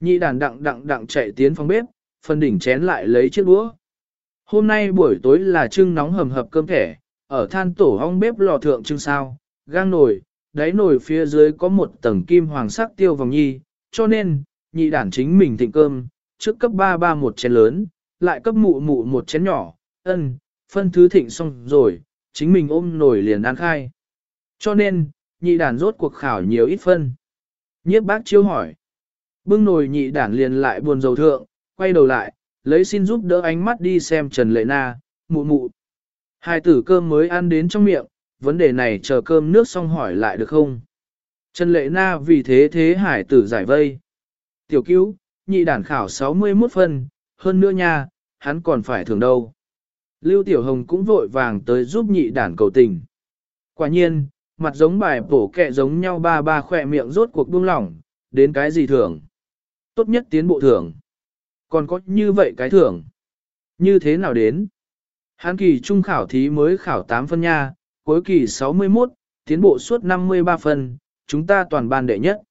Nhị đàn đặng đặng đặng chạy tiến phòng bếp, phần đỉnh chén lại lấy chiếc đũa. Hôm nay buổi tối là trưng nóng hầm hập cơm thẻ, ở than tổ hong bếp lò thượng trưng sao, gang nồi, đáy nồi phía dưới có một tầng kim hoàng sắc tiêu vòng nhi, cho nên, nhị đản chính mình thịnh cơm, trước cấp ba ba một chén lớn, lại cấp mụ mụ một chén nhỏ, ân, phân thứ thịnh xong rồi, chính mình ôm nồi liền ăn khai. Cho nên, nhị đản rốt cuộc khảo nhiều ít phân. Nhiếp bác chiêu hỏi. Bưng nồi nhị đản liền lại buồn dầu thượng, quay đầu lại, lấy xin giúp đỡ ánh mắt đi xem Trần Lệ Na, mụ mụ. Hai tử cơm mới ăn đến trong miệng, vấn đề này chờ cơm nước xong hỏi lại được không? Trần Lệ Na vì thế thế hải tử giải vây. Tiểu cứu, nhị đản khảo 61 phân, hơn nữa nha, hắn còn phải thưởng đâu. Lưu Tiểu Hồng cũng vội vàng tới giúp nhị đản cầu tình. Quả nhiên, mặt giống bài bổ kẹ giống nhau ba ba khỏe miệng rốt cuộc buông lỏng, đến cái gì thường Tốt nhất tiến bộ thưởng. Còn có như vậy cái thưởng. Như thế nào đến? Hán kỳ trung khảo thí mới khảo 8 phân nha, cuối kỳ 61, tiến bộ suốt 53 phân, chúng ta toàn ban đệ nhất.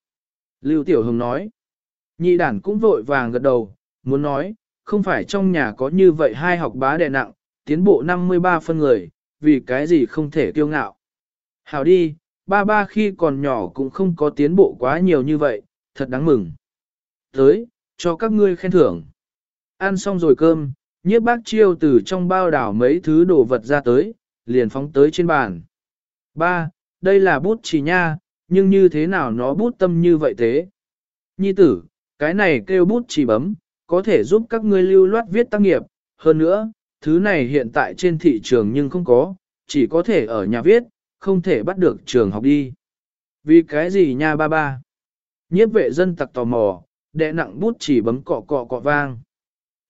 Lưu Tiểu Hồng nói. Nhị đản cũng vội vàng gật đầu, muốn nói, không phải trong nhà có như vậy hai học bá đệ nặng, tiến bộ 53 phân người, vì cái gì không thể kiêu ngạo. Hảo đi, ba ba khi còn nhỏ cũng không có tiến bộ quá nhiều như vậy, thật đáng mừng. Tới, cho các ngươi khen thưởng. Ăn xong rồi cơm, nhiếp bác chiêu từ trong bao đảo mấy thứ đồ vật ra tới, liền phóng tới trên bàn. Ba, đây là bút chỉ nha, nhưng như thế nào nó bút tâm như vậy thế? Nhi tử, cái này kêu bút chỉ bấm, có thể giúp các ngươi lưu loát viết tác nghiệp, hơn nữa, thứ này hiện tại trên thị trường nhưng không có, chỉ có thể ở nhà viết, không thể bắt được trường học đi. Vì cái gì nha ba ba? Nhiếp vệ dân tặc tò mò, đệ nặng bút chỉ bấm cọ cọ cọ vang.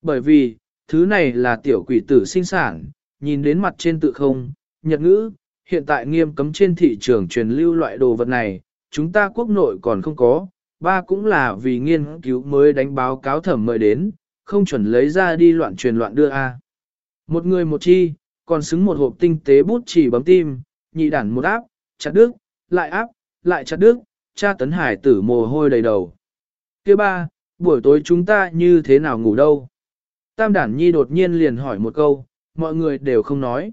Bởi vì, thứ này là tiểu quỷ tử sinh sản, nhìn đến mặt trên tự không, nhật ngữ, hiện tại nghiêm cấm trên thị trường truyền lưu loại đồ vật này, chúng ta quốc nội còn không có, ba cũng là vì nghiên cứu mới đánh báo cáo thẩm mời đến, không chuẩn lấy ra đi loạn truyền loạn đưa a. Một người một chi, còn xứng một hộp tinh tế bút chỉ bấm tim, nhị đản một áp, chặt đứt, lại áp, lại chặt đứt, cha tấn hải tử mồ hôi đầy đầu. Kia ba, buổi tối chúng ta như thế nào ngủ đâu? Tam đản nhi đột nhiên liền hỏi một câu, mọi người đều không nói.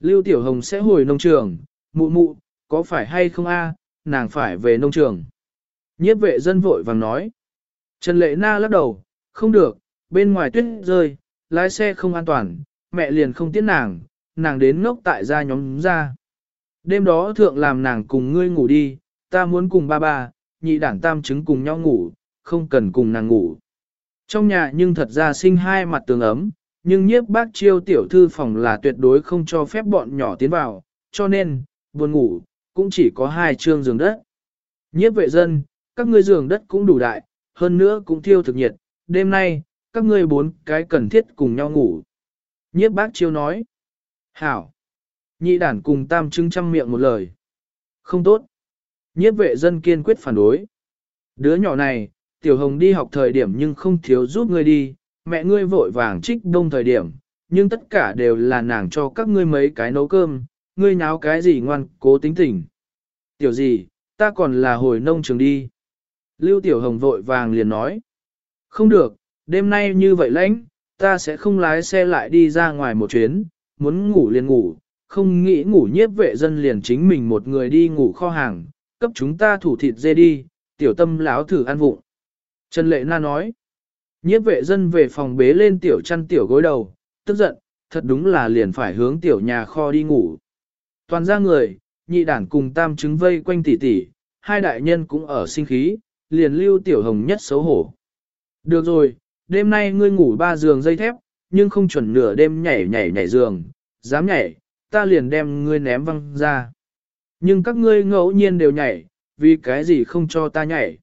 Lưu Tiểu Hồng sẽ hồi nông trường, mụ mụ, có phải hay không a? nàng phải về nông trường. Nhiếp vệ dân vội vàng nói. Trần Lệ Na lắc đầu, không được, bên ngoài tuyết rơi, lái xe không an toàn, mẹ liền không tiễn nàng, nàng đến ngốc tại gia nhóm ra. Đêm đó thượng làm nàng cùng ngươi ngủ đi, ta muốn cùng ba ba, nhị đảng tam chứng cùng nhau ngủ, không cần cùng nàng ngủ. Trong nhà nhưng thật ra sinh hai mặt tường ấm, nhưng nhiếp bác chiêu tiểu thư phòng là tuyệt đối không cho phép bọn nhỏ tiến vào, cho nên, buồn ngủ, cũng chỉ có hai chương giường đất. Nhiếp vệ dân, các ngươi giường đất cũng đủ đại, hơn nữa cũng thiêu thực nhiệt, đêm nay, các ngươi bốn cái cần thiết cùng nhau ngủ. Nhiếp bác chiêu nói, hảo, nhị đản cùng tam trưng trăm miệng một lời. Không tốt. Nhiếp vệ dân kiên quyết phản đối. Đứa nhỏ này, tiểu hồng đi học thời điểm nhưng không thiếu giúp ngươi đi, mẹ ngươi vội vàng trích đông thời điểm, nhưng tất cả đều là nàng cho các ngươi mấy cái nấu cơm, ngươi nháo cái gì ngoan, cố tính tình. Tiểu gì, ta còn là hồi nông trường đi. Lưu Tiểu Hồng vội vàng liền nói. Không được, đêm nay như vậy lãnh, ta sẽ không lái xe lại đi ra ngoài một chuyến, muốn ngủ liền ngủ, không nghĩ ngủ nhiếp vệ dân liền chính mình một người đi ngủ kho hàng, cấp chúng ta thủ thịt dê đi, tiểu tâm láo thử ăn vụng. Trần Lệ Na nói, nhiếp vệ dân về phòng bế lên tiểu chăn tiểu gối đầu, tức giận, thật đúng là liền phải hướng tiểu nhà kho đi ngủ. Toàn ra người, nhị đản cùng tam chứng vây quanh tỉ tỉ, hai đại nhân cũng ở sinh khí, liền lưu tiểu hồng nhất xấu hổ. Được rồi, đêm nay ngươi ngủ ba giường dây thép, nhưng không chuẩn nửa đêm nhảy nhảy nhảy giường, dám nhảy, ta liền đem ngươi ném văng ra. Nhưng các ngươi ngẫu nhiên đều nhảy, vì cái gì không cho ta nhảy.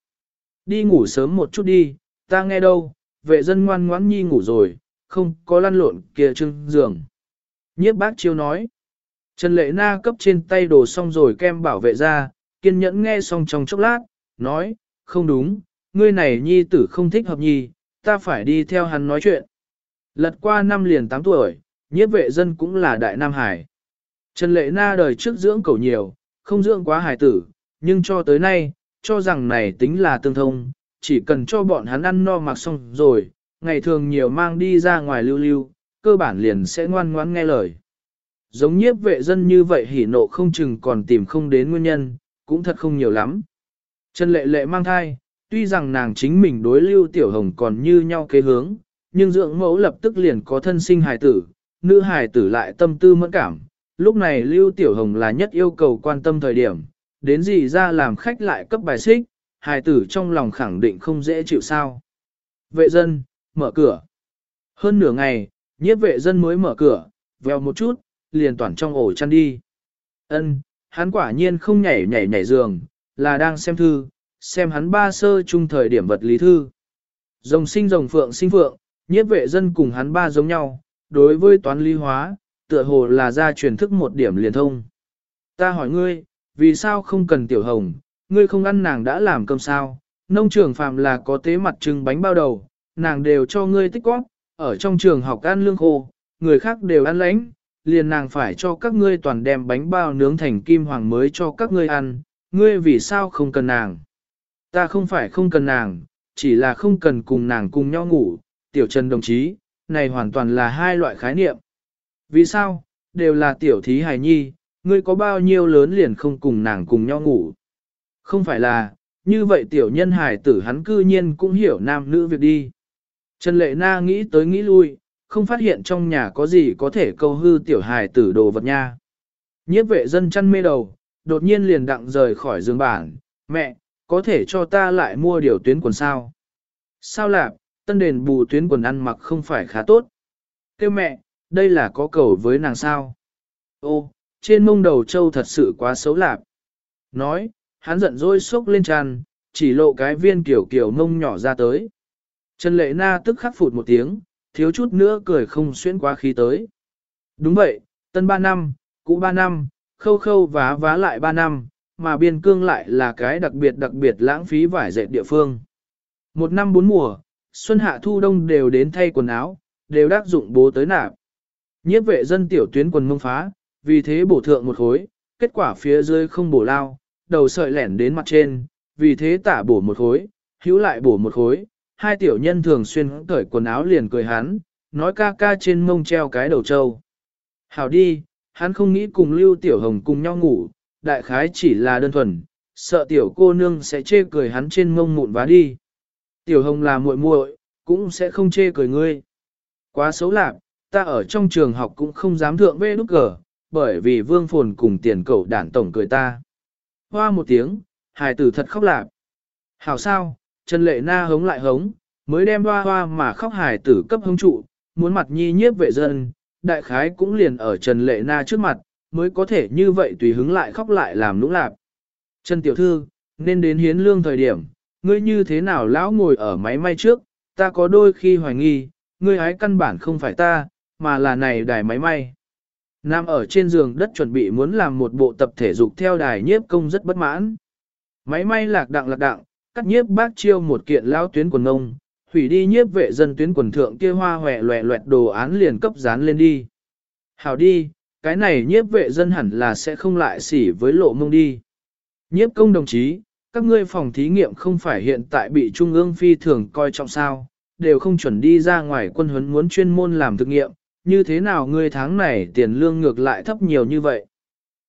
Đi ngủ sớm một chút đi, ta nghe đâu, vệ dân ngoan ngoãn nhi ngủ rồi, không có lăn lộn kia trưng giường. Nhiếp bác chiêu nói. Trần Lệ Na cấp trên tay đồ xong rồi kem bảo vệ ra, kiên nhẫn nghe xong trong chốc lát, nói, không đúng, ngươi này nhi tử không thích hợp nhi, ta phải đi theo hắn nói chuyện. Lật qua năm liền 8 tuổi, nhiếp vệ dân cũng là đại nam hải. Trần Lệ Na đời trước dưỡng cầu nhiều, không dưỡng quá hải tử, nhưng cho tới nay, cho rằng này tính là tương thông, chỉ cần cho bọn hắn ăn no mặc xong rồi, ngày thường nhiều mang đi ra ngoài lưu lưu, cơ bản liền sẽ ngoan ngoãn nghe lời. Giống nhiếp vệ dân như vậy hỉ nộ không chừng còn tìm không đến nguyên nhân, cũng thật không nhiều lắm. Trần lệ lệ mang thai, tuy rằng nàng chính mình đối lưu tiểu hồng còn như nhau kế hướng, nhưng dưỡng mẫu lập tức liền có thân sinh hài tử, nữ hài tử lại tâm tư mẫn cảm. Lúc này lưu tiểu hồng là nhất yêu cầu quan tâm thời điểm, đến gì ra làm khách lại cấp bài xích, hài tử trong lòng khẳng định không dễ chịu sao. Vệ dân, mở cửa. Hơn nửa ngày, nhiếp vệ dân mới mở cửa, vèo một chút, liền toàn trong ổ chăn đi. Ân, hắn quả nhiên không nhảy nhảy nhảy giường, là đang xem thư, xem hắn ba sơ chung thời điểm vật lý thư. Rồng sinh rồng phượng sinh phượng, nhiếp vệ dân cùng hắn ba giống nhau, đối với toán lý hóa, tựa hồ là ra truyền thức một điểm liền thông. Ta hỏi ngươi, vì sao không cần tiểu hồng, ngươi không ăn nàng đã làm cơm sao, nông trường phàm là có tế mặt trưng bánh bao đầu, nàng đều cho ngươi tích góp, ở trong trường học ăn lương khô, người khác đều ăn lãnh, liền nàng phải cho các ngươi toàn đem bánh bao nướng thành kim hoàng mới cho các ngươi ăn, ngươi vì sao không cần nàng. Ta không phải không cần nàng, chỉ là không cần cùng nàng cùng nhau ngủ, tiểu trần đồng chí, này hoàn toàn là hai loại khái niệm. Vì sao, đều là tiểu thí hài nhi, ngươi có bao nhiêu lớn liền không cùng nàng cùng nhau ngủ. Không phải là, như vậy tiểu nhân hài tử hắn cư nhiên cũng hiểu nam nữ việc đi. Trần Lệ Na nghĩ tới nghĩ lui, không phát hiện trong nhà có gì có thể câu hư tiểu hài tử đồ vật nha. Nhiếp vệ dân chăn mê đầu, đột nhiên liền đặng rời khỏi giường bản, mẹ, có thể cho ta lại mua điều tuyến quần sao? Sao lạc, tân đền bù tuyến quần ăn mặc không phải khá tốt. Kêu mẹ, đây là có cầu với nàng sao? Ô, trên mông đầu trâu thật sự quá xấu lạp. Nói, hắn giận dỗi xốc lên tràn, chỉ lộ cái viên kiểu kiểu mông nhỏ ra tới. Trần lệ na tức khắc phụt một tiếng, thiếu chút nữa cười không xuyên quá khí tới. Đúng vậy, tân ba năm, cũ ba năm, khâu khâu vá vá lại ba năm, mà biên cương lại là cái đặc biệt đặc biệt lãng phí vải dệt địa phương. Một năm bốn mùa, xuân hạ thu đông đều đến thay quần áo, đều đắc dụng bố tới nạp. Nhiếp vệ dân tiểu tuyến quần mông phá, vì thế bổ thượng một khối, kết quả phía dưới không bổ lao, đầu sợi lẻn đến mặt trên, vì thế tả bổ một khối, hữu lại bổ một khối, hai tiểu nhân thường xuyên cởi quần áo liền cười hắn, nói ca ca trên mông treo cái đầu trâu. Hảo đi, hắn không nghĩ cùng Lưu Tiểu Hồng cùng nhau ngủ, đại khái chỉ là đơn thuần, sợ tiểu cô nương sẽ chê cười hắn trên mông mụn vá đi. Tiểu Hồng là muội muội, cũng sẽ không chê cười ngươi. Quá xấu lạc, ta ở trong trường học cũng không dám thượng bê nút cờ, bởi vì vương phồn cùng tiền cậu đản tổng cười ta. Hoa một tiếng, hài tử thật khóc lạc. Hảo sao, Trần Lệ Na hống lại hống, mới đem hoa hoa mà khóc hài tử cấp hống trụ, muốn mặt nhi nhiếp vệ dân, đại khái cũng liền ở Trần Lệ Na trước mặt, mới có thể như vậy tùy hứng lại khóc lại làm nũng lạp. Trần Tiểu Thư, nên đến hiến lương thời điểm, ngươi như thế nào lão ngồi ở máy may trước, ta có đôi khi hoài nghi, ngươi hái căn bản không phải ta, mà là này đài máy may. Nam ở trên giường đất chuẩn bị muốn làm một bộ tập thể dục theo đài nhiếp công rất bất mãn. Máy may lạc đặng lạc đặng, cắt nhiếp bác chiêu một kiện lao tuyến quần ngông, hủy đi nhiếp vệ dân tuyến quần thượng kia hoa hòe loẹ loẹt đồ án liền cấp dán lên đi. Hảo đi, cái này nhiếp vệ dân hẳn là sẽ không lại xỉ với lộ mông đi. Nhiếp công đồng chí, các ngươi phòng thí nghiệm không phải hiện tại bị Trung ương phi thường coi trọng sao, đều không chuẩn đi ra ngoài quân huấn muốn chuyên môn làm thực nghiệm, như thế nào ngươi tháng này tiền lương ngược lại thấp nhiều như vậy.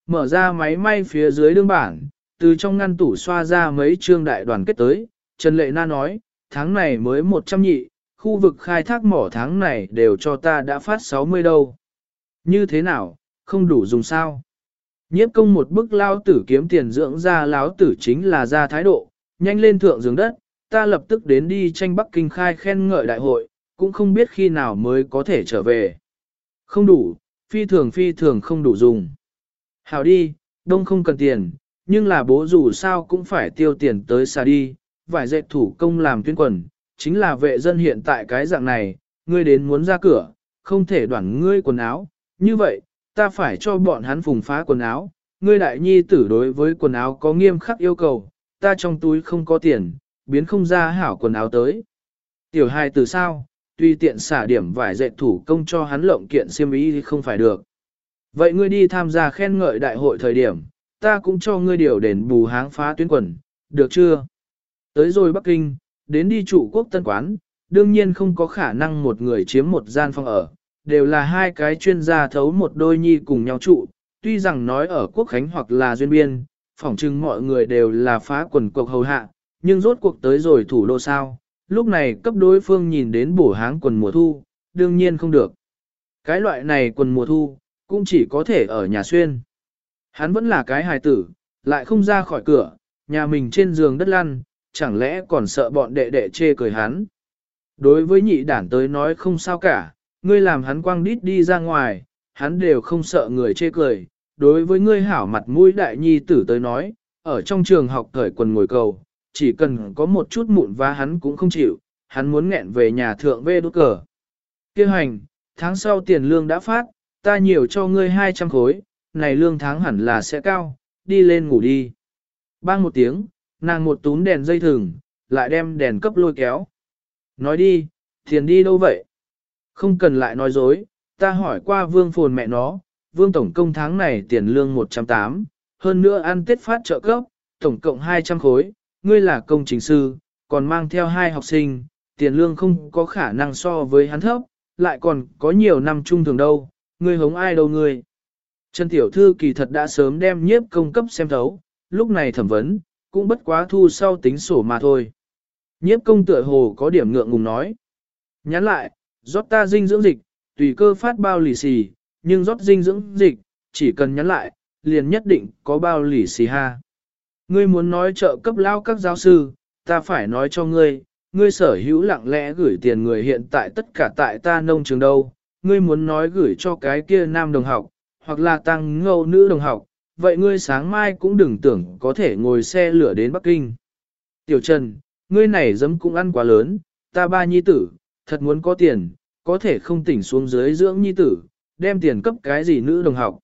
Mở ra máy may phía dưới đương bản, từ trong ngăn tủ xoa ra mấy trương đại đoàn kết tới, Trần Lệ Na nói, tháng này mới 100 nhị, khu vực khai thác mỏ tháng này đều cho ta đã phát 60 đâu. Như thế nào, không đủ dùng sao? Nhiếp công một bức lao tử kiếm tiền dưỡng ra láo tử chính là ra thái độ, nhanh lên thượng giường đất, ta lập tức đến đi tranh Bắc Kinh khai khen ngợi đại hội, cũng không biết khi nào mới có thể trở về. Không đủ, phi thường phi thường không đủ dùng. Hảo đi, đông không cần tiền, nhưng là bố dù sao cũng phải tiêu tiền tới xa đi, vải dệt thủ công làm tuyên quần, chính là vệ dân hiện tại cái dạng này, ngươi đến muốn ra cửa, không thể đoản ngươi quần áo, như vậy, ta phải cho bọn hắn phùng phá quần áo, ngươi đại nhi tử đối với quần áo có nghiêm khắc yêu cầu, ta trong túi không có tiền, biến không ra hảo quần áo tới. Tiểu hài từ sao, tuy tiện xả điểm vải dệt thủ công cho hắn lộng kiện xiêm ý thì không phải được. Vậy ngươi đi tham gia khen ngợi đại hội thời điểm, ta cũng cho ngươi điều đền bù háng phá tuyến quần, được chưa? Tới rồi Bắc Kinh, đến đi trụ quốc tân quán, đương nhiên không có khả năng một người chiếm một gian phòng ở, đều là hai cái chuyên gia thấu một đôi nhi cùng nhau trụ, tuy rằng nói ở quốc khánh hoặc là duyên biên, phỏng chừng mọi người đều là phá quần cuộc hầu hạ, nhưng rốt cuộc tới rồi thủ đô sao, lúc này cấp đối phương nhìn đến bổ háng quần mùa thu, đương nhiên không được. Cái loại này quần mùa thu, cũng chỉ có thể ở nhà xuyên. Hắn vẫn là cái hài tử, lại không ra khỏi cửa, nhà mình trên giường đất lăn, chẳng lẽ còn sợ bọn đệ đệ chê cười hắn. Đối với nhị đản tới nói không sao cả, ngươi làm hắn quang đít đi ra ngoài, hắn đều không sợ người chê cười. Đối với ngươi hảo mặt mũi đại nhi tử tới nói, ở trong trường học cởi quần ngồi cầu, chỉ cần có một chút mụn vá hắn cũng không chịu, hắn muốn nghẹn về nhà thượng vê đốt cờ. Kêu hành, tháng sau tiền lương đã phát, ta nhiều cho ngươi 200 khối, này lương tháng hẳn là sẽ cao, đi lên ngủ đi. Bang một tiếng, nàng một túm đèn dây thừng, lại đem đèn cấp lôi kéo. Nói đi, tiền đi đâu vậy? Không cần lại nói dối, ta hỏi qua vương phồn mẹ nó, vương tổng công tháng này tiền lương 108, hơn nữa ăn tết phát trợ cấp, tổng cộng 200 khối, ngươi là công trình sư, còn mang theo hai học sinh, tiền lương không có khả năng so với hắn thấp, lại còn có nhiều năm trung thường đâu, ngươi hống ai đâu ngươi. Trần Tiểu Thư kỳ thật đã sớm đem nhiếp công cấp xem thấu, lúc này thẩm vấn, cũng bất quá thu sau tính sổ mà thôi. Nhiếp công tựa hồ có điểm ngượng ngùng nói. Nhắn lại, rót ta dinh dưỡng dịch, tùy cơ phát bao lì xì, nhưng rót dinh dưỡng dịch, chỉ cần nhắn lại, liền nhất định có bao lì xì ha. Ngươi muốn nói trợ cấp lao các giáo sư, ta phải nói cho ngươi, ngươi sở hữu lặng lẽ gửi tiền người hiện tại tất cả tại ta nông trường đâu, ngươi muốn nói gửi cho cái kia nam đồng học, hoặc là tăng ngâu nữ đồng học, vậy ngươi sáng mai cũng đừng tưởng có thể ngồi xe lửa đến Bắc Kinh. Tiểu Trần, ngươi này dấm cũng ăn quá lớn, ta ba nhi tử, thật muốn có tiền, có thể không tỉnh xuống dưới dưỡng nhi tử, đem tiền cấp cái gì nữ đồng học.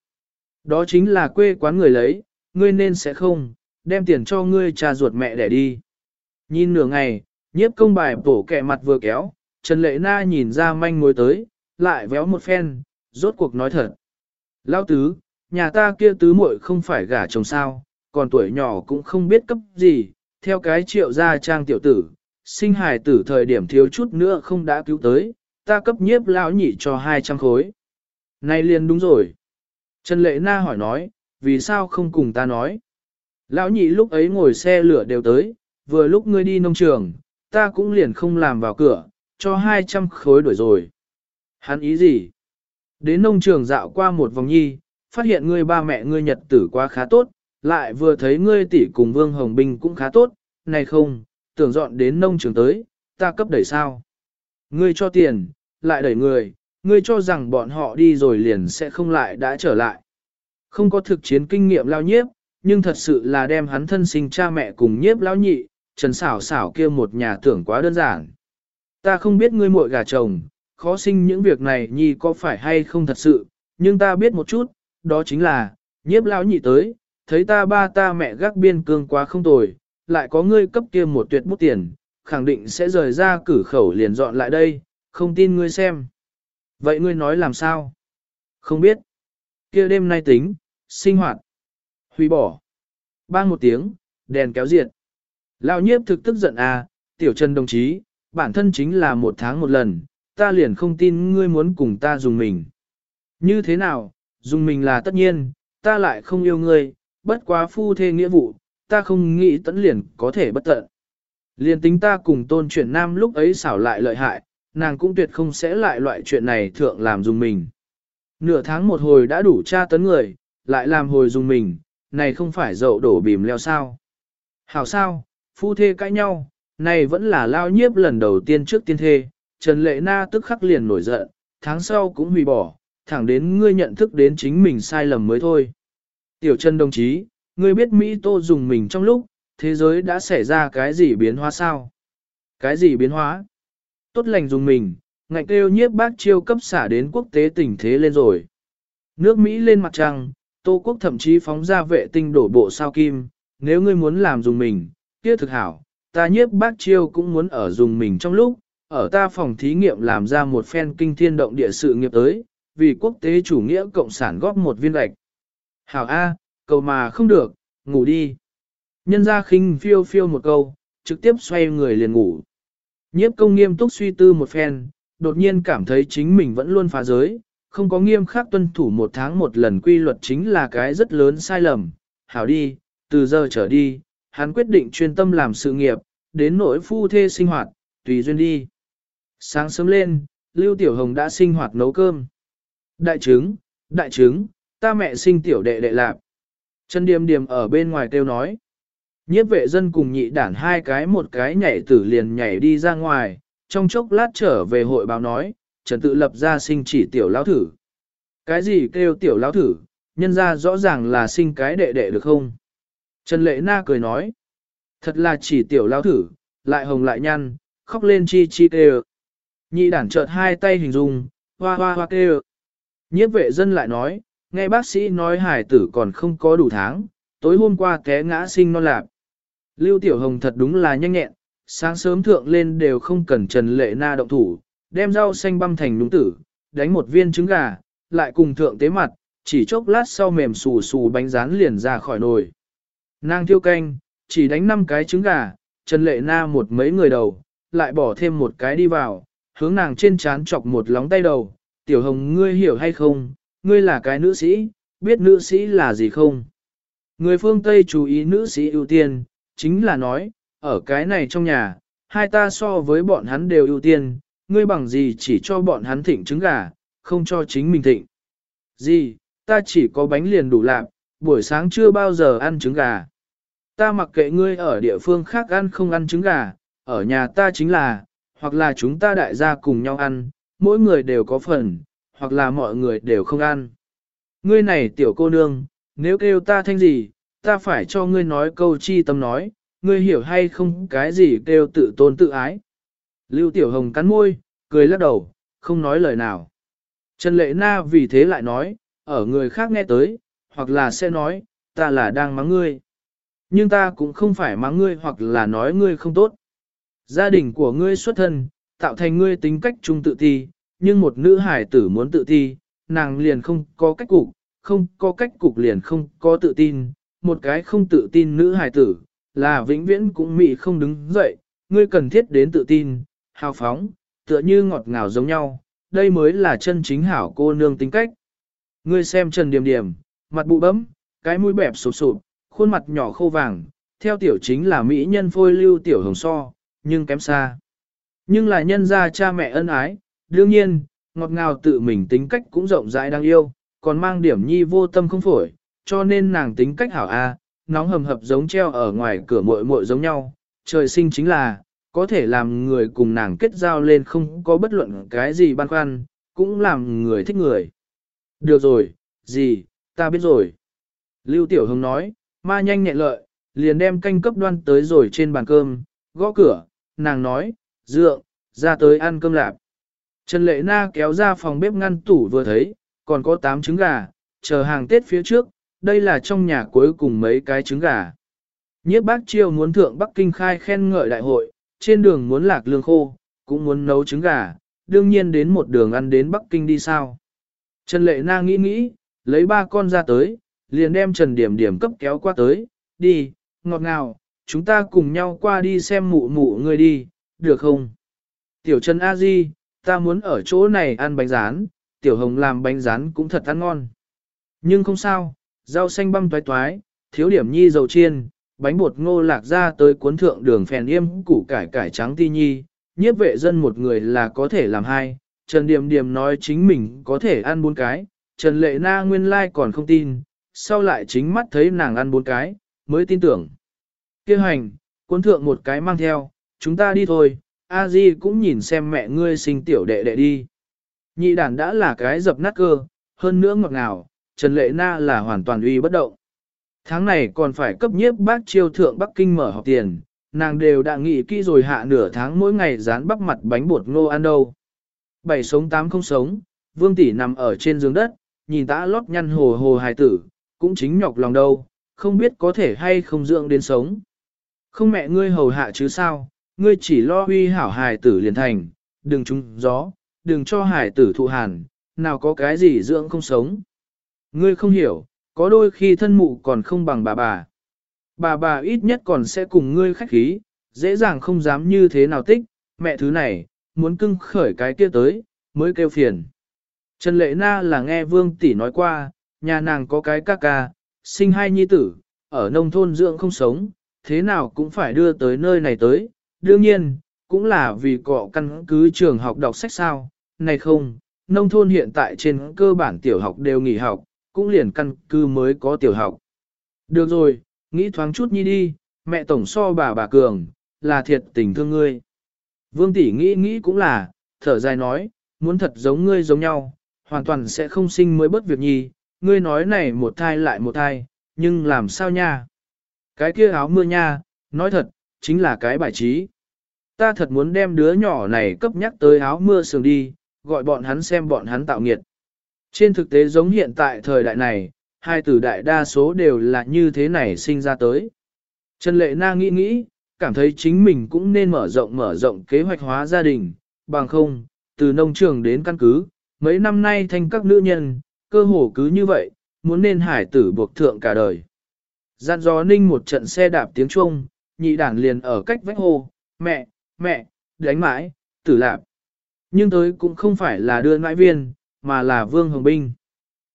Đó chính là quê quán người lấy, ngươi nên sẽ không, đem tiền cho ngươi cha ruột mẹ để đi. Nhìn nửa ngày, nhiếp công bài bổ kẹ mặt vừa kéo, Trần Lệ Na nhìn ra manh mối tới, lại véo một phen, rốt cuộc nói thật. Lao tứ, nhà ta kia tứ muội không phải gả chồng sao, còn tuổi nhỏ cũng không biết cấp gì, theo cái triệu gia trang tiểu tử, sinh hài tử thời điểm thiếu chút nữa không đã cứu tới, ta cấp nhiếp lão nhị cho 200 khối. Này liền đúng rồi. Trần Lệ Na hỏi nói, vì sao không cùng ta nói? Lão nhị lúc ấy ngồi xe lửa đều tới, vừa lúc ngươi đi nông trường, ta cũng liền không làm vào cửa, cho 200 khối đổi rồi. Hắn ý gì? Đến nông trường dạo qua một vòng nhi, phát hiện ngươi ba mẹ ngươi nhật tử quá khá tốt, lại vừa thấy ngươi tỷ cùng Vương Hồng Binh cũng khá tốt, này không, tưởng dọn đến nông trường tới, ta cấp đẩy sao. Ngươi cho tiền, lại đẩy người, ngươi cho rằng bọn họ đi rồi liền sẽ không lại đã trở lại. Không có thực chiến kinh nghiệm lao nhiếp, nhưng thật sự là đem hắn thân sinh cha mẹ cùng nhiếp lão nhị, trần xảo xảo kia một nhà tưởng quá đơn giản. Ta không biết ngươi muội gà chồng, khó sinh những việc này nhi có phải hay không thật sự, nhưng ta biết một chút, đó chính là, nhiếp lão nhị tới, thấy ta ba ta mẹ gác biên cương quá không tồi, lại có ngươi cấp kia một tuyệt bút tiền, khẳng định sẽ rời ra cử khẩu liền dọn lại đây, không tin ngươi xem. Vậy ngươi nói làm sao? Không biết. kia đêm nay tính, sinh hoạt, hủy bỏ. Bang một tiếng, đèn kéo diệt. Lão nhiếp thực tức giận à, tiểu trần đồng chí, bản thân chính là một tháng một lần, ta liền không tin ngươi muốn cùng ta dùng mình. Như thế nào, dùng mình là tất nhiên, ta lại không yêu ngươi, bất quá phu thê nghĩa vụ, ta không nghĩ tẫn liền có thể bất tận. Liền tính ta cùng tôn chuyển nam lúc ấy xảo lại lợi hại, nàng cũng tuyệt không sẽ lại loại chuyện này thượng làm dùng mình. Nửa tháng một hồi đã đủ tra tấn người, lại làm hồi dùng mình, này không phải dậu đổ bìm leo sao. Hảo sao, phu thê cãi nhau, này vẫn là lao nhiếp lần đầu tiên trước tiên thê, Trần Lệ Na tức khắc liền nổi giận, tháng sau cũng hủy bỏ, thẳng đến ngươi nhận thức đến chính mình sai lầm mới thôi. Tiểu Trần đồng chí, ngươi biết Mỹ Tô dùng mình trong lúc, thế giới đã xảy ra cái gì biến hóa sao? Cái gì biến hóa? Tốt lành dùng mình, ngạnh kêu nhiếp bác chiêu cấp xả đến quốc tế tình thế lên rồi. Nước Mỹ lên mặt trăng, Tô Quốc thậm chí phóng ra vệ tinh đổ bộ sao kim, nếu ngươi muốn làm dùng mình, kia thực hảo, ta nhiếp bác chiêu cũng muốn ở dùng mình trong lúc, ở ta phòng thí nghiệm làm ra một phen kinh thiên động địa sự nghiệp tới, vì quốc tế chủ nghĩa cộng sản góp một viên gạch. Hảo A, cầu mà không được, ngủ đi. Nhân ra khinh phiêu phiêu một câu, trực tiếp xoay người liền ngủ. Nhiếp công nghiêm túc suy tư một phen, đột nhiên cảm thấy chính mình vẫn luôn phá giới, không có nghiêm khắc tuân thủ một tháng một lần quy luật chính là cái rất lớn sai lầm. Hảo đi, từ giờ trở đi, hắn quyết định chuyên tâm làm sự nghiệp, đến nỗi phu thê sinh hoạt, tùy duyên đi. Sáng sớm lên, Lưu Tiểu Hồng đã sinh hoạt nấu cơm. Đại trứng, đại trứng, ta mẹ sinh tiểu đệ đệ lạp. Trần Điềm Điềm ở bên ngoài kêu nói. Nhiếp vệ dân cùng nhị đản hai cái một cái nhảy tử liền nhảy đi ra ngoài, trong chốc lát trở về hội báo nói, Trần tự lập ra sinh chỉ tiểu lão thử. Cái gì kêu tiểu lão thử, nhân ra rõ ràng là sinh cái đệ đệ được không? Trần Lệ Na cười nói, thật là chỉ tiểu lão thử, lại hồng lại nhăn, khóc lên chi chi kêu. Nhị đản chợt hai tay hình dung, hoa hoa hoa kêu. Nhiếp vệ dân lại nói, nghe bác sĩ nói hải tử còn không có đủ tháng, tối hôm qua té ngã sinh non lạc. Lưu Tiểu Hồng thật đúng là nhanh nhẹn, sáng sớm thượng lên đều không cần Trần Lệ Na động thủ, đem rau xanh băm thành đúng tử, đánh một viên trứng gà, lại cùng thượng tế mặt, chỉ chốc lát sau mềm xù xù bánh rán liền ra khỏi nồi. Nàng thiêu canh, chỉ đánh 5 cái trứng gà, Trần Lệ Na một mấy người đầu, lại bỏ thêm một cái đi vào, hướng nàng trên chán chọc một lóng tay đầu, tiểu hồng ngươi hiểu hay không, ngươi là cái nữ sĩ, biết nữ sĩ là gì không? Người phương Tây chú ý nữ sĩ ưu tiên, chính là nói, ở cái này trong nhà, hai ta so với bọn hắn đều ưu tiên, ngươi bằng gì chỉ cho bọn hắn thịnh trứng gà, không cho chính mình thịnh. Gì, ta chỉ có bánh liền đủ lạc, buổi sáng chưa bao giờ ăn trứng gà. Ta mặc kệ ngươi ở địa phương khác ăn không ăn trứng gà, ở nhà ta chính là, hoặc là chúng ta đại gia cùng nhau ăn, mỗi người đều có phần, hoặc là mọi người đều không ăn. Ngươi này tiểu cô nương, nếu kêu ta thanh gì, ta phải cho ngươi nói câu chi tâm nói, ngươi hiểu hay không cái gì kêu tự tôn tự ái. Lưu Tiểu Hồng cắn môi, cười lắc đầu, không nói lời nào. Trần Lệ Na vì thế lại nói, ở người khác nghe tới, hoặc là sẽ nói, ta là đang mắng ngươi. Nhưng ta cũng không phải mắng ngươi hoặc là nói ngươi không tốt. Gia đình của ngươi xuất thân, tạo thành ngươi tính cách trung tự thi. nhưng một nữ hải tử muốn tự thi, nàng liền không có cách cục, không có cách cục liền không có tự tin, một cái không tự tin nữ hải tử, là vĩnh viễn cũng mị không đứng dậy, ngươi cần thiết đến tự tin, hào phóng, tựa như ngọt ngào giống nhau, đây mới là chân chính hảo cô nương tính cách. Ngươi xem Trần Điềm Điềm, mặt bụ bấm, cái mũi bẹp sụp sụp, khuôn mặt nhỏ khô vàng, theo tiểu chính là mỹ nhân phôi lưu tiểu hồng so, nhưng kém xa. Nhưng là nhân gia cha mẹ ân ái, đương nhiên, ngọt ngào tự mình tính cách cũng rộng rãi đáng yêu, còn mang điểm nhi vô tâm không phổi, cho nên nàng tính cách hảo A, nóng hầm hập giống treo ở ngoài cửa muội muội giống nhau, trời sinh chính là, có thể làm người cùng nàng kết giao lên không có bất luận cái gì băn khoăn, cũng làm người thích người. Được rồi, gì, ta biết rồi. Lưu Tiểu Hồng nói, ma nhanh nhẹn lợi, liền đem canh cấp đoan tới rồi trên bàn cơm, gõ cửa, nàng nói, dượng, ra tới ăn cơm lạp. Trần Lệ Na kéo ra phòng bếp ngăn tủ vừa thấy, còn có 8 trứng gà, chờ hàng Tết phía trước, đây là trong nhà cuối cùng mấy cái trứng gà. Nhiếp bác chiêu muốn thượng Bắc Kinh khai khen ngợi đại hội, trên đường muốn lạc lương khô, cũng muốn nấu trứng gà, đương nhiên đến một đường ăn đến Bắc Kinh đi sao. Trần Lệ Na nghĩ nghĩ, lấy ba con ra tới, liền đem Trần Điểm Điểm cấp kéo qua tới, đi, ngọt ngào, chúng ta cùng nhau qua đi xem mụ mụ người đi, được không? Tiểu Trần A Di, ta muốn ở chỗ này ăn bánh rán, Tiểu Hồng làm bánh rán cũng thật ăn ngon. Nhưng không sao, rau xanh băm toái toái, thiếu điểm nhi dầu chiên, bánh bột ngô lạc ra tới cuốn thượng đường phèn yêm củ cải cải trắng ti nhi, nhiếp vệ dân một người là có thể làm hai, Trần Điềm Điềm nói chính mình có thể ăn bốn cái, Trần Lệ Na nguyên lai like còn không tin, sau lại chính mắt thấy nàng ăn bốn cái, mới tin tưởng. Kêu hành, cuốn thượng một cái mang theo, chúng ta đi thôi, A Di cũng nhìn xem mẹ ngươi sinh tiểu đệ đệ đi. Nhị đàn đã là cái dập nát cơ, hơn nữa ngọt ngào, Trần Lệ Na là hoàn toàn uy bất động. Tháng này còn phải cấp nhiếp bác chiêu thượng Bắc Kinh mở học tiền, nàng đều đã nghĩ kỹ rồi hạ nửa tháng mỗi ngày dán bắp mặt bánh bột ngô ăn đâu. Bảy sống tám không sống, vương tỷ nằm ở trên giường đất, nhìn tã lót nhăn hồ hồ hài tử, cũng chính nhọc lòng đâu, không biết có thể hay không dưỡng đến sống. Không mẹ ngươi hầu hạ chứ sao, ngươi chỉ lo huy hảo hài tử liền thành, đừng trúng gió, đừng cho hài tử thụ hàn, nào có cái gì dưỡng không sống. Ngươi không hiểu, có đôi khi thân mụ còn không bằng bà bà. Bà bà ít nhất còn sẽ cùng ngươi khách khí, dễ dàng không dám như thế nào tích, mẹ thứ này, muốn cưng khởi cái kia tới, mới kêu phiền. Trần Lệ Na là nghe Vương Tỷ nói qua, nhà nàng có cái ca ca, sinh hai nhi tử, ở nông thôn dưỡng không sống, thế nào cũng phải đưa tới nơi này tới. Đương nhiên, cũng là vì cọ căn cứ trường học đọc sách sao, này không, nông thôn hiện tại trên cơ bản tiểu học đều nghỉ học, cũng liền căn cứ mới có tiểu học. Được rồi, nghĩ thoáng chút nhi đi, mẹ tổng so bà bà cường, là thiệt tình thương ngươi. Vương tỷ nghĩ nghĩ cũng là, thở dài nói, muốn thật giống ngươi giống nhau, hoàn toàn sẽ không sinh mới bất việc nhi, ngươi nói này một thai lại một thai, nhưng làm sao nha? Cái kia áo mưa nha, nói thật, chính là cái bài trí. Ta thật muốn đem đứa nhỏ này cấp nhắc tới áo mưa sườn đi, gọi bọn hắn xem bọn hắn tạo nghiệt. Trên thực tế giống hiện tại thời đại này, hai tử đại đa số đều là như thế này sinh ra tới. Trần Lệ Na nghĩ nghĩ, cảm thấy chính mình cũng nên mở rộng mở rộng kế hoạch hóa gia đình, bằng không, từ nông trường đến căn cứ, mấy năm nay thành các nữ nhân, cơ hồ cứ như vậy, muốn nên hải tử buộc thượng cả đời. Gian gió ninh một trận xe đạp tiếng Trung, nhị đảng liền ở cách vách hồ, mẹ, mẹ, đánh mãi, tử lạp. Nhưng tới cũng không phải là đưa mãi viên, mà là Vương Hồng Binh.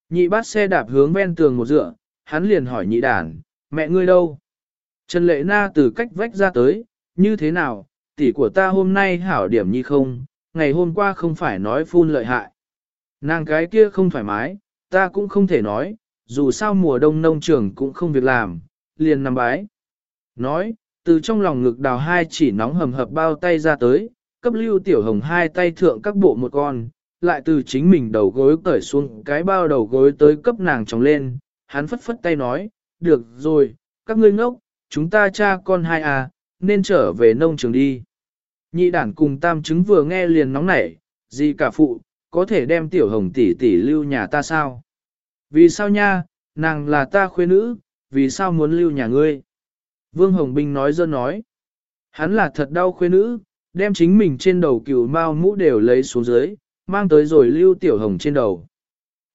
Nhị bát xe đạp hướng ven tường một dựa, hắn liền hỏi nhị đàn, mẹ ngươi đâu? Trần Lệ Na từ cách vách ra tới, như thế nào, tỷ của ta hôm nay hảo điểm như không, ngày hôm qua không phải nói phun lợi hại. Nàng cái kia không thoải mái, ta cũng không thể nói, dù sao mùa đông nông trường cũng không việc làm, liền nằm bái. Nói, từ trong lòng ngực đào hai chỉ nóng hầm hập bao tay ra tới, cấp lưu tiểu hồng hai tay thượng các bộ một con, lại từ chính mình đầu gối cởi xuống cái bao đầu gối tới cấp nàng tròng lên, hắn phất phất tay nói, được rồi, các ngươi ngốc, chúng ta cha con hai à, nên trở về nông trường đi. Nhị đản cùng tam chứng vừa nghe liền nóng nảy, gì cả phụ, có thể đem tiểu hồng tỷ tỷ lưu nhà ta sao? Vì sao nha, nàng là ta khuê nữ, vì sao muốn lưu nhà ngươi? Vương Hồng Binh nói dơ nói. Hắn là thật đau khuê nữ, đem chính mình trên đầu cừu mao mũ đều lấy xuống dưới, mang tới rồi lưu tiểu hồng trên đầu.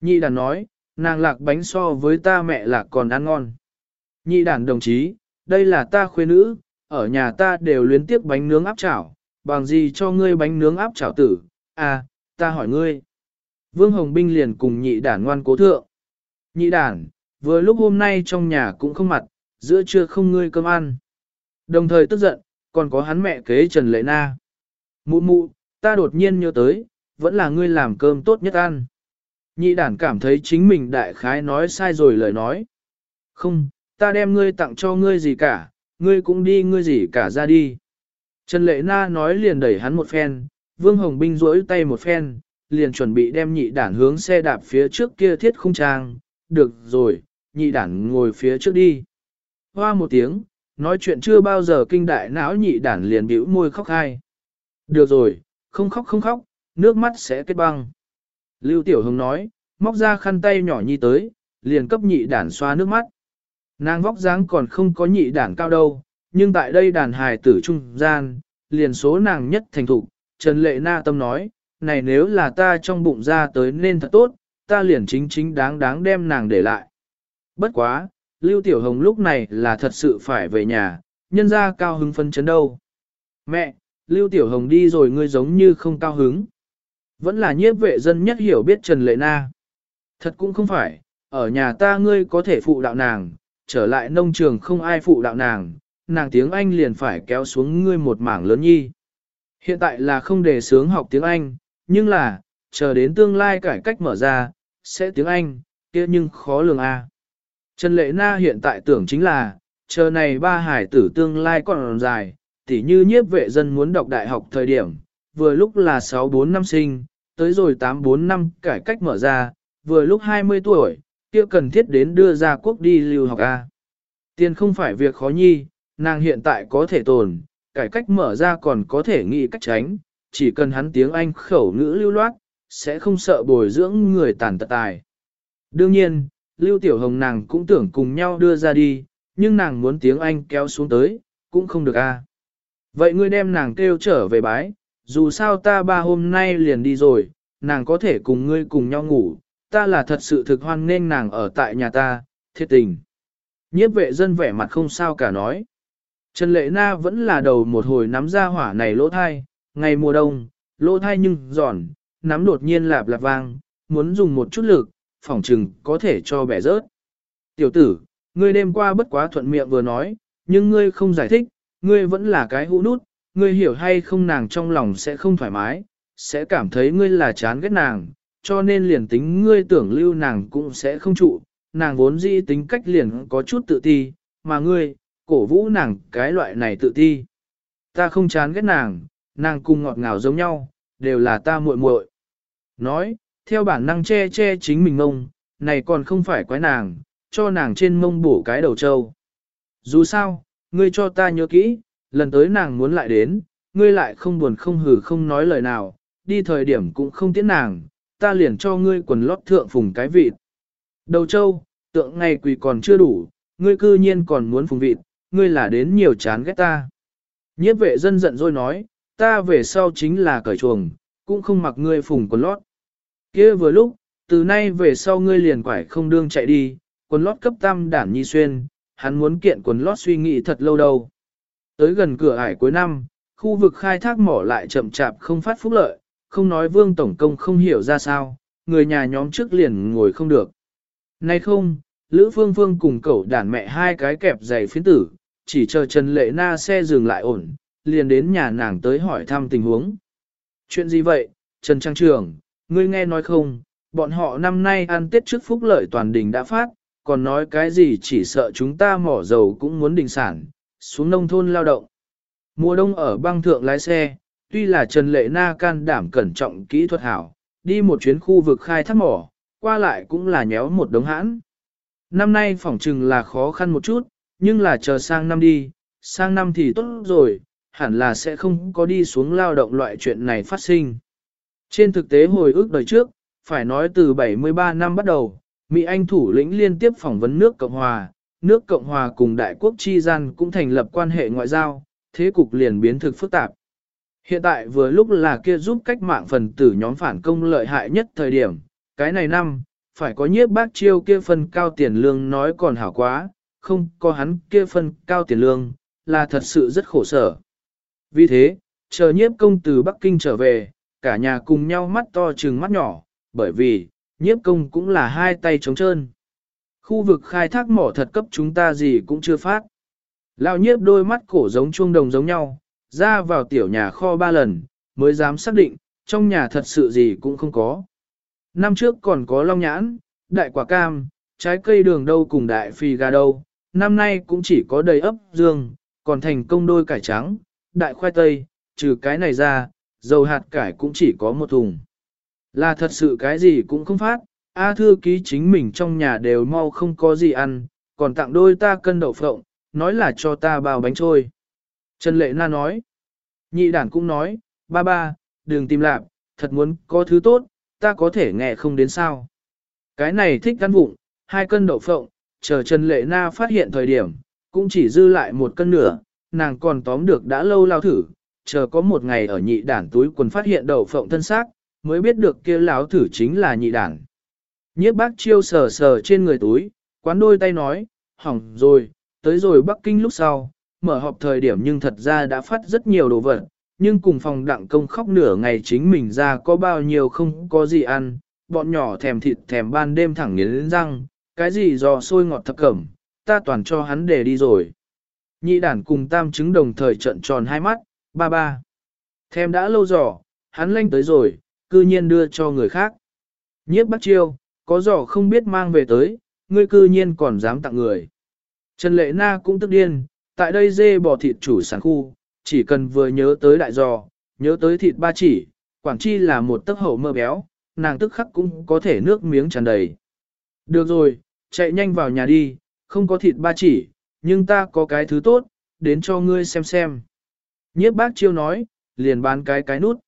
Nhị đàn nói, nàng lạc bánh so với ta mẹ lạc còn ăn ngon. Nhị đàn đồng chí, đây là ta khuê nữ, ở nhà ta đều luyến tiếc bánh nướng áp chảo, bằng gì cho ngươi bánh nướng áp chảo tử, à, ta hỏi ngươi. Vương Hồng Binh liền cùng nhị đàn ngoan cố thượng. Nhị đàn, vừa lúc hôm nay trong nhà cũng không mặt, giữa trưa không ngươi cơm ăn. Đồng thời tức giận, còn có hắn mẹ kế Trần Lệ Na. Mụ mụ, ta đột nhiên nhớ tới, vẫn là ngươi làm cơm tốt nhất ăn. Nhị đản cảm thấy chính mình đại khái nói sai rồi lời nói. Không, ta đem ngươi tặng cho ngươi gì cả, ngươi cũng đi ngươi gì cả ra đi. Trần Lệ Na nói liền đẩy hắn một phen, Vương Hồng Binh rỗi tay một phen, liền chuẩn bị đem nhị đản hướng xe đạp phía trước kia thiết khung trang. Được rồi, nhị đản ngồi phía trước đi. Hoa một tiếng, nói chuyện chưa bao giờ kinh đại não nhị đản liền bĩu môi khóc hai. Được rồi, không khóc không khóc, nước mắt sẽ kết băng. Lưu Tiểu Hồng nói, móc ra khăn tay nhỏ nhi tới, liền cấp nhị đản xoa nước mắt. Nàng vóc dáng còn không có nhị đản cao đâu, nhưng tại đây đàn hài tử trung gian, liền số nàng nhất thành thục. Trần Lệ Na Tâm nói, này nếu là ta trong bụng ra tới nên thật tốt, ta liền chính chính đáng đáng đem nàng để lại. Bất quá, Lưu Tiểu Hồng lúc này là thật sự phải về nhà, nhân ra cao hứng phân chấn đâu. Mẹ, Lưu Tiểu Hồng đi rồi ngươi giống như không cao hứng. Vẫn là nhiếp vệ dân nhất hiểu biết Trần Lệ Na. Thật cũng không phải, ở nhà ta ngươi có thể phụ đạo nàng, trở lại nông trường không ai phụ đạo nàng, nàng tiếng Anh liền phải kéo xuống ngươi một mảng lớn nhi. Hiện tại là không để sướng học tiếng Anh, nhưng là, chờ đến tương lai cải cách mở ra, sẽ tiếng Anh, kia nhưng khó lường a. Trần Lệ Na hiện tại tưởng chính là, chờ này ba hải tử tương lai còn dài, tỉ như nhiếp vệ dân muốn đọc đại học thời điểm, vừa lúc là 6-4 năm sinh, tới rồi 8-4 năm cải cách mở ra, vừa lúc 20 tuổi, kia cần thiết đến đưa ra quốc đi lưu học A. Tiền không phải việc khó nhi, nàng hiện tại có thể tồn, cải cách mở ra còn có thể nghĩ cách tránh, chỉ cần hắn tiếng Anh khẩu ngữ lưu loát, sẽ không sợ bồi dưỡng người tàn tật tài. Đương nhiên, Lưu Tiểu Hồng nàng cũng tưởng cùng nhau đưa ra đi, nhưng nàng muốn tiếng Anh kéo xuống tới, cũng không được a. Vậy ngươi đem nàng kêu trở về bái, dù sao ta ba hôm nay liền đi rồi, nàng có thể cùng ngươi cùng nhau ngủ, ta là thật sự thực hoan nên nàng ở tại nhà ta, thiết tình. Nhiếp vệ dân vẻ mặt không sao cả nói. Trần Lệ Na vẫn là đầu một hồi nắm ra hỏa này lỗ thai, ngày mùa đông, lỗ thai nhưng giòn, nắm đột nhiên lạp lạp vang, muốn dùng một chút lực, phỏng chừng có thể cho bẻ rớt. Tiểu tử, ngươi đêm qua bất quá thuận miệng vừa nói, nhưng ngươi không giải thích, ngươi vẫn là cái hũ nút, ngươi hiểu hay không nàng trong lòng sẽ không thoải mái, sẽ cảm thấy ngươi là chán ghét nàng, cho nên liền tính ngươi tưởng lưu nàng cũng sẽ không trụ, nàng vốn dĩ tính cách liền có chút tự ti, mà ngươi, cổ vũ nàng cái loại này tự ti. Ta không chán ghét nàng, nàng cùng ngọt ngào giống nhau, đều là ta muội muội. Nói, theo bản năng che che chính mình mông, này còn không phải quái nàng, cho nàng trên mông bổ cái đầu trâu. Dù sao, ngươi cho ta nhớ kỹ, lần tới nàng muốn lại đến, ngươi lại không buồn không hừ không nói lời nào, đi thời điểm cũng không tiễn nàng, ta liền cho ngươi quần lót thượng phùng cái vịt. Đầu châu, tượng ngày quỳ còn chưa đủ, ngươi cư nhiên còn muốn phùng vịt, ngươi là đến nhiều chán ghét ta. Nhiếp vệ dân giận rồi nói, ta về sau chính là cởi chuồng, cũng không mặc ngươi phùng quần lót. kia vừa lúc, từ nay về sau ngươi liền quải không đương chạy đi, quần lót cấp tam đản nhi xuyên, hắn muốn kiện quần lót suy nghĩ thật lâu đâu. Tới gần cửa ải cuối năm, khu vực khai thác mỏ lại chậm chạp không phát phúc lợi, không nói vương tổng công không hiểu ra sao, người nhà nhóm trước liền ngồi không được. Nay không, Lữ Phương Phương cùng cậu đàn mẹ hai cái kẹp giày phiến tử, chỉ chờ Trần Lệ Na xe dừng lại ổn, liền đến nhà nàng tới hỏi thăm tình huống. Chuyện gì vậy, Trần Trang Trường, ngươi nghe nói không, bọn họ năm nay ăn tết trước phúc lợi toàn đình đã phát, còn nói cái gì chỉ sợ chúng ta mỏ dầu cũng muốn đình sản, xuống nông thôn lao động. Mùa đông ở băng thượng lái xe, tuy là Trần Lệ Na can đảm cẩn trọng kỹ thuật hảo, đi một chuyến khu vực khai thác mỏ, qua lại cũng là nhéo một đống hãn. Năm nay phỏng chừng là khó khăn một chút, nhưng là chờ sang năm đi, sang năm thì tốt rồi, hẳn là sẽ không có đi xuống lao động loại chuyện này phát sinh. Trên thực tế hồi ức đời trước, phải nói từ 73 năm bắt đầu, Mỹ Anh thủ lĩnh liên tiếp phỏng vấn nước Cộng Hòa, nước Cộng Hòa cùng Đại quốc chi gian cũng thành lập quan hệ ngoại giao, thế cục liền biến thực phức tạp. Hiện tại vừa lúc là kia giúp cách mạng phần tử nhóm phản công lợi hại nhất thời điểm, cái này năm, phải có nhiếp bác chiêu kia phân cao tiền lương nói còn hảo quá, không có hắn kia phân cao tiền lương, là thật sự rất khổ sở. Vì thế, chờ nhiếp công từ Bắc Kinh trở về, cả nhà cùng nhau mắt to trừng mắt nhỏ, bởi vì, nhiếp công cũng là hai tay trống trơn. Khu vực khai thác mỏ thật cấp chúng ta gì cũng chưa phát. Lão nhiếp đôi mắt cổ giống chuông đồng giống nhau, ra vào tiểu nhà kho ba lần, mới dám xác định, trong nhà thật sự gì cũng không có. Năm trước còn có long nhãn, đại quả cam, trái cây đường đâu cùng đại phi gà đâu, năm nay cũng chỉ có đầy ấp dương, còn thành công đôi cải trắng, đại khoai tây, trừ cái này ra, dầu hạt cải cũng chỉ có một thùng. Là thật sự cái gì cũng không phát, A thư ký chính mình trong nhà đều mau không có gì ăn, còn tặng đôi ta cân đậu phộng, nói là cho ta bao bánh trôi. Trần Lệ Na nói, nhị đản cũng nói, ba ba, đừng tìm lạc, thật muốn có thứ tốt, ta có thể nghe không đến sao. Cái này thích gắn vụng, hai cân đậu phộng, chờ Trần Lệ Na phát hiện thời điểm, cũng chỉ dư lại một cân nửa, nàng còn tóm được đã lâu lao thử, chờ có một ngày ở nhị đản túi quần phát hiện đậu phộng thân xác, mới biết được kia lão thử chính là nhị đản. Nhiếp bác chiêu sờ sờ trên người túi, quán đôi tay nói, hỏng rồi, tới rồi Bắc Kinh lúc sau, mở họp thời điểm nhưng thật ra đã phát rất nhiều đồ vật, nhưng cùng phòng đặng công khóc nửa ngày chính mình ra có bao nhiêu không có gì ăn, bọn nhỏ thèm thịt thèm ban đêm thẳng nghiến răng, cái gì giò sôi ngọt thập cẩm, ta toàn cho hắn để đi rồi. Nhị đản cùng tam chứng đồng thời trận tròn hai mắt, ba ba. Thèm đã lâu giỏ, hắn lanh tới rồi, cư nhiên đưa cho người khác. Nhiếp bắt chiêu, có giỏ không biết mang về tới, ngươi cư nhiên còn dám tặng người. Trần Lệ Na cũng tức điên, tại đây dê bò thịt chủ sản khu, chỉ cần vừa nhớ tới đại giò, nhớ tới thịt ba chỉ, Quảng Chi là một tấc hậu mơ béo, nàng tức khắc cũng có thể nước miếng tràn đầy. Được rồi, chạy nhanh vào nhà đi, không có thịt ba chỉ, nhưng ta có cái thứ tốt, đến cho ngươi xem xem. Nhiếp bác chiêu nói, liền bán cái cái nút.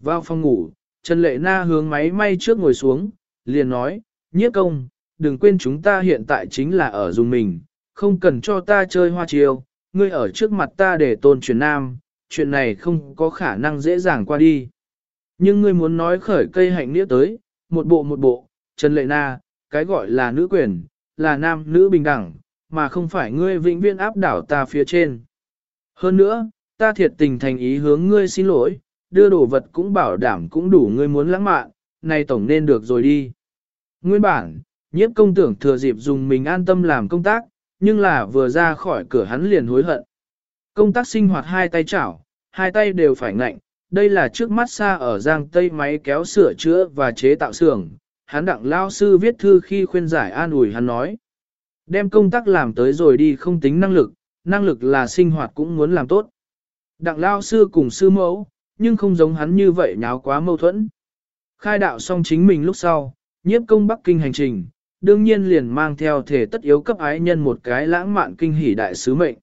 Vào phòng ngủ, Trần Lệ Na hướng máy may trước ngồi xuống, liền nói, nhiếp công, đừng quên chúng ta hiện tại chính là ở dùng mình, không cần cho ta chơi hoa chiêu, ngươi ở trước mặt ta để tôn truyền nam, chuyện này không có khả năng dễ dàng qua đi. Nhưng ngươi muốn nói khởi cây hạnh nghĩa tới, một bộ một bộ, Trần Lệ Na, cái gọi là nữ quyền, là nam nữ bình đẳng, mà không phải ngươi vĩnh viễn áp đảo ta phía trên. Hơn nữa, ta thiệt tình thành ý hướng ngươi xin lỗi, đưa đồ vật cũng bảo đảm cũng đủ ngươi muốn lãng mạn, nay tổng nên được rồi đi. Nguyên bản, nhiếp công tưởng thừa dịp dùng mình an tâm làm công tác, nhưng là vừa ra khỏi cửa hắn liền hối hận. Công tác sinh hoạt hai tay chảo, hai tay đều phải ngạnh, đây là trước mắt xa ở giang tây máy kéo sửa chữa và chế tạo xưởng. Hắn đặng lao sư viết thư khi khuyên giải an ủi hắn nói. Đem công tác làm tới rồi đi không tính năng lực, năng lực là sinh hoạt cũng muốn làm tốt. Đặng lao sư cùng sư mẫu, nhưng không giống hắn như vậy nháo quá mâu thuẫn. Khai đạo xong chính mình lúc sau, nhiếp công Bắc Kinh hành trình, đương nhiên liền mang theo thể tất yếu cấp ái nhân một cái lãng mạn kinh hỉ đại sứ mệnh.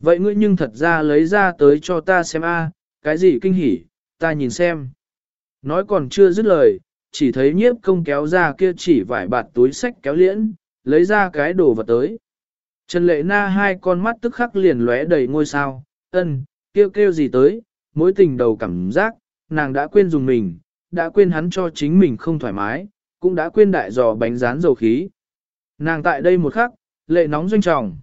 Vậy ngươi nhưng thật ra lấy ra tới cho ta xem a, cái gì kinh hỉ, ta nhìn xem. Nói còn chưa dứt lời, chỉ thấy nhiếp công kéo ra kia chỉ vải bạt túi sách kéo liễn, lấy ra cái đồ vật tới. Trần lệ na hai con mắt tức khắc liền lóe đầy ngôi sao, ân, kêu kêu gì tới, mối tình đầu cảm giác, nàng đã quên dùng mình, đã quên hắn cho chính mình không thoải mái, cũng đã quên đại giò bánh rán dầu khí. Nàng tại đây một khắc, lệ nóng doanh trọng.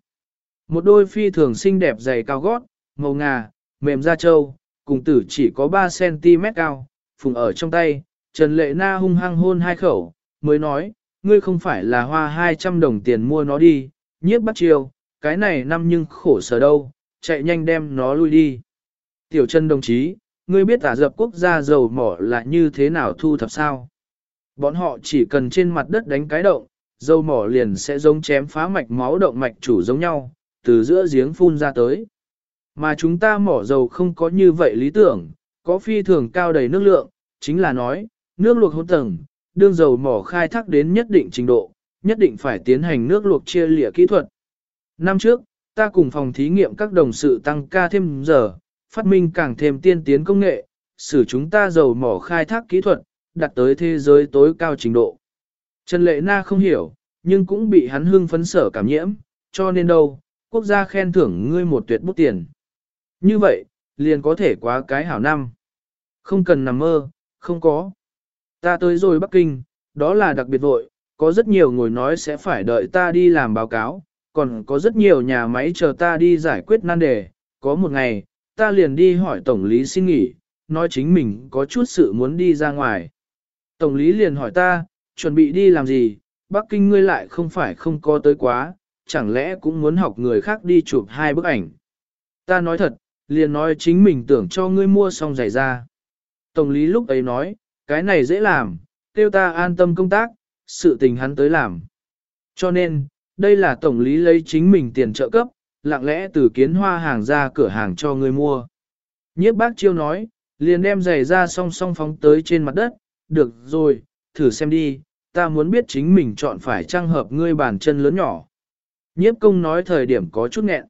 Một đôi phi thường xinh đẹp dày cao gót, màu ngà, mềm da trâu, cùng tử chỉ có 3cm cao, phùng ở trong tay, Trần Lệ Na hung hăng hôn hai khẩu, mới nói, ngươi không phải là hoa 200 đồng tiền mua nó đi, nhiếp bắt chiều, cái này năm nhưng khổ sở đâu, chạy nhanh đem nó lui đi. Tiểu Trần đồng chí, ngươi biết ả dập quốc gia dầu mỏ là như thế nào thu thập sao? Bọn họ chỉ cần trên mặt đất đánh cái động, dầu mỏ liền sẽ giống chém phá mạch máu động mạch chủ giống nhau, từ giữa giếng phun ra tới. Mà chúng ta mỏ dầu không có như vậy lý tưởng, có phi thường cao đầy nước lượng, chính là nói, nước luộc hỗn tầng, đương dầu mỏ khai thác đến nhất định trình độ, nhất định phải tiến hành nước luộc chia lịa kỹ thuật. Năm trước, ta cùng phòng thí nghiệm các đồng sự tăng ca thêm giờ, phát minh càng thêm tiên tiến công nghệ, sử chúng ta giàu mỏ khai thác kỹ thuật, đặt tới thế giới tối cao trình độ. Trần Lệ Na không hiểu, nhưng cũng bị hắn hưng phấn sở cảm nhiễm, cho nên đâu, quốc gia khen thưởng ngươi một tuyệt bút tiền. Như vậy, liền có thể quá cái hảo năm. Không cần nằm mơ, không có. Ta tới rồi Bắc Kinh, đó là đặc biệt vội, có rất nhiều người nói sẽ phải đợi ta đi làm báo cáo, còn có rất nhiều nhà máy chờ ta đi giải quyết nan đề. Có một ngày, ta liền đi hỏi Tổng lý xin nghỉ, nói chính mình có chút sự muốn đi ra ngoài. Tổng lý liền hỏi ta, chuẩn bị đi làm gì, Bắc Kinh ngươi lại không phải không có tới quá, chẳng lẽ cũng muốn học người khác đi chụp hai bức ảnh. Ta nói thật, liền nói chính mình tưởng cho ngươi mua xong giày ra. Tổng lý lúc ấy nói, cái này dễ làm, kêu ta an tâm công tác, sự tình hắn tới làm. Cho nên, đây là tổng lý lấy chính mình tiền trợ cấp, lặng lẽ từ kiến hoa hàng ra cửa hàng cho người mua. Nhiếp bác chiêu nói, liền đem giày ra song song phóng tới trên mặt đất, được rồi, thử xem đi, ta muốn biết chính mình chọn phải trang hợp ngươi bàn chân lớn nhỏ. Nhiếp công nói thời điểm có chút nghẹn.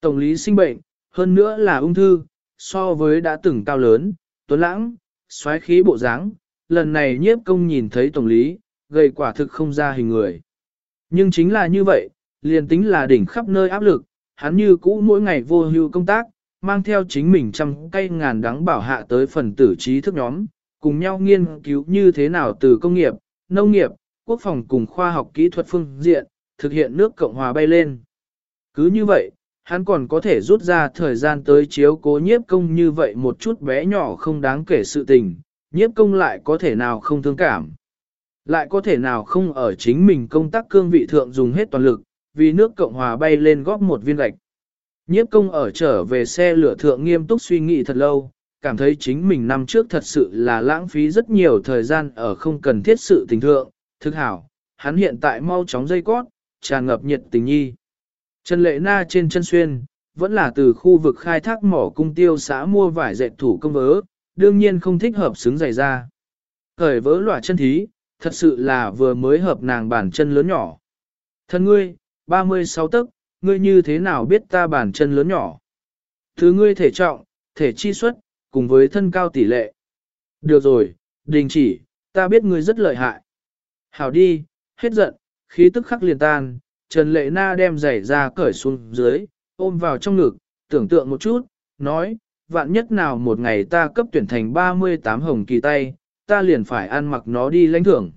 Tổng lý sinh bệnh, hơn nữa là ung thư, so với đã từng cao lớn, tuấn lãng, xoáy khí bộ dáng, lần này nhiếp công nhìn thấy tổng lý, gây quả thực không ra hình người. Nhưng chính là như vậy, liền tính là đỉnh khắp nơi áp lực, hắn như cũ mỗi ngày vô hưu công tác, mang theo chính mình trăm cây ngàn đắng bảo hạ tới phần tử trí thức nhóm, cùng nhau nghiên cứu như thế nào từ công nghiệp, nông nghiệp, quốc phòng cùng khoa học kỹ thuật phương diện, thực hiện nước Cộng Hòa bay lên. Cứ như vậy, hắn còn có thể rút ra thời gian tới chiếu cố nhiếp công như vậy một chút bé nhỏ không đáng kể sự tình, nhiếp công lại có thể nào không thương cảm. Lại có thể nào không ở chính mình công tác cương vị thượng dùng hết toàn lực, vì nước Cộng Hòa bay lên góp một viên gạch. Nhiếp công ở trở về xe lửa thượng nghiêm túc suy nghĩ thật lâu, cảm thấy chính mình năm trước thật sự là lãng phí rất nhiều thời gian ở không cần thiết sự tình thượng, thực hảo, hắn hiện tại mau chóng dây cót, tràn ngập nhiệt tình nhi. Trần Lệ Na trên chân xuyên, vẫn là từ khu vực khai thác mỏ cung tiêu xã mua vải dệt thủ công vớ, đương nhiên không thích hợp xứng giày ra. Cởi vớ lỏa chân thí, thật sự là vừa mới hợp nàng bản chân lớn nhỏ. Thân ngươi, 36 tấc, ngươi như thế nào biết ta bản chân lớn nhỏ? Thứ ngươi thể trọng, thể chi suất, cùng với thân cao tỷ lệ. Được rồi, đình chỉ, ta biết ngươi rất lợi hại. Hảo đi, hết giận, khí tức khắc liền tan, Trần Lệ Na đem giày ra cởi xuống dưới, ôm vào trong ngực, tưởng tượng một chút, nói, vạn nhất nào một ngày ta cấp tuyển thành 38 hồng kỳ tay, ta liền phải ăn mặc nó đi lãnh thưởng.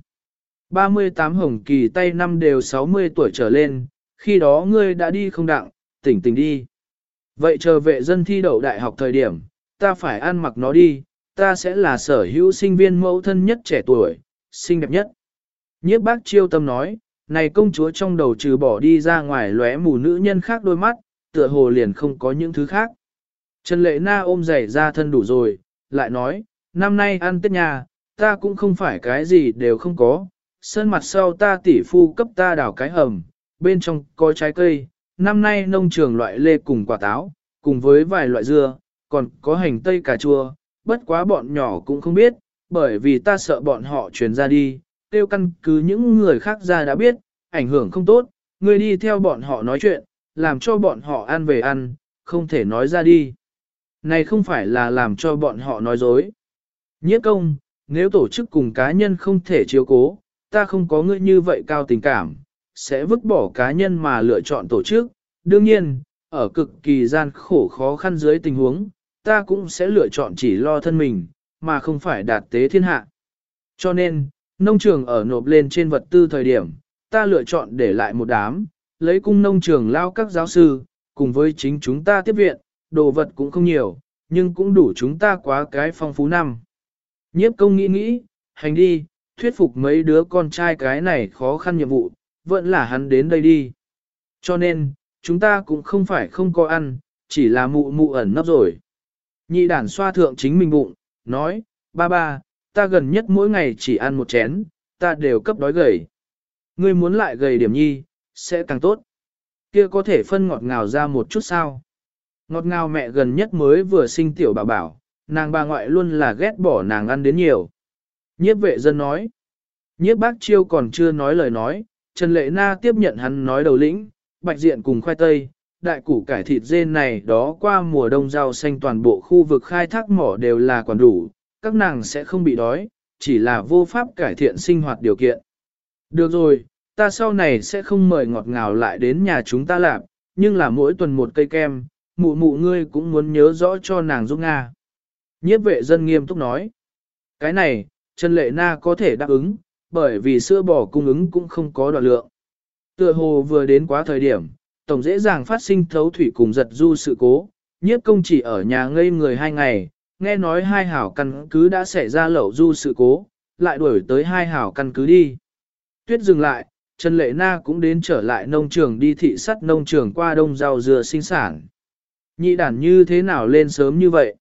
38 hồng kỳ tay năm đều 60 tuổi trở lên, khi đó ngươi đã đi không đặng, tỉnh tỉnh đi. Vậy chờ vệ dân thi đậu đại học thời điểm, ta phải ăn mặc nó đi, ta sẽ là sở hữu sinh viên mẫu thân nhất trẻ tuổi, xinh đẹp nhất. Nhiếp bác chiêu tâm nói, này công chúa trong đầu trừ bỏ đi ra ngoài lóe mù nữ nhân khác đôi mắt, tựa hồ liền không có những thứ khác. Trần Lệ Na ôm giày ra thân đủ rồi, lại nói, năm nay ăn tết nhà, ta cũng không phải cái gì đều không có, sân mặt sau ta tỷ phu cấp ta đào cái hầm, bên trong có trái cây, năm nay nông trường loại lê cùng quả táo, cùng với vài loại dưa, còn có hành tây cà chua, bất quá bọn nhỏ cũng không biết, bởi vì ta sợ bọn họ truyền ra đi, tiêu căn cứ những người khác ra đã biết, ảnh hưởng không tốt, ngươi đi theo bọn họ nói chuyện, làm cho bọn họ ăn về ăn, không thể nói ra đi. Này không phải là làm cho bọn họ nói dối. Nhiếp công, nếu tổ chức cùng cá nhân không thể chiếu cố, ta không có ngươi như vậy cao tình cảm, sẽ vứt bỏ cá nhân mà lựa chọn tổ chức. Đương nhiên, ở cực kỳ gian khổ khó khăn dưới tình huống, ta cũng sẽ lựa chọn chỉ lo thân mình, mà không phải đạt tế thiên hạ. Cho nên, nông trường ở nộp lên trên vật tư thời điểm, ta lựa chọn để lại một đám, lấy cung nông trường lao các giáo sư, cùng với chính chúng ta tiếp viện, đồ vật cũng không nhiều, nhưng cũng đủ chúng ta quá cái phong phú năm. Nhiếp công nghĩ nghĩ, hành đi, thuyết phục mấy đứa con trai cái này khó khăn nhiệm vụ, vẫn là hắn đến đây đi. Cho nên, chúng ta cũng không phải không có ăn, chỉ là mụ mụ ẩn nấp rồi. Nhị đản xoa thượng chính mình bụng, nói, ba ba, ta gần nhất mỗi ngày chỉ ăn một chén, ta đều cấp đói gầy. Ngươi muốn lại gầy điểm nhi, sẽ càng tốt. Kia có thể phân ngọt ngào ra một chút sao. Ngọt ngào mẹ gần nhất mới vừa sinh tiểu bảo bảo, nàng bà ngoại luôn là ghét bỏ nàng ăn đến nhiều. Nhiếp vệ dân nói. Nhiếp bác chiêu còn chưa nói lời nói, Trần Lệ Na tiếp nhận hắn nói đầu lĩnh, bạch diện cùng khoai tây, đại củ cải thịt dê này đó qua mùa đông rau xanh toàn bộ khu vực khai thác mỏ đều là quản đủ, các nàng sẽ không bị đói, chỉ là vô pháp cải thiện sinh hoạt điều kiện. Được rồi, ta sau này sẽ không mời ngọt ngào lại đến nhà chúng ta làm, nhưng là mỗi tuần một cây kem, mụ mụ ngươi cũng muốn nhớ rõ cho nàng giúp Nga. Nhiếp vệ dân nghiêm túc nói. Cái này, Trần Lệ Na có thể đáp ứng, bởi vì sữa bò cung ứng cũng không có đoạn lượng. Tựa hồ vừa đến quá thời điểm, tổng dễ dàng phát sinh thấu thủy cùng giật du sự cố, nhiếp công chỉ ở nhà ngây người hai ngày, nghe nói hai hảo căn cứ đã xảy ra lẩu du sự cố, lại đuổi tới hai hảo căn cứ đi. Tuyết dừng lại, Trần Lệ Na cũng đến trở lại nông trường đi thị sắt nông trường qua đông rau dừa sinh sản. Nhị đản như thế nào lên sớm như vậy?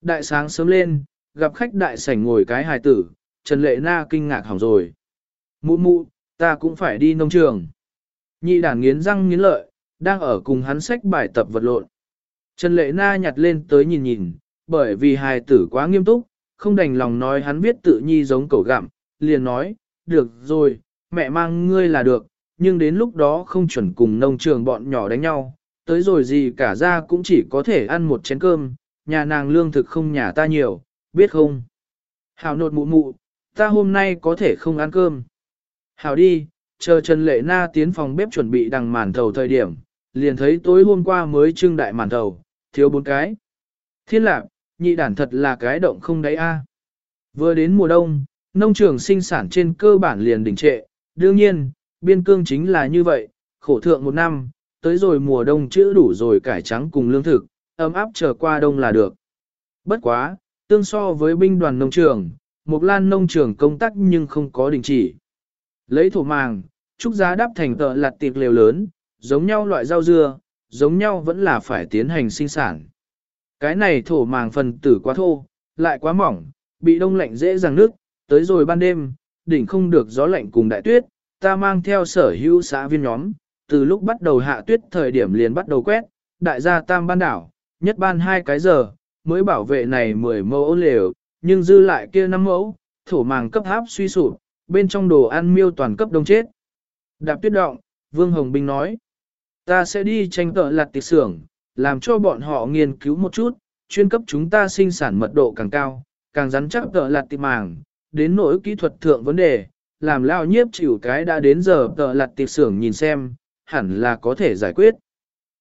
Đại sáng sớm lên, gặp khách đại sảnh ngồi cái hài tử, Trần Lệ Na kinh ngạc hỏng rồi. Mụ mụ, ta cũng phải đi nông trường. Nhị đản nghiến răng nghiến lợi, đang ở cùng hắn sách bài tập vật lộn. Trần Lệ Na nhặt lên tới nhìn nhìn, bởi vì hài tử quá nghiêm túc, không đành lòng nói hắn biết tự nhi giống cẩu gặm, liền nói, được rồi, mẹ mang ngươi là được, nhưng đến lúc đó không chuẩn cùng nông trường bọn nhỏ đánh nhau, tới rồi gì cả ra cũng chỉ có thể ăn một chén cơm, nhà nàng lương thực không nhà ta nhiều, biết không? Hảo nột mụ mụ, ta hôm nay có thể không ăn cơm. Hảo đi, chờ Trần Lệ Na tiến phòng bếp chuẩn bị đằng màn thầu thời điểm, liền thấy tối hôm qua mới trưng đại màn thầu, thiếu bốn cái. Thiên lạc, nhị đản thật là cái động không đáy a. Vừa đến mùa đông, nông trường sinh sản trên cơ bản liền đỉnh trệ, đương nhiên, biên cương chính là như vậy, khổ thượng một năm, tới rồi mùa đông chữ đủ rồi cải trắng cùng lương thực, ấm áp trở qua đông là được. Bất quá, tương so với binh đoàn nông trường, Mộc Lan nông trường công tác nhưng không có đình chỉ. Lấy thổ màng, trúc giá đắp thành tợ lặt tiệc lều lớn, giống nhau loại rau dưa, giống nhau vẫn là phải tiến hành sinh sản. Cái này thổ màng phần tử quá thô, lại quá mỏng, bị đông lạnh dễ dàng nước, tới rồi ban đêm, đỉnh không được gió lạnh cùng đại tuyết, ta mang theo sở hữu xã viên nhóm, từ lúc bắt đầu hạ tuyết thời điểm liền bắt đầu quét, đại gia tam ban đảo, nhất ban hai cái giờ, mới bảo vệ này 10 mẫu lều, nhưng dư lại kia năm mẫu, thổ màng cấp háp suy sụp, bên trong đồ ăn miêu toàn cấp đông chết. Đạp tuyết động, Vương Hồng bình nói, ta sẽ đi tranh tợ lặt tiệc xưởng, làm cho bọn họ nghiên cứu một chút, chuyên cấp chúng ta sinh sản mật độ càng cao, càng rắn chắc tợ lặt tiệc màng, đến nỗi kỹ thuật thượng vấn đề, làm lao nhiếp chịu cái đã đến giờ tợ lặt tiệc xưởng nhìn xem, hẳn là có thể giải quyết.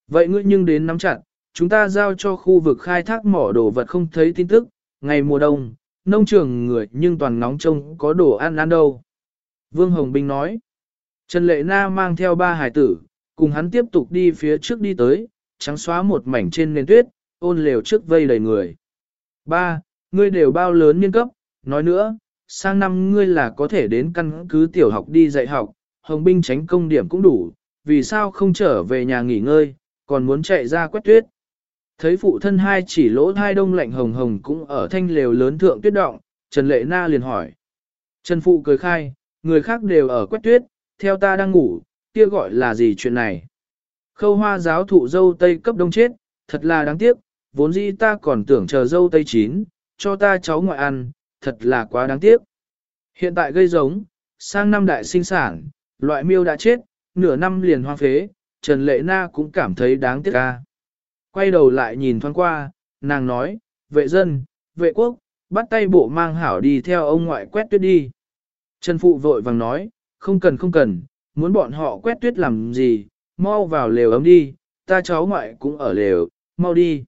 Vậy ngươi nhưng đến nắm chặt, chúng ta giao cho khu vực khai thác mỏ đồ vật không thấy tin tức, ngày mùa đông, nông trường người nhưng toàn nóng trông có đồ ăn ăn đâu. Vương Hồng Binh nói, Trần Lệ Na mang theo ba hải tử, cùng hắn tiếp tục đi phía trước đi tới, trắng xóa một mảnh trên nền tuyết, ôn lều trước vây đầy người. Ba, ngươi đều bao lớn niên cấp, nói nữa, sang năm ngươi là có thể đến căn cứ tiểu học đi dạy học, hồng binh tránh công điểm cũng đủ, vì sao không trở về nhà nghỉ ngơi, còn muốn chạy ra quét tuyết. Thấy phụ thân hai chỉ lỗ hai đông lạnh hồng hồng cũng ở thanh lều lớn thượng tuyết động, Trần Lệ Na liền hỏi. Trần Phụ cười khai, người khác đều ở quét tuyết, theo ta đang ngủ, kia gọi là gì chuyện này. Khâu hoa giáo thụ dâu tây cấp đông chết, thật là đáng tiếc, vốn dĩ ta còn tưởng chờ dâu tây chín, cho ta cháu ngoại ăn, thật là quá đáng tiếc. Hiện tại gây giống, sang năm đại sinh sản, loại miêu đã chết, nửa năm liền hoang phế, Trần Lệ Na cũng cảm thấy đáng tiếc ca. Quay đầu lại nhìn thoáng qua, nàng nói, vệ dân, vệ quốc, bắt tay bộ mang hảo đi theo ông ngoại quét tuyết đi. Trần Phụ vội vàng nói, không cần không cần, muốn bọn họ quét tuyết làm gì, mau vào lều ấm đi, ta cháu ngoại cũng ở lều, mau đi.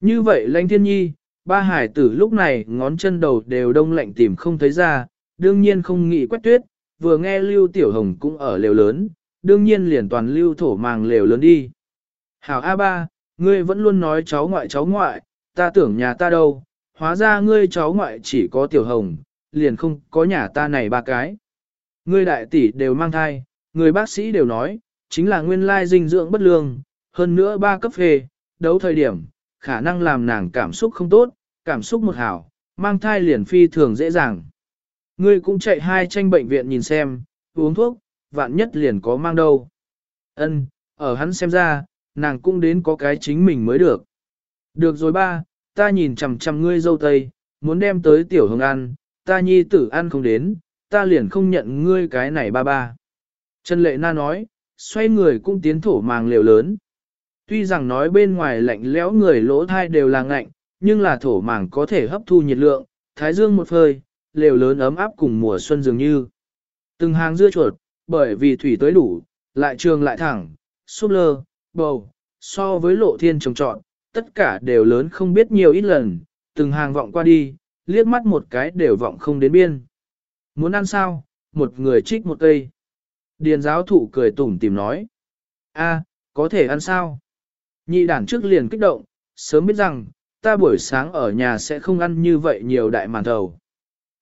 Như vậy lãnh thiên nhi, ba hải tử lúc này ngón chân đầu đều đông lạnh tìm không thấy ra, đương nhiên không nghĩ quét tuyết, vừa nghe Lưu Tiểu Hồng cũng ở lều lớn, đương nhiên liền toàn Lưu thổ màng lều lớn đi. Hảo A3, ngươi vẫn luôn nói cháu ngoại cháu ngoại, ta tưởng nhà ta đâu, hóa ra ngươi cháu ngoại chỉ có Tiểu Hồng, liền không có nhà ta này ba cái. Ngươi đại tỷ đều mang thai, người bác sĩ đều nói, chính là nguyên lai dinh dưỡng bất lương, hơn nữa ba cấp phê, đấu thời điểm, khả năng làm nàng cảm xúc không tốt, cảm xúc một hảo, mang thai liền phi thường dễ dàng. Ngươi cũng chạy hai tranh bệnh viện nhìn xem, uống thuốc, vạn nhất liền có mang đâu. Ân, ở hắn xem ra, nàng cũng đến có cái chính mình mới được. Được rồi ba, ta nhìn chằm chằm ngươi dâu tây, muốn đem tới tiểu hồng ăn, ta nhi tử ăn không đến, ta liền không nhận ngươi cái này ba ba. Trần Lệ Na nói, xoay người cũng tiến thổ màng liều lớn. Tuy rằng nói bên ngoài lạnh lẽo người lỗ thai đều là ngạnh, nhưng là thổ màng có thể hấp thu nhiệt lượng, thái dương một phơi, lều lớn ấm áp cùng mùa xuân dường như. Từng hàng dưa chuột, bởi vì thủy tới đủ, lại trường lại thẳng, súp lơ, bầu, so với lộ thiên trồng trọn, tất cả đều lớn không biết nhiều ít lần, từng hàng vọng qua đi, liếc mắt một cái đều vọng không đến biên. Muốn ăn sao? Một người trích một cây. Điền giáo thụ cười tủm tìm nói. a có thể ăn sao? Nhị đản trước liền kích động, sớm biết rằng, ta buổi sáng ở nhà sẽ không ăn như vậy nhiều đại màn thầu.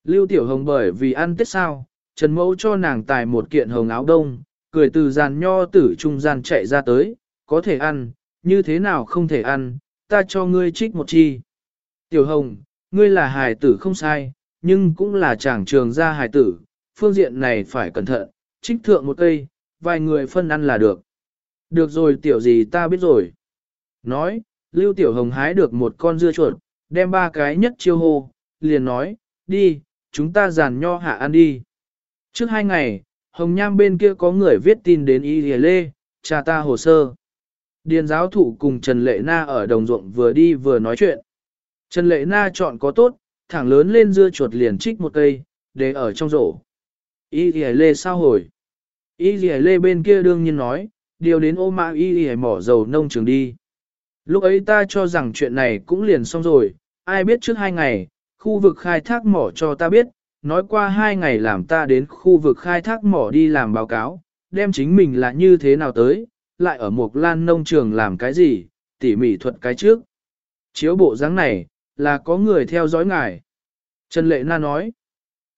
Lưu Tiểu Hồng bởi vì ăn tết sao, Trần Mẫu cho nàng tài một kiện hồng áo đông, cười từ giàn nho tử trung gian chạy ra tới, có thể ăn, như thế nào không thể ăn, ta cho ngươi trích một chi. Tiểu Hồng, ngươi là hài tử không sai, nhưng cũng là chàng trường gia hài tử, phương diện này phải cẩn thận, trích thượng một cây, vài người phân ăn là được. Được rồi tiểu gì ta biết rồi. Nói, Lưu Tiểu Hồng hái được một con dưa chuột, đem ba cái nhất chiêu hô, liền nói, đi, chúng ta giàn nho hạ ăn đi. Trước hai ngày, Hồng Nham bên kia có người viết tin đến Y Lê, cha ta hồ sơ. Điền giáo thủ cùng Trần Lệ Na ở đồng ruộng vừa đi vừa nói chuyện. Trần Lệ Na chọn có tốt, thẳng lớn lên dưa chuột liền trích một cây, để ở trong rổ. Y Lê sao hồi? Y Lê bên kia đương nhiên nói, điều đến ô mã Y mỏ dầu nông trường đi. Lúc ấy ta cho rằng chuyện này cũng liền xong rồi, ai biết trước hai ngày, khu vực khai thác mỏ cho ta biết, nói qua hai ngày làm ta đến khu vực khai thác mỏ đi làm báo cáo, đem chính mình là như thế nào tới, lại ở một lan nông trường làm cái gì, tỉ mỉ thuật cái trước. Chiếu bộ dáng này, là có người theo dõi ngài. Trần Lệ Na nói,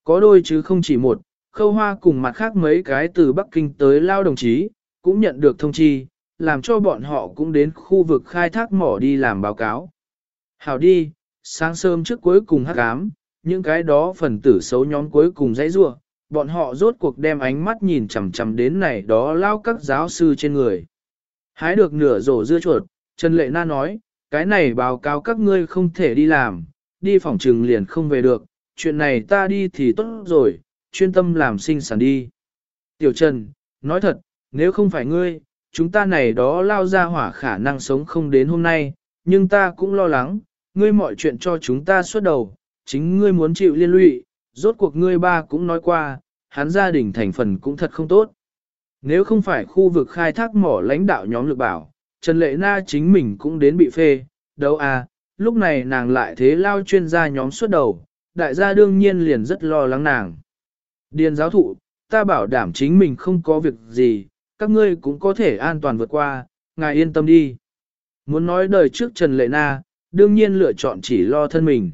có đôi chứ không chỉ một, khâu hoa cùng mặt khác mấy cái từ Bắc Kinh tới lao đồng chí, cũng nhận được thông chi, làm cho bọn họ cũng đến khu vực khai thác mỏ đi làm báo cáo. Hảo đi, sáng sớm trước cuối cùng hắc ám, những cái đó phần tử xấu nhóm cuối cùng dãy rua, bọn họ rốt cuộc đem ánh mắt nhìn chằm chằm đến này đó lao các giáo sư trên người. Hái được nửa rổ dưa chuột, Trần Lệ Na nói, cái này báo cáo các ngươi không thể đi làm, đi phòng trừng liền không về được, chuyện này ta đi thì tốt rồi, chuyên tâm làm sinh sản đi. Tiểu Trần, nói thật, nếu không phải ngươi, chúng ta này đó lao ra hỏa khả năng sống không đến hôm nay, nhưng ta cũng lo lắng, ngươi mọi chuyện cho chúng ta suốt đầu, chính ngươi muốn chịu liên lụy, rốt cuộc ngươi ba cũng nói qua, hắn gia đình thành phần cũng thật không tốt. Nếu không phải khu vực khai thác mỏ lãnh đạo nhóm lực bảo, Trần Lệ Na chính mình cũng đến bị phê, đâu à, lúc này nàng lại thế lao chuyên gia nhóm suốt đầu, đại gia đương nhiên liền rất lo lắng nàng. Điền giáo thụ, ta bảo đảm chính mình không có việc gì, các ngươi cũng có thể an toàn vượt qua, ngài yên tâm đi. Muốn nói đời trước Trần Lệ Na, đương nhiên lựa chọn chỉ lo thân mình.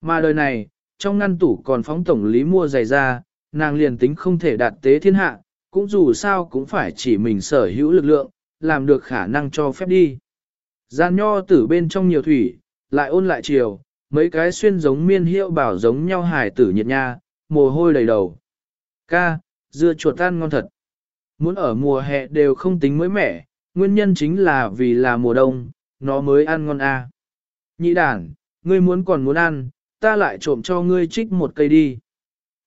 Mà đời này, trong ngăn tủ còn phóng tổng lý mua giày ra, nàng liền tính không thể đạt tế thiên hạ, cũng dù sao cũng phải chỉ mình sở hữu lực lượng, làm được khả năng cho phép đi. Gian nho tử bên trong nhiều thủy, lại ôn lại chiều, mấy cái xuyên giống miên hiệu bảo giống nhau hài tử nhiệt nha, mồ hôi đầy đầu. Ca, dưa chuột tan ngon thật. Muốn ở mùa hè đều không tính mới mẻ, nguyên nhân chính là vì là mùa đông, nó mới ăn ngon a. À. Nhị đản ngươi muốn còn muốn ăn, ta lại trộm cho ngươi trích một cây đi.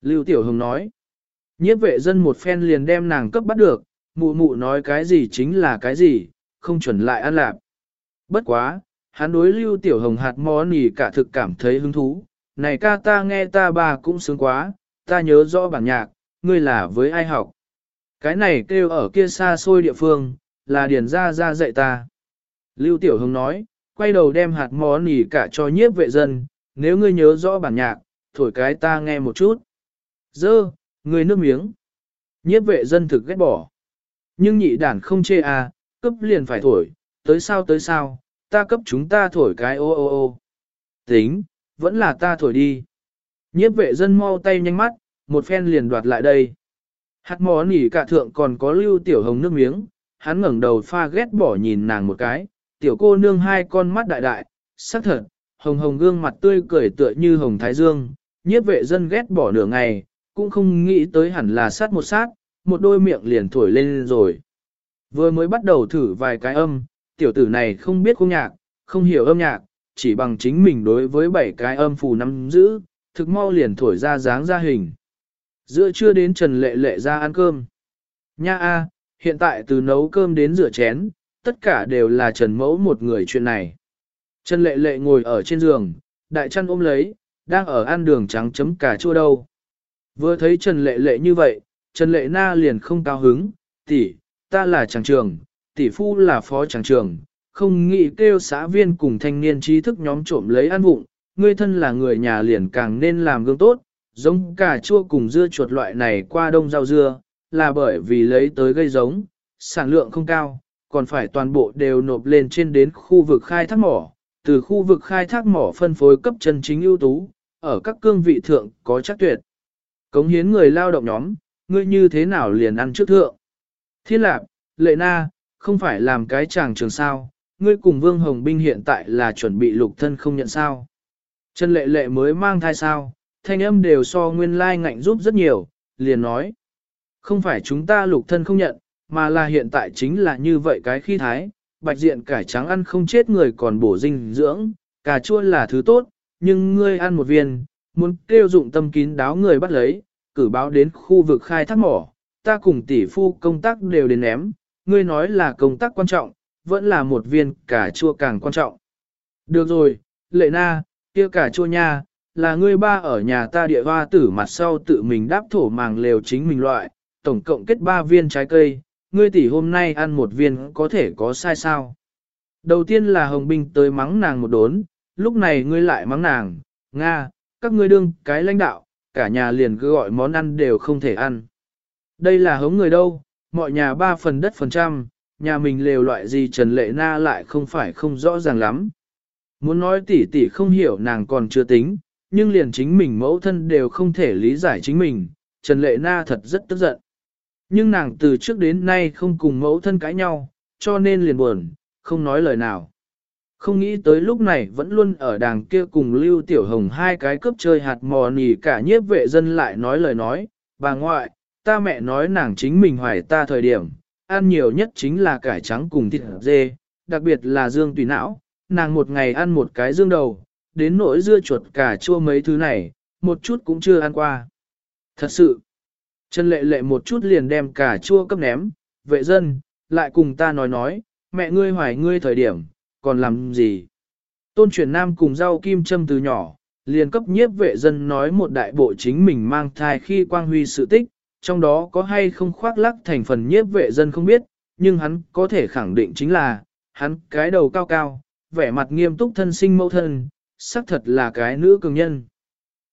Lưu Tiểu Hồng nói. Nhiếp vệ dân một phen liền đem nàng cấp bắt được, mụ mụ nói cái gì chính là cái gì, không chuẩn lại ăn lạp. Bất quá, hắn đối Lưu Tiểu Hồng hạt mò nỉ cả thực cảm thấy hứng thú. Này ca ta nghe ta bà cũng sướng quá, ta nhớ rõ bản nhạc, ngươi là với ai học. Cái này kêu ở kia xa xôi địa phương, là điền ra ra dạy ta. Lưu Tiểu Hồng nói, quay đầu đem hạt mò nỉ cả cho nhiếp vệ dân, nếu ngươi nhớ rõ bản nhạc, thổi cái ta nghe một chút. Dơ, ngươi nước miếng. Nhiếp vệ dân thực ghét bỏ. Nhưng nhị đản không chê à, cấp liền phải thổi, tới sao tới sao, ta cấp chúng ta thổi cái ô ô ô. Tính, vẫn là ta thổi đi. Nhiếp vệ dân mau tay nhanh mắt, một phen liền đoạt lại đây. Hạt mò nỉ cả thượng còn có lưu tiểu hồng nước miếng, hắn ngẩng đầu pha ghét bỏ nhìn nàng một cái, tiểu cô nương hai con mắt đại đại, sắc thật, hồng hồng gương mặt tươi cười tựa như hồng thái dương, nhiếp vệ dân ghét bỏ nửa ngày, cũng không nghĩ tới hẳn là sát một sát, một đôi miệng liền thổi lên rồi. Vừa mới bắt đầu thử vài cái âm, tiểu tử này không biết khung nhạc, không hiểu âm nhạc, chỉ bằng chính mình đối với bảy cái âm phù nắm giữ, thực mau liền thổi ra dáng ra hình. Giữa trưa đến Trần Lệ Lệ ra ăn cơm. Nha a, hiện tại từ nấu cơm đến rửa chén, tất cả đều là Trần Mẫu một người chuyện này. Trần Lệ Lệ ngồi ở trên giường, đại chăn ôm lấy, đang ở ăn đường trắng chấm cà chua đâu. Vừa thấy Trần Lệ Lệ như vậy, Trần Lệ Na liền không cao hứng, tỷ, ta là chàng trường, tỷ phu là phó chàng trường, không nghĩ kêu xã viên cùng thanh niên trí thức nhóm trộm lấy ăn vụng, ngươi thân là người nhà liền càng nên làm gương tốt, giống cà chua cùng dưa chuột loại này qua đông rau dưa, là bởi vì lấy tới gây giống, sản lượng không cao, còn phải toàn bộ đều nộp lên trên đến khu vực khai thác mỏ, từ khu vực khai thác mỏ phân phối cấp chân chính ưu tú, ở các cương vị thượng có chắc tuyệt. Cống hiến người lao động nhóm, ngươi như thế nào liền ăn trước thượng. Thiên lạp, lệ na, không phải làm cái chàng trường sao, ngươi cùng Vương Hồng Binh hiện tại là chuẩn bị lục thân không nhận sao. Trần lệ lệ mới mang thai sao, thanh âm đều so nguyên lai ngạnh giúp rất nhiều, liền nói. Không phải chúng ta lục thân không nhận, mà là hiện tại chính là như vậy cái khi thái, bạch diện cải trắng ăn không chết người còn bổ dinh dưỡng, cà chua là thứ tốt, nhưng ngươi ăn một viên, muốn kêu dụng tâm kín đáo người bắt lấy, cử báo đến khu vực khai thác mỏ, ta cùng tỷ phu công tác đều đến ném, ngươi nói là công tác quan trọng, vẫn là một viên cà chua càng quan trọng. Được rồi, lệ na, kia cà chua nha, là ngươi ba ở nhà ta địa hoa tử mặt sau tự mình đáp thổ màng lều chính mình loại, tổng cộng kết ba viên trái cây, ngươi tỷ hôm nay ăn một viên có thể có sai sao. Đầu tiên là Hồng Binh tới mắng nàng một đốn, lúc này ngươi lại mắng nàng, Nga, các ngươi đương cái lãnh đạo, cả nhà liền cứ gọi món ăn đều không thể ăn. Đây là hống người đâu, mọi nhà ba phần đất phần trăm, nhà mình lều loại gì Trần Lệ Na lại không phải không rõ ràng lắm. Muốn nói tỷ tỷ không hiểu nàng còn chưa tính, nhưng liền chính mình mẫu thân đều không thể lý giải chính mình, Trần Lệ Na thật rất tức giận. Nhưng nàng từ trước đến nay không cùng mẫu thân cãi nhau, cho nên liền buồn, không nói lời nào. Không nghĩ tới lúc này vẫn luôn ở đàng kia cùng Lưu Tiểu Hồng hai cái cướp chơi hạt mò nỉ cả nhiếp vệ dân lại nói lời nói, bà ngoại, ta mẹ nói nàng chính mình hoài ta thời điểm, ăn nhiều nhất chính là cải trắng cùng thịt dê, đặc biệt là dương tùy não, nàng một ngày ăn một cái dương đầu, đến nỗi dưa chuột cả chua mấy thứ này, một chút cũng chưa ăn qua. Thật sự, Trần Lệ Lệ một chút liền đem cả chua cấp ném, vệ dân, lại cùng ta nói nói, mẹ ngươi hoài ngươi thời điểm, còn làm gì? Tôn chuyển nam cùng rau kim châm từ nhỏ, liền cấp nhiếp vệ dân nói một đại bộ chính mình mang thai khi quang huy sự tích, trong đó có hay không khoác lắc thành phần nhiếp vệ dân không biết, nhưng hắn có thể khẳng định chính là, hắn cái đầu cao cao, vẻ mặt nghiêm túc thân sinh mẫu thân, xác thật là cái nữ cường nhân.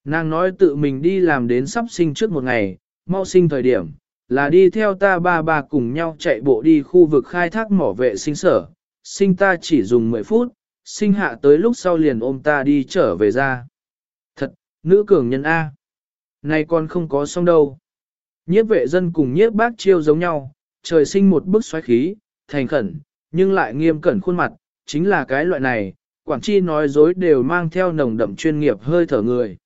Nàng nói tự mình đi làm đến sắp sinh trước một ngày, mau sinh thời điểm, là đi theo ta ba ba cùng nhau chạy bộ đi khu vực khai thác mỏ vệ sinh sở, sinh ta chỉ dùng 10 phút, sinh hạ tới lúc sau liền ôm ta đi trở về ra. thật nữ cường nhân A. Này con không có xong đâu. Nhiếp vệ dân cùng nhiếp bác chiêu giống nhau, trời sinh một bức xoáy khí, thành khẩn, nhưng lại nghiêm cẩn khuôn mặt, chính là cái loại này, Quảng Chi nói dối đều mang theo nồng đậm chuyên nghiệp hơi thở người.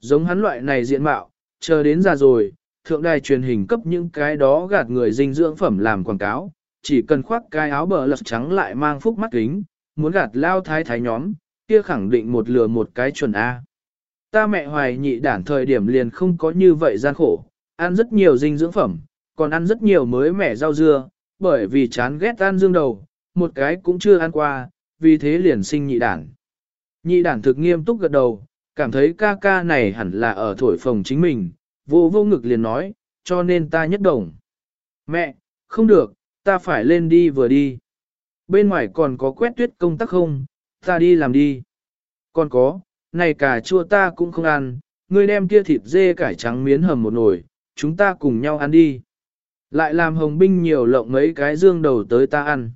Giống hắn loại này diện mạo, chờ đến già rồi, thượng đài truyền hình cấp những cái đó gạt người dinh dưỡng phẩm làm quảng cáo, chỉ cần khoác cái áo bờ lật trắng lại mang phúc mắt kính, muốn gạt lao thái thái nhóm, kia khẳng định một lừa một cái chuẩn A. Ta mẹ hoài nhị đản thời điểm liền không có như vậy gian khổ, ăn rất nhiều dinh dưỡng phẩm, còn ăn rất nhiều mới mẻ rau dưa, bởi vì chán ghét ăn dương đầu, một cái cũng chưa ăn qua, vì thế liền sinh nhị đản. Nhị đản thực nghiêm túc gật đầu, cảm thấy ca ca này hẳn là ở thổi phồng chính mình, vô vô ngực liền nói, cho nên ta nhất đồng. Mẹ, không được, ta phải lên đi vừa đi. Bên ngoài còn có quét tuyết công tác không, ta đi làm đi. Còn có, này cả chua ta cũng không ăn, ngươi đem kia thịt dê cải trắng miến hầm một nồi, chúng ta cùng nhau ăn đi. Lại làm hồng binh nhiều lộng mấy cái dương đầu tới ta ăn.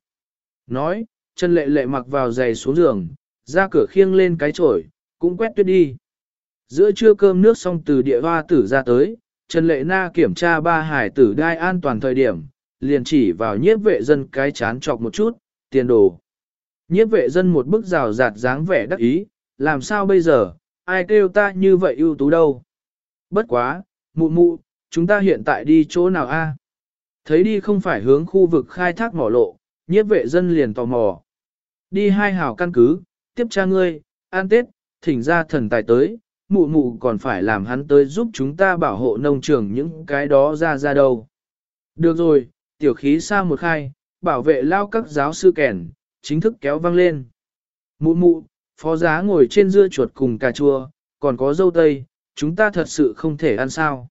Nói, chân lệ lệ mặc vào giày xuống giường, ra cửa khiêng lên cái chổi, cũng quét tuyết đi. Giữa trưa cơm nước xong từ địa hoa tử ra tới, Trần Lệ Na kiểm tra ba hải tử đai an toàn thời điểm, liền chỉ vào nhiếp vệ dân cái chán chọc một chút, tiền đồ. Nhiếp vệ dân một bức rào rạt dáng vẻ đắc ý, làm sao bây giờ, ai kêu ta như vậy ưu tú đâu. Bất quá, mụ mụ, chúng ta hiện tại đi chỗ nào a? Thấy đi không phải hướng khu vực khai thác mỏ lộ, nhiếp vệ dân liền tò mò. Đi hai hào căn cứ, tiếp cha ngươi, an tết, thỉnh ra thần tài tới, mụ mụ còn phải làm hắn tới giúp chúng ta bảo hộ nông trường những cái đó ra ra đâu. Được rồi, tiểu khí xa một khai, bảo vệ lao các giáo sư kèn, chính thức kéo văng lên. Mụ mụ, phó giá ngồi trên dưa chuột cùng cà chua, còn có dâu tây, chúng ta thật sự không thể ăn sao.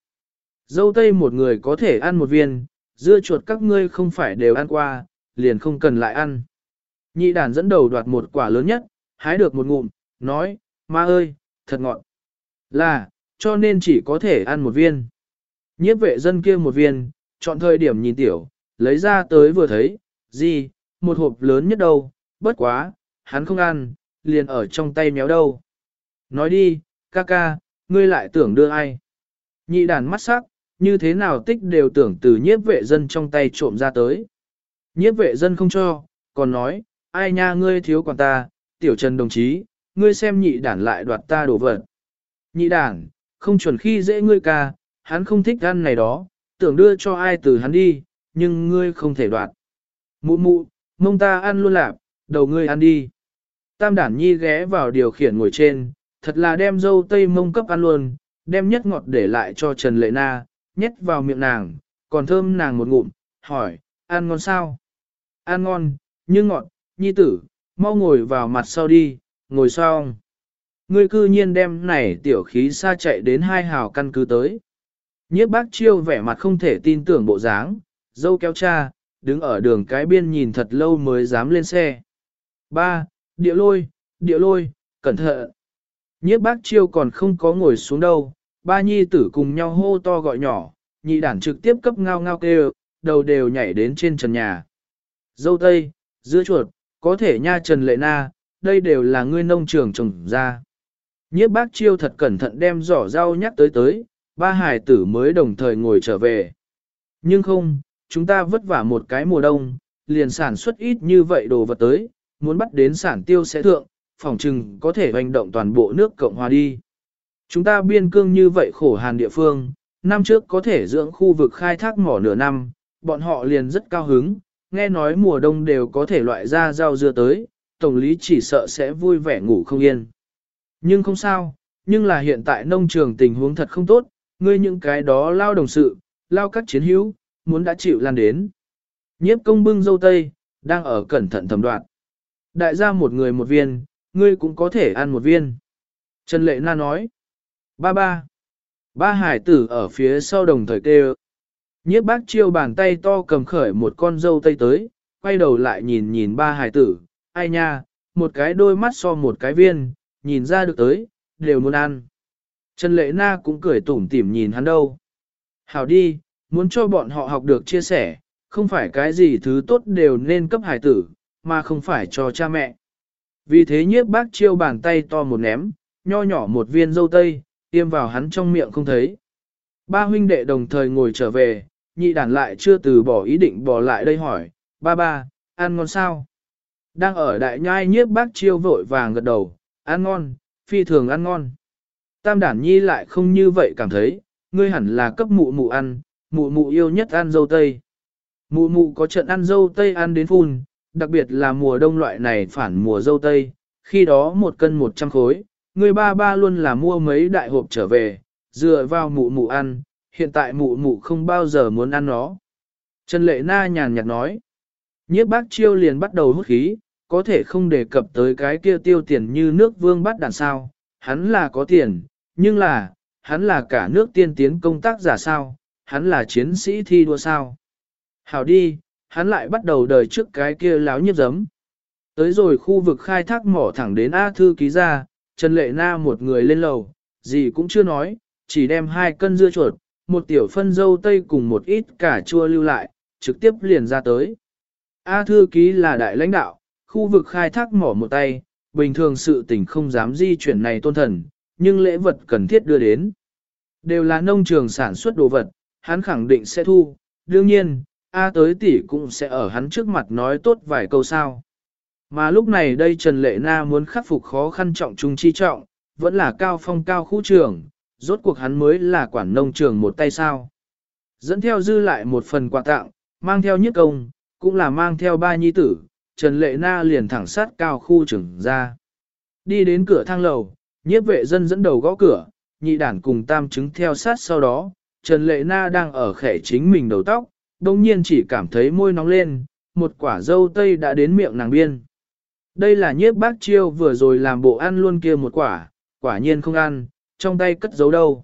Dâu tây một người có thể ăn một viên, dưa chuột các ngươi không phải đều ăn qua, liền không cần lại ăn. Nhị đàn dẫn đầu đoạt một quả lớn nhất, hái được một ngụm, nói, ma ơi, thật ngọt. Là, cho nên chỉ có thể ăn một viên. Nhiếp vệ dân kia một viên, chọn thời điểm nhìn tiểu, lấy ra tới vừa thấy, gì, một hộp lớn nhất đâu, bất quá, hắn không ăn, liền ở trong tay méo đâu. Nói đi, ca ca, ngươi lại tưởng đưa ai? Nhị đàn mắt sắc, như thế nào tích đều tưởng từ nhiếp vệ dân trong tay trộm ra tới. Nhiếp vệ dân không cho, còn nói, ai nha ngươi thiếu quản ta, tiểu trần đồng chí, ngươi xem nhị đản lại đoạt ta đổ vật. Nhị đản, không chuẩn khi dễ ngươi ca, hắn không thích ăn này đó, tưởng đưa cho ai từ hắn đi, nhưng ngươi không thể đoạt. Mụ mụ, mông ta ăn luôn lạp, đầu ngươi ăn đi. Tam đản nhi ghé vào điều khiển ngồi trên, thật là đem dâu tây mông cấp ăn luôn, đem nhất ngọt để lại cho Trần Lệ Na, nhét vào miệng nàng, còn thơm nàng một ngụm, hỏi, ăn ngon sao? Ăn ngon, nhưng ngọt, nhi tử, mau ngồi vào mặt sau đi, ngồi xong. Ngươi cư nhiên đem này tiểu khí xa chạy đến hai hào căn cứ tới. Nhiếp bác chiêu vẻ mặt không thể tin tưởng bộ dáng, dâu kéo cha, đứng ở đường cái biên nhìn thật lâu mới dám lên xe. Ba, địa lôi, địa lôi, cẩn thận. Nhiếp bác chiêu còn không có ngồi xuống đâu, ba nhi tử cùng nhau hô to gọi nhỏ, nhị đản trực tiếp cấp ngao ngao kêu, đầu đều nhảy đến trên trần nhà. Dâu tây, dưa chuột, có thể nha trần lệ na, đây đều là ngươi nông trường trồng ra. Nhiếp bác chiêu thật cẩn thận đem giỏ rau nhắc tới tới, ba hải tử mới đồng thời ngồi trở về. Nhưng không, chúng ta vất vả một cái mùa đông, liền sản xuất ít như vậy đồ vật tới, muốn bắt đến sản tiêu sẽ thượng, phòng trừng có thể hành động toàn bộ nước Cộng Hòa đi. Chúng ta biên cương như vậy khổ hàn địa phương, năm trước có thể dưỡng khu vực khai thác mỏ nửa năm, bọn họ liền rất cao hứng, nghe nói mùa đông đều có thể loại ra rau dưa tới, tổng lý chỉ sợ sẽ vui vẻ ngủ không yên. Nhưng không sao, nhưng là hiện tại nông trường tình huống thật không tốt, ngươi những cái đó lao đồng sự, lao các chiến hữu, muốn đã chịu lan đến. Nhiếp công bưng dâu tây, đang ở cẩn thận thẩm đoạn. Đại gia một người một viên, ngươi cũng có thể ăn một viên. Trần Lệ Na nói. Ba ba. Ba hải tử ở phía sau đồng thời kêu. Nhiếp bác chiêu bàn tay to cầm khởi một con dâu tây tới, quay đầu lại nhìn nhìn ba hải tử. Ai nha, một cái đôi mắt so một cái viên, nhìn ra được tới, đều muốn ăn. Trần Lệ Na cũng cười tủm tỉm nhìn hắn đâu. Hảo đi, muốn cho bọn họ học được chia sẻ, không phải cái gì thứ tốt đều nên cấp hải tử, mà không phải cho cha mẹ. Vì thế nhiếp bác chiêu bàn tay to một ném, nho nhỏ một viên dâu tây, tiêm vào hắn trong miệng không thấy. Ba huynh đệ đồng thời ngồi trở về, nhị đàn lại chưa từ bỏ ý định bỏ lại đây hỏi, ba ba, ăn ngon sao? Đang ở đại nhai nhiếp bác chiêu vội vàng gật đầu, ăn ngon, phi thường ăn ngon. Tam đản nhi lại không như vậy cảm thấy, ngươi hẳn là cấp mụ mụ ăn, mụ mụ yêu nhất ăn dâu tây. Mụ mụ có trận ăn dâu tây ăn đến phun, đặc biệt là mùa đông loại này phản mùa dâu tây, khi đó một cân một trăm khối, người ba ba luôn là mua mấy đại hộp trở về, dựa vào mụ mụ ăn, hiện tại mụ mụ không bao giờ muốn ăn nó. Trần Lệ Na nhàn nhạt nói, nhiếp bác chiêu liền bắt đầu hút khí, có thể không đề cập tới cái kia tiêu tiền như nước vương bắt đàn sao, hắn là có tiền, nhưng là, hắn là cả nước tiên tiến công tác giả sao, hắn là chiến sĩ thi đua sao. Hảo đi, hắn lại bắt đầu đời trước cái kia láo nhiếp giấm. Tới rồi khu vực khai thác mỏ thẳng đến A Thư ký ra, Trần Lệ Na một người lên lầu, gì cũng chưa nói, chỉ đem hai cân dưa chuột, một tiểu phân dâu tây cùng một ít cà chua lưu lại, trực tiếp liền ra tới. A Thư ký là đại lãnh đạo, khu vực khai thác mỏ một tay, bình thường sự tình không dám di chuyển này tôn thần, nhưng lễ vật cần thiết đưa đến. Đều là nông trường sản xuất đồ vật, hắn khẳng định sẽ thu, đương nhiên, A tới tỷ cũng sẽ ở hắn trước mặt nói tốt vài câu sao. Mà lúc này đây Trần Lệ Na muốn khắc phục khó khăn trọng trung chi trọng, vẫn là cao phong cao khu trường, rốt cuộc hắn mới là quản nông trường một tay sao. Dẫn theo dư lại một phần quà tặng, mang theo nhất công, cũng là mang theo ba nhi tử, Trần Lệ Na liền thẳng sát cao khu trưởng ra. Đi đến cửa thang lầu, nhiếp vệ dân dẫn đầu gõ cửa, nhị đản cùng tam chứng theo sát sau đó, Trần Lệ Na đang ở khẻ chính mình đầu tóc, đồng nhiên chỉ cảm thấy môi nóng lên, một quả dâu tây đã đến miệng nàng biên. Đây là nhiếp bác chiêu vừa rồi làm bộ ăn luôn kia một quả, quả nhiên không ăn, trong tay cất giấu đâu.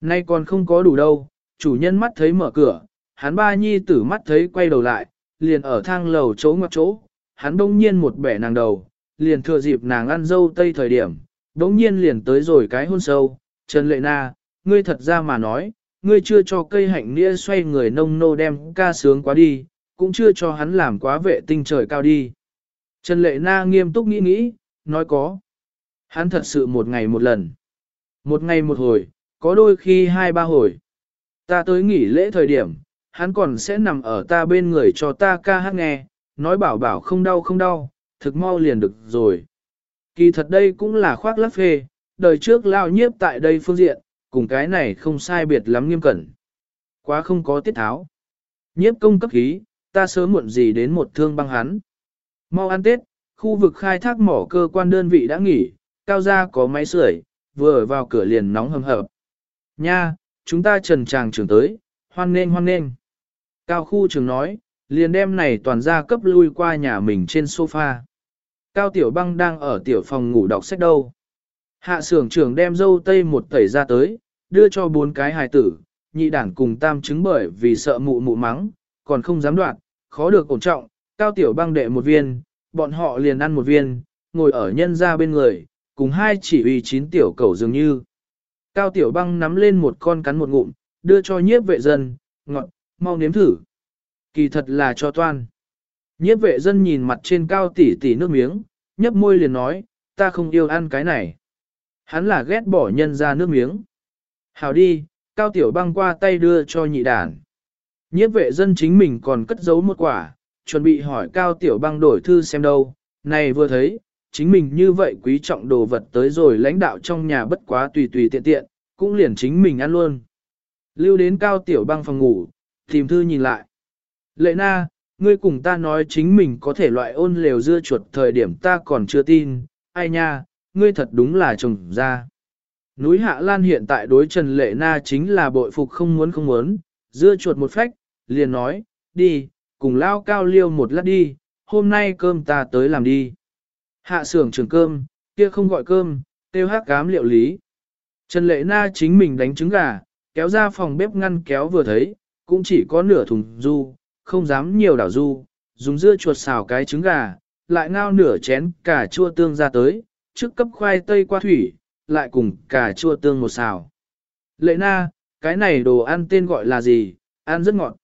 Nay còn không có đủ đâu, chủ nhân mắt thấy mở cửa, hắn ba nhi tử mắt thấy quay đầu lại, liền ở thang lầu chỗ ngoặc chỗ, hắn đông nhiên một bẻ nàng đầu, liền thừa dịp nàng ăn dâu tây thời điểm, đông nhiên liền tới rồi cái hôn sâu, Trần Lệ Na, ngươi thật ra mà nói, ngươi chưa cho cây hạnh nghĩa xoay người nông nô đem ca sướng quá đi, cũng chưa cho hắn làm quá vệ tinh trời cao đi. Trần Lệ Na nghiêm túc nghĩ nghĩ, nói có. Hắn thật sự một ngày một lần. Một ngày một hồi, có đôi khi hai ba hồi. Ta tới nghỉ lễ thời điểm, hắn còn sẽ nằm ở ta bên người cho ta ca hát nghe, nói bảo bảo không đau không đau, thực mau liền được rồi. Kỳ thật đây cũng là khoác lắc phê, đời trước lao nhiếp tại đây phương diện, cùng cái này không sai biệt lắm nghiêm cẩn. Quá không có tiết tháo. Nhiếp công cấp khí, ta sớm muộn gì đến một thương băng hắn. Mau ăn Tết, khu vực khai thác mỏ cơ quan đơn vị đã nghỉ, cao gia có máy sưởi, vừa vào cửa liền nóng hầm hập. Nha, chúng ta trần tràng trưởng tới, hoan nên hoan nên. Cao khu trường nói, liền đem này toàn ra cấp lui qua nhà mình trên sofa. Cao tiểu băng đang ở tiểu phòng ngủ đọc sách đâu. Hạ sưởng trưởng đem dâu tây một tẩy ra tới, đưa cho bốn cái hài tử, nhị đảng cùng tam chứng bởi vì sợ mụ mụ mắng, còn không dám đoạt, khó được ổn trọng, cao tiểu băng đệ một viên, bọn họ liền ăn một viên, ngồi ở nhân ra bên người, cùng hai chỉ uy chín tiểu cầu dường như. Cao tiểu băng nắm lên một con cắn một ngụm, đưa cho nhiếp vệ dân, ngọt, mau nếm thử. Kỳ thật là cho toan. Nhiếp vệ dân nhìn mặt trên cao tỉ tỉ nước miếng, nhấp môi liền nói, ta không yêu ăn cái này. Hắn là ghét bỏ nhân ra nước miếng. Hào đi, cao tiểu băng qua tay đưa cho nhị đàn. Nhiếp vệ dân chính mình còn cất giấu một quả, chuẩn bị hỏi cao tiểu băng đổi thư xem đâu. Này vừa thấy, chính mình như vậy quý trọng đồ vật tới rồi lãnh đạo trong nhà bất quá tùy tùy tiện tiện, cũng liền chính mình ăn luôn. Lưu đến cao tiểu băng phòng ngủ, tìm thư nhìn lại. Lệ na, ngươi cùng ta nói chính mình có thể loại ôn lều dưa chuột thời điểm ta còn chưa tin, ai nha, ngươi thật đúng là chồng ra. Núi Hạ Lan hiện tại đối Trần Lệ Na chính là bội phục không muốn không muốn, dưa chuột một phách, liền nói, đi, cùng lao cao liêu một lát đi, hôm nay cơm ta tới làm đi. Hạ xưởng trường cơm, kia không gọi cơm, tiêu hát cám liệu lý. Trần Lệ Na chính mình đánh trứng gà, kéo ra phòng bếp ngăn kéo vừa thấy, cũng chỉ có nửa thùng du, không dám nhiều đảo du, dùng dưa chuột xào cái trứng gà, lại ngao nửa chén cà chua tương ra tới, trước cấp khoai tây qua thủy, lại cùng cà chua tương một xào. Lệ na, cái này đồ ăn tên gọi là gì, ăn rất ngọt.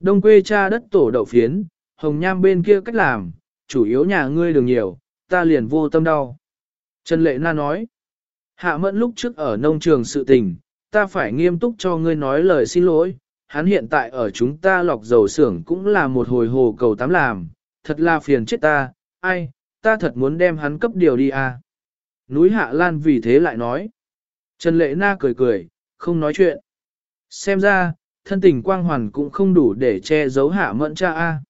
Đông quê cha đất tổ đậu phiến, hồng nham bên kia cách làm, chủ yếu nhà ngươi đường nhiều, ta liền vô tâm đau. Trần Lệ Na nói, Hạ mẫn lúc trước ở nông trường sự tình, ta phải nghiêm túc cho ngươi nói lời xin lỗi, hắn hiện tại ở chúng ta lọc dầu xưởng cũng là một hồi hồ cầu tám làm, thật là phiền chết ta, ai, ta thật muốn đem hắn cấp điều đi à. Núi Hạ Lan vì thế lại nói. Trần Lệ Na cười cười, không nói chuyện. Xem ra, thân tình quang hoàn cũng không đủ để che giấu hạ mẫn cha a.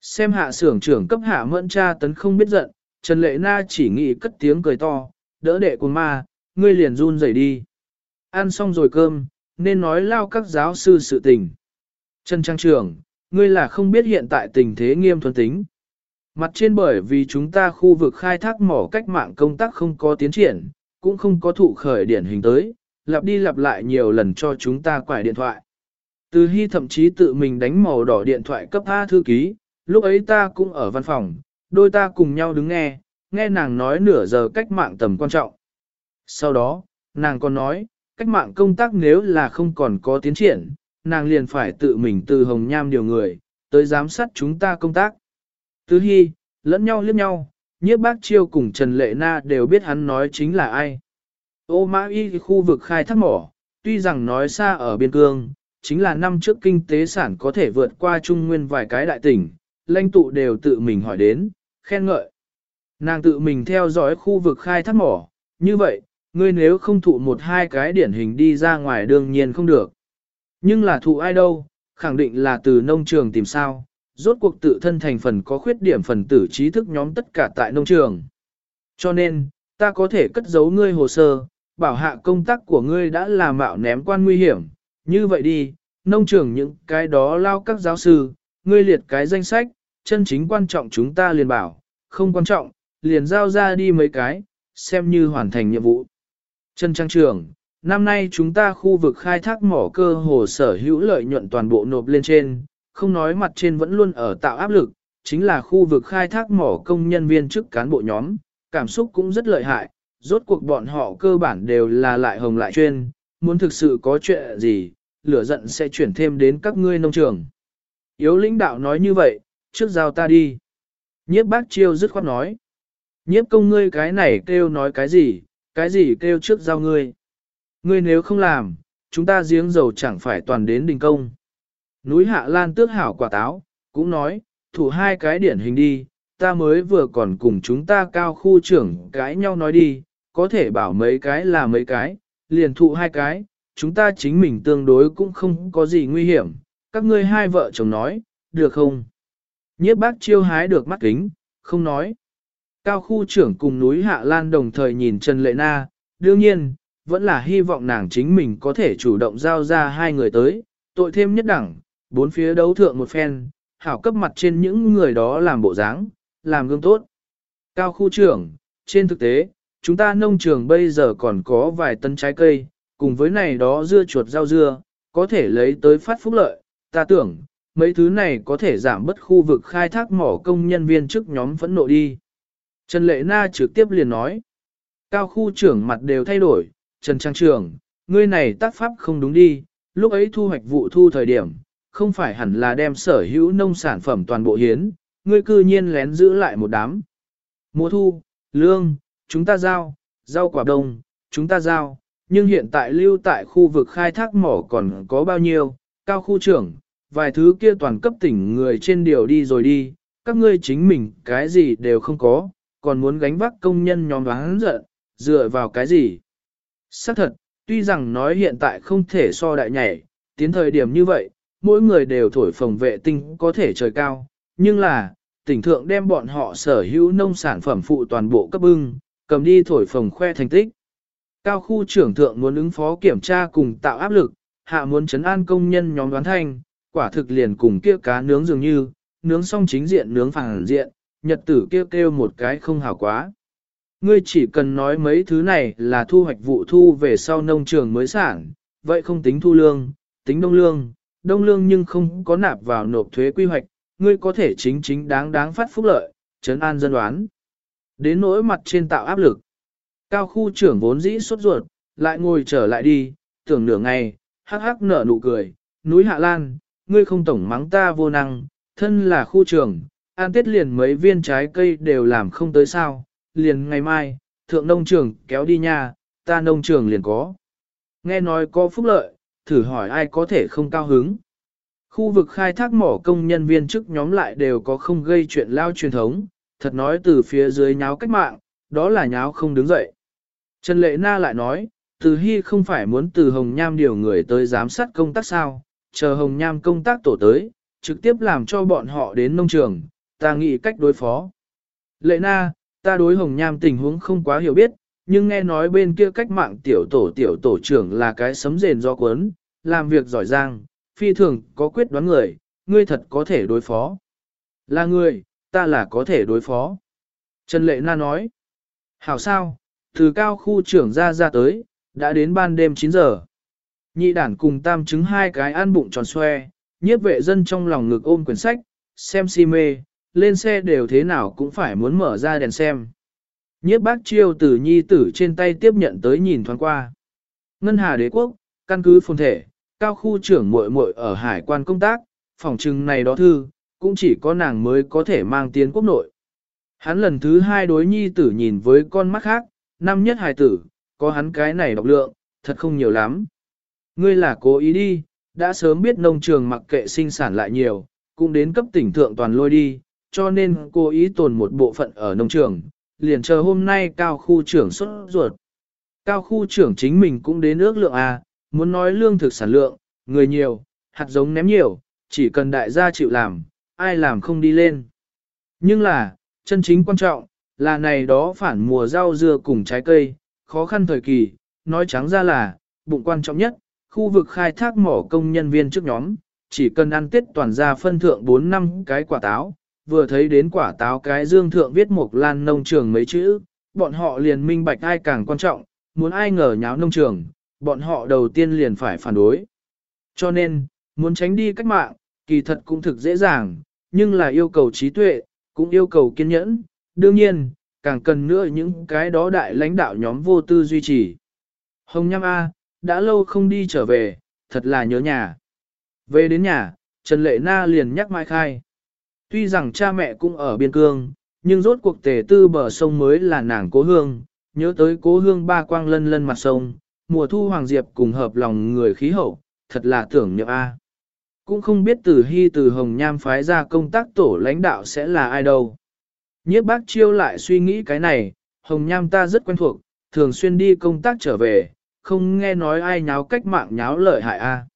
Xem hạ xưởng trưởng cấp hạ mẫn cha tấn không biết giận, Trần Lệ Na chỉ nghĩ cất tiếng cười to, đỡ đệ của ma, ngươi liền run rẩy đi. Ăn xong rồi cơm, nên nói lao các giáo sư sự tình. Trần Trang trưởng, ngươi là không biết hiện tại tình thế nghiêm thuần tính. Mặt trên bởi vì chúng ta khu vực khai thác mỏ cách mạng công tác không có tiến triển, cũng không có thụ khởi điển hình tới, lặp đi lặp lại nhiều lần cho chúng ta quải điện thoại. Từ Hy thậm chí tự mình đánh màu đỏ điện thoại cấp A thư ký, lúc ấy ta cũng ở văn phòng, đôi ta cùng nhau đứng nghe, nghe nàng nói nửa giờ cách mạng tầm quan trọng. Sau đó, nàng còn nói, cách mạng công tác nếu là không còn có tiến triển, nàng liền phải tự mình từ hồng nham điều người, tới giám sát chúng ta công tác. Tứ Hy, lẫn nhau liếc nhau, nhiếp bác chiêu cùng Trần Lệ Na đều biết hắn nói chính là ai. Ô mã y khu vực khai thác mỏ, tuy rằng nói xa ở biên cương, chính là năm trước kinh tế sản có thể vượt qua trung nguyên vài cái đại tỉnh, lãnh tụ đều tự mình hỏi đến, khen ngợi. Nàng tự mình theo dõi khu vực khai thác mỏ, như vậy, ngươi nếu không thụ một hai cái điển hình đi ra ngoài đương nhiên không được. Nhưng là thụ ai đâu, khẳng định là từ nông trường tìm sao, rốt cuộc tự thân thành phần có khuyết điểm phần tử trí thức nhóm tất cả tại nông trường. Cho nên, ta có thể cất giấu ngươi hồ sơ, bảo hạ công tác của ngươi đã là mạo ném quan nguy hiểm. Như vậy đi, nông trường những cái đó lao các giáo sư, ngươi liệt cái danh sách, chân chính quan trọng chúng ta liền bảo, không quan trọng, liền giao ra đi mấy cái, xem như hoàn thành nhiệm vụ. Trân Trang Trường, năm nay chúng ta khu vực khai thác mỏ cơ hồ sở hữu lợi nhuận toàn bộ nộp lên trên, không nói mặt trên vẫn luôn ở tạo áp lực, chính là khu vực khai thác mỏ công nhân viên chức cán bộ nhóm, cảm xúc cũng rất lợi hại, rốt cuộc bọn họ cơ bản đều là lại hồng lại chuyên, muốn thực sự có chuyện gì, lửa giận sẽ chuyển thêm đến các ngươi nông trường. Yếu lãnh đạo nói như vậy, trước giao ta đi. Nhiếp bác chiêu dứt khoát nói. Nhiếp công ngươi cái này kêu nói cái gì, cái gì kêu trước giao ngươi. Ngươi nếu không làm, chúng ta giếng dầu chẳng phải toàn đến đình công. Núi Hạ Lan tước hảo quả táo, cũng nói, thủ hai cái điển hình đi, ta mới vừa còn cùng chúng ta cao khu trưởng cái nhau nói đi, có thể bảo mấy cái là mấy cái, liền thụ hai cái, chúng ta chính mình tương đối cũng không có gì nguy hiểm, các ngươi hai vợ chồng nói, được không? Nhiếp bác chiêu hái được mắt kính, không nói. Cao khu trưởng cùng núi Hạ Lan đồng thời nhìn Trần Lệ Na, đương nhiên, vẫn là hy vọng nàng chính mình có thể chủ động giao ra hai người tới, tội thêm nhất đẳng, bốn phía đấu thượng một phen, hảo cấp mặt trên những người đó làm bộ dáng, làm gương tốt. Cao khu trưởng, trên thực tế, chúng ta nông trường bây giờ còn có vài tấn trái cây, cùng với này đó dưa chuột rau dưa, có thể lấy tới phát phúc lợi, ta tưởng, mấy thứ này có thể giảm bất khu vực khai thác mỏ công nhân viên trước nhóm phẫn nộ đi. Trần Lệ Na trực tiếp liền nói, cao khu trưởng mặt đều thay đổi, Trần Trang trưởng, ngươi này tác pháp không đúng đi, lúc ấy thu hoạch vụ thu thời điểm, không phải hẳn là đem sở hữu nông sản phẩm toàn bộ hiến, ngươi cư nhiên lén giữ lại một đám. Mùa thu, lương, chúng ta giao, rau quả đông, chúng ta giao, nhưng hiện tại lưu tại khu vực khai thác mỏ còn có bao nhiêu, cao khu trưởng, vài thứ kia toàn cấp tỉnh người trên điều đi rồi đi, các ngươi chính mình cái gì đều không có, còn muốn gánh vác công nhân nhóm đoán giận, dựa vào cái gì. Xác thật, tuy rằng nói hiện tại không thể so đại nhảy, tiến thời điểm như vậy, mỗi người đều thổi phồng vệ tinh có thể trời cao, nhưng là, tỉnh thượng đem bọn họ sở hữu nông sản phẩm phụ toàn bộ cấp bưng, cầm đi thổi phồng khoe thành tích. Cao khu trưởng thượng muốn ứng phó kiểm tra cùng tạo áp lực, hạ muốn chấn an công nhân nhóm đoán thanh, quả thực liền cùng kia cá nướng dường như, nướng xong chính diện nướng phẳng diện, nhật tử kêu kêu một cái không hảo quá. Ngươi chỉ cần nói mấy thứ này là thu hoạch vụ thu về sau nông trường mới sản, vậy không tính thu lương, tính đông lương, đông lương nhưng không có nạp vào nộp thuế quy hoạch, ngươi có thể chính chính đáng đáng phát phúc lợi, trấn an dân đoán. Đến nỗi mặt trên tạo áp lực. Cao khu trưởng vốn dĩ sốt ruột, lại ngồi trở lại đi, tưởng nửa ngày, hắc hắc nở nụ cười, núi Hạ Lan, ngươi không tổng mắng ta vô năng, thân là khu trưởng, an tết liền mấy viên trái cây đều làm không tới sao, liền ngày mai, thượng nông trường kéo đi nha, ta nông trường liền có. Nghe nói có phúc lợi, thử hỏi ai có thể không cao hứng. Khu vực khai thác mỏ công nhân viên chức nhóm lại đều có không gây chuyện lao truyền thống, thật nói từ phía dưới nháo cách mạng, đó là nháo không đứng dậy. Trần Lệ Na lại nói, từ hy không phải muốn từ Hồng Nham điều người tới giám sát công tác sao, chờ Hồng Nham công tác tổ tới, trực tiếp làm cho bọn họ đến nông trường, ta nghĩ cách đối phó. Lệ Na, ta đối Hồng Nham tình huống không quá hiểu biết, nhưng nghe nói bên kia cách mạng tiểu tổ tiểu tổ trưởng là cái sấm rền do cuốn, làm việc giỏi giang, phi thường có quyết đoán người, ngươi thật có thể đối phó. Là người, ta là có thể đối phó. Trần Lệ Na nói, hảo sao, từ cao khu trưởng ra ra tới, đã đến ban đêm 9 giờ. Nhị đản cùng tam chứng hai cái ăn bụng tròn xoe, nhiếp vệ dân trong lòng ngực ôm quyển sách, xem si mê, lên xe đều thế nào cũng phải muốn mở ra đèn xem. Nhiếp bác chiêu từ nhi tử trên tay tiếp nhận tới nhìn thoáng qua. Ngân Hà đế quốc, căn cứ phồn thể, cao khu trưởng muội muội ở hải quan công tác, phòng trưng này đó thư, cũng chỉ có nàng mới có thể mang tiến quốc nội. Hắn lần thứ hai đối nhi tử nhìn với con mắt khác, năm nhất hài tử, có hắn cái này độc lượng, thật không nhiều lắm. Ngươi là cố ý đi, đã sớm biết nông trường mặc kệ sinh sản lại nhiều, cũng đến cấp tỉnh thượng toàn lôi đi, cho nên cô ý tồn một bộ phận ở nông trường, liền chờ hôm nay cao khu trưởng xuất ruột. Cao khu trưởng chính mình cũng đến ước lượng A, muốn nói lương thực sản lượng, người nhiều, hạt giống ném nhiều, chỉ cần đại gia chịu làm, ai làm không đi lên. Nhưng là, chân chính quan trọng, là này đó phản mùa rau dưa cùng trái cây, khó khăn thời kỳ, nói trắng ra là, bụng quan trọng nhất, khu vực khai thác mỏ công nhân viên trước nhóm, chỉ cần ăn tết toàn ra phân thượng 4 năm cái quả táo, vừa thấy đến quả táo cái dương thượng viết một lan nông trường mấy chữ, bọn họ liền minh bạch ai càng quan trọng, muốn ai ngờ nháo nông trường, bọn họ đầu tiên liền phải phản đối. Cho nên, muốn tránh đi cách mạng, kỳ thật cũng thực dễ dàng, nhưng là yêu cầu trí tuệ, cũng yêu cầu kiên nhẫn, đương nhiên, càng cần nữa những cái đó đại lãnh đạo nhóm vô tư duy trì. Hồng Nham A, đã lâu không đi trở về, thật là nhớ nhà. Về đến nhà, Trần Lệ Na liền nhắc Mai Khai. Tuy rằng cha mẹ cũng ở biên cương, nhưng rốt cuộc tề tư bờ sông mới là nàng cố hương, nhớ tới cố hương ba quang lân lân mặt sông, mùa thu Hoàng Diệp cùng hợp lòng người khí hậu, thật là tưởng niệm A. Cũng không biết từ hy từ Hồng Nham phái ra công tác tổ lãnh đạo sẽ là ai đâu. Nhiếp bác chiêu lại suy nghĩ cái này, Hồng Nham ta rất quen thuộc, thường xuyên đi công tác trở về, không nghe nói ai nháo cách mạng nháo lợi hại A.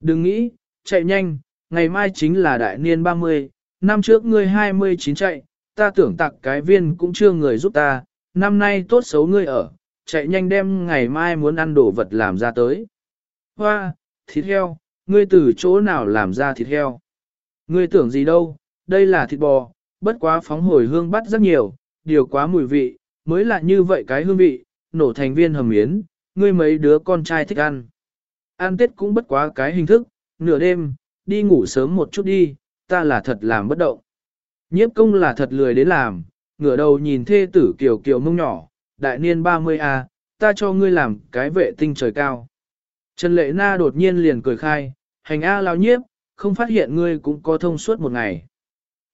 Đừng nghĩ, chạy nhanh, ngày mai chính là đại niên 30, năm trước ngươi 29 chạy, ta tưởng tặng cái viên cũng chưa người giúp ta, năm nay tốt xấu ngươi ở, chạy nhanh đem ngày mai muốn ăn đồ vật làm ra tới. Hoa, thịt heo, ngươi từ chỗ nào làm ra thịt heo? Ngươi tưởng gì đâu, đây là thịt bò, bất quá phóng hồi hương bắt rất nhiều, điều quá mùi vị, mới là như vậy cái hương vị, nổ thành viên hầm miến, ngươi mấy đứa con trai thích ăn. Ăn tết cũng bất quá cái hình thức, nửa đêm, đi ngủ sớm một chút đi, ta là thật làm bất động. Nhiếp công là thật lười đến làm, ngửa đầu nhìn thê tử kiều kiều mông nhỏ, đại niên 30A, ta cho ngươi làm cái vệ tinh trời cao. Trần Lệ Na đột nhiên liền cười khai, hành A lao nhiếp, không phát hiện ngươi cũng có thông suốt một ngày.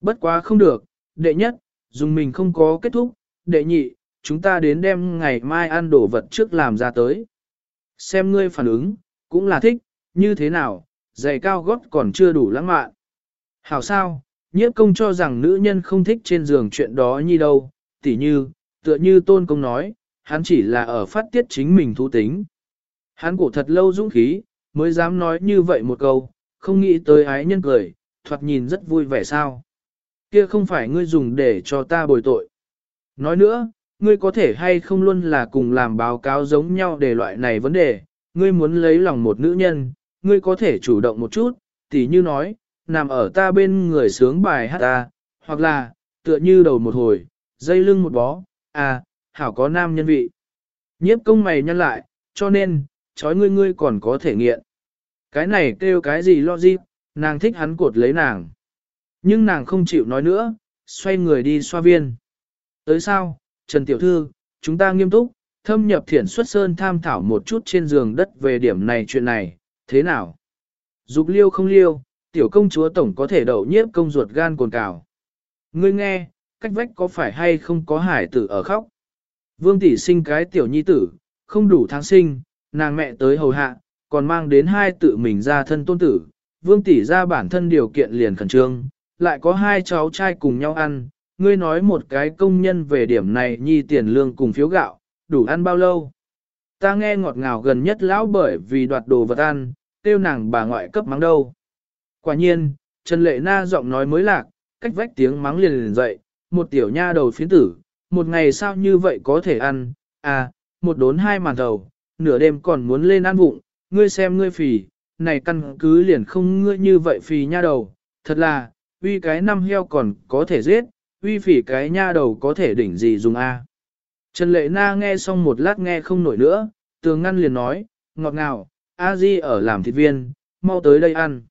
Bất quá không được, đệ nhất, dùng mình không có kết thúc, đệ nhị, chúng ta đến đem ngày mai ăn đồ vật trước làm ra tới. Xem ngươi phản ứng, cũng là thích, như thế nào, giày cao gót còn chưa đủ lãng mạn. Hảo sao, nhiếp công cho rằng nữ nhân không thích trên giường chuyện đó như đâu, tỉ như, tựa như tôn công nói, hắn chỉ là ở phát tiết chính mình thú tính. Hắn cổ thật lâu dũng khí, mới dám nói như vậy một câu, không nghĩ tới ái nhân cười, thoạt nhìn rất vui vẻ sao. Kia không phải ngươi dùng để cho ta bồi tội. Nói nữa, ngươi có thể hay không luôn là cùng làm báo cáo giống nhau để loại này vấn đề, ngươi muốn lấy lòng một nữ nhân, ngươi có thể chủ động một chút, tỉ như nói, nằm ở ta bên người sướng bài hát ta, hoặc là, tựa như đầu một hồi, dây lưng một bó, à, hảo có nam nhân vị. Nhiếp công mày nhăn lại, cho nên, chói ngươi ngươi còn có thể nghiện. Cái này kêu cái gì lo gì, nàng thích hắn cột lấy nàng. Nhưng nàng không chịu nói nữa, xoay người đi xoa viên. Tới sao, Trần Tiểu Thư, chúng ta nghiêm túc, thâm nhập thiển xuất sơn tham thảo một chút trên giường đất về điểm này chuyện này, thế nào? Dục liêu không liêu, tiểu công chúa tổng có thể đậu nhiếp công ruột gan cồn cào. Ngươi nghe, cách vách có phải hay không có hải tử ở khóc? Vương tỷ sinh cái tiểu nhi tử, không đủ tháng sinh, nàng mẹ tới hầu hạ, còn mang đến hai tự mình ra thân tôn tử, vương tỷ ra bản thân điều kiện liền khẩn trương, lại có hai cháu trai cùng nhau ăn, ngươi nói một cái công nhân về điểm này nhi tiền lương cùng phiếu gạo, đủ ăn bao lâu. Ta nghe ngọt ngào gần nhất lão bởi vì đoạt đồ vật ăn, tiêu nàng bà ngoại cấp mắng đâu. Quả nhiên, Trần Lệ Na giọng nói mới lạc, cách vách tiếng mắng liền liền dậy, một tiểu nha đầu phiến tử, một ngày sao như vậy có thể ăn, à, một đốn hai màn đầu, nửa đêm còn muốn lên ăn vụng, ngươi xem ngươi phì, này căn cứ liền không ngươi như vậy phì nha đầu, thật là, uy cái năm heo còn có thể giết, uy phỉ cái nha đầu có thể đỉnh gì dùng a. Trần Lệ Na nghe xong một lát nghe không nổi nữa, tường ngăn liền nói, ngọt ngào, a di ở làm thịt viên, mau tới đây ăn.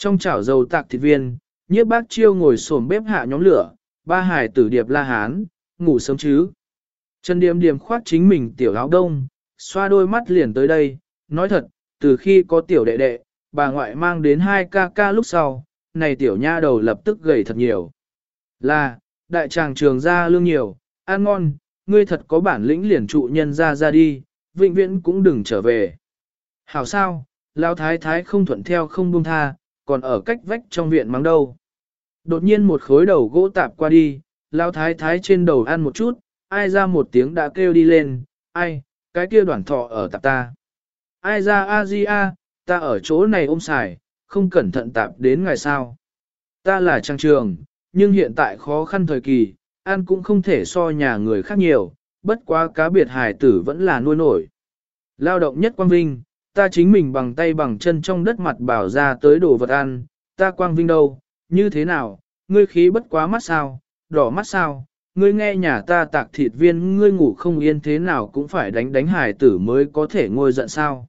Trong chảo dầu tạc thịt viên, nhiếp bác chiêu ngồi xổm bếp hạ nhóm lửa, ba hải tử điệp la hán, ngủ sớm chứ. Trần Điềm Điềm khoát chính mình tiểu áo đông, xoa đôi mắt liền tới đây, nói thật, từ khi có tiểu đệ đệ, bà ngoại mang đến hai ca ca lúc sau, này tiểu nha đầu lập tức gầy thật nhiều. Là, đại tràng trường ra lương nhiều, ăn ngon, ngươi thật có bản lĩnh liền trụ nhân ra ra đi, vĩnh viễn cũng đừng trở về. Hảo sao, lao thái thái không thuận theo không buông tha, còn ở cách vách trong viện mắng đâu. Đột nhiên một khối đầu gỗ tạp qua đi, lao thái thái trên đầu ăn một chút, ai ra một tiếng đã kêu đi lên, ai, cái kia đoàn thọ ở tạp ta. Ai ra a di a, ta ở chỗ này ôm xài, không cẩn thận tạp đến ngày sao. Ta là trang trường, nhưng hiện tại khó khăn thời kỳ, ăn cũng không thể so nhà người khác nhiều, bất quá cá biệt hài tử vẫn là nuôi nổi. Lao động nhất quang vinh, ta chính mình bằng tay bằng chân trong đất mặt bảo ra tới đồ vật ăn, ta quang vinh đâu, như thế nào, ngươi khí bất quá mắt sao, đỏ mắt sao, ngươi nghe nhà ta tạc thịt viên ngươi ngủ không yên thế nào cũng phải đánh đánh hài tử mới có thể ngôi giận sao.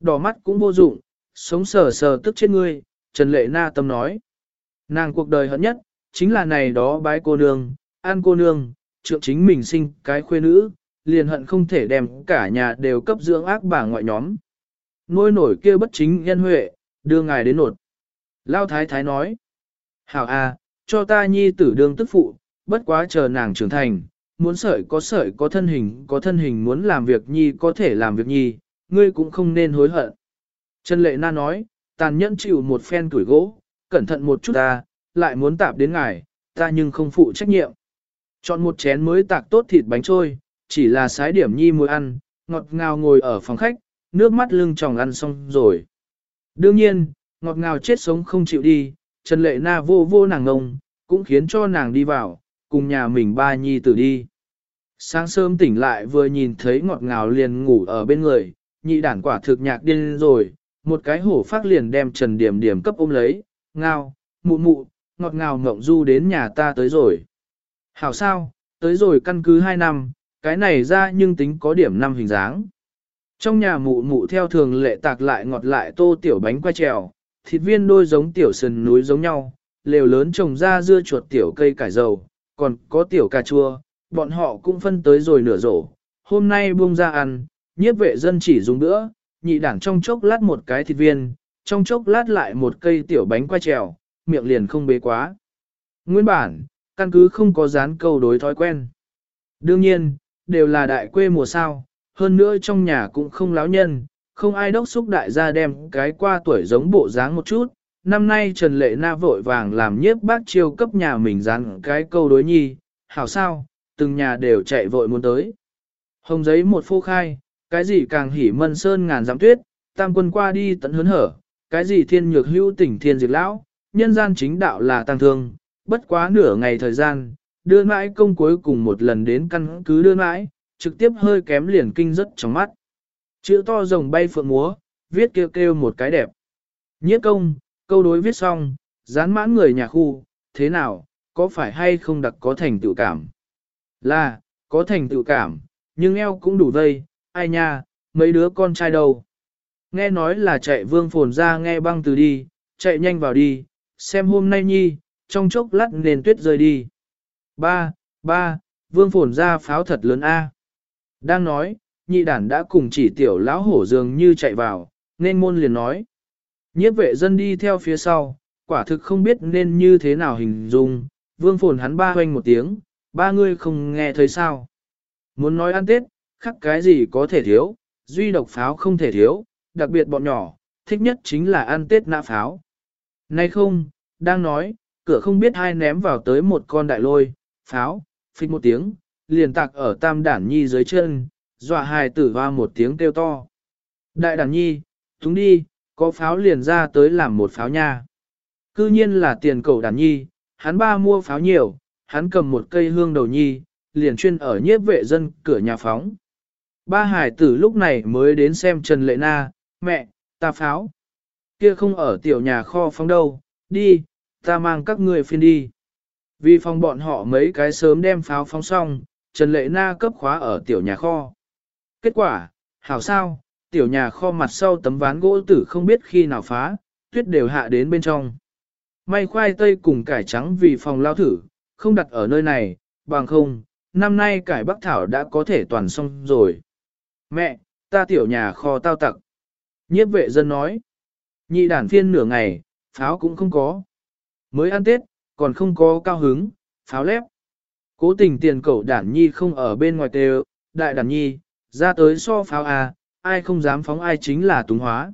Đỏ mắt cũng vô dụng, sống sờ sờ tức chết ngươi, Trần Lệ Na tâm nói. Nàng cuộc đời hận nhất, chính là này đó bái cô nương, an cô nương, trượng chính mình sinh cái khuê nữ, liền hận không thể đem cả nhà đều cấp dưỡng ác bà ngoại nhóm nuôi nổi kia bất chính nhân huệ, đưa ngài đến nột. Lao thái thái nói, hảo à, cho ta nhi tử đương tức phụ, bất quá chờ nàng trưởng thành, muốn sợi có sợi có thân hình có thân hình muốn làm việc nhi có thể làm việc nhi, ngươi cũng không nên hối hận. Trần Lệ Na nói, tàn nhẫn chịu một phen tuổi gỗ, cẩn thận một chút ta, lại muốn tạp đến ngài, ta nhưng không phụ trách nhiệm. Chọn một chén mới tạc tốt thịt bánh trôi, chỉ là sái điểm nhi muối ăn, ngọt ngào ngồi ở phòng khách, nước mắt lưng tròng ăn xong rồi. Đương nhiên, ngọt ngào chết sống không chịu đi, Trần Lệ Na vô vô nàng ngông, cũng khiến cho nàng đi vào, cùng nhà mình ba nhi tử đi. Sáng sớm tỉnh lại vừa nhìn thấy ngọt ngào liền ngủ ở bên người, nhị đản quả thực nhạc điên rồi, một cái hổ phát liền đem Trần Điểm Điểm cấp ôm lấy, ngao, mụ mụ, ngọt ngào ngộng du đến nhà ta tới rồi. Hảo sao, tới rồi căn cứ 2 năm, cái này ra nhưng tính có điểm năm hình dáng. Trong nhà mụ mụ theo thường lệ tạc lại ngọt lại tô tiểu bánh quay trèo, thịt viên đôi giống tiểu sườn núi giống nhau, lều lớn trồng ra dưa chuột tiểu cây cải dầu, còn có tiểu cà chua, bọn họ cũng phân tới rồi nửa rổ. Hôm nay buông ra ăn, nhiếp vệ dân chỉ dùng nữa, nhị đảng trong chốc lát một cái thịt viên, trong chốc lát lại một cây tiểu bánh quay trèo, miệng liền không bế quá. Nguyên bản, căn cứ không có dán câu đối thói quen. Đương nhiên, đều là đại quê mùa sao, hơn nữa trong nhà cũng không láo nhân, không ai đốc xúc đại gia đem cái qua tuổi giống bộ dáng một chút. Năm nay Trần Lệ Na vội vàng làm nhiếp bác chiêu cấp nhà mình dán cái câu đối nhi, hảo sao, từng nhà đều chạy vội muốn tới. Hồng giấy một phô khai, cái gì càng hỉ mân sơn ngàn giám tuyết, tam quân qua đi tận hớn hở, cái gì thiên nhược hữu tỉnh thiên diệt lão, nhân gian chính đạo là tăng thương, bất quá nửa ngày thời gian, đưa mãi công cuối cùng một lần đến căn cứ đưa mãi, trực tiếp hơi kém liền kinh rất trong mắt. Chữ to rồng bay phượng múa, viết kêu kêu một cái đẹp. Nhiết công, câu đối viết xong, dán mãn người nhà khu, thế nào, có phải hay không đặc có thành tựu cảm? Là, có thành tựu cảm, nhưng eo cũng đủ vây, ai nha, mấy đứa con trai đâu. Nghe nói là chạy vương phồn ra nghe băng từ đi, chạy nhanh vào đi, xem hôm nay nhi, trong chốc lát nền tuyết rơi đi. Ba, ba, vương phồn ra pháo thật lớn A. Đang nói, nhị đản đã cùng chỉ tiểu lão hổ dường như chạy vào, nên môn liền nói. Nhiếp vệ dân đi theo phía sau, quả thực không biết nên như thế nào hình dung, vương phồn hắn ba hoanh một tiếng, ba ngươi không nghe thấy sao. Muốn nói ăn tết, khắc cái gì có thể thiếu, duy độc pháo không thể thiếu, đặc biệt bọn nhỏ, thích nhất chính là ăn tết nã pháo. Nay không, đang nói, cửa không biết ai ném vào tới một con đại lôi, pháo, phích một tiếng, liền tạc ở tam đản nhi dưới chân, dọa hài tử hoa một tiếng kêu to. Đại đản nhi, túng đi, có pháo liền ra tới làm một pháo nha. Cư nhiên là tiền cầu đản nhi, hắn ba mua pháo nhiều, hắn cầm một cây hương đầu nhi, liền chuyên ở nhiếp vệ dân cửa nhà phóng. Ba hải tử lúc này mới đến xem Trần Lệ Na, mẹ, ta pháo. Kia không ở tiểu nhà kho phóng đâu, đi, ta mang các người phiên đi. Vì phòng bọn họ mấy cái sớm đem pháo phóng xong, Trần Lệ Na cấp khóa ở tiểu nhà kho. Kết quả, hảo sao, tiểu nhà kho mặt sau tấm ván gỗ tử không biết khi nào phá, tuyết đều hạ đến bên trong. May khoai tây cùng cải trắng vì phòng lao thử, không đặt ở nơi này, bằng không, năm nay cải bắc thảo đã có thể toàn xong rồi. Mẹ, ta tiểu nhà kho tao tặc. Nhiếp vệ dân nói. Nhị đản phiên nửa ngày, pháo cũng không có. Mới ăn Tết, còn không có cao hứng, pháo lép. Cố tình tiền cậu đản nhi không ở bên ngoài tề, đại đản nhi, ra tới so pháo à, ai không dám phóng ai chính là túng hóa.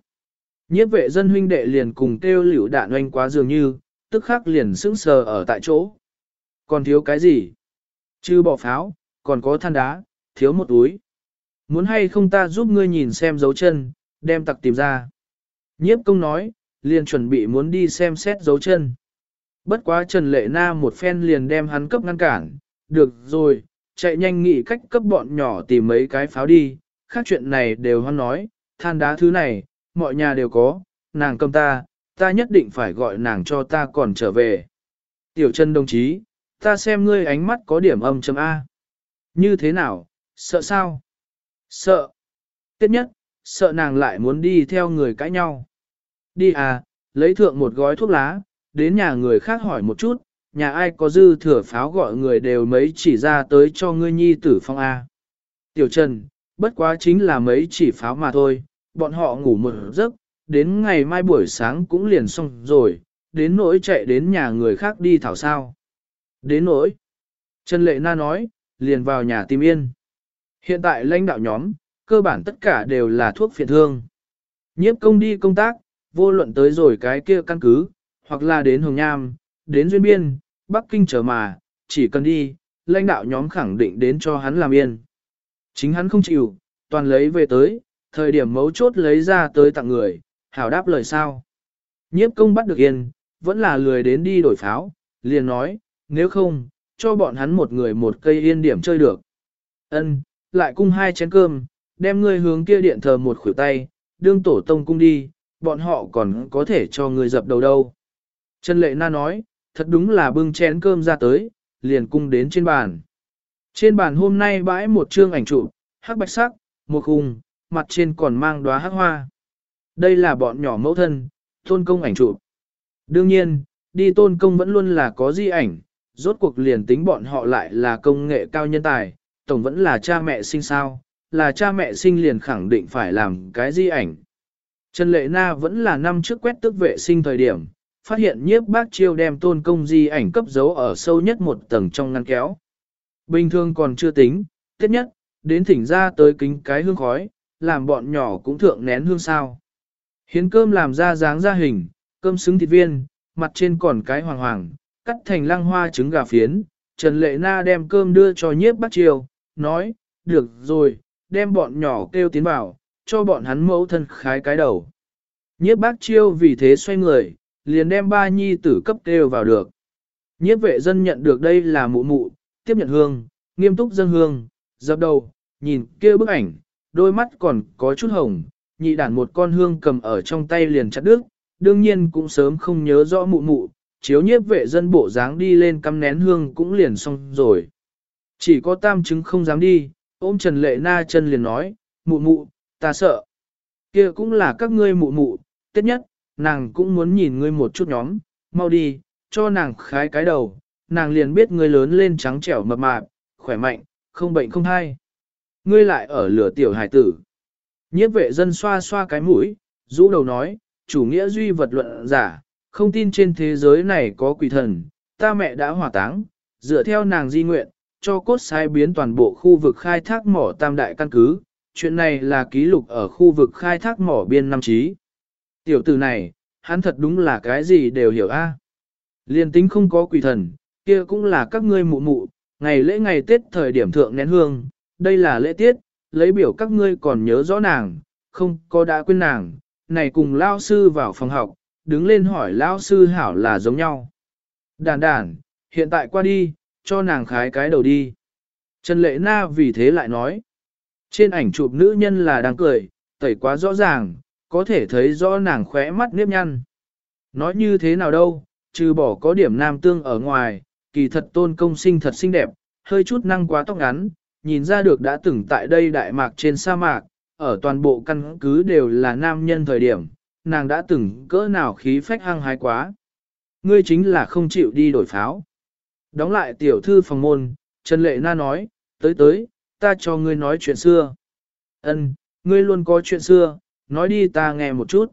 Nhiếp vệ dân huynh đệ liền cùng kêu liễu đạn oanh quá dường như, tức khắc liền sững sờ ở tại chỗ. Còn thiếu cái gì? Chứ bỏ pháo, còn có than đá, thiếu một túi. Muốn hay không ta giúp ngươi nhìn xem dấu chân, đem tặc tìm ra. Nhiếp công nói, liền chuẩn bị muốn đi xem xét dấu chân. Bất quá Trần Lệ Na một phen liền đem hắn cấp ngăn cản, được rồi, chạy nhanh nghĩ cách cấp bọn nhỏ tìm mấy cái pháo đi, khác chuyện này đều hoan nói, than đá thứ này, mọi nhà đều có, nàng cầm ta, ta nhất định phải gọi nàng cho ta còn trở về. Tiểu chân đồng chí, ta xem ngươi ánh mắt có điểm âm chấm A. Như thế nào, sợ sao? Sợ. Tiếp nhất, sợ nàng lại muốn đi theo người cãi nhau. Đi à, lấy thượng một gói thuốc lá, đến nhà người khác hỏi một chút, nhà ai có dư thừa pháo gọi người đều mấy chỉ ra tới cho ngươi nhi tử phong A. Tiểu Trần, bất quá chính là mấy chỉ pháo mà thôi, bọn họ ngủ một giấc, đến ngày mai buổi sáng cũng liền xong rồi, đến nỗi chạy đến nhà người khác đi thảo sao. Đến nỗi, Trần Lệ Na nói, liền vào nhà tìm yên. Hiện tại lãnh đạo nhóm, cơ bản tất cả đều là thuốc phiện thương. Nhiếp công đi công tác, vô luận tới rồi cái kia căn cứ, hoặc là đến Hồng Nham, đến Duyên Biên, Bắc Kinh chờ mà, chỉ cần đi, lãnh đạo nhóm khẳng định đến cho hắn làm yên. Chính hắn không chịu, toàn lấy về tới, thời điểm mấu chốt lấy ra tới tặng người, hảo đáp lời sao. Nhiếp công bắt được yên, vẫn là lười đến đi đổi pháo, liền nói, nếu không, cho bọn hắn một người một cây yên điểm chơi được. Ân, lại cung hai chén cơm, đem ngươi hướng kia điện thờ một khuỷu tay, đương tổ tông cung đi, bọn họ còn có thể cho ngươi dập đầu đâu. Trần Lệ Na nói, thật đúng là bưng chén cơm ra tới, liền cung đến trên bàn. Trên bàn hôm nay bãi một chương ảnh chụp, hắc bạch sắc, một khung, mặt trên còn mang đóa hắc hoa. Đây là bọn nhỏ mẫu thân, tôn công ảnh chụp. Đương nhiên, đi tôn công vẫn luôn là có di ảnh, rốt cuộc liền tính bọn họ lại là công nghệ cao nhân tài, tổng vẫn là cha mẹ sinh sao, là cha mẹ sinh liền khẳng định phải làm cái di ảnh. Trần Lệ Na vẫn là năm trước quét tước vệ sinh thời điểm, phát hiện nhiếp bác chiêu đem tôn công di ảnh cấp dấu ở sâu nhất một tầng trong ngăn kéo. Bình thường còn chưa tính, tiết nhất, đến thỉnh ra tới kính cái hương khói, làm bọn nhỏ cũng thượng nén hương sao. Hiến cơm làm ra dáng ra hình, cơm xứng thịt viên, mặt trên còn cái hoàng hoàng, cắt thành lăng hoa trứng gà phiến. Trần Lệ Na đem cơm đưa cho nhiếp bác chiêu, nói, được rồi, đem bọn nhỏ kêu tiến vào, cho bọn hắn mẫu thân khái cái đầu. Nhiếp bác chiêu vì thế xoay người, liền đem ba nhi tử cấp kêu vào được. Nhiếp vệ dân nhận được đây là mụ mụ, tiếp nhận hương, nghiêm túc dân hương, dập đầu, nhìn kia bức ảnh, đôi mắt còn có chút hồng, nhị đản một con hương cầm ở trong tay liền chặt đứt, đương nhiên cũng sớm không nhớ rõ mụ mụ, chiếu nhiếp vệ dân bộ dáng đi lên cắm nén hương cũng liền xong rồi. Chỉ có tam chứng không dám đi, ôm Trần Lệ Na chân liền nói, mụ mụ, ta sợ. kia cũng là các ngươi mụ mụ, tất nhất, nàng cũng muốn nhìn ngươi một chút nhóm, mau đi, cho nàng khái cái đầu, nàng liền biết ngươi lớn lên trắng trẻo mập mạp, khỏe mạnh, không bệnh không hay. Ngươi lại ở lửa tiểu hải tử. Nhiếp vệ dân xoa xoa cái mũi, rũ đầu nói, chủ nghĩa duy vật luận giả, không tin trên thế giới này có quỷ thần, ta mẹ đã hỏa táng, dựa theo nàng di nguyện, cho cốt sai biến toàn bộ khu vực khai thác mỏ tam đại căn cứ, chuyện này là ký lục ở khu vực khai thác mỏ biên năm trí. Tiểu tử này, hắn thật đúng là cái gì đều hiểu a. À? Liên tính không có quỷ thần, kia cũng là các ngươi mụ mụ, ngày lễ ngày Tết thời điểm thượng nén hương, đây là lễ tiết, lấy biểu các ngươi còn nhớ rõ nàng, không có đã quên nàng, này cùng lao sư vào phòng học, đứng lên hỏi lao sư hảo là giống nhau. Đàn đàn, hiện tại qua đi, cho nàng khái cái đầu đi. Trần Lệ Na vì thế lại nói, trên ảnh chụp nữ nhân là đang cười, tẩy quá rõ ràng, có thể thấy rõ nàng khóe mắt nếp nhăn. Nói như thế nào đâu, trừ bỏ có điểm nam tương ở ngoài, kỳ thật tôn công sinh thật xinh đẹp, hơi chút năng quá tóc ngắn, nhìn ra được đã từng tại đây đại mạc trên sa mạc, ở toàn bộ căn cứ đều là nam nhân thời điểm, nàng đã từng cỡ nào khí phách hăng hái quá. Ngươi chính là không chịu đi đổi pháo. Đóng lại tiểu thư phòng môn, Trần Lệ Na nói, tới tới, ta cho ngươi nói chuyện xưa. Ân, ngươi luôn có chuyện xưa, nói đi ta nghe một chút.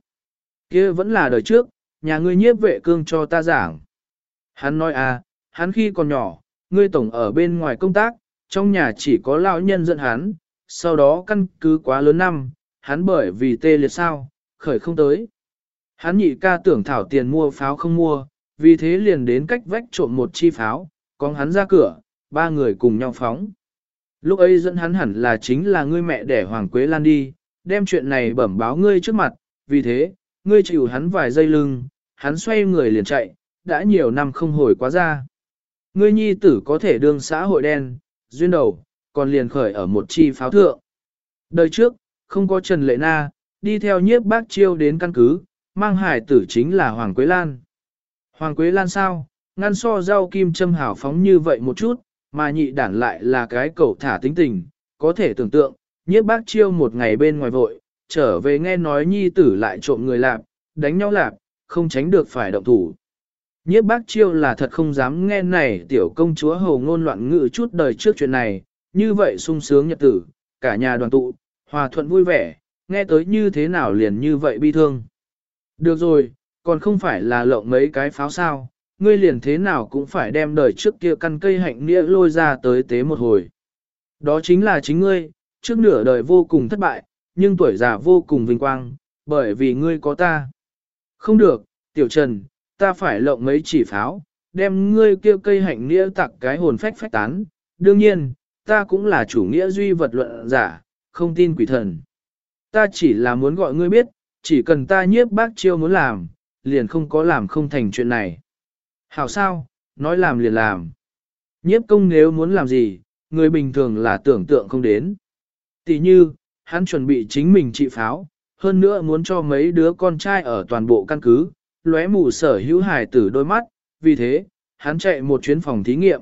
kia vẫn là đời trước, nhà ngươi nhiếp vệ cương cho ta giảng. Hắn nói à, hắn khi còn nhỏ, ngươi tổng ở bên ngoài công tác, trong nhà chỉ có lão nhân dẫn hắn, sau đó căn cứ quá lớn năm, hắn bởi vì tê liệt sao, khởi không tới. Hắn nhị ca tưởng thảo tiền mua pháo không mua, vì thế liền đến cách vách trộm một chi pháo, còn hắn ra cửa, ba người cùng nhau phóng. Lúc ấy dẫn hắn hẳn là chính là ngươi mẹ đẻ Hoàng Quế Lan đi, đem chuyện này bẩm báo ngươi trước mặt, vì thế, ngươi chịu hắn vài giây lưng, hắn xoay người liền chạy, đã nhiều năm không hồi quá ra. Ngươi nhi tử có thể đương xã hội đen, duyên đầu, còn liền khởi ở một chi pháo thượng. Đời trước, không có Trần Lệ Na, đi theo nhiếp bác chiêu đến căn cứ, mang hải tử chính là Hoàng Quế Lan. Hoàng Quế Lan sao, ngăn so rau kim châm hảo phóng như vậy một chút, mà nhị đản lại là cái cậu thả tính tình, có thể tưởng tượng, nhiếp bác chiêu một ngày bên ngoài vội, trở về nghe nói nhi tử lại trộm người lạp, đánh nhau lạp, không tránh được phải động thủ. Nhiếp bác chiêu là thật không dám nghe này tiểu công chúa hầu ngôn loạn ngữ chút đời trước chuyện này, như vậy sung sướng nhật tử, cả nhà đoàn tụ, hòa thuận vui vẻ, nghe tới như thế nào liền như vậy bi thương. Được rồi, còn không phải là lộng mấy cái pháo sao, ngươi liền thế nào cũng phải đem đời trước kia căn cây hạnh nghĩa lôi ra tới tế một hồi. Đó chính là chính ngươi, trước nửa đời vô cùng thất bại, nhưng tuổi già vô cùng vinh quang, bởi vì ngươi có ta. Không được, tiểu trần, ta phải lộng mấy chỉ pháo, đem ngươi kêu cây hạnh nghĩa tặng cái hồn phách phách tán. Đương nhiên, ta cũng là chủ nghĩa duy vật luận giả, không tin quỷ thần. Ta chỉ là muốn gọi ngươi biết, chỉ cần ta nhiếp bác chiêu muốn làm, liền không có làm không thành chuyện này. Hảo sao, nói làm liền làm. Nhiếp công nếu muốn làm gì, người bình thường là tưởng tượng không đến. Tỷ như, hắn chuẩn bị chính mình trị pháo, hơn nữa muốn cho mấy đứa con trai ở toàn bộ căn cứ, lóe mù sở hữu hải tử đôi mắt, vì thế, hắn chạy một chuyến phòng thí nghiệm.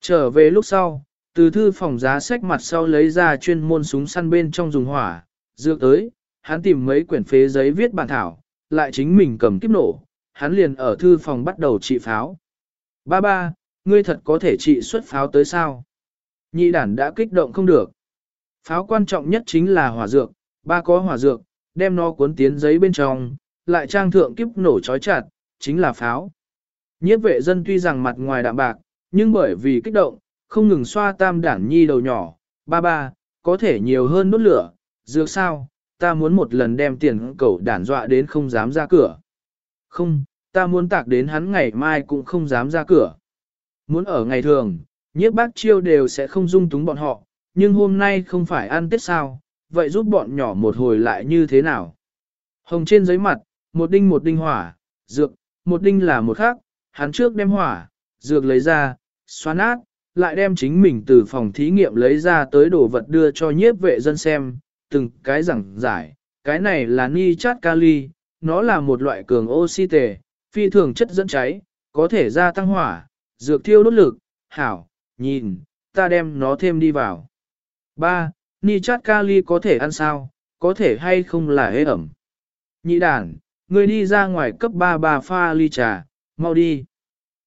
Trở về lúc sau, từ thư phòng giá sách mặt sau lấy ra chuyên môn súng săn bên trong dùng hỏa, dược tới, hắn tìm mấy quyển phế giấy viết bản thảo, lại chính mình cầm kiếp nổ, hắn liền ở thư phòng bắt đầu trị pháo. Ba ba, ngươi thật có thể trị xuất pháo tới sao? Nhị đản đã kích động không được. Pháo quan trọng nhất chính là hỏa dược, ba có hỏa dược, đem nó cuốn tiến giấy bên trong, lại trang thượng kiếp nổ chói chặt, chính là pháo. Nhiếp vệ dân tuy rằng mặt ngoài đạm bạc, nhưng bởi vì kích động, không ngừng xoa tam đản nhi đầu nhỏ, ba ba, có thể nhiều hơn nốt lửa, dược sao, ta muốn một lần đem tiền cẩu đản dọa đến không dám ra cửa. Không, ta muốn tạc đến hắn ngày mai cũng không dám ra cửa. Muốn ở ngày thường, nhiếp bác chiêu đều sẽ không dung túng bọn họ, nhưng hôm nay không phải ăn tết sao, vậy giúp bọn nhỏ một hồi lại như thế nào? Hồng trên giấy mặt, một đinh một đinh hỏa, dược, một đinh là một khác, hắn trước đem hỏa, dược lấy ra, xoa nát, lại đem chính mình từ phòng thí nghiệm lấy ra tới đồ vật đưa cho nhiếp vệ dân xem, từng cái giảng giải, cái này là ni chát kali, nó là một loại cường oxy tề, phi thường chất dẫn cháy, có thể gia tăng hỏa, dược thiêu đốt lực, hảo, nhìn, ta đem nó thêm đi vào. 3. Ni chát kali có thể ăn sao, có thể hay không là hế ẩm. Nhị đàn, người đi ra ngoài cấp ba bà pha ly trà, mau đi.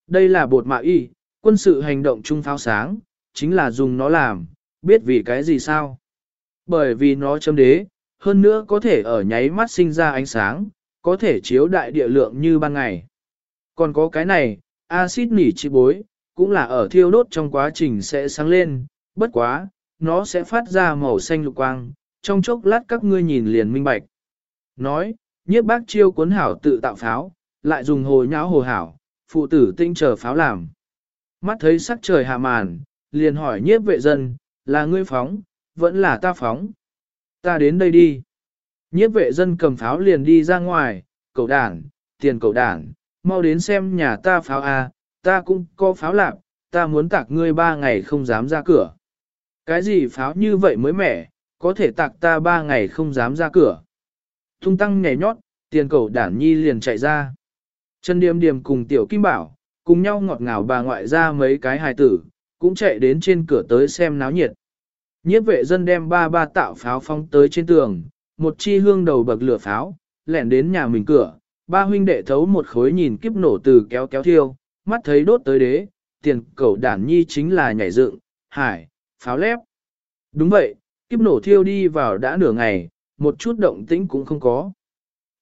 Đây là bột mạ y, quân sự hành động trung pháo sáng, chính là dùng nó làm, biết vì cái gì sao? Bởi vì nó châm đế, hơn nữa có thể ở nháy mắt sinh ra ánh sáng, có thể chiếu đại địa lượng như ban ngày. Còn có cái này, axit nỉ chi bối, cũng là ở thiêu đốt trong quá trình sẽ sáng lên, bất quá, nó sẽ phát ra màu xanh lục quang, trong chốc lát các ngươi nhìn liền minh bạch. Nói, nhiếp bác chiêu cuốn hảo tự tạo pháo, lại dùng hồ nháo hồ hảo, phụ tử tinh chờ pháo làm. Mắt thấy sắc trời hạ màn, liền hỏi nhiếp vệ dân, là ngươi phóng, vẫn là ta phóng. Ta đến đây đi. Nhiếp vệ dân cầm pháo liền đi ra ngoài, cậu đảng, tiền cậu đảng, mau đến xem nhà ta pháo à, ta cũng có pháo lạp, ta muốn tạc ngươi ba ngày không dám ra cửa. Cái gì pháo như vậy mới mẻ, có thể tạc ta ba ngày không dám ra cửa. thung tăng nhảy nhót, tiền cầu đản nhi liền chạy ra. Trần Điềm Điềm cùng Tiểu Kim Bảo, cùng nhau ngọt ngào bà ngoại ra mấy cái hài tử, cũng chạy đến trên cửa tới xem náo nhiệt. Nhiếp vệ dân đem ba ba tạo pháo phong tới trên tường, một chi hương đầu bậc lửa pháo, lẻn đến nhà mình cửa, ba huynh đệ thấu một khối nhìn kiếp nổ từ kéo kéo thiêu, mắt thấy đốt tới đế, tiền cầu đản nhi chính là nhảy dựng, hải, pháo lép. Đúng vậy, kiếp nổ thiêu đi vào đã nửa ngày, một chút động tĩnh cũng không có.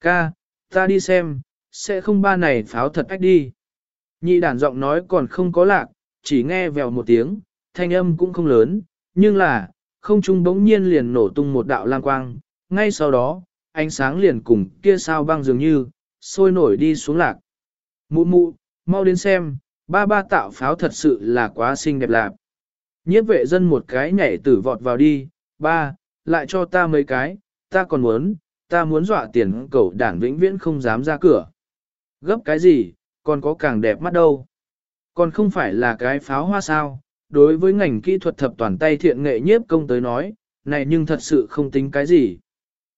Ca, ta đi xem, sẽ không ba này pháo thật ách đi. Nhị đàn giọng nói còn không có lạc, chỉ nghe vèo một tiếng, thanh âm cũng không lớn, nhưng là, không trung bỗng nhiên liền nổ tung một đạo lang quang, ngay sau đó, ánh sáng liền cùng kia sao băng dường như, sôi nổi đi xuống lạc. Mụ mụ, mau đến xem, ba ba tạo pháo thật sự là quá xinh đẹp lạc. Nhiếp vệ dân một cái nhảy tử vọt vào đi, ba, lại cho ta mấy cái, ta còn muốn, ta muốn dọa tiền cẩu đản vĩnh viễn không dám ra cửa. Gấp cái gì, còn có càng đẹp mắt đâu. Còn không phải là cái pháo hoa sao, đối với ngành kỹ thuật thập toàn tay thiện nghệ nhiếp công tới nói, này nhưng thật sự không tính cái gì.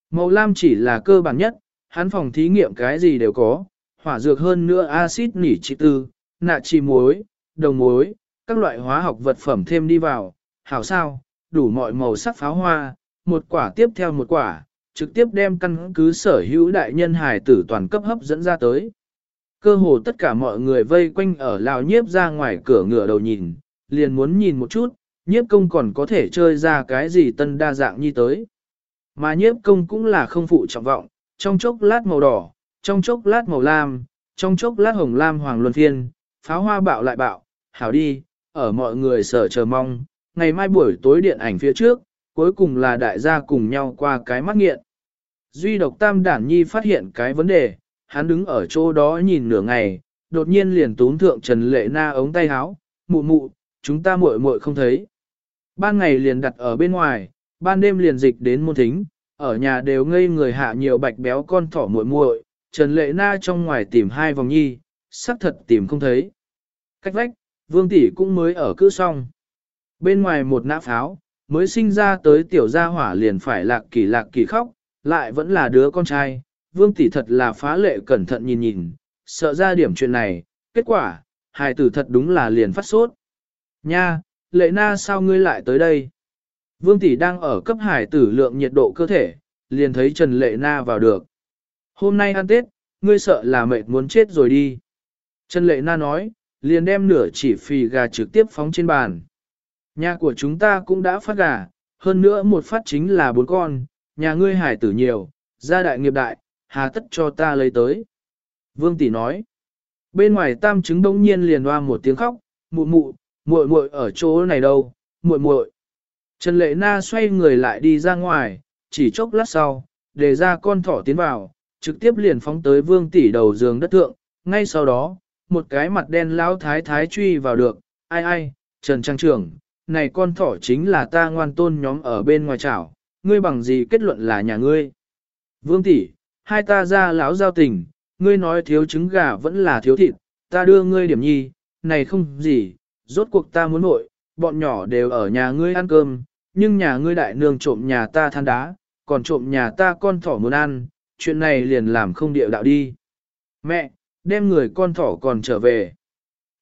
Màu lam chỉ là cơ bản nhất, hắn phòng thí nghiệm cái gì đều có, hỏa dược hơn nữa axit nỉ trị tư, nạ trì muối, đồng muối, các loại hóa học vật phẩm thêm đi vào, hảo sao, đủ mọi màu sắc pháo hoa, một quả tiếp theo một quả, trực tiếp đem căn cứ sở hữu đại nhân hải tử toàn cấp hấp dẫn ra tới. Cơ hồ tất cả mọi người vây quanh ở Lào nhiếp ra ngoài cửa ngựa đầu nhìn, liền muốn nhìn một chút, nhiếp công còn có thể chơi ra cái gì tân đa dạng như tới. Mà nhiếp công cũng là không phụ trọng vọng, trong chốc lát màu đỏ, trong chốc lát màu lam, trong chốc lát hồng lam hoàng luân phiên, pháo hoa bạo lại bạo, hảo đi, ở mọi người sở chờ mong, ngày mai buổi tối điện ảnh phía trước, cuối cùng là đại gia cùng nhau qua cái mắt nghiện. Duy độc tam đản nhi phát hiện cái vấn đề, hắn đứng ở chỗ đó nhìn nửa ngày, đột nhiên liền tún thượng Trần Lệ Na ống tay áo, mụ mụ, chúng ta muội muội không thấy. Ban ngày liền đặt ở bên ngoài, ban đêm liền dịch đến môn thính, ở nhà đều ngây người hạ nhiều bạch béo con thỏ muội muội, Trần Lệ Na trong ngoài tìm hai vòng nhi, xác thật tìm không thấy. Cách vách, Vương tỷ cũng mới ở cữ xong. Bên ngoài một nã pháo, mới sinh ra tới tiểu gia hỏa liền phải lạc kỳ lạc kỳ khóc, lại vẫn là đứa con trai. Vương tỷ thật là phá lệ cẩn thận nhìn nhìn, sợ ra điểm chuyện này, kết quả, hài tử thật đúng là liền phát sốt. Nha, lệ na sao ngươi lại tới đây? Vương tỷ đang ở cấp hải tử lượng nhiệt độ cơ thể, liền thấy Trần Lệ Na vào được. Hôm nay ăn Tết, ngươi sợ là mệt muốn chết rồi đi. Trần Lệ Na nói, liền đem nửa chỉ phì gà trực tiếp phóng trên bàn. Nhà của chúng ta cũng đã phát gà, hơn nữa một phát chính là bốn con, nhà ngươi hải tử nhiều, gia đại nghiệp đại, hà tất cho ta lấy tới. Vương tỷ nói, bên ngoài tam chứng đông nhiên liền hoa một tiếng khóc, mụ mụ, muội muội ở chỗ này đâu, muội muội. Trần Lệ Na xoay người lại đi ra ngoài, chỉ chốc lát sau, để ra con thỏ tiến vào, trực tiếp liền phóng tới vương tỷ đầu giường đất thượng, ngay sau đó, một cái mặt đen lão thái thái truy vào được, ai ai, Trần Trang trưởng, này con thỏ chính là ta ngoan tôn nhóm ở bên ngoài chảo, ngươi bằng gì kết luận là nhà ngươi. Vương tỷ, hai ta ra lão giao tình, ngươi nói thiếu trứng gà vẫn là thiếu thịt, ta đưa ngươi điểm nhi, này không gì, rốt cuộc ta muốn nội, bọn nhỏ đều ở nhà ngươi ăn cơm, nhưng nhà ngươi đại nương trộm nhà ta than đá, còn trộm nhà ta con thỏ muốn ăn, chuyện này liền làm không địa đạo đi. Mẹ, đem người con thỏ còn trở về.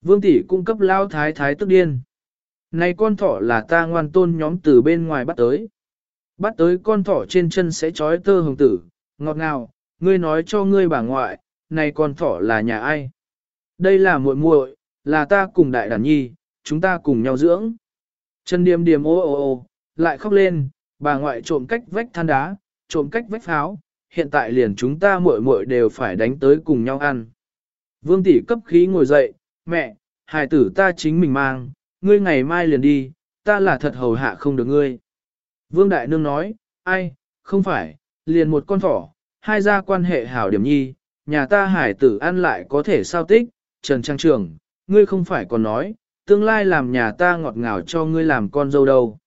Vương tỷ cung cấp lao thái thái tức điên. Này con thỏ là ta ngoan tôn nhóm từ bên ngoài bắt tới. Bắt tới con thỏ trên chân sẽ trói tơ hồng tử, ngọt ngào, ngươi nói cho ngươi bà ngoại, này con thỏ là nhà ai? Đây là muội muội, là ta cùng đại đàn nhi, chúng ta cùng nhau dưỡng. Chân điềm điềm ô ô ô, lại khóc lên, bà ngoại trộm cách vách than đá, trộm cách vách pháo, hiện tại liền chúng ta muội muội đều phải đánh tới cùng nhau ăn. Vương tỷ cấp khí ngồi dậy, mẹ, hài tử ta chính mình mang, ngươi ngày mai liền đi, ta là thật hầu hạ không được ngươi. Vương Đại Nương nói, ai, không phải, liền một con thỏ, hai gia quan hệ hảo điểm nhi, nhà ta hải tử ăn lại có thể sao tích, Trần Trang Trường, ngươi không phải còn nói, tương lai làm nhà ta ngọt ngào cho ngươi làm con dâu đâu.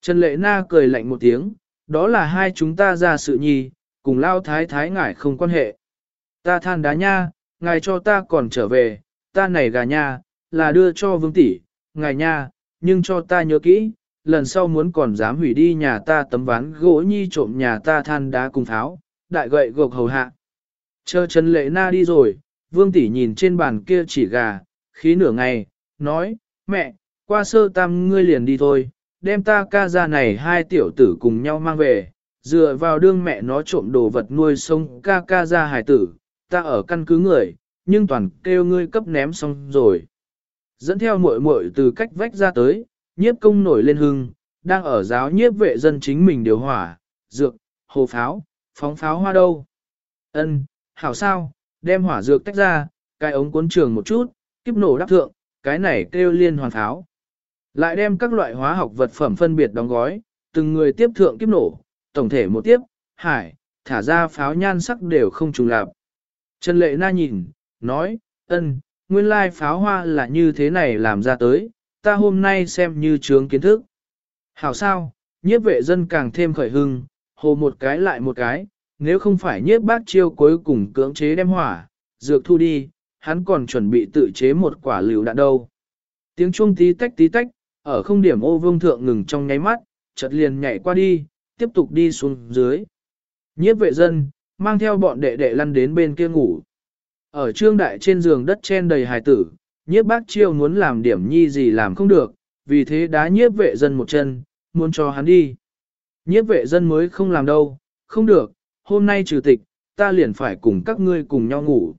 Trần Lệ Na cười lạnh một tiếng, đó là hai chúng ta ra sự nhi, cùng lao thái thái ngải không quan hệ. Ta than đá nha, ngài cho ta còn trở về, ta này gà nha, là đưa cho vương tỷ, ngài nha, nhưng cho ta nhớ kỹ, lần sau muốn còn dám hủy đi nhà ta tấm ván gỗ nhi trộm nhà ta than đá cùng tháo, đại gậy gộc hầu hạ. Chờ Trần Lệ Na đi rồi, vương tỷ nhìn trên bàn kia chỉ gà, khí nửa ngày, nói, mẹ, qua sơ tam ngươi liền đi thôi, đem ta ca ra này hai tiểu tử cùng nhau mang về, dựa vào đương mẹ nó trộm đồ vật nuôi sông ca ca ra hài tử, ta ở căn cứ người, nhưng toàn kêu ngươi cấp ném xong rồi. Dẫn theo muội muội từ cách vách ra tới, nhiếp công nổi lên hưng, đang ở giáo nhiếp vệ dân chính mình điều hỏa, dược, hồ pháo, phóng pháo hoa đâu. Ân, hảo sao, đem hỏa dược tách ra, cái ống cuốn trường một chút, kiếp nổ đắp thượng, cái này kêu liên hoàn pháo. Lại đem các loại hóa học vật phẩm phân biệt đóng gói, từng người tiếp thượng kiếp nổ, tổng thể một tiếp, hải, thả ra pháo nhan sắc đều không trùng lạp. Trần Lệ Na nhìn, nói, ân, nguyên lai pháo hoa là như thế này làm ra tới, ta hôm nay xem như trướng kiến thức. Hảo sao, nhiếp vệ dân càng thêm khởi hưng, hồ một cái lại một cái, nếu không phải nhiếp bác chiêu cuối cùng cưỡng chế đem hỏa, dược thu đi, hắn còn chuẩn bị tự chế một quả liều đạn đâu. Tiếng chuông tí tách tí tách, ở không điểm ô vương thượng ngừng trong nháy mắt, chợt liền nhảy qua đi, tiếp tục đi xuống dưới. Nhiếp vệ dân, mang theo bọn đệ đệ lăn đến bên kia ngủ. Ở trương đại trên giường đất chen đầy hài tử, nhiếp bác chiêu muốn làm điểm nhi gì làm không được, vì thế đá nhiếp vệ dân một chân, muốn cho hắn đi. Nhiếp vệ dân mới không làm đâu, không được, hôm nay trừ tịch, ta liền phải cùng các ngươi cùng nhau ngủ.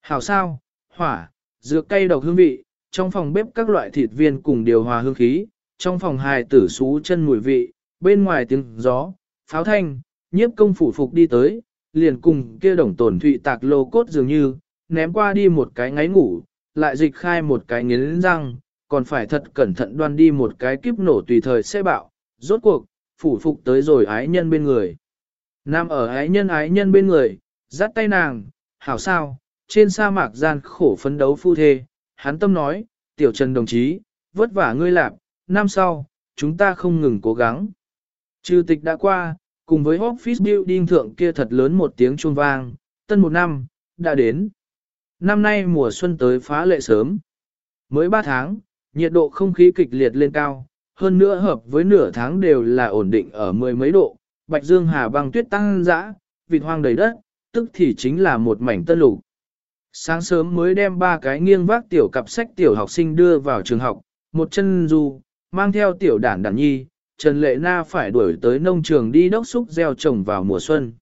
Hảo sao, hỏa, dược cây độc hương vị, trong phòng bếp các loại thịt viên cùng điều hòa hương khí, trong phòng hài tử xú chân mùi vị, bên ngoài tiếng gió, pháo thanh, nhiếp công phủ phục đi tới, liền cùng kia đồng tổn thụy tạc lô cốt dường như, ném qua đi một cái ngáy ngủ, lại dịch khai một cái nghiến răng, còn phải thật cẩn thận đoan đi một cái kiếp nổ tùy thời sẽ bạo, rốt cuộc, phủ phục tới rồi ái nhân bên người. Nam ở ái nhân ái nhân bên người, dắt tay nàng, hảo sao, trên sa mạc gian khổ phấn đấu phu thê, hắn tâm nói, tiểu trần đồng chí, vất vả ngươi lạp, năm sau, chúng ta không ngừng cố gắng. Trừ tịch đã qua, cùng với office building thượng kia thật lớn một tiếng chuông vang, tân một năm, đã đến. Năm nay mùa xuân tới phá lệ sớm. Mới 3 tháng, nhiệt độ không khí kịch liệt lên cao, hơn nữa hợp với nửa tháng đều là ổn định ở mười mấy độ, bạch dương hà băng tuyết tăng dã, vịt hoang đầy đất, tức thì chính là một mảnh tân lục. Sáng sớm mới đem ba cái nghiêng vác tiểu cặp sách tiểu học sinh đưa vào trường học, một chân du, mang theo tiểu đản đản nhi, Trần Lệ Na phải đuổi tới nông trường đi đốc xúc gieo trồng vào mùa xuân.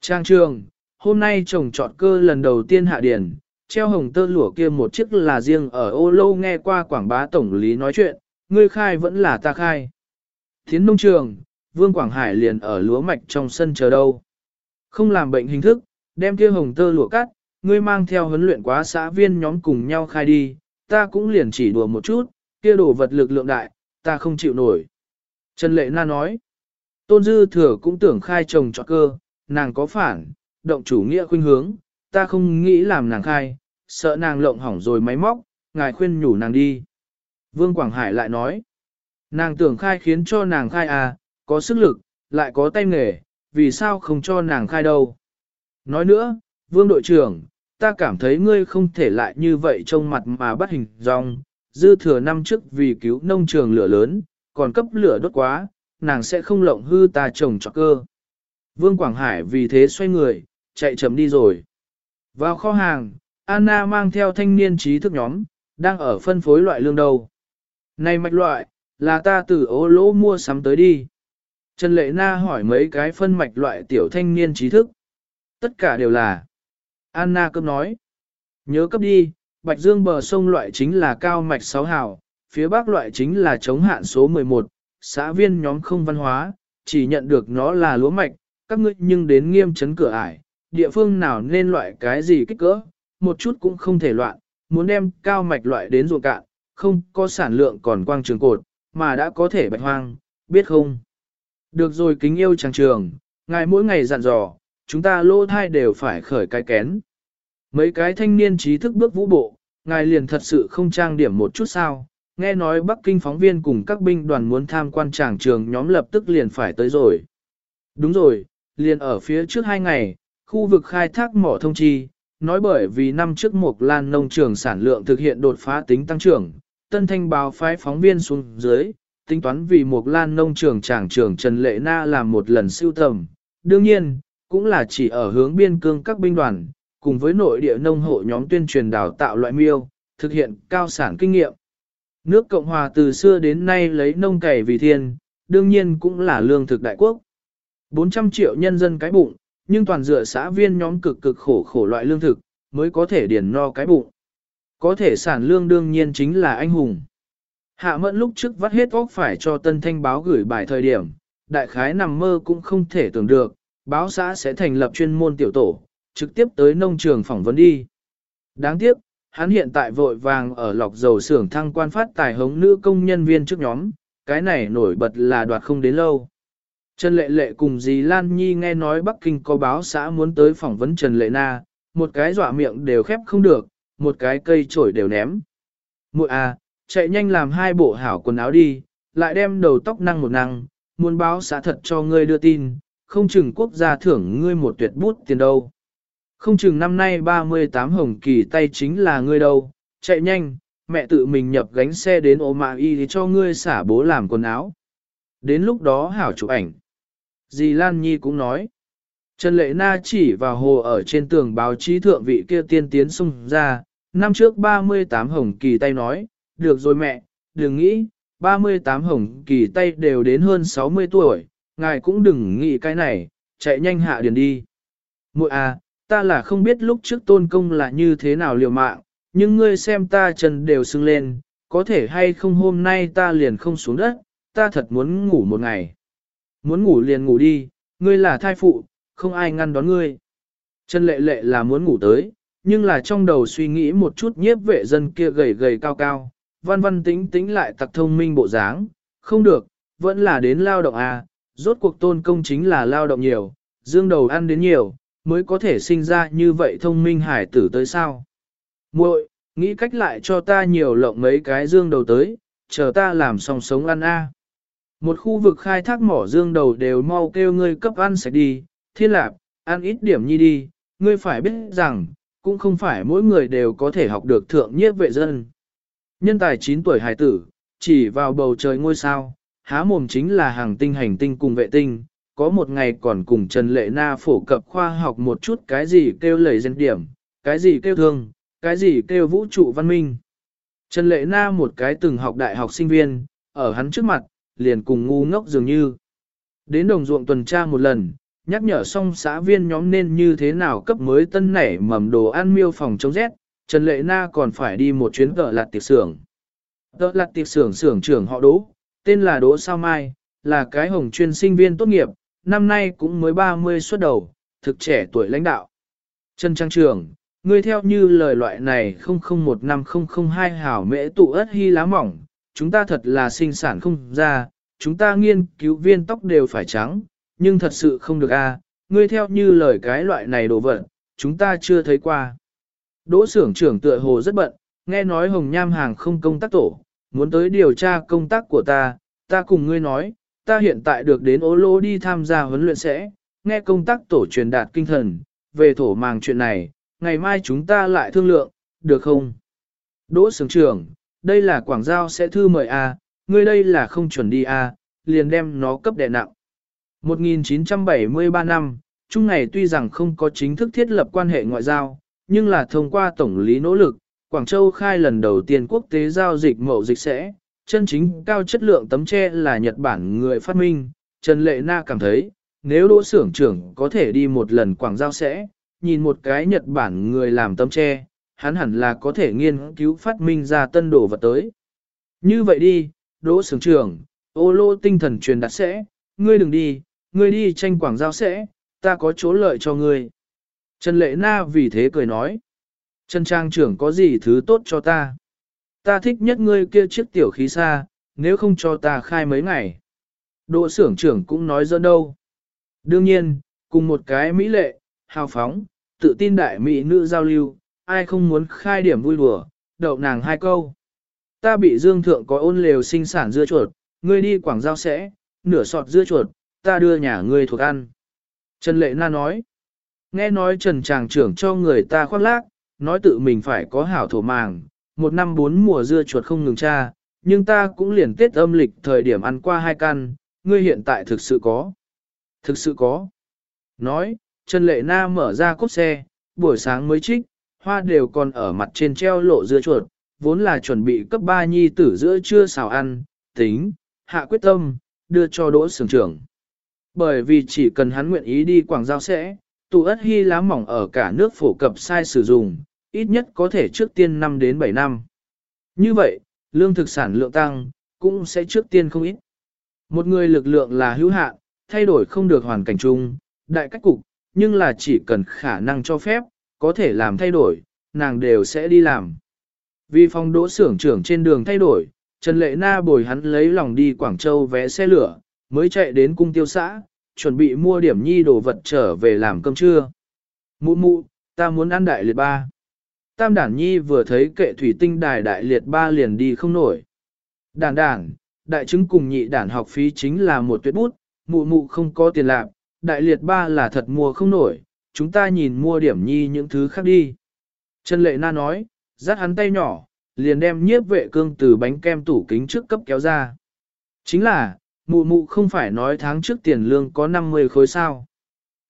Trang trường, hôm nay trồng trọt cơ lần đầu tiên hạ điển, treo hồng tơ lụa kia một chiếc là riêng ở ô lâu nghe qua quảng bá tổng lý nói chuyện, ngươi khai vẫn là ta khai. Thiến nông trường, Vương Quảng Hải liền ở lúa mạch trong sân chờ đâu. Không làm bệnh hình thức, đem kia hồng tơ lụa cắt, ngươi mang theo huấn luyện quá xã viên nhóm cùng nhau khai đi, ta cũng liền chỉ đùa một chút, kia đồ vật lực lượng đại, ta không chịu nổi. Trần Lệ Na nói, Tôn Dư Thừa cũng tưởng khai chồng trọt cơ, nàng có phản, động chủ nghĩa khuynh hướng, ta không nghĩ làm nàng khai, sợ nàng lộng hỏng rồi máy móc, ngài khuyên nhủ nàng đi. Vương Quảng Hải lại nói, nàng tưởng khai khiến cho nàng khai à, có sức lực, lại có tay nghề, vì sao không cho nàng khai đâu. Nói nữa, Vương đội trưởng, ta cảm thấy ngươi không thể lại như vậy trông mặt mà bắt hình dong, dư thừa năm trước vì cứu nông trường lửa lớn, còn cấp lửa đốt quá, nàng sẽ không lộng hư ta trồng cho cơ. Vương Quảng Hải vì thế xoay người, chạy chậm đi rồi. Vào kho hàng, Anna mang theo thanh niên trí thức nhóm, đang ở phân phối loại lương đầu. Này mạch loại, là ta từ ô lỗ mua sắm tới đi. Trần Lệ Na hỏi mấy cái phân mạch loại tiểu thanh niên trí thức. Tất cả đều là. Anna cấp nói. Nhớ cấp đi, Bạch Dương bờ sông loại chính là cao mạch 6 hào, phía bắc loại chính là chống hạn số 11, xã viên nhóm không văn hóa, chỉ nhận được nó là lúa mạch, các ngươi nhưng đến nghiêm chấn cửa ải, địa phương nào nên loại cái gì kích cỡ, một chút cũng không thể loạn, muốn đem cao mạch loại đến ruộng cạn, không có sản lượng còn quang trường cột, mà đã có thể bạch hoang, biết không? Được rồi kính yêu chàng trường, ngài mỗi ngày dặn dò, chúng ta lô thai đều phải khởi cái kén. Mấy cái thanh niên trí thức bước vũ bộ, ngài liền thật sự không trang điểm một chút sao, nghe nói Bắc Kinh phóng viên cùng các binh đoàn muốn tham quan tràng trường nhóm lập tức liền phải tới rồi. Đúng rồi, liền ở phía trước hai ngày, khu vực khai thác mỏ thông chi, nói bởi vì năm trước một lan nông trường sản lượng thực hiện đột phá tính tăng trưởng, tân thanh báo phái phóng viên xuống dưới, tính toán vì một lan nông trường tràng trường Trần Lệ Na làm một lần siêu tầm. Đương nhiên, cũng là chỉ ở hướng biên cương các binh đoàn, cùng với nội địa nông hộ nhóm tuyên truyền đào tạo loại miêu, thực hiện cao sản kinh nghiệm. Nước Cộng Hòa từ xưa đến nay lấy nông cày vì thiên, đương nhiên cũng là lương thực đại quốc. 400 triệu nhân dân cái bụng, nhưng toàn dựa xã viên nhóm cực cực khổ khổ loại lương thực, mới có thể điền no cái bụng. Có thể sản lương đương nhiên chính là anh hùng. Hạ mẫn lúc trước vắt hết óc phải cho tân thanh báo gửi bài thời điểm, đại khái nằm mơ cũng không thể tưởng được, báo xã sẽ thành lập chuyên môn tiểu tổ, trực tiếp tới nông trường phỏng vấn đi. Đáng tiếc, hắn hiện tại vội vàng ở lọc dầu xưởng thăng quan phát tài hống nữ công nhân viên trước nhóm, cái này nổi bật là đoạt không đến lâu. Trần Lệ Lệ cùng dì Lan Nhi nghe nói Bắc Kinh có báo xã muốn tới phỏng vấn Trần Lệ Na, một cái dọa miệng đều khép không được, một cái cây chổi đều ném. Muội à, chạy nhanh làm hai bộ hảo quần áo đi, lại đem đầu tóc năng một năng, muốn báo xã thật cho ngươi đưa tin, không chừng quốc gia thưởng ngươi một tuyệt bút tiền đâu. Không chừng năm nay 38 hồng kỳ tay chính là ngươi đâu, chạy nhanh, mẹ tự mình nhập gánh xe đến ô mạ y cho ngươi xả bố làm quần áo. Đến lúc đó hảo chụp ảnh. Dì Lan Nhi cũng nói. Trần Lệ Na chỉ vào hồ ở trên tường báo chí thượng vị kia tiên tiến xung ra, năm trước 38 hồng kỳ tay nói, được rồi mẹ, đừng nghĩ, 38 hồng kỳ tay đều đến hơn 60 tuổi, ngài cũng đừng nghĩ cái này, chạy nhanh hạ điền đi. Muội à, ta là không biết lúc trước tôn công là như thế nào liều mạng, nhưng ngươi xem ta chân đều sưng lên, có thể hay không hôm nay ta liền không xuống đất, ta thật muốn ngủ một ngày. Muốn ngủ liền ngủ đi, ngươi là thai phụ, không ai ngăn đón ngươi. Trần lệ lệ là muốn ngủ tới, nhưng là trong đầu suy nghĩ một chút nhiếp vệ dân kia gầy gầy cao cao, văn văn tính tính lại tặc thông minh bộ dáng, không được, vẫn là đến lao động à, rốt cuộc tôn công chính là lao động nhiều, dương đầu ăn đến nhiều, mới có thể sinh ra như vậy thông minh hải tử tới sao. muội nghĩ cách lại cho ta nhiều lộng mấy cái dương đầu tới, chờ ta làm xong sống ăn a. Một khu vực khai thác mỏ dương đầu đều mau kêu ngươi cấp ăn sạch đi, thiên lạp, ăn ít điểm nhi đi, ngươi phải biết rằng, cũng không phải mỗi người đều có thể học được thượng nhiếp vệ dân. Nhân tài 9 tuổi hải tử, chỉ vào bầu trời ngôi sao, há mồm chính là hàng tinh hành tinh cùng vệ tinh, có một ngày còn cùng Trần Lệ Na phổ cập khoa học một chút cái gì kêu lời dân điểm, cái gì kêu thương, cái gì kêu vũ trụ văn minh. Trần Lệ Na một cái từng học đại học sinh viên, ở hắn trước mặt, liền cùng ngu ngốc dường như. Đến đồng ruộng tuần tra một lần, nhắc nhở xong xã viên nhóm nên như thế nào cấp mới tân nảy mầm đồ ăn miêu phòng chống rét, Trần Lệ Na còn phải đi một chuyến tợ lạt tiệc xưởng. Tợ lạt tiệc xưởng xưởng trưởng họ Đỗ, tên là Đỗ Sao Mai, là cái hồng chuyên sinh viên tốt nghiệp, năm nay cũng mới 30 xuất đầu, thực trẻ tuổi lãnh đạo. Trần Trang Trường, ngươi theo như lời loại này 001502 hảo mễ tụ ớt hy lá mỏng, chúng ta thật là sinh sản không ra, chúng ta nghiên cứu viên tóc đều phải trắng, nhưng thật sự không được a. ngươi theo như lời cái loại này đồ vật, chúng ta chưa thấy qua. Đỗ xưởng trưởng tựa hồ rất bận, nghe nói Hồng Nham hàng không công tác tổ, muốn tới điều tra công tác của ta, ta cùng ngươi nói, ta hiện tại được đến ố lô đi tham gia huấn luyện sẽ, nghe công tác tổ truyền đạt kinh thần, về thổ màng chuyện này, ngày mai chúng ta lại thương lượng, được không? Đỗ sướng trưởng, đây là quảng giao sẽ thư mời A, ngươi đây là không chuẩn đi A, liền đem nó cấp đệ nặng. 1973 năm, chung ngày tuy rằng không có chính thức thiết lập quan hệ ngoại giao, nhưng là thông qua tổng lý nỗ lực, Quảng Châu khai lần đầu tiên quốc tế giao dịch mậu dịch sẽ, chân chính cao chất lượng tấm tre là Nhật Bản người phát minh, Trần Lệ Na cảm thấy, nếu đỗ xưởng trưởng có thể đi một lần quảng giao sẽ, nhìn một cái Nhật Bản người làm tấm tre, hắn hẳn là có thể nghiên cứu phát minh ra tân đồ vật tới. Như vậy đi, đỗ xưởng trưởng, ô lô tinh thần truyền đạt sẽ, ngươi đừng đi, ngươi đi tranh quảng giao sẽ, ta có chỗ lợi cho ngươi. Trần Lệ Na vì thế cười nói. Trần Trang trưởng có gì thứ tốt cho ta? Ta thích nhất ngươi kia chiếc tiểu khí xa, nếu không cho ta khai mấy ngày. Đỗ xưởng trưởng cũng nói dân đâu. Đương nhiên, cùng một cái mỹ lệ, hào phóng, tự tin đại mỹ nữ giao lưu, ai không muốn khai điểm vui đùa, đậu nàng hai câu. Ta bị dương thượng có ôn lều sinh sản dưa chuột, ngươi đi quảng giao sẽ, nửa sọt dưa chuột, ta đưa nhà ngươi thuộc ăn. Trần Lệ Na nói, nghe nói Trần Tràng trưởng cho người ta khoác lác, nói tự mình phải có hảo thổ màng, một năm bốn mùa dưa chuột không ngừng tra, nhưng ta cũng liền tết âm lịch thời điểm ăn qua hai căn, ngươi hiện tại thực sự có. Thực sự có. Nói, Trần Lệ Na mở ra cốp xe, buổi sáng mới trích, hoa đều còn ở mặt trên treo lộ dưa chuột, vốn là chuẩn bị cấp ba nhi tử giữa trưa xào ăn, tính, hạ quyết tâm, đưa cho đỗ sưởng trưởng. Bởi vì chỉ cần hắn nguyện ý đi quảng giao sẽ, tụ ất hy lá mỏng ở cả nước phổ cập sai sử dụng, ít nhất có thể trước tiên 5 đến 7 năm. Như vậy, lương thực sản lượng tăng, cũng sẽ trước tiên không ít. Một người lực lượng là hữu hạn, thay đổi không được hoàn cảnh chung, đại cách cục, nhưng là chỉ cần khả năng cho phép, có thể làm thay đổi, nàng đều sẽ đi làm. Vì phong đỗ xưởng trưởng trên đường thay đổi, Trần Lệ Na bồi hắn lấy lòng đi Quảng Châu vé xe lửa, mới chạy đến cung tiêu xã, chuẩn bị mua điểm nhi đồ vật trở về làm cơm trưa. Mụ mụ, ta muốn ăn đại liệt ba. Tam đản nhi vừa thấy kệ thủy tinh đài đại liệt ba liền đi không nổi. Đản đản, đại chứng cùng nhị đản học phí chính là một tuyệt bút, mụ mụ không có tiền lạc, đại liệt ba là thật mua không nổi, chúng ta nhìn mua điểm nhi những thứ khác đi. Trần Lệ Na nói, dắt hắn tay nhỏ, liền đem nhiếp vệ cương từ bánh kem tủ kính trước cấp kéo ra. Chính là, mụ mụ không phải nói tháng trước tiền lương có 50 khối sao.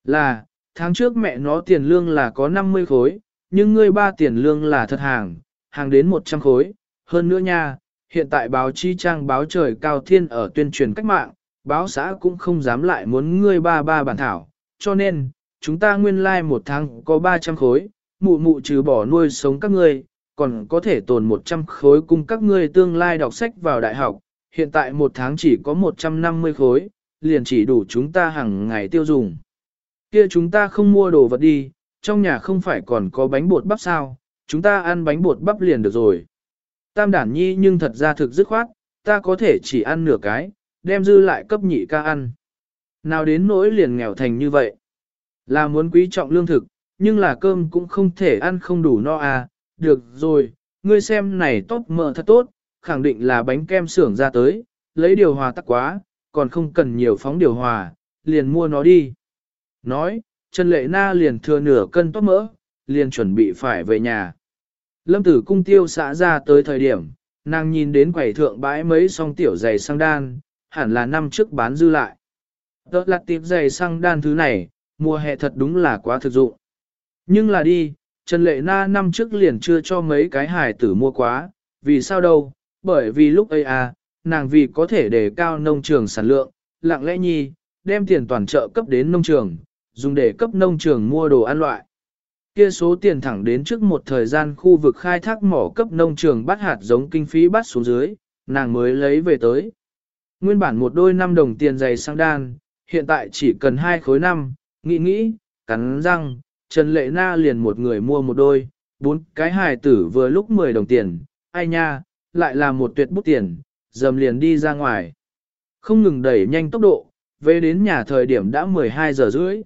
Là, tháng trước mẹ nó tiền lương là có 50 khối, nhưng ngươi ba tiền lương là thật hàng, hàng đến 100 khối. Hơn nữa nha, hiện tại báo chi trang báo trời cao thiên ở tuyên truyền cách mạng, báo xã cũng không dám lại muốn ngươi ba ba bản thảo, cho nên, chúng ta nguyên lai like một tháng có 300 khối, mụ mụ trừ bỏ nuôi sống các ngươi, còn có thể tồn 100 khối cung các ngươi tương lai đọc sách vào đại học, hiện tại một tháng chỉ có 150 khối, liền chỉ đủ chúng ta hàng ngày tiêu dùng. Kia chúng ta không mua đồ vật đi, trong nhà không phải còn có bánh bột bắp sao, chúng ta ăn bánh bột bắp liền được rồi. Tam đản nhi nhưng thật ra thực dứt khoát, ta có thể chỉ ăn nửa cái, đem dư lại cấp nhị ca ăn. Nào đến nỗi liền nghèo thành như vậy. Là muốn quý trọng lương thực, nhưng là cơm cũng không thể ăn không đủ no à, được rồi, ngươi xem này tốt mỡ thật tốt, khẳng định là bánh kem xưởng ra tới, lấy điều hòa tắc quá, còn không cần nhiều phóng điều hòa, liền mua nó đi. Nói, Trần Lệ Na liền thừa nửa cân tóc mỡ, liền chuẩn bị phải về nhà. Lâm tử cung tiêu xã ra tới thời điểm, nàng nhìn đến quầy thượng bãi mấy song tiểu giày sang đan, hẳn là năm trước bán dư lại. Đó là tiệp giày sang đan thứ này, mùa hè thật đúng là quá thực dụng. Nhưng là đi, Trần Lệ Na năm trước liền chưa cho mấy cái hài tử mua quá, vì sao đâu, bởi vì lúc ấy à, nàng vì có thể đề cao nông trường sản lượng, lặng lẽ nhi, đem tiền toàn trợ cấp đến nông trường, dùng để cấp nông trường mua đồ ăn loại. Kia số tiền thẳng đến trước một thời gian khu vực khai thác mỏ cấp nông trường bắt hạt giống kinh phí bắt xuống dưới, nàng mới lấy về tới. Nguyên bản một đôi năm đồng tiền dày sang đan, hiện tại chỉ cần hai khối năm, nghĩ nghĩ, cắn răng, Trần Lệ Na liền một người mua một đôi, bốn cái hài tử vừa lúc 10 đồng tiền, ai nha, lại là một tuyệt bút tiền, dầm liền đi ra ngoài. Không ngừng đẩy nhanh tốc độ, về đến nhà thời điểm đã 12 giờ rưỡi.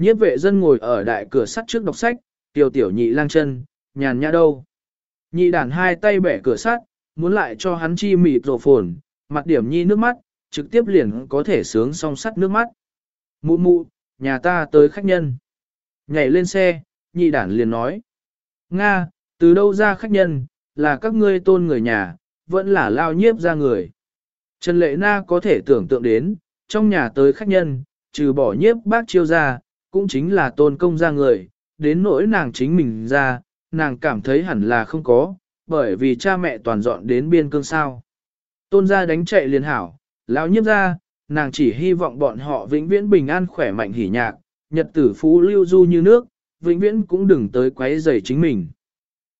Nhiếp vệ dân ngồi ở đại cửa sắt trước đọc sách, tiểu tiểu nhị lang chân, nhàn nhã đâu. Nhị đàn hai tay bẻ cửa sắt, muốn lại cho hắn chi mịt rổ phồn, mặt điểm nhi nước mắt, trực tiếp liền có thể sướng song sắt nước mắt. Mụ mụ, nhà ta tới khách nhân. Nhảy lên xe, nhị đản liền nói. Nga, từ đâu ra khách nhân, là các ngươi tôn người nhà, vẫn là lao nhiếp ra người. Trần Lệ Na có thể tưởng tượng đến, trong nhà tới khách nhân, trừ bỏ nhiếp bác chiêu ra, cũng chính là tôn công ra người, đến nỗi nàng chính mình ra, nàng cảm thấy hẳn là không có, bởi vì cha mẹ toàn dọn đến biên cương sao. Tôn ra đánh chạy liền hảo, lão nhiếp ra, nàng chỉ hy vọng bọn họ vĩnh viễn bình an khỏe mạnh hỉ nhạc, nhật tử phú lưu du như nước, vĩnh viễn cũng đừng tới quấy rầy chính mình.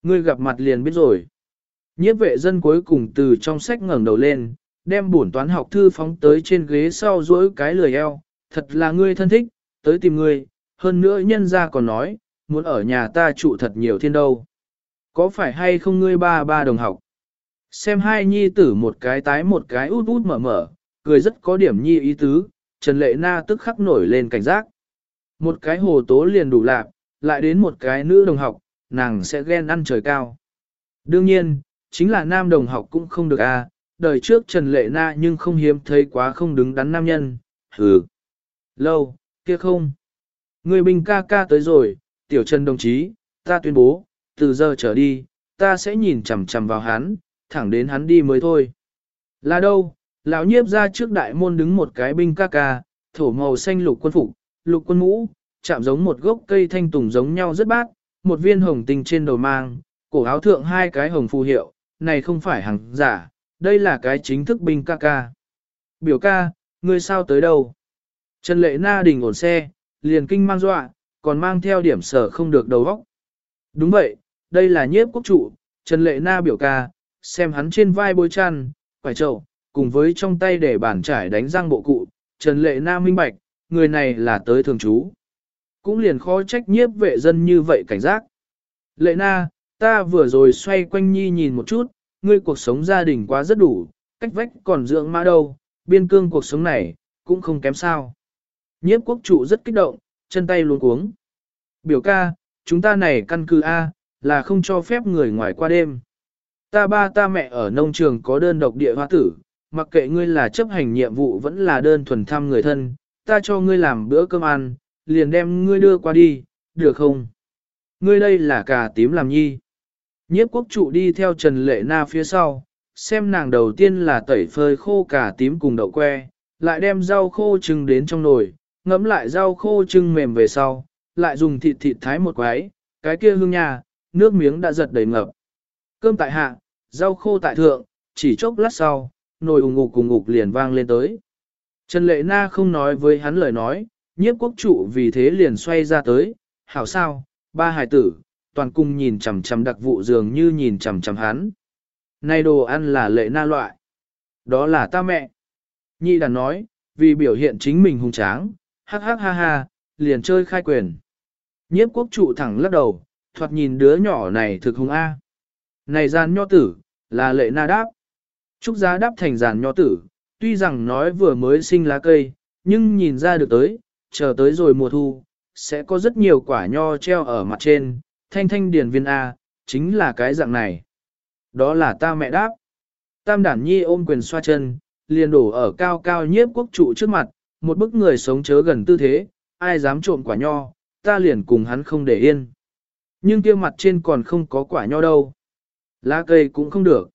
Ngươi gặp mặt liền biết rồi. Nhiếp vệ dân cuối cùng từ trong sách ngẩng đầu lên, đem bổn toán học thư phóng tới trên ghế sau duỗi cái lười eo, thật là ngươi thân thích, tới tìm ngươi, hơn nữa nhân ra còn nói, muốn ở nhà ta trụ thật nhiều thiên đâu. Có phải hay không ngươi ba ba đồng học? Xem hai nhi tử một cái tái một cái út út mở mở, cười rất có điểm nhi ý tứ, Trần Lệ Na tức khắc nổi lên cảnh giác. Một cái hồ tố liền đủ lạc, lại đến một cái nữ đồng học, nàng sẽ ghen ăn trời cao. Đương nhiên, chính là nam đồng học cũng không được à, đời trước Trần Lệ Na nhưng không hiếm thấy quá không đứng đắn nam nhân, hừ. Lâu, kia không. Người binh ca ca tới rồi, tiểu Trần đồng chí, ta tuyên bố, từ giờ trở đi, ta sẽ nhìn chằm chằm vào hắn, thẳng đến hắn đi mới thôi. Là đâu, lão nhiếp ra trước đại môn đứng một cái binh ca ca, thổ màu xanh lục quân phục, lục quân mũ, chạm giống một gốc cây thanh tùng giống nhau rất bát, một viên hồng tinh trên đầu mang, cổ áo thượng hai cái hồng phù hiệu, này không phải hàng giả, đây là cái chính thức binh ca ca. Biểu ca, ngươi sao tới đâu? Trần lệ na đình ổn xe, liền kinh mang dọa, còn mang theo điểm sở không được đầu óc. Đúng vậy, đây là nhiếp quốc trụ, Trần lệ na biểu ca, xem hắn trên vai bôi chăn, quải trậu, cùng với trong tay để bản trải đánh răng bộ cụ, Trần lệ na minh bạch, người này là tới thường trú. Cũng liền khó trách nhiếp vệ dân như vậy cảnh giác. Lệ na, ta vừa rồi xoay quanh nhi nhìn một chút, ngươi cuộc sống gia đình quá rất đủ, cách vách còn dưỡng mã đâu, biên cương cuộc sống này, cũng không kém sao. Nhiếp quốc trụ rất kích động, chân tay luôn cuống. Biểu ca, chúng ta này căn cứ A, là không cho phép người ngoài qua đêm. Ta ba ta mẹ ở nông trường có đơn độc địa hoa tử, mặc kệ ngươi là chấp hành nhiệm vụ vẫn là đơn thuần thăm người thân, ta cho ngươi làm bữa cơm ăn, liền đem ngươi đưa qua đi, được không? Ngươi đây là cà tím làm nhi. Nhiếp quốc trụ đi theo Trần Lệ Na phía sau, xem nàng đầu tiên là tẩy phơi khô cà tím cùng đậu que, lại đem rau khô trưng đến trong nồi, ngấm lại rau khô trưng mềm về sau, lại dùng thịt thịt thái một quái, cái kia hương nhà, nước miếng đã giật đầy ngập. Cơm tại hạ, rau khô tại thượng, chỉ chốc lát sau, nồi ủng ngục cùng ngục liền vang lên tới. Trần Lệ Na không nói với hắn lời nói, nhiếp quốc trụ vì thế liền xoay ra tới, hảo sao, ba hải tử, toàn cung nhìn chằm chằm đặc vụ dường như nhìn chằm chằm hắn. Này đồ ăn là lệ na loại. Đó là ta mẹ. Nhị đàn nói, vì biểu hiện chính mình hung tráng, hắc hắc ha ha, liền chơi khai quyền. Nhiếp quốc trụ thẳng lắc đầu, thoạt nhìn đứa nhỏ này thực hung A. Này gian nho tử, là lệ na đáp. Trúc giá đáp thành giàn nho tử, tuy rằng nói vừa mới sinh lá cây, nhưng nhìn ra được tới, chờ tới rồi mùa thu, sẽ có rất nhiều quả nho treo ở mặt trên, thanh thanh điển viên A, chính là cái dạng này. Đó là ta mẹ đáp. Tam đản nhi ôm quyền xoa chân, liền đổ ở cao cao nhiếp quốc trụ trước mặt, một bức người sống chớ gần tư thế, ai dám trộm quả nho, ta liền cùng hắn không để yên. Nhưng kia mặt trên còn không có quả nho đâu. Lá cây cũng không được.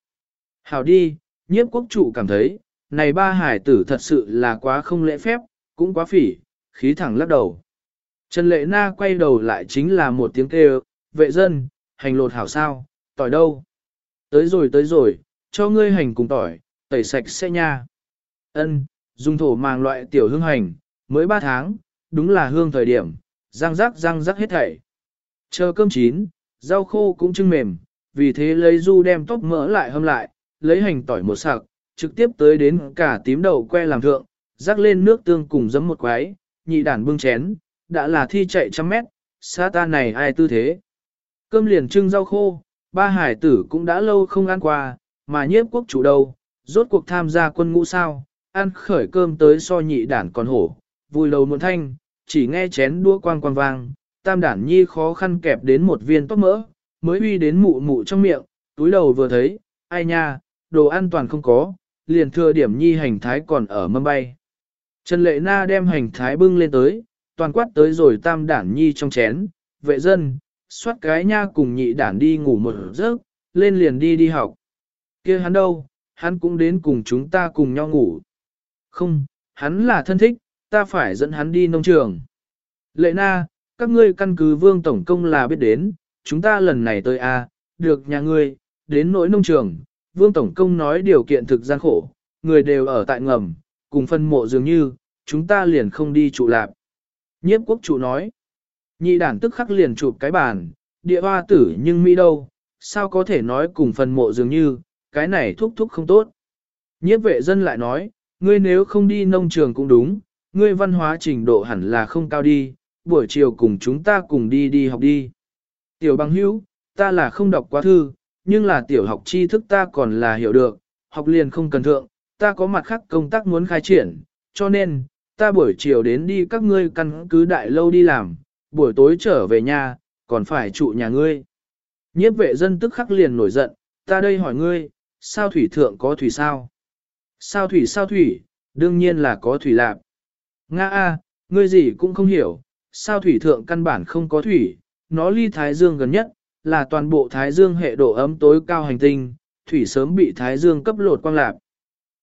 Hảo đi, nhiếp quốc trụ cảm thấy, này ba hải tử thật sự là quá không lễ phép, cũng quá phỉ, khí thẳng lắc đầu. Trần Lệ Na quay đầu lại chính là một tiếng kêu, vệ dân, hành lột hảo sao, tỏi đâu? Tới rồi tới rồi, cho ngươi hành cùng tỏi, tẩy sạch sẽ nha. Ân, dùng thổ màng loại tiểu hương hành, mới 3 tháng, đúng là hương thời điểm, răng rắc răng rắc hết thảy. Chờ cơm chín, rau khô cũng trưng mềm, vì thế lấy du đem tóc mỡ lại hâm lại, lấy hành tỏi một sạc, trực tiếp tới đến cả tím đầu que làm thượng, rắc lên nước tương cùng giấm một quái, nhị đản bưng chén, đã là thi chạy trăm mét, xa ta này ai tư thế. Cơm liền trưng rau khô, ba hải tử cũng đã lâu không ăn qua, mà nhiếp quốc chủ đâu, rốt cuộc tham gia quân ngũ sao, ăn khởi cơm tới so nhị đản còn hổ, vui lầu muộn thanh, chỉ nghe chén đua quang quang vang, tam đản nhi khó khăn kẹp đến một viên tóc mỡ, mới uy đến mụ mụ trong miệng, túi đầu vừa thấy, ai nha, đồ an toàn không có, liền thừa điểm nhi hành thái còn ở mâm bay. Trần Lệ Na đem hành thái bưng lên tới, toàn quát tới rồi tam đản nhi trong chén, vệ dân, soát cái nha cùng nhị đản đi ngủ một giấc, lên liền đi đi học. kia hắn đâu, hắn cũng đến cùng chúng ta cùng nhau ngủ. Không, hắn là thân thích, ta phải dẫn hắn đi nông trường. Lệ na, các ngươi căn cứ vương tổng công là biết đến, chúng ta lần này tới a, được nhà ngươi, đến nỗi nông trường, vương tổng công nói điều kiện thực gian khổ, người đều ở tại ngầm, cùng phân mộ dường như, chúng ta liền không đi trụ lạp. Nhiếp quốc chủ nói, nhị đản tức khắc liền chụp cái bàn, địa hoa tử nhưng Mỹ đâu, sao có thể nói cùng phân mộ dường như, cái này thúc thúc không tốt. Nhiếp vệ dân lại nói, ngươi nếu không đi nông trường cũng đúng, ngươi văn hóa trình độ hẳn là không cao đi, buổi chiều cùng chúng ta cùng đi đi học đi. Tiểu bằng hữu, ta là không đọc quá thư, nhưng là tiểu học tri thức ta còn là hiểu được, học liền không cần thượng, ta có mặt khác công tác muốn khai triển, cho nên, ta buổi chiều đến đi các ngươi căn cứ đại lâu đi làm, buổi tối trở về nhà, còn phải trụ nhà ngươi. Nhiếp vệ dân tức khắc liền nổi giận, ta đây hỏi ngươi, sao thủy thượng có thủy sao? Sao thủy sao thủy, đương nhiên là có thủy lạp. Nga a, ngươi gì cũng không hiểu, sao thủy thượng căn bản không có thủy, nó ly Thái Dương gần nhất, là toàn bộ Thái Dương hệ độ ấm tối cao hành tinh, thủy sớm bị Thái Dương cấp lột quang lạp.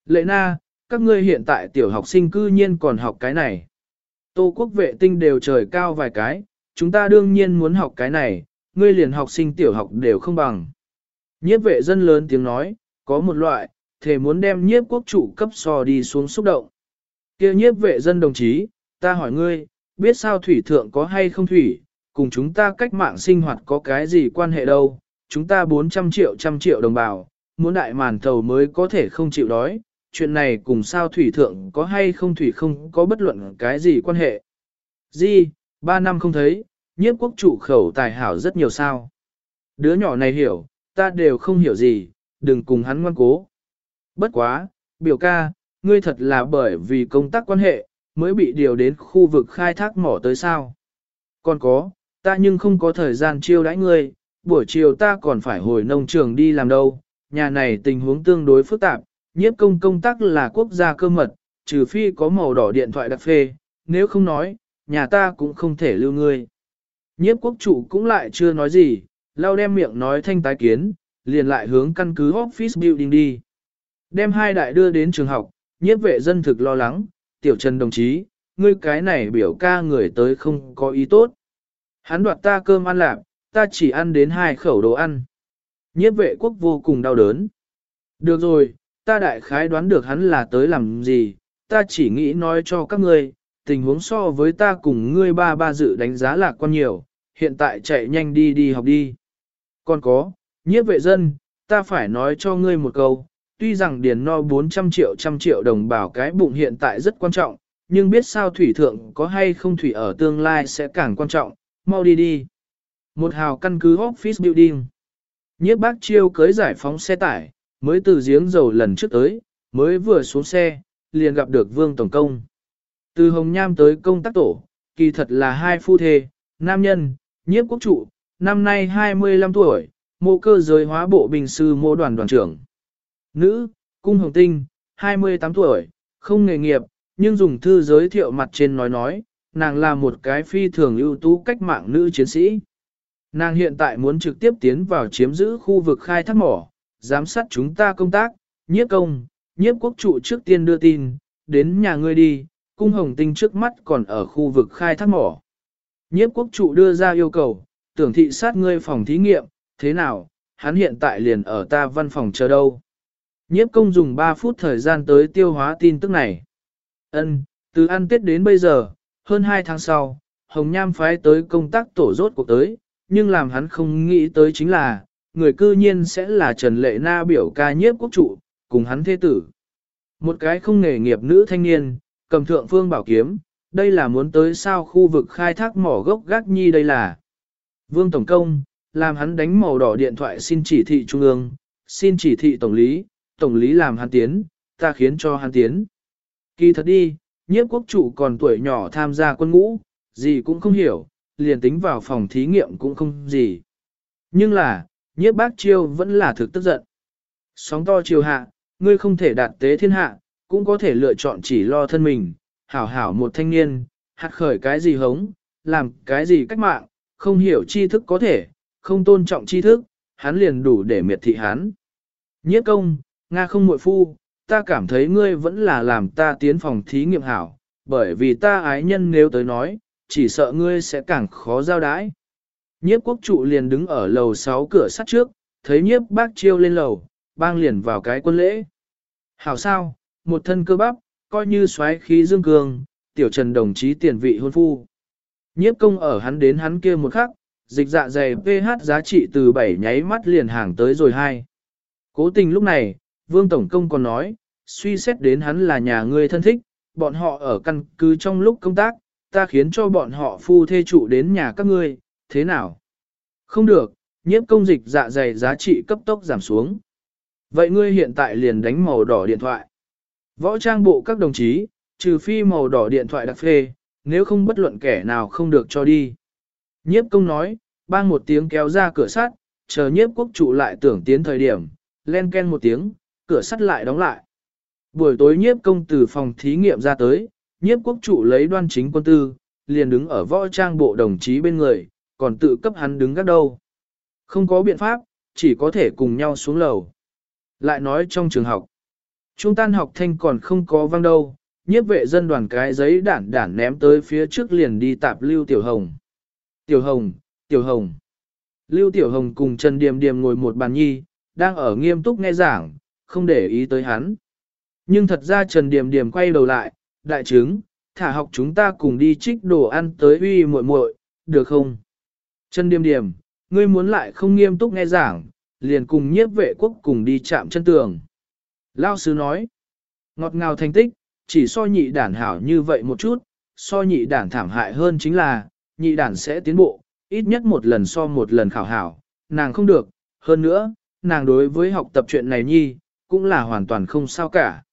Lệ na, các ngươi hiện tại tiểu học sinh cư nhiên còn học cái này. Tô quốc vệ tinh đều trời cao vài cái, chúng ta đương nhiên muốn học cái này, ngươi liền học sinh tiểu học đều không bằng. Nhiếp vệ dân lớn tiếng nói, có một loại, thể muốn đem nhiếp quốc chủ cấp so đi xuống xúc động. kia nhiếp vệ dân đồng chí, ta hỏi ngươi, biết sao thủy thượng có hay không thủy, cùng chúng ta cách mạng sinh hoạt có cái gì quan hệ đâu, chúng ta 400 triệu trăm triệu đồng bào, muốn đại màn thầu mới có thể không chịu đói, chuyện này cùng sao thủy thượng có hay không thủy không có bất luận cái gì quan hệ. Di, ba năm không thấy, nhiếp quốc chủ khẩu tài hảo rất nhiều sao. Đứa nhỏ này hiểu, ta đều không hiểu gì, đừng cùng hắn ngoan cố. Bất quá, biểu ca, ngươi thật là bởi vì công tác quan hệ, mới bị điều đến khu vực khai thác mỏ tới sao. Còn có, ta nhưng không có thời gian chiêu đãi ngươi, buổi chiều ta còn phải hồi nông trường đi làm đâu, nhà này tình huống tương đối phức tạp, nhiếp công công tác là quốc gia cơ mật, trừ phi có màu đỏ điện thoại đặc phê, nếu không nói, nhà ta cũng không thể lưu ngươi. Nhiếp quốc chủ cũng lại chưa nói gì, lau đem miệng nói thanh tái kiến, liền lại hướng căn cứ office building đi. Đem hai đại đưa đến trường học, nhiếp vệ dân thực lo lắng, tiểu trần đồng chí, ngươi cái này biểu ca người tới không có ý tốt. Hắn đoạt ta cơm ăn lạc, ta chỉ ăn đến hai khẩu đồ ăn. Nhiếp vệ quốc vô cùng đau đớn. Được rồi, ta đại khái đoán được hắn là tới làm gì, ta chỉ nghĩ nói cho các ngươi, tình huống so với ta cùng ngươi ba ba dự đánh giá lạc quan nhiều, hiện tại chạy nhanh đi đi học đi. Còn có, nhiếp vệ dân, ta phải nói cho ngươi một câu, tuy rằng điền no 400 triệu trăm triệu đồng bảo cái bụng hiện tại rất quan trọng, nhưng biết sao thủy thượng có hay không thủy ở tương lai sẽ càng quan trọng, mau đi đi. Một hào căn cứ office building. Nhiếp bác chiêu cưới giải phóng xe tải, mới từ giếng dầu lần trước tới, mới vừa xuống xe, liền gặp được vương tổng công. Từ Hồng Nham tới công tác tổ, kỳ thật là hai phu thê, nam nhân, nhiếp quốc trụ, năm nay 25 tuổi, mô cơ giới hóa bộ bình sư mô đoàn đoàn trưởng. Nữ, cung hồng tinh, 28 tuổi, không nghề nghiệp, nhưng dùng thư giới thiệu mặt trên nói nói, nàng là một cái phi thường ưu tú cách mạng nữ chiến sĩ. Nàng hiện tại muốn trực tiếp tiến vào chiếm giữ khu vực khai thác mỏ, giám sát chúng ta công tác, nhiếp công, nhiếp quốc trụ trước tiên đưa tin, đến nhà ngươi đi, cung hồng tinh trước mắt còn ở khu vực khai thác mỏ. Nhiếp quốc trụ đưa ra yêu cầu, tưởng thị sát ngươi phòng thí nghiệm, thế nào, hắn hiện tại liền ở ta văn phòng chờ đâu. Nhiếp công dùng 3 phút thời gian tới tiêu hóa tin tức này. Ân, từ ăn tết đến bây giờ, hơn 2 tháng sau, Hồng Nham phái tới công tác tổ rốt cuộc tới, nhưng làm hắn không nghĩ tới chính là, người cư nhiên sẽ là Trần Lệ Na biểu ca nhiếp quốc trụ, cùng hắn thế tử. Một cái không nghề nghiệp nữ thanh niên, cầm thượng phương bảo kiếm, đây là muốn tới sao khu vực khai thác mỏ gốc gác nhi đây là. Vương Tổng Công, làm hắn đánh màu đỏ điện thoại xin chỉ thị trung ương, xin chỉ thị tổng lý, tổng lý làm hắn tiến, ta khiến cho hắn tiến. Kỳ thật đi, nhiếp quốc chủ còn tuổi nhỏ tham gia quân ngũ, gì cũng không hiểu, liền tính vào phòng thí nghiệm cũng không gì. Nhưng là, nhiếp bác chiêu vẫn là thực tức giận. Sóng to chiều hạ, ngươi không thể đạt tế thiên hạ, cũng có thể lựa chọn chỉ lo thân mình, hảo hảo một thanh niên, hạt khởi cái gì hống, làm cái gì cách mạng, không hiểu tri thức có thể, không tôn trọng tri thức, hắn liền đủ để miệt thị hắn. Nhiếp công, Nga không muội phu, ta cảm thấy ngươi vẫn là làm ta tiến phòng thí nghiệm hảo, bởi vì ta ái nhân nếu tới nói, chỉ sợ ngươi sẽ càng khó giao đãi. Nhiếp quốc trụ liền đứng ở lầu 6 cửa sắt trước, thấy nhiếp bác chiêu lên lầu, bang liền vào cái quân lễ. Hảo sao, một thân cơ bắp, coi như xoáy khí dương cường, tiểu trần đồng chí tiền vị hôn phu. Nhiếp công ở hắn đến hắn kia một khắc, dịch dạ dày pH giá trị từ 7 nháy mắt liền hàng tới rồi hai. Cố tình lúc này, Vương Tổng Công còn nói, suy xét đến hắn là nhà ngươi thân thích, bọn họ ở căn cứ trong lúc công tác, ta khiến cho bọn họ phu thê trụ đến nhà các ngươi, thế nào? Không được, nhiễm công dịch dạ dày giá trị cấp tốc giảm xuống. Vậy ngươi hiện tại liền đánh màu đỏ điện thoại. Võ trang bộ các đồng chí, trừ phi màu đỏ điện thoại đặc phê, nếu không bất luận kẻ nào không được cho đi. Nhiếp công nói, bang một tiếng kéo ra cửa sắt, chờ nhiếp quốc trụ lại tưởng tiến thời điểm, len ken một tiếng, cửa sắt lại đóng lại. Buổi tối nhiếp công từ phòng thí nghiệm ra tới, nhiếp quốc trụ lấy đoan chính quân tư, liền đứng ở võ trang bộ đồng chí bên người, còn tự cấp hắn đứng gác đâu. Không có biện pháp, chỉ có thể cùng nhau xuống lầu. Lại nói trong trường học, trung tan học thanh còn không có văng đâu, nhiếp vệ dân đoàn cái giấy đản đản ném tới phía trước liền đi tạp Lưu Tiểu Hồng. Tiểu Hồng, Tiểu Hồng. Lưu Tiểu Hồng cùng Trần Điềm Điềm ngồi một bàn nhi, đang ở nghiêm túc nghe giảng, không để ý tới hắn. Nhưng thật ra Trần Điềm Điềm quay đầu lại, đại chứng, thả học chúng ta cùng đi trích đồ ăn tới uy muội muội, được không? Trần Điềm Điềm, ngươi muốn lại không nghiêm túc nghe giảng, liền cùng nhiếp vệ quốc cùng đi chạm chân tường. Lao sư nói, ngọt ngào thành tích, chỉ so nhị đản hảo như vậy một chút, so nhị đản thảm hại hơn chính là, nhị đản sẽ tiến bộ, ít nhất một lần so một lần khảo hảo, nàng không được, hơn nữa, nàng đối với học tập chuyện này nhi, cũng là hoàn toàn không sao cả.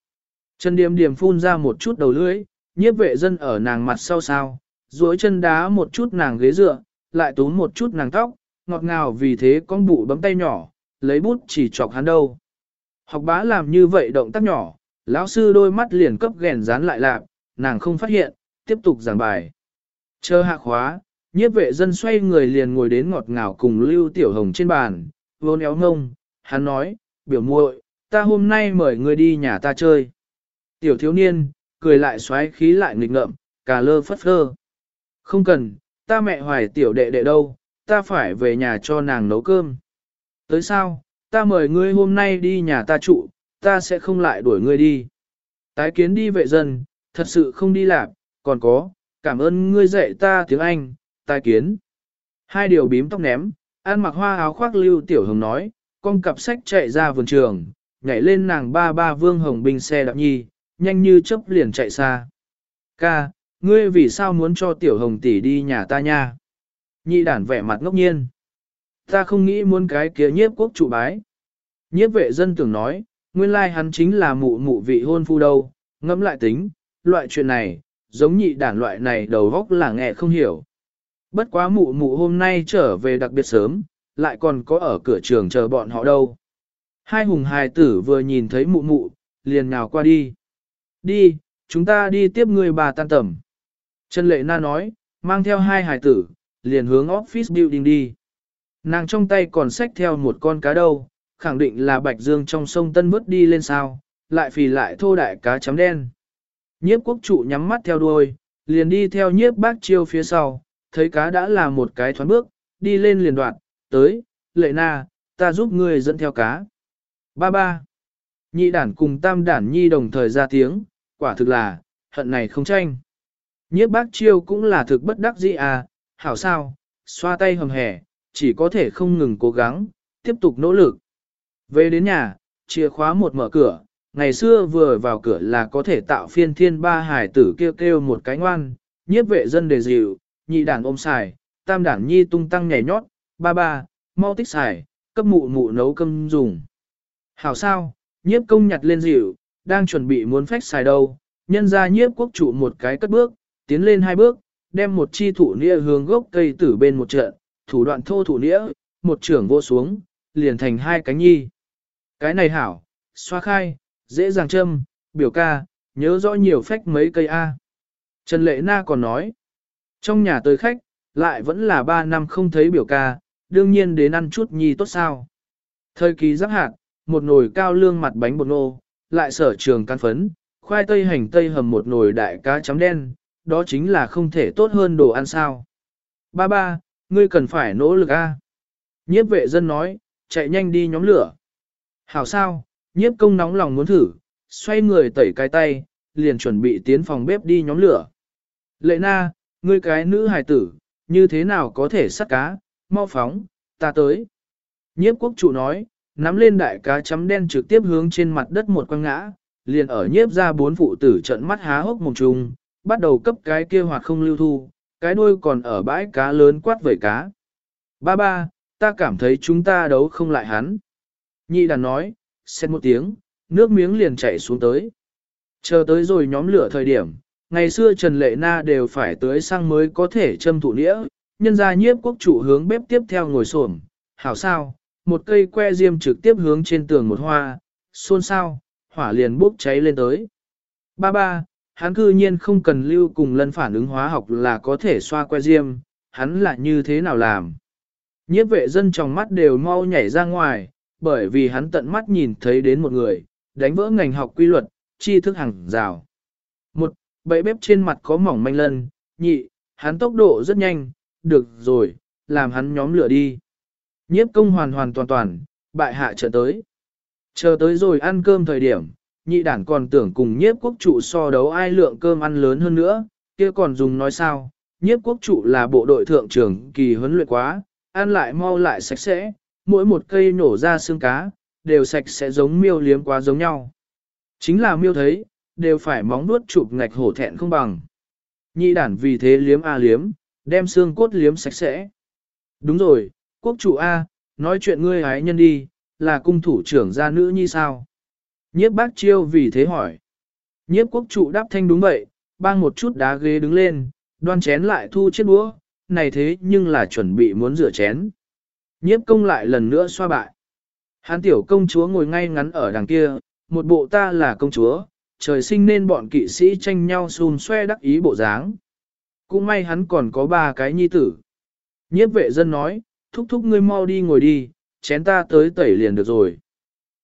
Trần Điềm Điềm phun ra một chút đầu lưỡi, nhiếp vệ dân ở nàng mặt sau sao, duỗi chân đá một chút nàng ghế dựa, lại túm một chút nàng tóc, ngọt ngào vì thế con bụ bấm tay nhỏ, lấy bút chỉ chọc hắn đâu. Học bá làm như vậy động tác nhỏ, lão sư đôi mắt liền cấp ghèn dán lại lạp, nàng không phát hiện, tiếp tục giảng bài. Chờ hạ khóa, nhiếp vệ dân xoay người liền ngồi đến ngọt ngào cùng Lưu Tiểu Hồng trên bàn, vô néo ngông, hắn nói, biểu muội, ta hôm nay mời người đi nhà ta chơi. Tiểu thiếu niên, cười lại xoáy khí lại nghịch ngợm, cà lơ phất phơ. Không cần, ta mẹ hoài tiểu đệ đệ đâu, ta phải về nhà cho nàng nấu cơm. Tới sao, ta mời ngươi hôm nay đi nhà ta trụ, ta sẽ không lại đuổi ngươi đi. Tái kiến đi vệ dân, thật sự không đi làm, còn có, cảm ơn ngươi dạy ta tiếng Anh, tái kiến. Hai điều bím tóc ném, ăn mặc hoa áo khoác lưu tiểu hồng nói, con cặp sách chạy ra vườn trường, nhảy lên nàng ba ba vương hồng binh xe đạp nhi, nhanh như chớp liền chạy xa. Ca, ngươi vì sao muốn cho tiểu hồng tỷ đi nhà ta nha? Nhị đản vẻ mặt ngốc nhiên. Ta không nghĩ muốn cái kia nhiếp quốc trụ bái. Nhiếp vệ dân tưởng nói, nguyên lai hắn chính là mụ mụ vị hôn phu đâu, ngẫm lại tính, loại chuyện này, giống nhị đản loại này đầu góc là nghe không hiểu. Bất quá mụ mụ hôm nay trở về đặc biệt sớm, lại còn có ở cửa trường chờ bọn họ đâu. Hai hùng hài tử vừa nhìn thấy mụ mụ, liền nào qua đi. Đi, chúng ta đi tiếp người bà tan tầm. Trần Lệ Na nói, mang theo hai hài tử, liền hướng office building đi. Nàng trong tay còn xách theo một con cá đâu, khẳng định là bạch dương trong sông Tân vớt đi lên sao, lại phì lại thô đại cá chấm đen. Nhiếp quốc trụ nhắm mắt theo đuôi, liền đi theo nhiếp bác chiêu phía sau, thấy cá đã là một cái thoáng bước, đi lên liền đoạn, tới, lệ na, ta giúp ngươi dẫn theo cá. Ba ba. Nhị đản cùng tam đản nhi đồng thời ra tiếng, quả thực là, hận này không tranh. Nhiếp bác chiêu cũng là thực bất đắc dĩ à, hảo sao, xoa tay hầm hẻ, chỉ có thể không ngừng cố gắng, tiếp tục nỗ lực. Về đến nhà, chìa khóa một mở cửa, ngày xưa vừa vào cửa là có thể tạo phiên thiên ba hải tử kêu kêu một cái ngoan, nhiếp vệ dân đề dịu, nhị đàn ôm xài, tam đản nhi tung tăng nhảy nhót, ba ba, mau tích xài, cấp mụ mụ nấu cơm dùng. Hảo sao, nhiếp công nhặt lên dịu, đang chuẩn bị muốn phách xài đâu, nhân ra nhiếp quốc chủ một cái cất bước, tiến lên hai bước, đem một chi thủ nĩa hướng gốc cây tử bên một trận, thủ đoạn thô thủ nĩa, một trưởng vô xuống, liền thành hai cánh nhi. Cái này hảo, xoa khai, dễ dàng châm, biểu ca, nhớ rõ nhiều phách mấy cây A. Trần Lệ Na còn nói, trong nhà tới khách, lại vẫn là ba năm không thấy biểu ca, đương nhiên đến ăn chút nhi tốt sao. Thời kỳ giáp hạt, một nồi cao lương mặt bánh bột nô, lại sở trường can phấn, khoai tây hành tây hầm một nồi đại cá chấm đen, đó chính là không thể tốt hơn đồ ăn sao. Ba ba, ngươi cần phải nỗ lực a. Nhiếp vệ dân nói, chạy nhanh đi nhóm lửa. Hảo sao, nhiếp công nóng lòng muốn thử, xoay người tẩy cái tay, liền chuẩn bị tiến phòng bếp đi nhóm lửa. Lệ na, ngươi cái nữ hài tử, như thế nào có thể sắt cá, mau phóng, ta tới. Nhiếp quốc chủ nói, nắm lên đại cá chấm đen trực tiếp hướng trên mặt đất một quăng ngã, liền ở nhiếp ra bốn phụ tử trận mắt há hốc mồm trùng, bắt đầu cấp cái kia hoạt không lưu thu, cái đuôi còn ở bãi cá lớn quát vẩy cá. Ba ba, ta cảm thấy chúng ta đấu không lại hắn. Nhị đàn nói, xét một tiếng, nước miếng liền chảy xuống tới. Chờ tới rồi nhóm lửa thời điểm, ngày xưa Trần Lệ Na đều phải tới sang mới có thể châm thủ nĩa, nhân ra nhiếp quốc chủ hướng bếp tiếp theo ngồi xổm hảo sao, một cây que diêm trực tiếp hướng trên tường một hoa, xôn xao, hỏa liền bốc cháy lên tới. Ba ba, hắn cư nhiên không cần lưu cùng lân phản ứng hóa học là có thể xoa que diêm, hắn là như thế nào làm. Nhiếp vệ dân trong mắt đều mau nhảy ra ngoài, bởi vì hắn tận mắt nhìn thấy đến một người, đánh vỡ ngành học quy luật, tri thức hàng rào. Một, bẫy bếp trên mặt có mỏng manh lân, nhị, hắn tốc độ rất nhanh, được rồi, làm hắn nhóm lửa đi. Nhiếp công hoàn hoàn toàn toàn, bại hạ trở tới. Chờ tới rồi ăn cơm thời điểm, nhị đản còn tưởng cùng nhiếp quốc trụ so đấu ai lượng cơm ăn lớn hơn nữa, kia còn dùng nói sao, nhiếp quốc trụ là bộ đội thượng trưởng kỳ huấn luyện quá, ăn lại mau lại sạch sẽ, mỗi một cây nổ ra xương cá, đều sạch sẽ giống miêu liếm quá giống nhau. Chính là miêu thấy, đều phải móng nuốt chụp ngạch hổ thẹn không bằng. Nhị đản vì thế liếm a liếm, đem xương cốt liếm sạch sẽ. Đúng rồi, quốc chủ A, nói chuyện ngươi hái nhân đi, là cung thủ trưởng gia nữ như sao? Nhiếp bác chiêu vì thế hỏi. Nhiếp quốc chủ đáp thanh đúng vậy, bang một chút đá ghế đứng lên, đoan chén lại thu chiếc đũa, này thế nhưng là chuẩn bị muốn rửa chén. Nhiếp công lại lần nữa xoa bại. Hán tiểu công chúa ngồi ngay ngắn ở đằng kia, một bộ ta là công chúa, trời sinh nên bọn kỵ sĩ tranh nhau xùm xoe đắc ý bộ dáng. Cũng may hắn còn có ba cái nhi tử. Nhiếp vệ dân nói, thúc thúc ngươi mau đi ngồi đi, chén ta tới tẩy liền được rồi.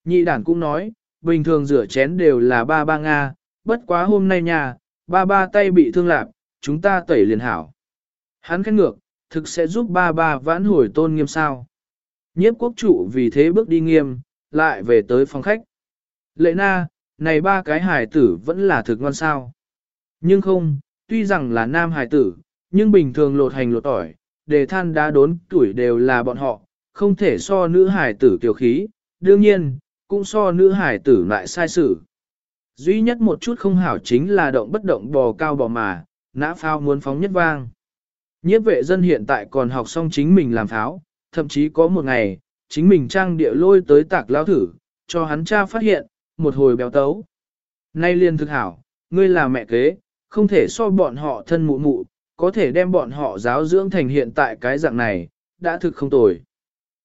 Nhị đản cũng nói, bình thường rửa chén đều là ba ba Nga, bất quá hôm nay nhà, ba ba tay bị thương lạc, chúng ta tẩy liền hảo. Hắn khét ngược, thực sẽ giúp ba ba vãn hồi tôn nghiêm sao. Nhiếp quốc trụ vì thế bước đi nghiêm, lại về tới phòng khách. Lệ na, này ba cái hải tử vẫn là thực ngon sao. Nhưng không, tuy rằng là nam hải tử, nhưng bình thường lột hành lột tỏi, đề than đá đốn tuổi đều là bọn họ, không thể so nữ hải tử kiều khí, đương nhiên, cũng so nữ hải tử lại sai sự. Duy nhất một chút không hảo chính là động bất động bò cao bò mà, nã pháo muốn phóng nhất vang. Nhiếp vệ dân hiện tại còn học xong chính mình làm pháo, thậm chí có một ngày, chính mình trang địa lôi tới tạc lao thử, cho hắn cha phát hiện, một hồi béo tấu. Nay liền thực hảo, ngươi là mẹ kế, không thể so bọn họ thân mụ mụ, có thể đem bọn họ giáo dưỡng thành hiện tại cái dạng này, đã thực không tồi.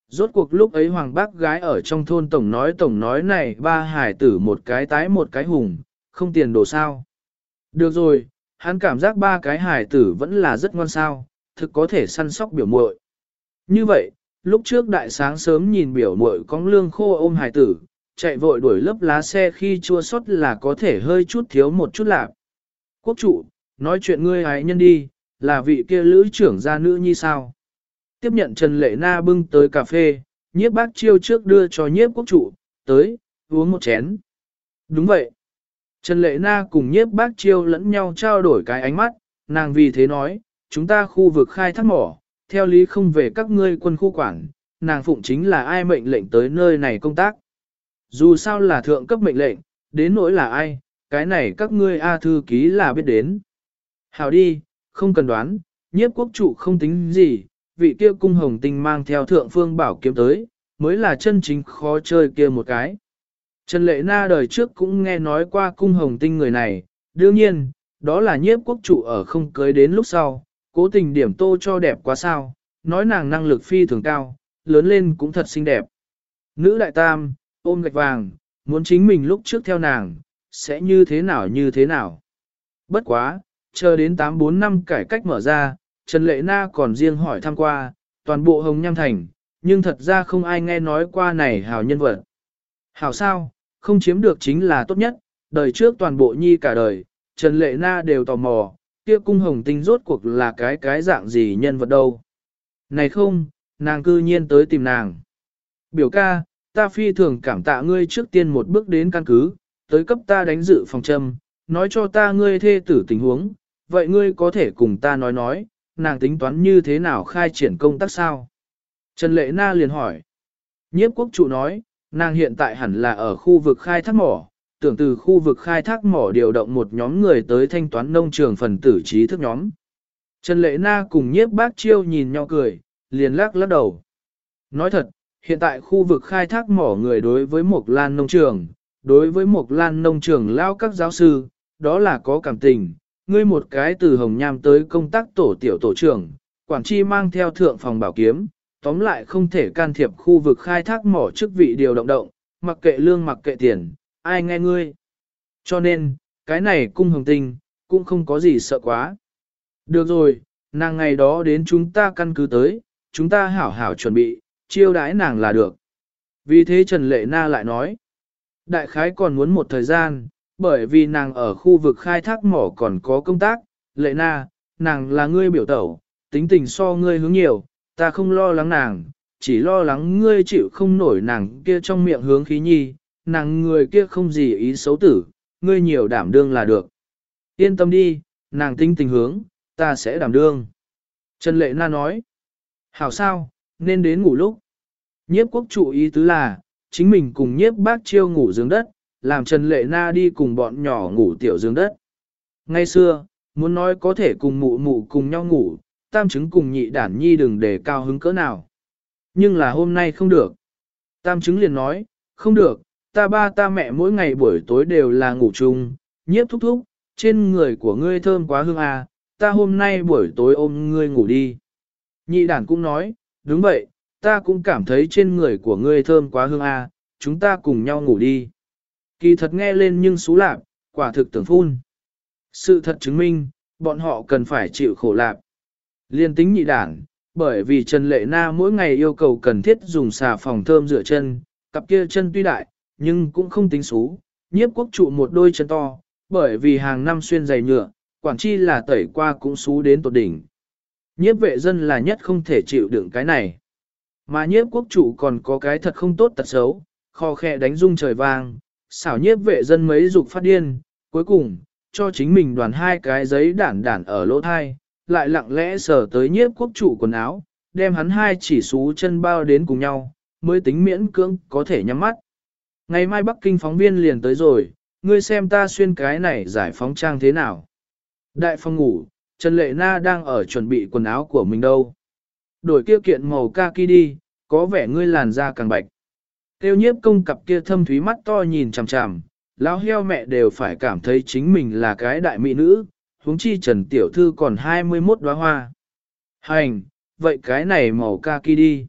Rốt cuộc lúc ấy hoàng bác gái ở trong thôn tổng nói tổng nói này ba hải tử một cái tái một cái hùng, không tiền đồ sao. Được rồi, hắn cảm giác ba cái hải tử vẫn là rất ngon sao, thực có thể săn sóc biểu muội. Như vậy, lúc trước đại sáng sớm nhìn biểu muội con lương khô ôm hải tử, chạy vội đuổi lớp lá xe khi chua sót là có thể hơi chút thiếu một chút lạc. Quốc trụ, nói chuyện ngươi hái nhân đi, là vị kia lữ trưởng gia nữ như sao. Tiếp nhận Trần Lệ Na bưng tới cà phê, nhiếp bác chiêu trước đưa cho nhiếp quốc trụ, tới, uống một chén. Đúng vậy. Trần Lệ Na cùng nhiếp bác chiêu lẫn nhau trao đổi cái ánh mắt, nàng vì thế nói, chúng ta khu vực khai thác mỏ, theo lý không về các ngươi quân khu quản, nàng phụng chính là ai mệnh lệnh tới nơi này công tác. Dù sao là thượng cấp mệnh lệnh, đến nỗi là ai, cái này các ngươi A thư ký là biết đến. Hào đi, không cần đoán, nhiếp quốc trụ không tính gì, vị kia cung hồng tinh mang theo thượng phương bảo kiếm tới, mới là chân chính khó chơi kia một cái. Trần Lệ Na đời trước cũng nghe nói qua cung hồng tinh người này, đương nhiên, đó là nhiếp quốc trụ ở không cưới đến lúc sau, cố tình điểm tô cho đẹp quá sao, nói nàng năng lực phi thường cao, lớn lên cũng thật xinh đẹp. Nữ đại tam, ôm gạch vàng, muốn chính mình lúc trước theo nàng, sẽ như thế nào như thế nào. Bất quá, chờ đến 8-4 năm cải cách mở ra, Trần Lệ Na còn riêng hỏi thăm qua, toàn bộ Hồng Nham Thành, nhưng thật ra không ai nghe nói qua này hào nhân vật. Hảo sao, không chiếm được chính là tốt nhất, đời trước toàn bộ nhi cả đời, Trần Lệ Na đều tò mò, kia cung hồng tinh rốt cuộc là cái cái dạng gì nhân vật đâu. Này không, nàng cư nhiên tới tìm nàng. Biểu ca, ta phi thường cảm tạ ngươi trước tiên một bước đến căn cứ, tới cấp ta đánh dự phòng châm, nói cho ta ngươi thê tử tình huống, vậy ngươi có thể cùng ta nói nói, nàng tính toán như thế nào khai triển công tác sao? Trần Lệ Na liền hỏi. Nhiếp quốc chủ nói, nàng hiện tại hẳn là ở khu vực khai thác mỏ, tưởng từ khu vực khai thác mỏ điều động một nhóm người tới thanh toán nông trường phần tử trí thức nhóm. Trần Lệ Na cùng nhiếp bác chiêu nhìn nhau cười, liền lắc lắc đầu. Nói thật, hiện tại khu vực khai thác mỏ người đối với một lan nông trường, đối với một lan nông trường lao các giáo sư, đó là có cảm tình, ngươi một cái từ Hồng Nham tới công tác tổ tiểu tổ trưởng, quản chi mang theo thượng phòng bảo kiếm, tóm lại không thể can thiệp khu vực khai thác mỏ chức vị điều động động, mặc kệ lương mặc kệ tiền, ai nghe ngươi. Cho nên, cái này cung hồng tinh, cũng không có gì sợ quá. Được rồi, nàng ngày đó đến chúng ta căn cứ tới, chúng ta hảo hảo chuẩn bị, chiêu đãi nàng là được. Vì thế Trần Lệ Na lại nói, đại khái còn muốn một thời gian, bởi vì nàng ở khu vực khai thác mỏ còn có công tác, Lệ Na, nàng là ngươi biểu tẩu, tính tình so ngươi hướng nhiều, ta không lo lắng nàng, chỉ lo lắng ngươi chịu không nổi nàng kia trong miệng hướng khí nhi, nàng người kia không gì ý xấu tử, ngươi nhiều đảm đương là được. Yên tâm đi, nàng tinh tình hướng, ta sẽ đảm đương. Trần Lệ Na nói, hảo sao, nên đến ngủ lúc. Nhiếp quốc chủ ý tứ là, chính mình cùng nhiếp bác chiêu ngủ giường đất, làm Trần Lệ Na đi cùng bọn nhỏ ngủ tiểu dương đất. Ngay xưa, muốn nói có thể cùng mụ mụ cùng nhau ngủ, tam chứng cùng nhị đản nhi đừng để cao hứng cỡ nào. Nhưng là hôm nay không được. Tam chứng liền nói, không được, ta ba ta mẹ mỗi ngày buổi tối đều là ngủ chung, nhiếp thúc thúc, trên người của ngươi thơm quá hương à, ta hôm nay buổi tối ôm ngươi ngủ đi. Nhị đản cũng nói, đúng vậy, ta cũng cảm thấy trên người của ngươi thơm quá hương à, chúng ta cùng nhau ngủ đi. Kỳ thật nghe lên nhưng xú lạp, quả thực tưởng phun. Sự thật chứng minh, bọn họ cần phải chịu khổ lạp. Liên tính nhị đảng, bởi vì Trần Lệ Na mỗi ngày yêu cầu cần thiết dùng xà phòng thơm rửa chân, cặp kia chân tuy đại, nhưng cũng không tính xú, nhiếp quốc trụ một đôi chân to, bởi vì hàng năm xuyên giày nhựa, quản chi là tẩy qua cũng xú đến tột đỉnh. Nhiếp vệ dân là nhất không thể chịu đựng cái này. Mà nhiếp quốc chủ còn có cái thật không tốt tật xấu, kho khe đánh rung trời vang, xảo nhiếp vệ dân mấy dục phát điên, cuối cùng, cho chính mình đoàn hai cái giấy đản đản ở lỗ thai, lại lặng lẽ sờ tới nhiếp quốc trụ quần áo, đem hắn hai chỉ xú chân bao đến cùng nhau, mới tính miễn cưỡng có thể nhắm mắt. Ngày mai Bắc Kinh phóng viên liền tới rồi, ngươi xem ta xuyên cái này giải phóng trang thế nào. Đại phòng ngủ, Trần Lệ Na đang ở chuẩn bị quần áo của mình đâu. Đổi kia kiện màu kaki đi, có vẻ ngươi làn da càng bạch. Tiêu nhiếp công cặp kia thâm thúy mắt to nhìn chằm chằm, lão heo mẹ đều phải cảm thấy chính mình là cái đại mỹ nữ, huống chi Trần Tiểu Thư còn 21 đóa hoa. Hành, vậy cái này màu kaki đi.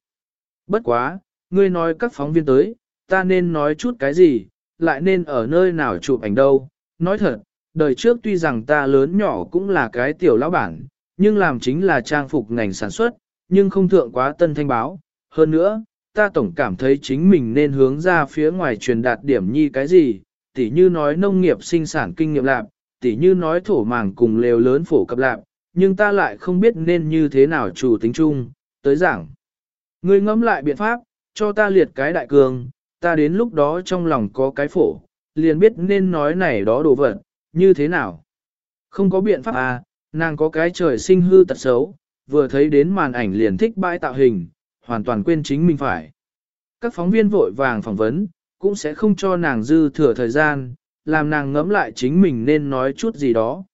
Bất quá, ngươi nói các phóng viên tới, ta nên nói chút cái gì, lại nên ở nơi nào chụp ảnh đâu. Nói thật, đời trước tuy rằng ta lớn nhỏ cũng là cái tiểu lão bản, nhưng làm chính là trang phục ngành sản xuất, nhưng không thượng quá tân thanh báo. Hơn nữa, ta tổng cảm thấy chính mình nên hướng ra phía ngoài truyền đạt điểm nhi cái gì, tỉ như nói nông nghiệp sinh sản kinh nghiệm lạc, tỉ như nói thổ màng cùng lều lớn phổ cập lạc, nhưng ta lại không biết nên như thế nào chủ tính chung, tới giảng. Ngươi ngẫm lại biện pháp, cho ta liệt cái đại cường, ta đến lúc đó trong lòng có cái phổ, liền biết nên nói này đó đồ vật, như thế nào. Không có biện pháp à, nàng có cái trời sinh hư tật xấu, vừa thấy đến màn ảnh liền thích bãi tạo hình, hoàn toàn quên chính mình phải. Các phóng viên vội vàng phỏng vấn, cũng sẽ không cho nàng dư thừa thời gian, làm nàng ngẫm lại chính mình nên nói chút gì đó.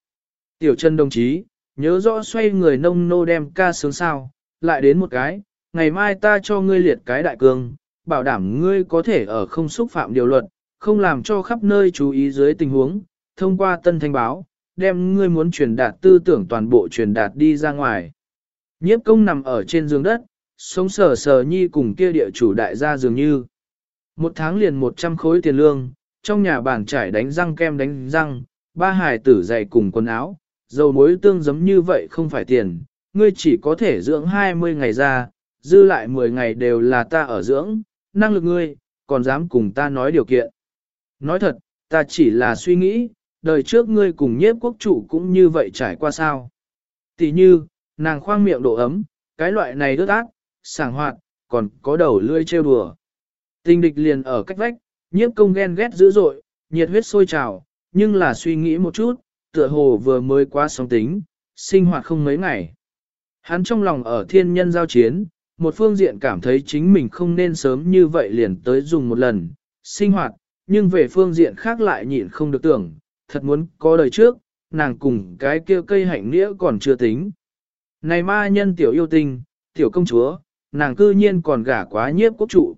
Tiểu chân đồng chí, nhớ rõ xoay người nông nô đem ca sướng sao, lại đến một cái, ngày mai ta cho ngươi liệt cái đại cương, bảo đảm ngươi có thể ở không xúc phạm điều luật, không làm cho khắp nơi chú ý dưới tình huống, thông qua tân thanh báo, đem ngươi muốn truyền đạt tư tưởng toàn bộ truyền đạt đi ra ngoài. Nhiếp công nằm ở trên giường đất, sống sờ sờ nhi cùng kia địa chủ đại gia dường như. Một tháng liền 100 khối tiền lương, trong nhà bàn trải đánh răng kem đánh răng, ba hài tử dày cùng quần áo, dầu muối tương giấm như vậy không phải tiền, ngươi chỉ có thể dưỡng 20 ngày ra, dư lại 10 ngày đều là ta ở dưỡng, năng lực ngươi, còn dám cùng ta nói điều kiện. Nói thật, ta chỉ là suy nghĩ, đời trước ngươi cùng nhiếp quốc chủ cũng như vậy trải qua sao. Tỷ như, nàng khoang miệng độ ấm, cái loại này đứt ác, sảng hoạt, còn có đầu lươi trêu đùa. Tình địch liền ở cách vách, nhiếp công ghen ghét dữ dội, nhiệt huyết sôi trào, nhưng là suy nghĩ một chút, tựa hồ vừa mới qua sóng tính, sinh hoạt không mấy ngày. Hắn trong lòng ở thiên nhân giao chiến, một phương diện cảm thấy chính mình không nên sớm như vậy liền tới dùng một lần, sinh hoạt, nhưng về phương diện khác lại nhịn không được tưởng, thật muốn có đời trước, nàng cùng cái kia cây hạnh nghĩa còn chưa tính. Này ma nhân tiểu yêu tinh, tiểu công chúa, nàng cư nhiên còn gả quá nhiếp quốc trụ.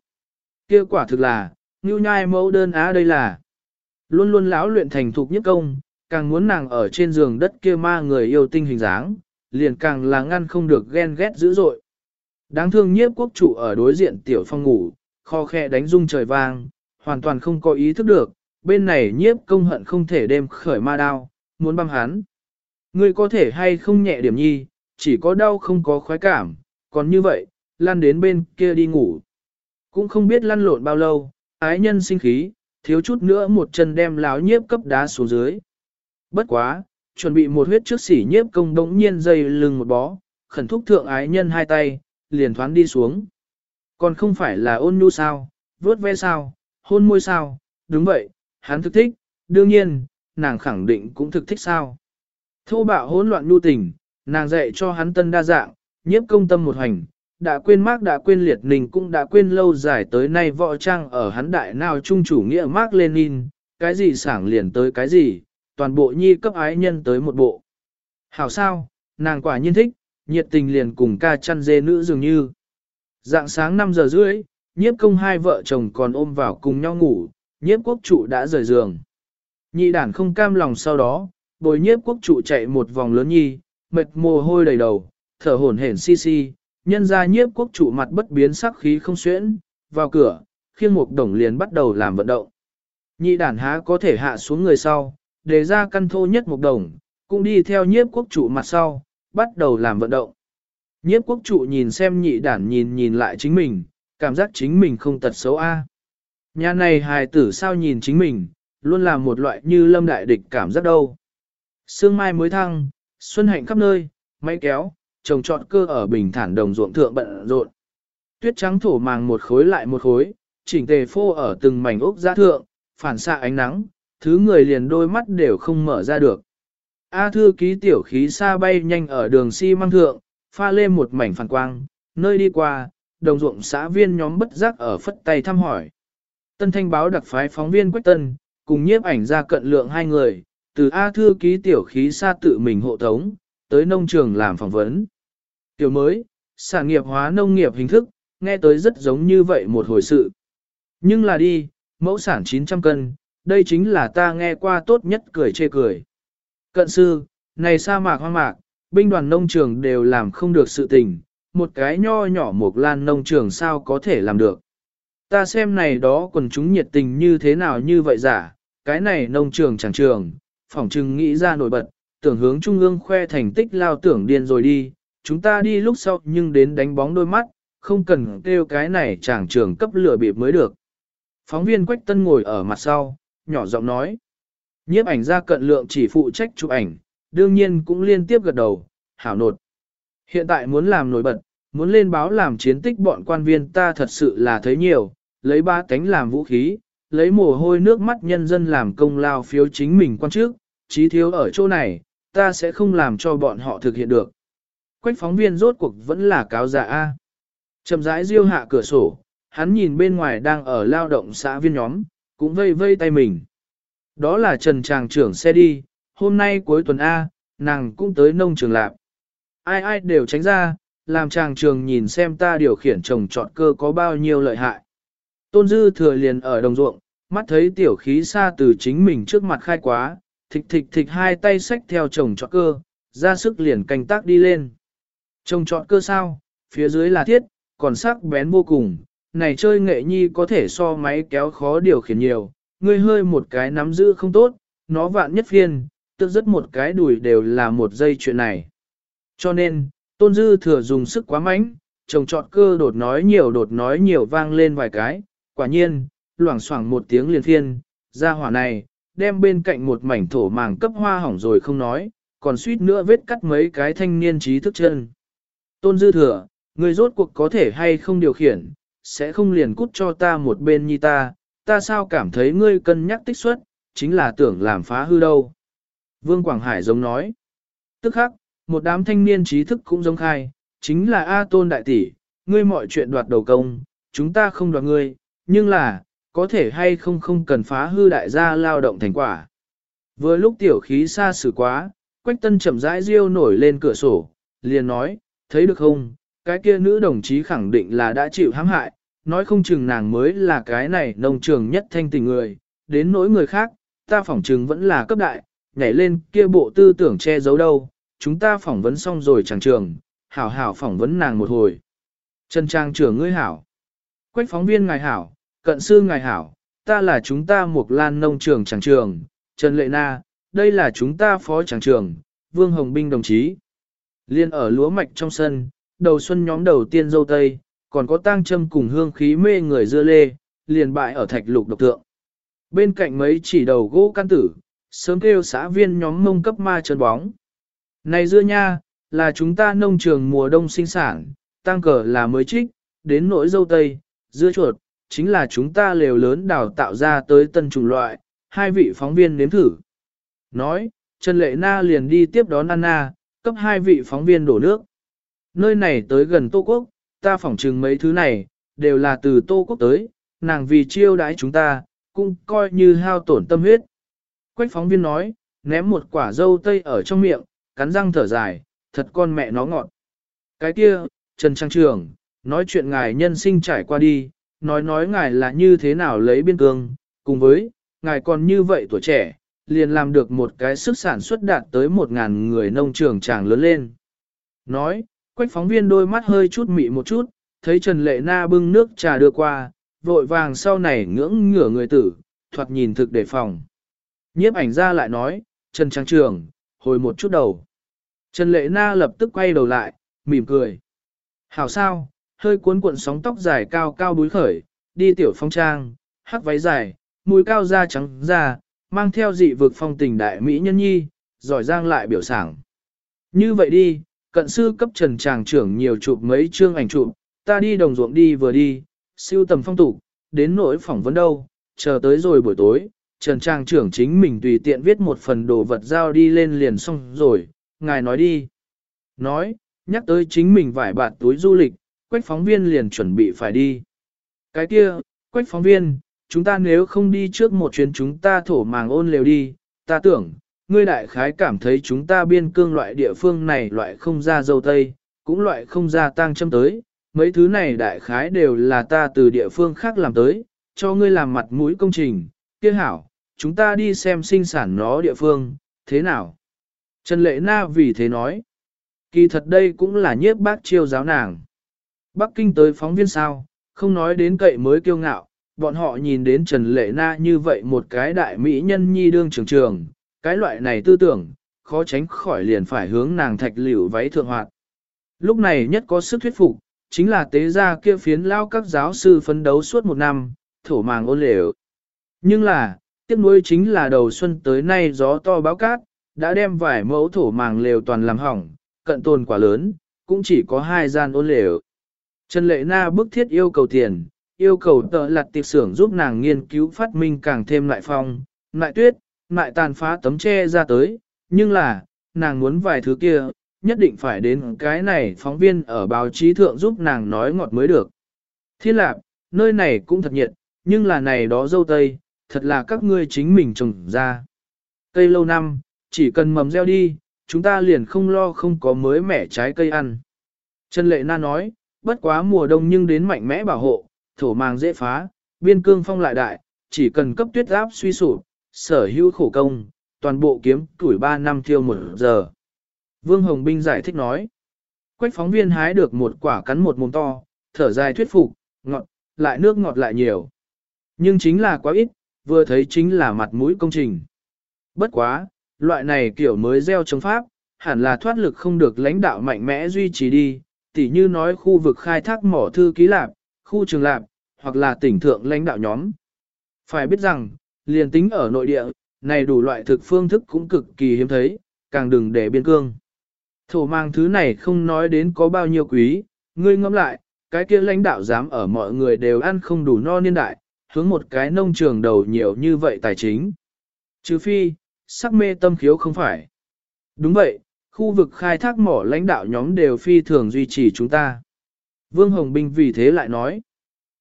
Kia quả thực là, như nhai mẫu đơn á đây là. Luôn luôn lão luyện thành thục nhất công, càng muốn nàng ở trên giường đất kia ma người yêu tinh hình dáng, liền càng là ngăn không được ghen ghét dữ dội. Đáng thương nhiếp quốc chủ ở đối diện tiểu phong ngủ, kho khe đánh rung trời vang, hoàn toàn không có ý thức được, bên này nhiếp công hận không thể đem khởi ma đao, muốn băm hắn. Ngươi có thể hay không nhẹ điểm nhi, chỉ có đau không có khoái cảm, còn như vậy, lăn đến bên kia đi ngủ. Cũng không biết lăn lộn bao lâu, ái nhân sinh khí, thiếu chút nữa một chân đem láo nhiếp cấp đá xuống dưới. Bất quá, chuẩn bị một huyết trước sỉ nhiếp công đống nhiên dây lưng một bó, khẩn thúc thượng ái nhân hai tay, liền thoáng đi xuống. Còn không phải là ôn nhu sao, vớt ve sao, hôn môi sao, đúng vậy, hắn thực thích, đương nhiên, nàng khẳng định cũng thực thích sao. Thô bạo hỗn loạn nhu tình, nàng dạy cho hắn tân đa dạng, nhiếp công tâm một hành, đã quên Mark đã quên liệt ninh cũng đã quên lâu dài tới nay võ trang ở hắn đại nào trung chủ nghĩa Mark Lenin, cái gì sảng liền tới cái gì, toàn bộ nhi cấp ái nhân tới một bộ. Hảo sao, nàng quả nhiên thích, nhiệt tình liền cùng ca chăn dê nữ dường như. Dạng sáng 5 giờ rưỡi, nhiếp công hai vợ chồng còn ôm vào cùng nhau ngủ, nhiếp quốc trụ đã rời giường. Nhị đản không cam lòng sau đó, bồi nhiếp quốc trụ chạy một vòng lớn nhi, mệt mồ hôi đầy đầu, thở hổn hển si si, nhân gia nhiếp quốc trụ mặt bất biến sắc khí không xuyễn, vào cửa, khiêng một đồng liền bắt đầu làm vận động. Nhị đản há có thể hạ xuống người sau, để ra căn thô nhất một đồng, cũng đi theo nhiếp quốc trụ mặt sau, bắt đầu làm vận động. Nhiếp quốc trụ nhìn xem nhị đản nhìn nhìn lại chính mình, cảm giác chính mình không tật xấu a. Nhà này hài tử sao nhìn chính mình, luôn là một loại như lâm đại địch cảm giác đâu. Sương mai mới thăng, xuân hạnh khắp nơi, máy kéo, trồng trọt cơ ở bình thản đồng ruộng thượng bận rộn. Tuyết trắng thổ màng một khối lại một khối, chỉnh tề phô ở từng mảnh ốc giá thượng, phản xạ ánh nắng, thứ người liền đôi mắt đều không mở ra được. A thư ký tiểu khí xa bay nhanh ở đường xi si măng thượng, pha lên một mảnh phản quang, nơi đi qua, đồng ruộng xã viên nhóm bất giác ở phất tay thăm hỏi. Tân thanh báo đặc phái phóng viên Quách Tân, cùng nhiếp ảnh ra cận lượng hai người, từ A thư ký tiểu khí xa tự mình hộ tống, tới nông trường làm phỏng vấn. Tiểu mới, sản nghiệp hóa nông nghiệp hình thức, nghe tới rất giống như vậy một hồi sự. Nhưng là đi, mẫu sản 900 cân, đây chính là ta nghe qua tốt nhất cười chê cười. Cận sư, này sa mạc hoang mạc, binh đoàn nông trường đều làm không được sự tình, một cái nho nhỏ một lan nông trường sao có thể làm được. Ta xem này đó quần chúng nhiệt tình như thế nào như vậy giả, cái này nông trường chẳng trường, phỏng chừng nghĩ ra nổi bật, tưởng hướng trung ương khoe thành tích lao tưởng điên rồi đi, chúng ta đi lúc sau nhưng đến đánh bóng đôi mắt, không cần kêu cái này chàng trường cấp lửa bịp mới được. Phóng viên Quách Tân ngồi ở mặt sau, nhỏ giọng nói. Nhiếp ảnh ra cận lượng chỉ phụ trách chụp ảnh, đương nhiên cũng liên tiếp gật đầu, hảo nột. Hiện tại muốn làm nổi bật, muốn lên báo làm chiến tích bọn quan viên ta thật sự là thấy nhiều, lấy ba tánh làm vũ khí, lấy mồ hôi nước mắt nhân dân làm công lao phiếu chính mình quan trước, trí thiếu ở chỗ này, ta sẽ không làm cho bọn họ thực hiện được. Quách phóng viên rốt cuộc vẫn là cáo giả A. Chầm rãi riêu hạ cửa sổ, hắn nhìn bên ngoài đang ở lao động xã viên nhóm, cũng vây vây tay mình. Đó là Trần Tràng trưởng xe đi, hôm nay cuối tuần A, nàng cũng tới nông trường lạc. Ai ai đều tránh ra, làm chàng trường nhìn xem ta điều khiển trồng trọt cơ có bao nhiêu lợi hại. Tôn dư thừa liền ở đồng ruộng, mắt thấy tiểu khí xa từ chính mình trước mặt khai quá, thịch thịch thịch hai tay xách theo chồng trọt cơ, ra sức liền canh tác đi lên. Trồng trọt cơ sao, phía dưới là thiết, còn sắc bén vô cùng, này chơi nghệ nhi có thể so máy kéo khó điều khiển nhiều, ngươi hơi một cái nắm giữ không tốt, nó vạn nhất phiên, tức rất một cái đùi đều là một giây chuyện này. Cho nên, tôn dư thừa dùng sức quá mạnh, trồng trọt cơ đột nói nhiều đột nói nhiều vang lên vài cái, quả nhiên, loảng xoảng một tiếng liền phiên, ra hỏa này, đem bên cạnh một mảnh thổ màng cấp hoa hỏng rồi không nói, còn suýt nữa vết cắt mấy cái thanh niên trí thức chân. Tôn dư thừa, người rốt cuộc có thể hay không điều khiển, sẽ không liền cút cho ta một bên như ta, ta sao cảm thấy ngươi cân nhắc tích xuất, chính là tưởng làm phá hư đâu. Vương Quảng Hải giống nói. Tức khắc, một đám thanh niên trí thức cũng giống khai, chính là A Tôn Đại Tỷ, ngươi mọi chuyện đoạt đầu công, chúng ta không đoạt ngươi, nhưng là, có thể hay không không cần phá hư đại gia lao động thành quả. Vừa lúc tiểu khí xa xử quá, Quách Tân chậm rãi riêu nổi lên cửa sổ, liền nói, thấy được không, cái kia nữ đồng chí khẳng định là đã chịu hãm hại, nói không chừng nàng mới là cái này nông trường nhất thanh tình người, đến nỗi người khác, ta phỏng chừng vẫn là cấp đại, nhảy lên kia bộ tư tưởng che giấu đâu, chúng ta phỏng vấn xong rồi chẳng trường, hảo hảo phỏng vấn nàng một hồi. Trần Trang trưởng ngươi hảo, quách phóng viên ngài hảo, cận sư ngài hảo, ta là chúng ta một lan nông trường chẳng trường, Trần Lệ Na, đây là chúng ta phó chẳng trường, Vương Hồng Binh đồng chí. Liên ở lúa mạch trong sân, đầu xuân nhóm đầu tiên dâu tây, còn có tang châm cùng hương khí mê người dưa lê, liền bại ở thạch lục độc tượng. Bên cạnh mấy chỉ đầu gỗ can tử, sớm kêu xã viên nhóm mông cấp ma trơn bóng. Này dưa nha, là chúng ta nông trường mùa đông sinh sản, tăng cờ là mới trích, đến nỗi dâu tây, dưa chuột, chính là chúng ta lều lớn đào tạo ra tới tân chủng loại, hai vị phóng viên nếm thử. Nói, Trần Lệ Na liền đi tiếp đón Anna, cấp hai vị phóng viên đổ nước. Nơi này tới gần Tô Quốc, ta phỏng chừng mấy thứ này, đều là từ Tô Quốc tới, nàng vì chiêu đãi chúng ta, cũng coi như hao tổn tâm huyết. Quách phóng viên nói, ném một quả dâu tây ở trong miệng, cắn răng thở dài, thật con mẹ nó ngọt. Cái kia, Trần Trang Trường, nói chuyện ngài nhân sinh trải qua đi, nói nói ngài là như thế nào lấy biên cương, cùng với, ngài còn như vậy tuổi trẻ, liền làm được một cái sức sản xuất đạt tới một ngàn người nông trường tràng lớn lên. Nói, quách phóng viên đôi mắt hơi chút mị một chút, thấy Trần Lệ Na bưng nước trà đưa qua, vội vàng sau này ngưỡng ngửa người tử, thoạt nhìn thực đề phòng. Nhiếp ảnh ra lại nói, Trần Trang Trường, hồi một chút đầu. Trần Lệ Na lập tức quay đầu lại, mỉm cười. Hảo sao, hơi cuốn cuộn sóng tóc dài cao cao búi khởi, đi tiểu phong trang, hắc váy dài, mũi cao da trắng da, mang theo dị vực phong tình đại mỹ nhân nhi, giỏi giang lại biểu sảng. Như vậy đi, cận sư cấp trần tràng trưởng nhiều chụp mấy chương ảnh chụp, ta đi đồng ruộng đi vừa đi, siêu tầm phong tục, đến nỗi phỏng vấn đâu, chờ tới rồi buổi tối, trần tràng trưởng chính mình tùy tiện viết một phần đồ vật giao đi lên liền xong rồi, ngài nói đi. Nói, nhắc tới chính mình vải bạt túi du lịch, quách phóng viên liền chuẩn bị phải đi. Cái kia, quách phóng viên, chúng ta nếu không đi trước một chuyến chúng ta thổ màng ôn lều đi, ta tưởng, ngươi đại khái cảm thấy chúng ta biên cương loại địa phương này loại không ra dâu tây, cũng loại không ra tang châm tới, mấy thứ này đại khái đều là ta từ địa phương khác làm tới, cho ngươi làm mặt mũi công trình, kia hảo, chúng ta đi xem sinh sản nó địa phương, thế nào? Trần Lệ Na vì thế nói, kỳ thật đây cũng là nhiếp bác chiêu giáo nàng. Bắc Kinh tới phóng viên sao, không nói đến cậy mới kiêu ngạo, bọn họ nhìn đến Trần Lệ Na như vậy một cái đại mỹ nhân nhi đương trường trường, cái loại này tư tưởng, khó tránh khỏi liền phải hướng nàng thạch liễu váy thượng hoạt. Lúc này nhất có sức thuyết phục, chính là tế gia kia phiến lao các giáo sư phấn đấu suốt một năm, thổ màng ôn lều. Nhưng là, tiếc nuối chính là đầu xuân tới nay gió to báo cát, đã đem vài mẫu thổ màng lều toàn làm hỏng, cận tồn quả lớn, cũng chỉ có hai gian ôn lều. Trần Lệ Na bức thiết yêu cầu tiền, yêu cầu tợ lặt tiệp xưởng giúp nàng nghiên cứu phát minh càng thêm lại phong, lại tuyết, lại tàn phá tấm che ra tới, nhưng là, nàng muốn vài thứ kia, nhất định phải đến cái này phóng viên ở báo chí thượng giúp nàng nói ngọt mới được. Thiên lạc, nơi này cũng thật nhiệt, nhưng là này đó dâu tây, thật là các ngươi chính mình trồng ra. Cây lâu năm, chỉ cần mầm gieo đi, chúng ta liền không lo không có mới mẻ trái cây ăn. Trần Lệ Na nói, bất quá mùa đông nhưng đến mạnh mẽ bảo hộ, thổ màng dễ phá, biên cương phong lại đại, chỉ cần cấp tuyết áp suy sụp, sở hữu khổ công, toàn bộ kiếm tuổi 3 năm thiêu một giờ. Vương Hồng Binh giải thích nói, quách phóng viên hái được một quả cắn một mồm to, thở dài thuyết phục, ngọt, lại nước ngọt lại nhiều. Nhưng chính là quá ít, vừa thấy chính là mặt mũi công trình. Bất quá, loại này kiểu mới gieo chống pháp, hẳn là thoát lực không được lãnh đạo mạnh mẽ duy trì đi, tỉ như nói khu vực khai thác mỏ thư ký lạp, khu trường lạp, hoặc là tỉnh thượng lãnh đạo nhóm. Phải biết rằng, liền tính ở nội địa, này đủ loại thực phương thức cũng cực kỳ hiếm thấy, càng đừng để biên cương. Thổ mang thứ này không nói đến có bao nhiêu quý, ngươi ngẫm lại, cái kia lãnh đạo dám ở mọi người đều ăn không đủ no niên đại, hướng một cái nông trường đầu nhiều như vậy tài chính. chứ phi, sắc mê tâm khiếu không phải. Đúng vậy, khu vực khai thác mỏ lãnh đạo nhóm đều phi thường duy trì chúng ta. Vương Hồng Binh vì thế lại nói.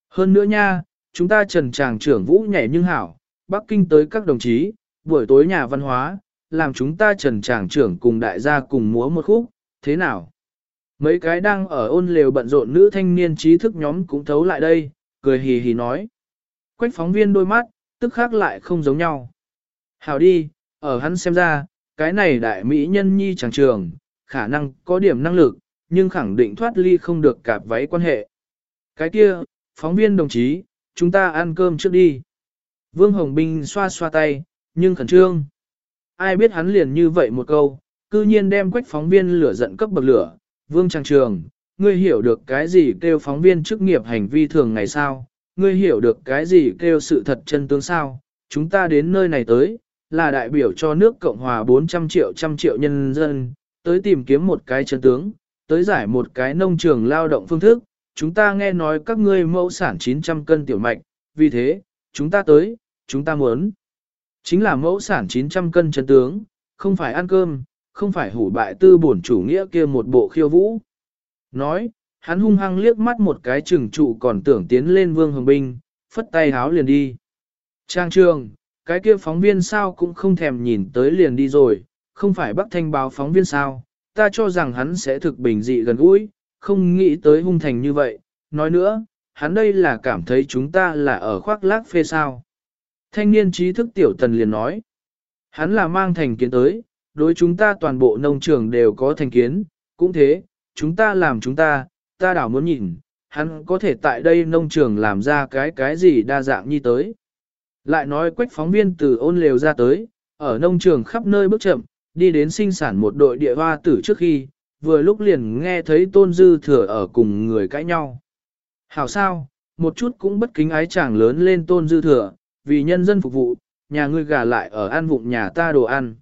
Hơn nữa nha, chúng ta trần tràng trưởng vũ nhảy nhưng hảo, Bắc Kinh tới các đồng chí, buổi tối nhà văn hóa, làm chúng ta trần tràng trưởng cùng đại gia cùng múa một khúc, thế nào? Mấy cái đang ở ôn lều bận rộn nữ thanh niên trí thức nhóm cũng thấu lại đây, cười hì hì nói. Quách phóng viên đôi mắt, tức khác lại không giống nhau. Hảo đi, ở hắn xem ra, cái này đại mỹ nhân nhi chẳng trường, khả năng có điểm năng lực, nhưng khẳng định thoát ly không được cạp váy quan hệ. Cái kia, phóng viên đồng chí, chúng ta ăn cơm trước đi. Vương Hồng Binh xoa xoa tay, nhưng khẩn trương. Ai biết hắn liền như vậy một câu, cư nhiên đem quách phóng viên lửa giận cấp bậc lửa. Vương Trang Trường, ngươi hiểu được cái gì kêu phóng viên chức nghiệp hành vi thường ngày sao? Ngươi hiểu được cái gì kêu sự thật chân tướng sao? Chúng ta đến nơi này tới, là đại biểu cho nước Cộng hòa 400 triệu trăm triệu nhân dân, tới tìm kiếm một cái chân tướng, tới giải một cái nông trường lao động phương thức. Chúng ta nghe nói các ngươi mẫu sản 900 cân tiểu mạch, vì thế, chúng ta tới, chúng ta muốn. Chính là mẫu sản 900 cân chân tướng, không phải ăn cơm, không phải hủ bại tư bổn chủ nghĩa kia một bộ khiêu vũ. Nói, hắn hung hăng liếc mắt một cái trừng trụ còn tưởng tiến lên vương hồng binh, phất tay háo liền đi. Trang trường, cái kia phóng viên sao cũng không thèm nhìn tới liền đi rồi, không phải bắt thanh báo phóng viên sao, ta cho rằng hắn sẽ thực bình dị gần gũi, không nghĩ tới hung thành như vậy. Nói nữa, hắn đây là cảm thấy chúng ta là ở khoác lác phê sao. Thanh niên trí thức tiểu tần liền nói, hắn là mang thành kiến tới, đối chúng ta toàn bộ nông trường đều có thành kiến, cũng thế, chúng ta làm chúng ta, ta đảo muốn nhìn, hắn có thể tại đây nông trường làm ra cái cái gì đa dạng như tới. Lại nói quách phóng viên từ ôn lều ra tới, ở nông trường khắp nơi bước chậm, đi đến sinh sản một đội địa hoa tử trước khi, vừa lúc liền nghe thấy tôn dư thừa ở cùng người cãi nhau. Hảo sao, một chút cũng bất kính ái chàng lớn lên tôn dư thừa, vì nhân dân phục vụ, nhà ngươi gà lại ở ăn vụng nhà ta đồ ăn.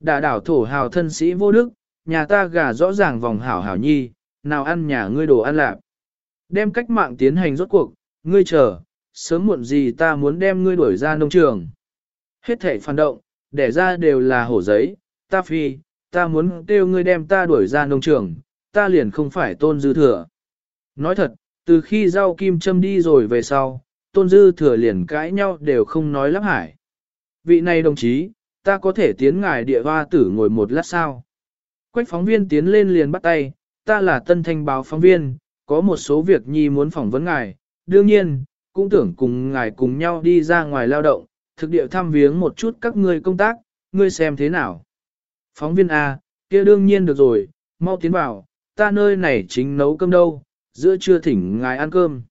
Đà đảo thổ hào thân sĩ vô đức, nhà ta gà rõ ràng vòng hảo hảo nhi, nào ăn nhà ngươi đồ ăn lạc. Đem cách mạng tiến hành rốt cuộc, ngươi chờ, sớm muộn gì ta muốn đem ngươi đuổi ra nông trường. Hết thể phản động, để ra đều là hổ giấy, ta phi, ta muốn kêu ngươi đem ta đuổi ra nông trường, ta liền không phải tôn dư thừa. Nói thật, từ khi rau kim châm đi rồi về sau, tôn dư thừa liền cãi nhau đều không nói lắm hải. Vị này đồng chí, ta có thể tiến ngài địa hoa tử ngồi một lát sao? Quách phóng viên tiến lên liền bắt tay, ta là tân thanh báo phóng viên, có một số việc nhi muốn phỏng vấn ngài, đương nhiên, cũng tưởng cùng ngài cùng nhau đi ra ngoài lao động, thực địa thăm viếng một chút các ngươi công tác, ngươi xem thế nào. Phóng viên A, kia đương nhiên được rồi, mau tiến vào, ta nơi này chính nấu cơm đâu, giữa trưa thỉnh ngài ăn cơm.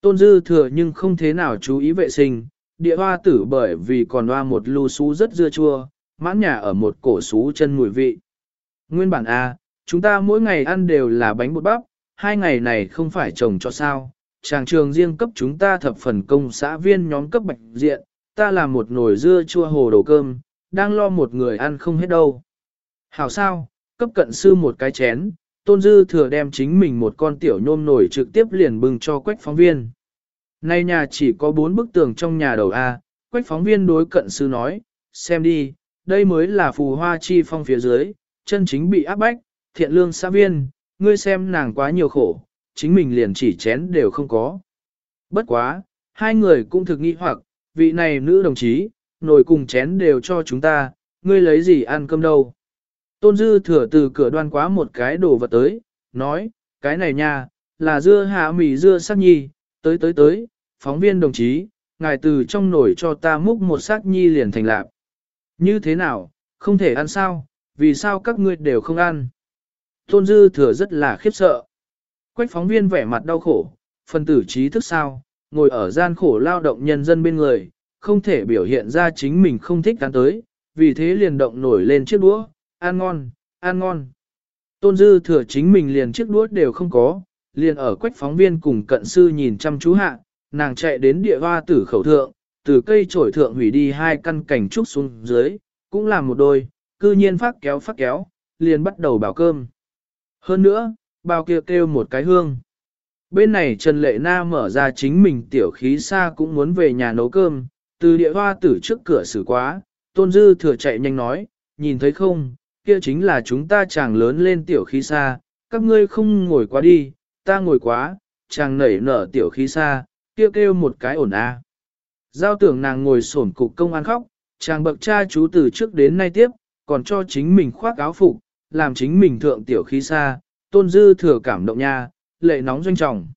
Tôn dư thừa nhưng không thế nào chú ý vệ sinh, địa hoa tử bởi vì còn hoa một lưu xú rất dưa chua, mãn nhà ở một cổ xú chân mùi vị. Nguyên bản A, chúng ta mỗi ngày ăn đều là bánh bột bắp, hai ngày này không phải trồng cho sao. Tràng trường riêng cấp chúng ta thập phần công xã viên nhóm cấp bạch diện, ta làm một nồi dưa chua hồ đồ cơm, đang lo một người ăn không hết đâu. Hảo sao, cấp cận sư một cái chén, tôn dư thừa đem chính mình một con tiểu nhôm nổi trực tiếp liền bưng cho quách phóng viên. Nay nhà chỉ có bốn bức tường trong nhà đầu A, quách phóng viên đối cận sư nói, xem đi, đây mới là phù hoa chi phong phía dưới, chân chính bị áp bách, thiện lương xã viên, ngươi xem nàng quá nhiều khổ, chính mình liền chỉ chén đều không có. Bất quá, hai người cũng thực nghi hoặc, vị này nữ đồng chí, nồi cùng chén đều cho chúng ta, ngươi lấy gì ăn cơm đâu. Tôn dư thừa từ cửa đoan quá một cái đồ vật tới, nói, cái này nha, là dưa hạ mì dưa sắc nhi, tới tới tới, phóng viên đồng chí, ngài từ trong nồi cho ta múc một sắc nhi liền thành lạp. Như thế nào, không thể ăn sao, vì sao các ngươi đều không ăn? Tôn dư thừa rất là khiếp sợ. Quách phóng viên vẻ mặt đau khổ, phần tử trí thức sao, ngồi ở gian khổ lao động nhân dân bên người, không thể biểu hiện ra chính mình không thích ăn tới, vì thế liền động nổi lên chiếc đũa, ăn ngon, ăn ngon. Tôn dư thừa chính mình liền chiếc đũa đều không có, liền ở quách phóng viên cùng cận sư nhìn chăm chú hạ, nàng chạy đến địa hoa tử khẩu thượng, từ cây trổi thượng hủy đi hai căn cảnh trúc xuống dưới, cũng là một đôi, cư nhiên phát kéo phát kéo, liền bắt đầu bảo cơm. Hơn nữa, bao kia kêu, kêu một cái hương. Bên này Trần Lệ Na mở ra chính mình tiểu khí xa cũng muốn về nhà nấu cơm, từ địa hoa tử trước cửa xử quá, tôn dư thừa chạy nhanh nói, nhìn thấy không, kia chính là chúng ta chàng lớn lên tiểu khí xa, các ngươi không ngồi quá đi, ta ngồi quá, chàng nảy nở tiểu khí xa, kia kêu một cái ổn a. Giao tưởng nàng ngồi sổn cục công an khóc, chàng bậc cha chú từ trước đến nay tiếp, còn cho chính mình khoác áo phục, làm chính mình thượng tiểu khí xa, tôn dư thừa cảm động nha, lệ nóng doanh trọng.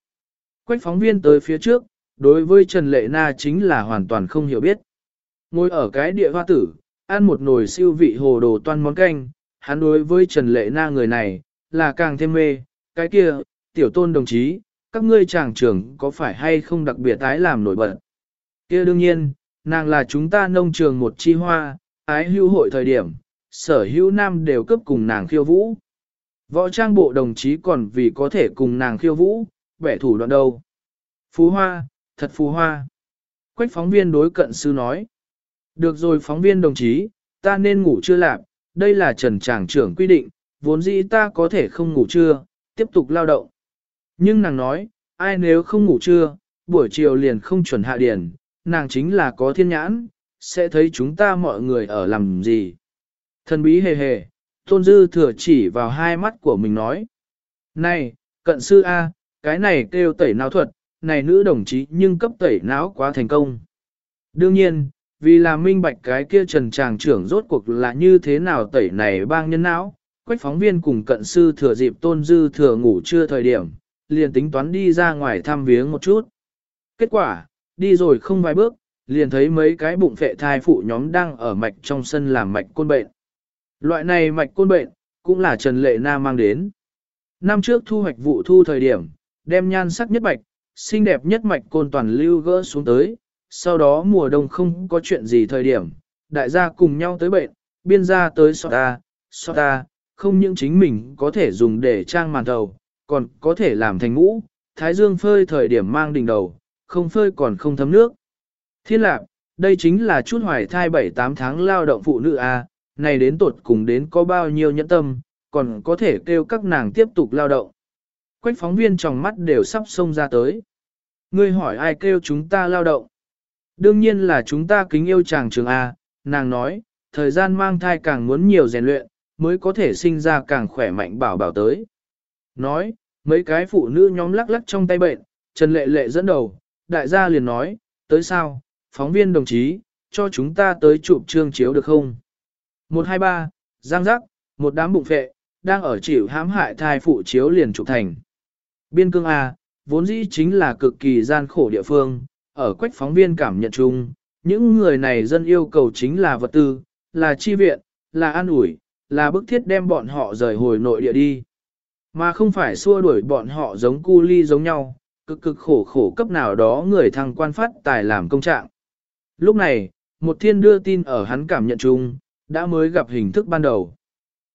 Quách phóng viên tới phía trước, đối với Trần Lệ Na chính là hoàn toàn không hiểu biết. Ngồi ở cái địa hoa tử, ăn một nồi siêu vị hồ đồ toan món canh, hắn đối với Trần Lệ Na người này, là càng thêm mê, cái kia, tiểu tôn đồng chí, các ngươi chàng trưởng có phải hay không đặc biệt tái làm nổi bật. kia đương nhiên, nàng là chúng ta nông trường một chi hoa, ái hưu hội thời điểm, sở hữu nam đều cấp cùng nàng khiêu vũ. Võ trang bộ đồng chí còn vì có thể cùng nàng khiêu vũ, bẻ thủ đoạn đâu. Phú hoa, thật phú hoa. Quách phóng viên đối cận sư nói. Được rồi phóng viên đồng chí, ta nên ngủ chưa lạp, đây là trần tràng trưởng quy định, vốn dĩ ta có thể không ngủ trưa, tiếp tục lao động. Nhưng nàng nói, ai nếu không ngủ trưa, buổi chiều liền không chuẩn hạ điển, nàng chính là có thiên nhãn, sẽ thấy chúng ta mọi người ở làm gì. Thần bí hề hề, tôn dư thừa chỉ vào hai mắt của mình nói. Này, cận sư A, cái này kêu tẩy não thuật, này nữ đồng chí nhưng cấp tẩy não quá thành công. Đương nhiên, vì là minh bạch cái kia trần tràng trưởng rốt cuộc là như thế nào tẩy này bang nhân não, quách phóng viên cùng cận sư thừa dịp tôn dư thừa ngủ chưa thời điểm, liền tính toán đi ra ngoài thăm viếng một chút. Kết quả, đi rồi không vài bước, liền thấy mấy cái bụng phệ thai phụ nhóm đang ở mạch trong sân làm mạch côn bệnh. Loại này mạch côn bệnh, cũng là Trần Lệ Na mang đến. Năm trước thu hoạch vụ thu thời điểm, đem nhan sắc nhất bạch, xinh đẹp nhất mạch côn toàn lưu gỡ xuống tới, sau đó mùa đông không có chuyện gì thời điểm, đại gia cùng nhau tới bệnh, biên gia tới sọt ta, sọt ta, không những chính mình có thể dùng để trang màn đầu, còn có thể làm thành ngũ, thái dương phơi thời điểm mang đỉnh đầu, không phơi còn không thấm nước. Thiên lạc, đây chính là chút hoài thai 7-8 tháng lao động phụ nữ A, này đến tột cùng đến có bao nhiêu nhẫn tâm, còn có thể kêu các nàng tiếp tục lao động. Quách phóng viên trong mắt đều sắp xông ra tới. Ngươi hỏi ai kêu chúng ta lao động? Đương nhiên là chúng ta kính yêu chàng trường A, nàng nói, thời gian mang thai càng muốn nhiều rèn luyện, mới có thể sinh ra càng khỏe mạnh bảo bảo tới. Nói, mấy cái phụ nữ nhóm lắc lắc trong tay bệnh, Trần Lệ Lệ dẫn đầu, đại gia liền nói, tới sao, phóng viên đồng chí, cho chúng ta tới chụp trương chiếu được không? 123, Giang giác, một đám bụng phệ, đang ở chịu hãm hại thai phụ chiếu liền trục thành. Biên cương A, vốn dĩ chính là cực kỳ gian khổ địa phương, ở quách phóng viên cảm nhận chung, những người này dân yêu cầu chính là vật tư, là chi viện, là an ủi, là bức thiết đem bọn họ rời hồi nội địa đi. Mà không phải xua đuổi bọn họ giống cu ly giống nhau, cực cực khổ khổ cấp nào đó người thăng quan phát tài làm công trạng. Lúc này, một thiên đưa tin ở hắn cảm nhận chung, đã mới gặp hình thức ban đầu.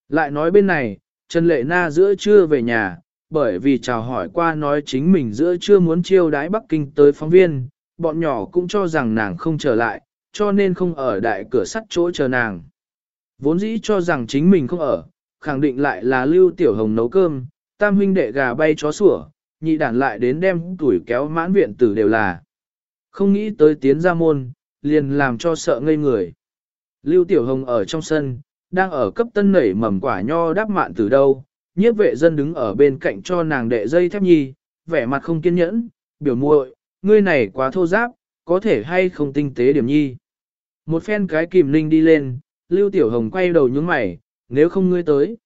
Lại nói bên này, Trần Lệ Na giữa trưa về nhà, bởi vì chào hỏi qua nói chính mình giữa trưa muốn chiêu đái Bắc Kinh tới phóng viên, bọn nhỏ cũng cho rằng nàng không trở lại, cho nên không ở đại cửa sắt chỗ chờ nàng. Vốn dĩ cho rằng chính mình không ở, khẳng định lại là Lưu Tiểu Hồng nấu cơm, tam huynh đệ gà bay chó sủa, nhị đản lại đến đem tuổi kéo mãn viện tử đều là. Không nghĩ tới tiến ra môn, liền làm cho sợ ngây người. Lưu Tiểu Hồng ở trong sân, đang ở cấp tân nảy mầm quả nho đáp mạn từ đâu, nhiếp vệ dân đứng ở bên cạnh cho nàng đệ dây thép nhi, vẻ mặt không kiên nhẫn, biểu muội, ngươi này quá thô giáp, có thể hay không tinh tế điểm nhi. Một phen cái kìm linh đi lên, Lưu Tiểu Hồng quay đầu nhướng mày, nếu không ngươi tới.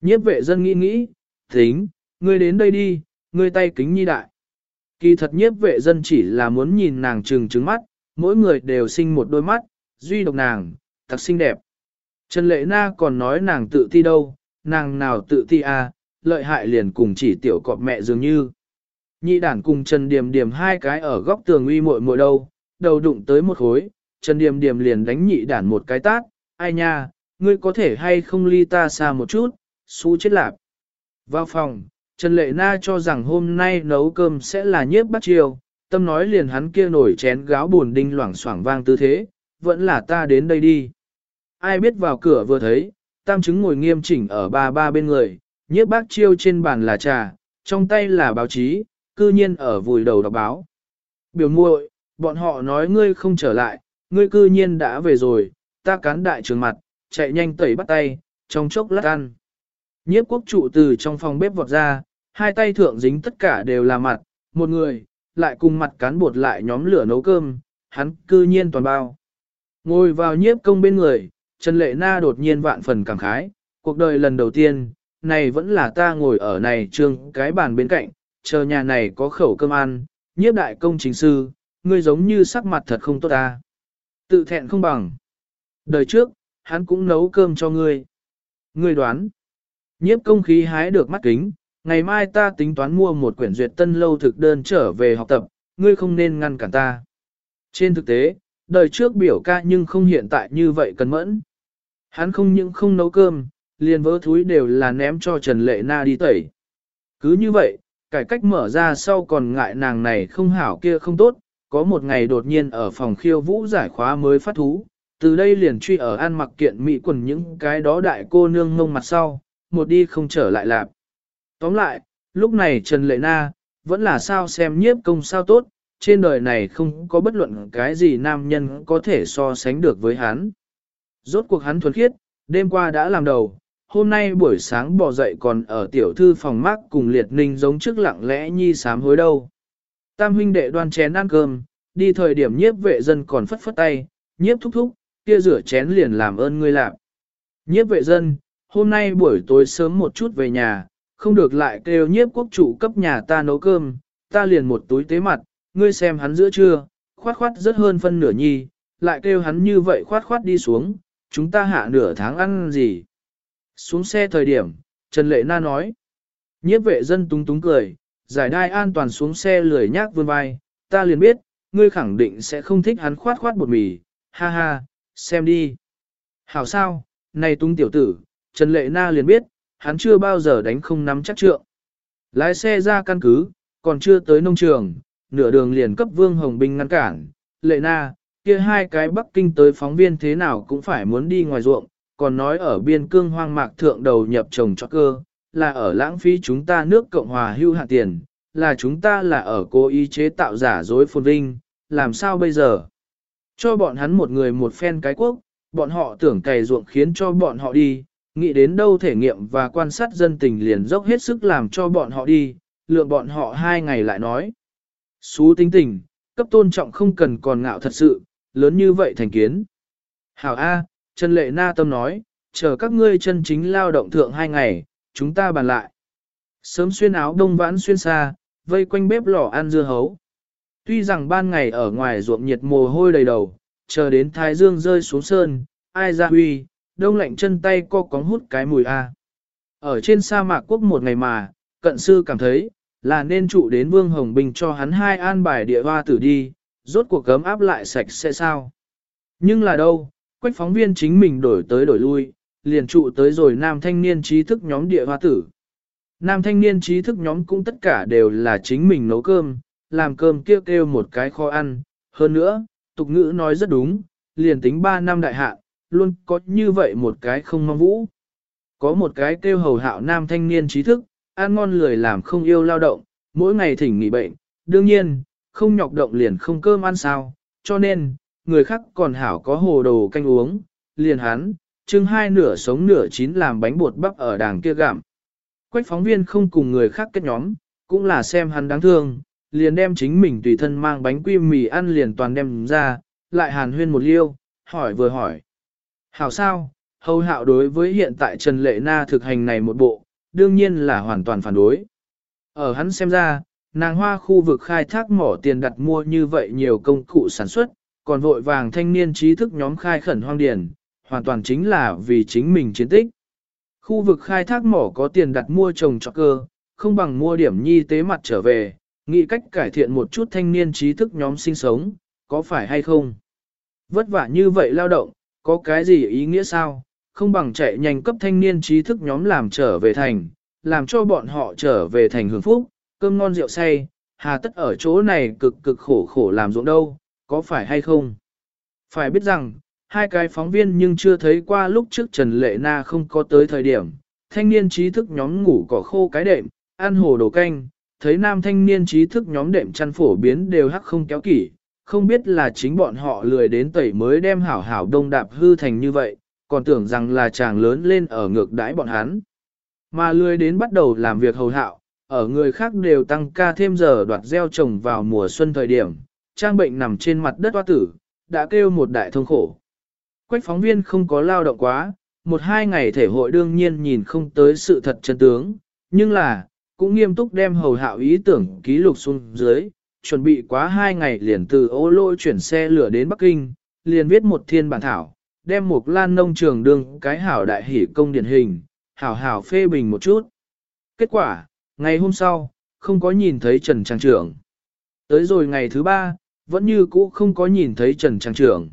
Nhiếp vệ dân nghĩ nghĩ, tính, ngươi đến đây đi, ngươi tay kính nhi đại. Kỳ thật nhiếp vệ dân chỉ là muốn nhìn nàng trừng trừng mắt, mỗi người đều sinh một đôi mắt, duy độc nàng, thật xinh đẹp. Trần Lệ Na còn nói nàng tự ti đâu, nàng nào tự ti à, lợi hại liền cùng chỉ tiểu cọp mẹ dường như. Nhị đản cùng Trần Điềm Điềm hai cái ở góc tường uy muội muội đâu, đầu đụng tới một khối, Trần Điềm Điềm liền đánh nhị đản một cái tát, ai nha, ngươi có thể hay không ly ta xa một chút, xú chết lạp. Vào phòng, Trần Lệ Na cho rằng hôm nay nấu cơm sẽ là nhiếp bắt chiều, tâm nói liền hắn kia nổi chén gáo buồn đinh loảng xoảng vang tư thế, vẫn là ta đến đây đi. Ai biết vào cửa vừa thấy, tam chứng ngồi nghiêm chỉnh ở ba ba bên người, nhiếp bác chiêu trên bàn là trà, trong tay là báo chí, cư nhiên ở vùi đầu đọc báo. Biểu muội, bọn họ nói ngươi không trở lại, ngươi cư nhiên đã về rồi, ta cán đại trường mặt, chạy nhanh tẩy bắt tay, trong chốc lát ăn. Nhiếp quốc trụ từ trong phòng bếp vọt ra, hai tay thượng dính tất cả đều là mặt, một người, lại cùng mặt cán bột lại nhóm lửa nấu cơm, hắn cư nhiên toàn bao. Ngồi vào nhiếp công bên người, Trần Lệ Na đột nhiên vạn phần cảm khái, cuộc đời lần đầu tiên, này vẫn là ta ngồi ở này trương cái bàn bên cạnh, chờ nhà này có khẩu cơm ăn, nhiếp đại công chính sư, ngươi giống như sắc mặt thật không tốt ta. Tự thẹn không bằng. Đời trước, hắn cũng nấu cơm cho ngươi. Ngươi đoán. Nhiếp công khí hái được mắt kính, ngày mai ta tính toán mua một quyển duyệt tân lâu thực đơn trở về học tập, ngươi không nên ngăn cản ta. Trên thực tế, đời trước biểu ca nhưng không hiện tại như vậy cần mẫn. Hắn không những không nấu cơm, liền vỡ thúi đều là ném cho Trần Lệ Na đi tẩy. Cứ như vậy, cải cách mở ra sau còn ngại nàng này không hảo kia không tốt, có một ngày đột nhiên ở phòng khiêu vũ giải khóa mới phát thú, từ đây liền truy ở ăn mặc kiện mỹ quần những cái đó đại cô nương ngông mặt sau, một đi không trở lại lạp. Tóm lại, lúc này Trần Lệ Na, vẫn là sao xem nhiếp công sao tốt, trên đời này không có bất luận cái gì nam nhân có thể so sánh được với hắn. Rốt cuộc hắn thuần khiết, đêm qua đã làm đầu, hôm nay buổi sáng bò dậy còn ở tiểu thư phòng mát cùng liệt ninh giống trước lặng lẽ nhi sám hối đâu. Tam huynh đệ đoan chén ăn cơm, đi thời điểm nhiếp vệ dân còn phất phất tay, nhiếp thúc thúc, kia rửa chén liền làm ơn ngươi làm. Nhiếp vệ dân, hôm nay buổi tối sớm một chút về nhà, không được lại kêu nhiếp quốc chủ cấp nhà ta nấu cơm, ta liền một túi tế mặt, ngươi xem hắn giữa trưa, khoát khoát rất hơn phân nửa nhi, lại kêu hắn như vậy khoát khoát đi xuống, chúng ta hạ nửa tháng ăn gì. Xuống xe thời điểm, Trần Lệ Na nói, nhiếp vệ dân túng túng cười, giải đai an toàn xuống xe lười nhác vươn vai, ta liền biết, ngươi khẳng định sẽ không thích hắn khoát khoát bột mì, ha ha, xem đi. Hảo sao, này tung tiểu tử, Trần Lệ Na liền biết, hắn chưa bao giờ đánh không nắm chắc trượng. Lái xe ra căn cứ, còn chưa tới nông trường, nửa đường liền cấp Vương Hồng Binh ngăn cản. Lệ Na, kia hai cái Bắc Kinh tới phóng viên thế nào cũng phải muốn đi ngoài ruộng, còn nói ở biên cương hoang mạc thượng đầu nhập trồng cho cơ, là ở lãng phí chúng ta nước Cộng hòa hưu hạ tiền, là chúng ta là ở cố ý chế tạo giả dối phồn vinh, làm sao bây giờ? Cho bọn hắn một người một phen cái quốc, bọn họ tưởng cày ruộng khiến cho bọn họ đi, nghĩ đến đâu thể nghiệm và quan sát dân tình liền dốc hết sức làm cho bọn họ đi, lượng bọn họ hai ngày lại nói. Xú tính tình, cấp tôn trọng không cần còn ngạo thật sự, lớn như vậy thành kiến. Hảo A, Trần Lệ Na Tâm nói, chờ các ngươi chân chính lao động thượng hai ngày, chúng ta bàn lại. Sớm xuyên áo đông vãn xuyên xa, vây quanh bếp lò ăn dưa hấu. Tuy rằng ban ngày ở ngoài ruộng nhiệt mồ hôi đầy đầu, chờ đến thái dương rơi xuống sơn, ai ra huy, đông lạnh chân tay co cóng hút cái mùi A. Ở trên sa mạc quốc một ngày mà, cận sư cảm thấy, là nên trụ đến Vương Hồng Bình cho hắn hai an bài địa hoa tử đi, rốt cuộc cấm áp lại sạch sẽ sao. Nhưng là đâu, quách phóng viên chính mình đổi tới đổi lui, liền trụ tới rồi nam thanh niên trí thức nhóm địa hoa tử. Nam thanh niên trí thức nhóm cũng tất cả đều là chính mình nấu cơm, làm cơm kêu kêu một cái kho ăn. Hơn nữa, tục ngữ nói rất đúng, liền tính 3 năm đại hạ, luôn có như vậy một cái không mong vũ. Có một cái kêu hầu hạo nam thanh niên trí thức, ăn ngon lười làm không yêu lao động, mỗi ngày thỉnh nghỉ bệnh, đương nhiên, không nhọc động liền không cơm ăn sao, cho nên, người khác còn hảo có hồ đồ canh uống, liền hắn, chưng hai nửa sống nửa chín làm bánh bột bắp ở đàng kia gặm. Quách phóng viên không cùng người khác kết nhóm, cũng là xem hắn đáng thương, liền đem chính mình tùy thân mang bánh quy mì ăn liền toàn đem ra, lại hàn huyên một liêu, hỏi vừa hỏi. Hảo sao, hầu hạo đối với hiện tại Trần Lệ Na thực hành này một bộ, đương nhiên là hoàn toàn phản đối. Ở hắn xem ra, nàng hoa khu vực khai thác mỏ tiền đặt mua như vậy nhiều công cụ sản xuất, còn vội vàng thanh niên trí thức nhóm khai khẩn hoang điền, hoàn toàn chính là vì chính mình chiến tích. Khu vực khai thác mỏ có tiền đặt mua trồng trọt cơ, không bằng mua điểm nhi tế mặt trở về, nghĩ cách cải thiện một chút thanh niên trí thức nhóm sinh sống, có phải hay không? Vất vả như vậy lao động, có cái gì ý nghĩa sao? Không bằng chạy nhanh cấp thanh niên trí thức nhóm làm trở về thành, làm cho bọn họ trở về thành hưởng phúc, cơm ngon rượu say, hà tất ở chỗ này cực cực khổ khổ làm ruộng đâu, có phải hay không? Phải biết rằng, hai cái phóng viên nhưng chưa thấy qua lúc trước Trần Lệ Na không có tới thời điểm, thanh niên trí thức nhóm ngủ cỏ khô cái đệm, ăn hồ đồ canh, thấy nam thanh niên trí thức nhóm đệm chăn phổ biến đều hắc không kéo kỷ, không biết là chính bọn họ lười đến tẩy mới đem hảo hảo đông đạp hư thành như vậy, còn tưởng rằng là chàng lớn lên ở ngược đãi bọn hắn. Mà lười đến bắt đầu làm việc hầu hạo, ở người khác đều tăng ca thêm giờ đoạt gieo trồng vào mùa xuân thời điểm, trang bệnh nằm trên mặt đất hoa tử, đã kêu một đại thông khổ. Quách phóng viên không có lao động quá, một hai ngày thể hội đương nhiên nhìn không tới sự thật chân tướng, nhưng là, cũng nghiêm túc đem hầu hạo ý tưởng ký lục xuống dưới, chuẩn bị quá hai ngày liền từ ô lôi chuyển xe lửa đến Bắc Kinh, liền viết một thiên bản thảo, đem một lan nông trường đương cái hảo đại hỷ công điển hình, hảo hảo phê bình một chút. Kết quả, ngày hôm sau, không có nhìn thấy Trần Trang Trưởng. Tới rồi ngày thứ ba, vẫn như cũ không có nhìn thấy Trần Trang Trưởng.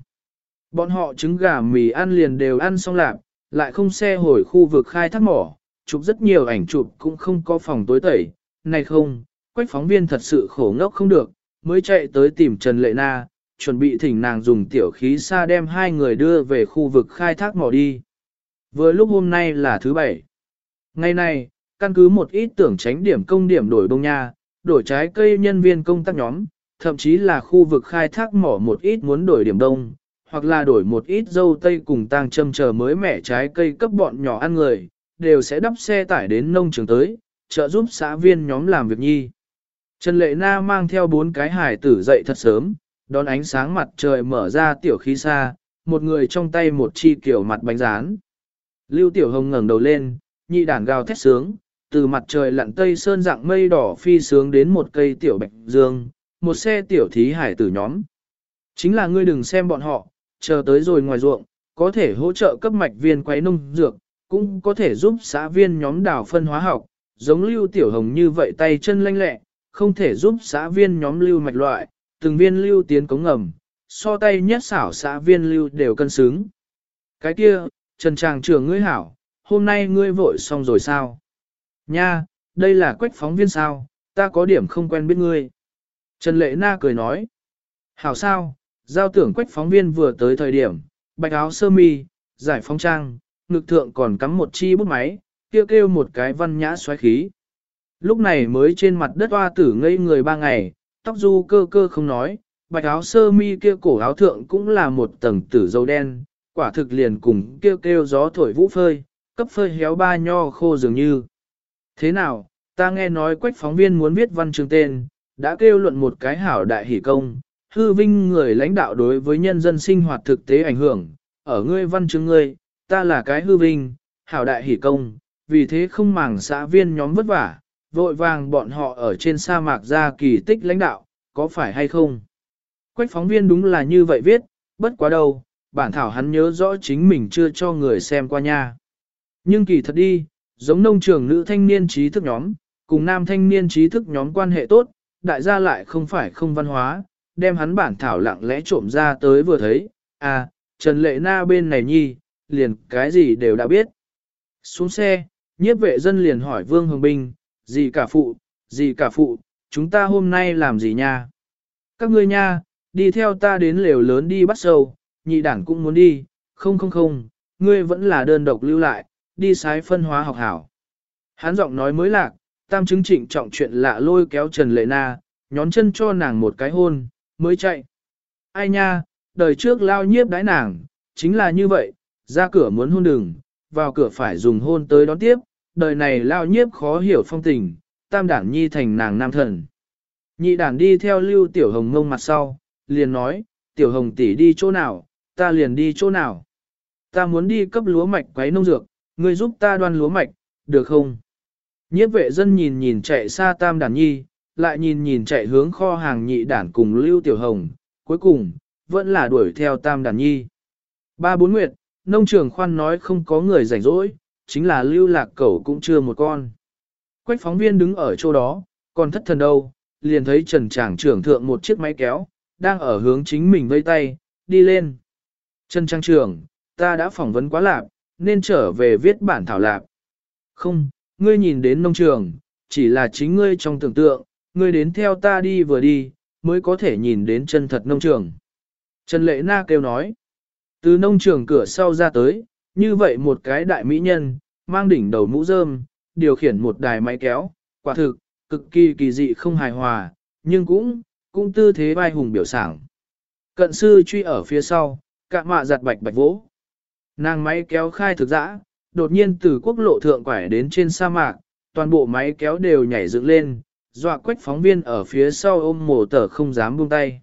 Bọn họ trứng gà mì ăn liền đều ăn xong lạp, lại không xe hồi khu vực khai thác mỏ, chụp rất nhiều ảnh chụp cũng không có phòng tối tẩy. Này không, quách phóng viên thật sự khổ ngốc không được, mới chạy tới tìm Trần Lệ Na, chuẩn bị thỉnh nàng dùng tiểu khí xa đem hai người đưa về khu vực khai thác mỏ đi. Vừa lúc hôm nay là thứ bảy. Ngày này, căn cứ một ít tưởng tránh điểm công điểm đổi bông nha, đổi trái cây nhân viên công tác nhóm, thậm chí là khu vực khai thác mỏ một ít muốn đổi điểm đông, hoặc là đổi một ít dâu tây cùng tang châm chờ mới mẻ trái cây cấp bọn nhỏ ăn người, đều sẽ đắp xe tải đến nông trường tới, trợ giúp xã viên nhóm làm việc nhi. Trần Lệ Na mang theo bốn cái hải tử dậy thật sớm, đón ánh sáng mặt trời mở ra tiểu khí xa, một người trong tay một chi kiểu mặt bánh rán. Lưu Tiểu Hồng ngẩng đầu lên, nhị đảng gào thét sướng, từ mặt trời lặn tây sơn dạng mây đỏ phi sướng đến một cây tiểu bạch dương, một xe tiểu thí hải tử nhóm. Chính là ngươi đừng xem bọn họ, chờ tới rồi ngoài ruộng, có thể hỗ trợ cấp mạch viên quấy nông dược, cũng có thể giúp xã viên nhóm đào phân hóa học, giống lưu tiểu hồng như vậy tay chân lanh lẹ, không thể giúp xã viên nhóm lưu mạch loại, từng viên lưu tiến cống ngầm, so tay nhất xảo xã viên lưu đều cân xứng. Cái kia, Trần Tràng trưởng ngươi hảo, hôm nay ngươi vội xong rồi sao? Nha, đây là quách phóng viên sao, ta có điểm không quen biết ngươi. Trần Lệ Na cười nói. Hảo sao, giao tưởng quách phóng viên vừa tới thời điểm, bạch áo sơ mi, giải phóng trang, ngực thượng còn cắm một chi bút máy, kêu kêu một cái văn nhã xoáy khí. Lúc này mới trên mặt đất hoa tử ngây người ba ngày, tóc du cơ cơ không nói, bạch áo sơ mi kia cổ áo thượng cũng là một tầng tử dầu đen, quả thực liền cùng kêu kêu gió thổi vũ phơi, cấp phơi héo ba nho khô dường như. Thế nào, ta nghe nói quách phóng viên muốn viết văn chương tên, đã kêu luận một cái hảo đại hỷ công, hư vinh người lãnh đạo đối với nhân dân sinh hoạt thực tế ảnh hưởng, ở ngươi văn chương ngươi, ta là cái hư vinh, hảo đại hỷ công, vì thế không màng xã viên nhóm vất vả, vội vàng bọn họ ở trên sa mạc ra kỳ tích lãnh đạo, có phải hay không? Quách phóng viên đúng là như vậy viết, bất quá đâu, bản thảo hắn nhớ rõ chính mình chưa cho người xem qua nha. Nhưng kỳ thật đi, giống nông trường nữ thanh niên trí thức nhóm, cùng nam thanh niên trí thức nhóm quan hệ tốt, đại gia lại không phải không văn hóa, đem hắn bản thảo lặng lẽ trộm ra tới vừa thấy, à, Trần Lệ Na bên này nhi, liền cái gì đều đã biết. Xuống xe, nhiếp vệ dân liền hỏi Vương Hồng bình gì cả phụ, gì cả phụ, chúng ta hôm nay làm gì nha? Các ngươi nha, đi theo ta đến lều lớn đi bắt sâu, nhị đảng cũng muốn đi, không không không, ngươi vẫn là đơn độc lưu lại, đi sái phân hóa học hảo. Hán giọng nói mới lạc, tam chứng trịnh trọng chuyện lạ lôi kéo Trần Lệ Na, nhón chân cho nàng một cái hôn, mới chạy. Ai nha, đời trước lao nhiếp đái nàng, chính là như vậy, ra cửa muốn hôn đừng, vào cửa phải dùng hôn tới đón tiếp, đời này lao nhiếp khó hiểu phong tình, tam đảng nhi thành nàng nam thần. Nhị đảng đi theo lưu tiểu hồng ngông mặt sau, liền nói, tiểu hồng tỷ đi chỗ nào, ta liền đi chỗ nào. Ta muốn đi cấp lúa mạch quấy nông dược, ngươi giúp ta đoan lúa mạch, được không? Nhiếp vệ dân nhìn nhìn chạy xa tam đàn nhi, lại nhìn nhìn chạy hướng kho hàng nhị đản cùng lưu tiểu hồng, cuối cùng, vẫn là đuổi theo tam đàn nhi. Ba bốn nguyệt, nông trường khoan nói không có người rảnh rỗi, chính là lưu lạc cẩu cũng chưa một con. Quách phóng viên đứng ở chỗ đó, còn thất thần đâu, liền thấy trần tràng trưởng thượng một chiếc máy kéo, đang ở hướng chính mình vây tay, đi lên. Trần trang trưởng, ta đã phỏng vấn quá lạc, nên trở về viết bản thảo lạp. Không, ngươi nhìn đến nông trường, chỉ là chính ngươi trong tưởng tượng, ngươi đến theo ta đi vừa đi, mới có thể nhìn đến chân thật nông trường. Trần Lệ Na kêu nói, từ nông trường cửa sau ra tới, như vậy một cái đại mỹ nhân, mang đỉnh đầu mũ rơm, điều khiển một đài máy kéo, quả thực, cực kỳ kỳ dị không hài hòa, nhưng cũng, cũng tư thế vai hùng biểu sảng. Cận sư truy ở phía sau, cạ mạ giặt bạch bạch vỗ. Nàng máy kéo khai thực dã, đột nhiên từ quốc lộ thượng quải đến trên sa mạc, toàn bộ máy kéo đều nhảy dựng lên, dọa quách phóng viên ở phía sau ôm mổ tờ không dám buông tay.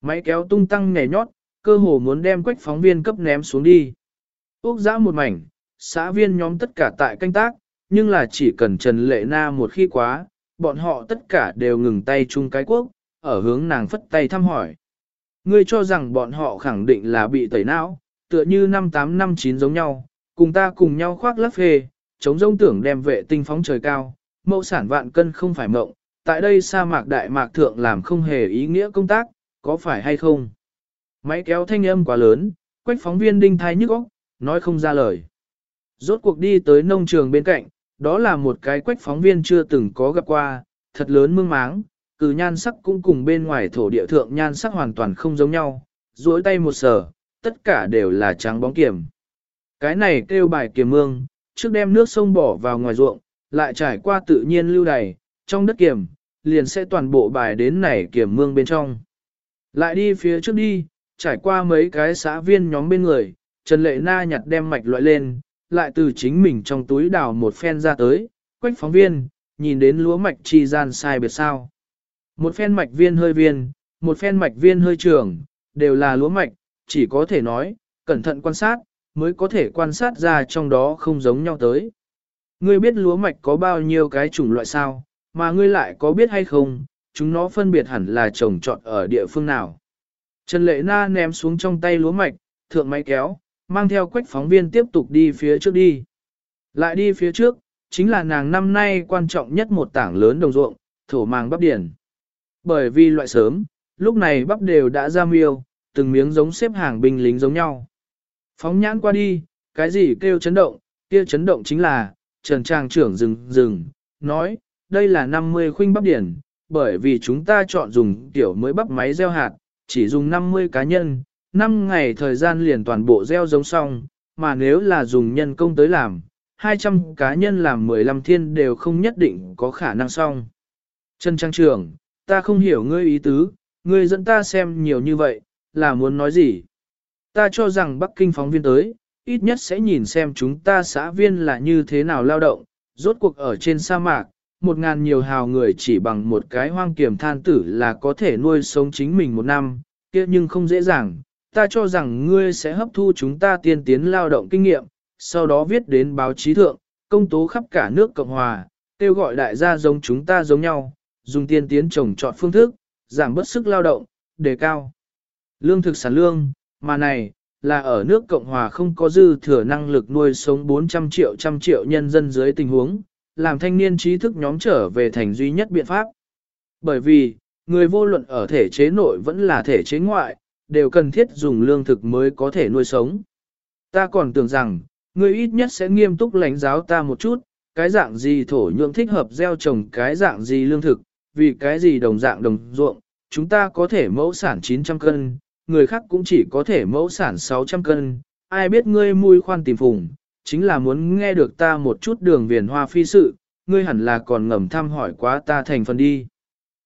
Máy kéo tung tăng nhảy nhót, cơ hồ muốn đem quách phóng viên cấp ném xuống đi. Úc giã một mảnh, xã viên nhóm tất cả tại canh tác, nhưng là chỉ cần Trần Lệ Na một khi quá, bọn họ tất cả đều ngừng tay chung cái quốc, ở hướng nàng phất tay thăm hỏi. Ngươi cho rằng bọn họ khẳng định là bị tẩy não, tựa như năm tám năm chín giống nhau, cùng ta cùng nhau khoác lắc hề, chống rông tưởng đem vệ tinh phóng trời cao, mẫu sản vạn cân không phải mộng, tại đây sa mạc đại mạc thượng làm không hề ý nghĩa công tác, có phải hay không? Máy kéo thanh âm quá lớn, quách phóng viên đinh thai nhức óc, nói không ra lời. Rốt cuộc đi tới nông trường bên cạnh, đó là một cái quách phóng viên chưa từng có gặp qua, thật lớn mương máng, cử nhan sắc cũng cùng bên ngoài thổ địa thượng nhan sắc hoàn toàn không giống nhau, duỗi tay một sở, tất cả đều là trắng bóng kiểm. Cái này kêu bài kiểm mương, trước đem nước sông bỏ vào ngoài ruộng, lại trải qua tự nhiên lưu đầy, trong đất kiểm, liền sẽ toàn bộ bài đến này kiểm mương bên trong. Lại đi phía trước đi, trải qua mấy cái xã viên nhóm bên người, Trần Lệ Na nhặt đem mạch loại lên, lại từ chính mình trong túi đào một phen ra tới, quách phóng viên, nhìn đến lúa mạch chi gian sai biệt sao. Một phen mạch viên hơi viên, một phen mạch viên hơi trường, đều là lúa mạch, chỉ có thể nói, cẩn thận quan sát, mới có thể quan sát ra trong đó không giống nhau tới. Ngươi biết lúa mạch có bao nhiêu cái chủng loại sao, mà ngươi lại có biết hay không, chúng nó phân biệt hẳn là trồng trọt ở địa phương nào. Trần Lệ Na ném xuống trong tay lúa mạch, thượng máy kéo, mang theo quách phóng viên tiếp tục đi phía trước đi. Lại đi phía trước, chính là nàng năm nay quan trọng nhất một tảng lớn đồng ruộng, thổ màng bắp điển. Bởi vì loại sớm, lúc này bắp đều đã ra miêu, từng miếng giống xếp hàng binh lính giống nhau. Phóng nhãn qua đi, cái gì kêu chấn động, kia chấn động chính là, Trần Trang trưởng dừng dừng, nói, đây là 50 khuynh bắp điển, bởi vì chúng ta chọn dùng tiểu mới bắp máy gieo hạt, chỉ dùng 50 cá nhân, 5 ngày thời gian liền toàn bộ gieo giống xong, mà nếu là dùng nhân công tới làm, 200 cá nhân làm 15 thiên đều không nhất định có khả năng xong. Trần Trang trưởng, ta không hiểu ngươi ý tứ, ngươi dẫn ta xem nhiều như vậy, là muốn nói gì? Ta cho rằng Bắc Kinh phóng viên tới, ít nhất sẽ nhìn xem chúng ta xã viên là như thế nào lao động, rốt cuộc ở trên sa mạc, một ngàn nhiều hào người chỉ bằng một cái hoang kiểm than tử là có thể nuôi sống chính mình một năm, kia nhưng không dễ dàng. Ta cho rằng ngươi sẽ hấp thu chúng ta tiên tiến lao động kinh nghiệm, sau đó viết đến báo chí thượng, công tố khắp cả nước Cộng Hòa, kêu gọi đại gia giống chúng ta giống nhau, dùng tiên tiến trồng trọt phương thức, giảm bớt sức lao động, đề cao lương thực sản lương, mà này, là ở nước Cộng Hòa không có dư thừa năng lực nuôi sống 400 triệu trăm triệu nhân dân dưới tình huống, làm thanh niên trí thức nhóm trở về thành duy nhất biện pháp. Bởi vì, người vô luận ở thể chế nội vẫn là thể chế ngoại, đều cần thiết dùng lương thực mới có thể nuôi sống. Ta còn tưởng rằng, người ít nhất sẽ nghiêm túc lãnh giáo ta một chút, cái dạng gì thổ nhưỡng thích hợp gieo trồng cái dạng gì lương thực, vì cái gì đồng dạng đồng ruộng, chúng ta có thể mẫu sản 900 cân, người khác cũng chỉ có thể mẫu sản 600 cân, ai biết ngươi mùi khoan tìm phùng, chính là muốn nghe được ta một chút đường viền hoa phi sự, ngươi hẳn là còn ngầm thăm hỏi quá ta thành phần đi.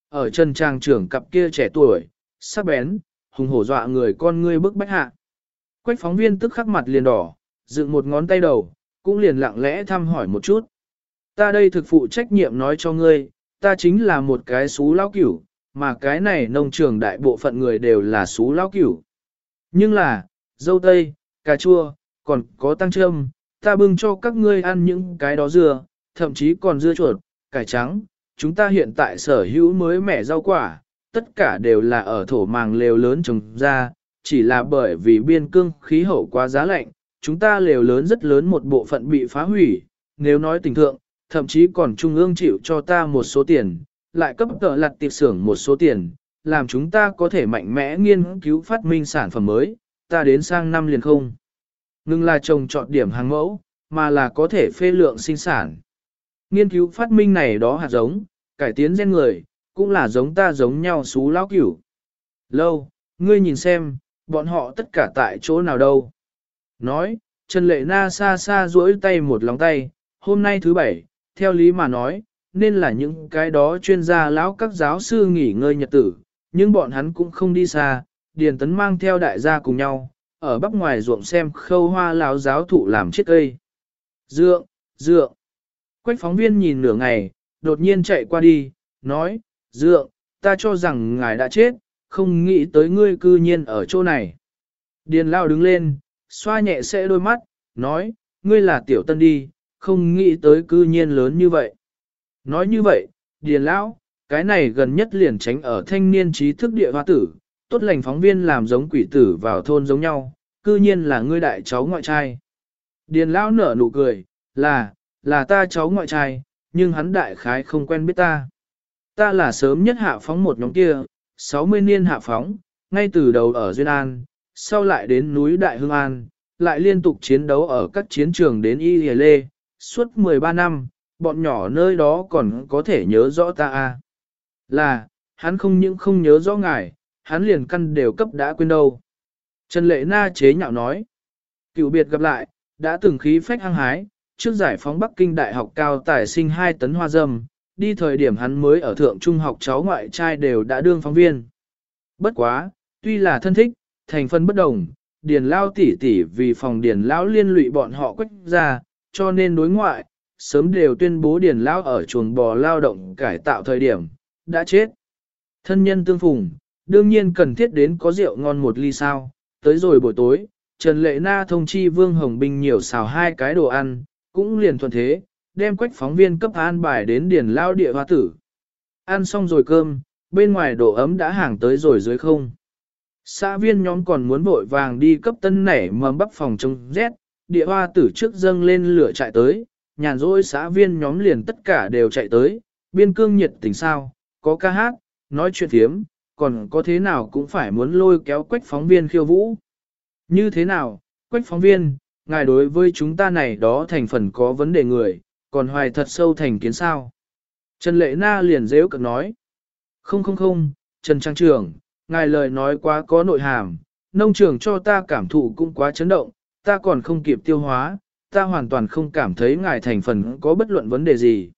Ở chân trang trưởng cặp kia trẻ tuổi, sắc bén, hùng hổ dọa người con ngươi bức bách hạ. Quách phóng viên tức khắc mặt liền đỏ, dựng một ngón tay đầu, cũng liền lặng lẽ thăm hỏi một chút. Ta đây thực phụ trách nhiệm nói cho ngươi, ta chính là một cái xú lao cửu, mà cái này nông trường đại bộ phận người đều là xú lão cửu. Nhưng là, dâu tây, cà chua, còn có tăng trâm, ta bưng cho các ngươi ăn những cái đó dưa, thậm chí còn dưa chuột, cải trắng. Chúng ta hiện tại sở hữu mới mẻ rau quả, tất cả đều là ở thổ màng lều lớn trồng ra, chỉ là bởi vì biên cương khí hậu quá giá lạnh, chúng ta lều lớn rất lớn một bộ phận bị phá hủy, nếu nói tình thượng, thậm chí còn trung ương chịu cho ta một số tiền, lại cấp tợ lặt tiệp xưởng một số tiền, làm chúng ta có thể mạnh mẽ nghiên cứu phát minh sản phẩm mới, ta đến sang năm liền không. Ngưng là trồng chọn điểm hàng mẫu, mà là có thể phê lượng sinh sản. Nghiên cứu phát minh này đó hạt giống, cải tiến gen người, cũng là giống ta giống nhau xú lão cửu. Lâu, ngươi nhìn xem, bọn họ tất cả tại chỗ nào đâu. Nói, Trần Lệ Na xa xa duỗi tay một lòng tay, hôm nay thứ bảy, theo lý mà nói, nên là những cái đó chuyên gia lão các giáo sư nghỉ ngơi nhật tử, nhưng bọn hắn cũng không đi xa, Điền Tấn mang theo đại gia cùng nhau, ở bắc ngoài ruộng xem khâu hoa lão giáo thụ làm chiếc cây. Dượng, dượng. Quách phóng viên nhìn nửa ngày, đột nhiên chạy qua đi, nói, dượng, ta cho rằng ngài đã chết, không nghĩ tới ngươi cư nhiên ở chỗ này. Điền lao đứng lên, xoa nhẹ sẽ đôi mắt, nói, ngươi là tiểu tân đi, không nghĩ tới cư nhiên lớn như vậy. Nói như vậy, điền lão, cái này gần nhất liền tránh ở thanh niên trí thức địa hoa tử, tốt lành phóng viên làm giống quỷ tử vào thôn giống nhau, cư nhiên là ngươi đại cháu ngoại trai. Điền lão nở nụ cười, là, là ta cháu ngoại trai, nhưng hắn đại khái không quen biết ta. Ta là sớm nhất hạ phóng một nhóm kia, 60 niên hạ phóng, ngay từ đầu ở Duyên An, sau lại đến núi Đại Hương An, lại liên tục chiến đấu ở các chiến trường đến Y Lê, suốt 13 năm, bọn nhỏ nơi đó còn có thể nhớ rõ ta à. Là, hắn không những không nhớ rõ ngài, hắn liền căn đều cấp đã quên đâu. Trần Lệ Na chế nhạo nói, cựu biệt gặp lại, đã từng khí phách hăng hái, trước giải phóng Bắc Kinh Đại học cao tài sinh 2 tấn hoa dâm, đi thời điểm hắn mới ở thượng trung học cháu ngoại trai đều đã đương phóng viên. Bất quá, tuy là thân thích, thành phần bất đồng, điền lao tỷ tỷ vì phòng điền lão liên lụy bọn họ quách ra, cho nên đối ngoại, sớm đều tuyên bố điền lão ở chuồng bò lao động cải tạo thời điểm, đã chết. Thân nhân tương phùng, đương nhiên cần thiết đến có rượu ngon một ly sao, tới rồi buổi tối, Trần Lệ Na thông chi Vương Hồng Bình nhiều xào hai cái đồ ăn, cũng liền thuận thế, đem quách phóng viên cấp an bài đến điền lao địa hoa tử. Ăn xong rồi cơm, bên ngoài độ ấm đã hàng tới rồi dưới không. Xã viên nhóm còn muốn vội vàng đi cấp tân nảy mầm bắp phòng trông rét, địa hoa tử trước dâng lên lửa chạy tới, nhàn rỗi xã viên nhóm liền tất cả đều chạy tới, biên cương nhiệt tình sao, có ca hát, nói chuyện thiếm, còn có thế nào cũng phải muốn lôi kéo quách phóng viên khiêu vũ. Như thế nào, quách phóng viên, ngài đối với chúng ta này đó thành phần có vấn đề người, còn hoài thật sâu thành kiến sao. Trần Lệ Na liền dễ cực nói. Không không không, Trần Trang Trường, ngài lời nói quá có nội hàm, nông trường cho ta cảm thụ cũng quá chấn động, ta còn không kịp tiêu hóa, ta hoàn toàn không cảm thấy ngài thành phần có bất luận vấn đề gì.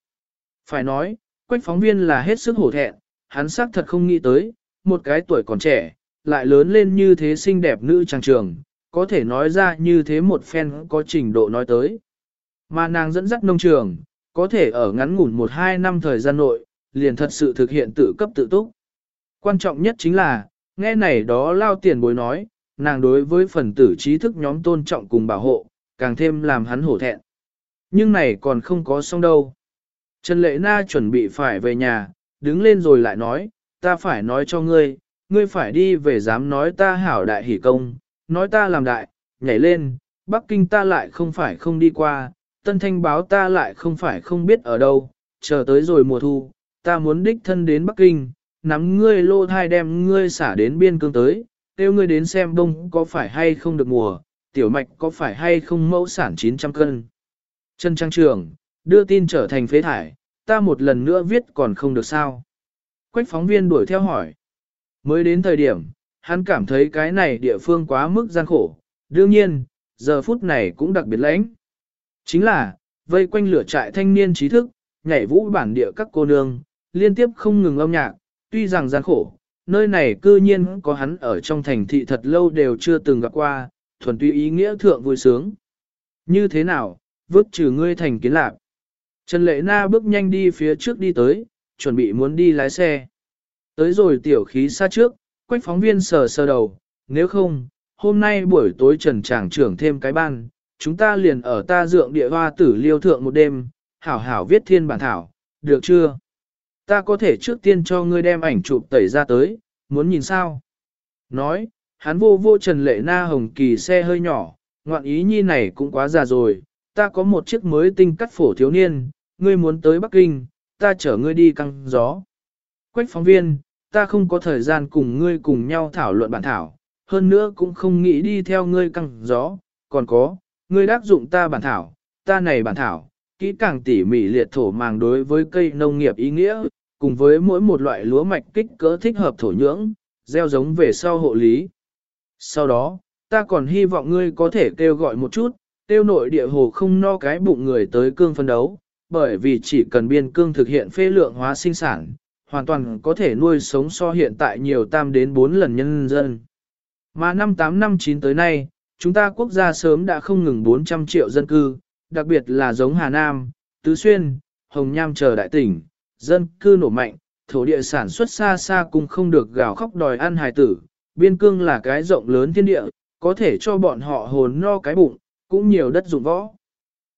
Phải nói, quách phóng viên là hết sức hổ thẹn, hắn xác thật không nghĩ tới, một cái tuổi còn trẻ, lại lớn lên như thế xinh đẹp nữ trang trường, có thể nói ra như thế một phen có trình độ nói tới. Mà nàng dẫn dắt nông trường, có thể ở ngắn ngủn một hai năm thời gian nội, liền thật sự thực hiện tự cấp tự túc. Quan trọng nhất chính là, nghe này đó lao tiền bối nói, nàng đối với phần tử trí thức nhóm tôn trọng cùng bảo hộ, càng thêm làm hắn hổ thẹn. Nhưng này còn không có xong đâu. Trần Lệ Na chuẩn bị phải về nhà, đứng lên rồi lại nói, ta phải nói cho ngươi, ngươi phải đi về dám nói ta hảo đại hỷ công, nói ta làm đại, nhảy lên, Bắc Kinh ta lại không phải không đi qua, tân thanh báo ta lại không phải không biết ở đâu, chờ tới rồi mùa thu, ta muốn đích thân đến Bắc Kinh, nắm ngươi lô thai đem ngươi xả đến biên cương tới, kêu ngươi đến xem đông có phải hay không được mùa, tiểu mạch có phải hay không mẫu sản 900 cân. Trần Trang Trường, đưa tin trở thành phế thải, ta một lần nữa viết còn không được sao. Quách phóng viên đuổi theo hỏi. Mới đến thời điểm, hắn cảm thấy cái này địa phương quá mức gian khổ, đương nhiên, giờ phút này cũng đặc biệt lãnh. Chính là, vây quanh lửa trại thanh niên trí thức, nhảy vũ bản địa các cô nương, liên tiếp không ngừng âm nhạc, tuy rằng gian khổ, nơi này cư nhiên có hắn ở trong thành thị thật lâu đều chưa từng gặp qua, thuần túy ý nghĩa thượng vui sướng. Như thế nào, vứt trừ ngươi thành kiến lạc. Trần Lệ Na bước nhanh đi phía trước đi tới, chuẩn bị muốn đi lái xe. Tới rồi tiểu khí xa trước, quách phóng viên sờ sờ đầu, nếu không, hôm nay buổi tối trần tràng trưởng thêm cái ban, chúng ta liền ở ta dượng địa hoa tử liêu thượng một đêm, hảo hảo viết thiên bản thảo, được chưa? Ta có thể trước tiên cho ngươi đem ảnh chụp tẩy ra tới, muốn nhìn sao? Nói, hắn vô vô trần lệ na hồng kỳ xe hơi nhỏ, ngoạn ý nhi này cũng quá già rồi, ta có một chiếc mới tinh cắt phổ thiếu niên, ngươi muốn tới Bắc Kinh, ta chở ngươi đi căng gió. Quách phóng viên, ta không có thời gian cùng ngươi cùng nhau thảo luận bản thảo, hơn nữa cũng không nghĩ đi theo ngươi căng gió, còn có, ngươi đáp dụng ta bản thảo, ta này bản thảo, kỹ càng tỉ mỉ liệt thổ màng đối với cây nông nghiệp ý nghĩa, cùng với mỗi một loại lúa mạch kích cỡ thích hợp thổ nhưỡng, gieo giống về sau hộ lý. Sau đó, ta còn hy vọng ngươi có thể kêu gọi một chút, tiêu nội địa hồ không no cái bụng người tới cương phân đấu, bởi vì chỉ cần biên cương thực hiện phê lượng hóa sinh sản, hoàn toàn có thể nuôi sống so hiện tại nhiều tam đến 4 lần nhân dân. Mà năm 8 năm 9 tới nay, chúng ta quốc gia sớm đã không ngừng 400 triệu dân cư, đặc biệt là giống Hà Nam, Tứ Xuyên, Hồng Nham chờ đại tỉnh, dân cư nổ mạnh, thổ địa sản xuất xa xa cũng không được gào khóc đòi ăn hài tử, biên cương là cái rộng lớn thiên địa, có thể cho bọn họ hồn no cái bụng, cũng nhiều đất dụng võ.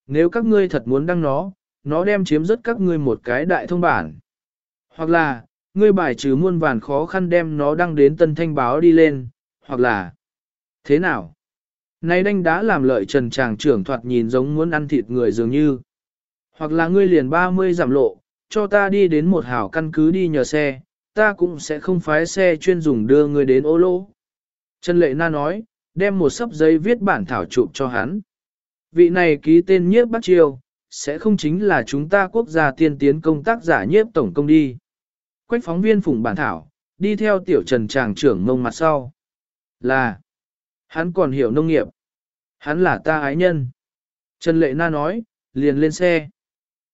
nếu các ngươi thật muốn đăng nó, nó đem chiếm rất các ngươi một cái đại thông bản. Hoặc là, ngươi bài trừ muôn vàn khó khăn đem nó đăng đến tân thanh báo đi lên, hoặc là, thế nào? Này đanh đã làm lợi trần tràng trưởng thoạt nhìn giống muốn ăn thịt người dường như. Hoặc là ngươi liền 30 giảm lộ, cho ta đi đến một hảo căn cứ đi nhờ xe, ta cũng sẽ không phái xe chuyên dùng đưa ngươi đến ô lỗ. Trần Lệ Na nói, đem một sấp giấy viết bản thảo chụp cho hắn. Vị này ký tên nhiếp bắt triều, sẽ không chính là chúng ta quốc gia tiên tiến công tác giả nhiếp tổng công đi. Quách phóng viên phủng bản thảo, đi theo tiểu trần tràng trưởng mông mặt sau. Là, hắn còn hiểu nông nghiệp. Hắn là ta ái nhân. Trần Lệ Na nói, liền lên xe.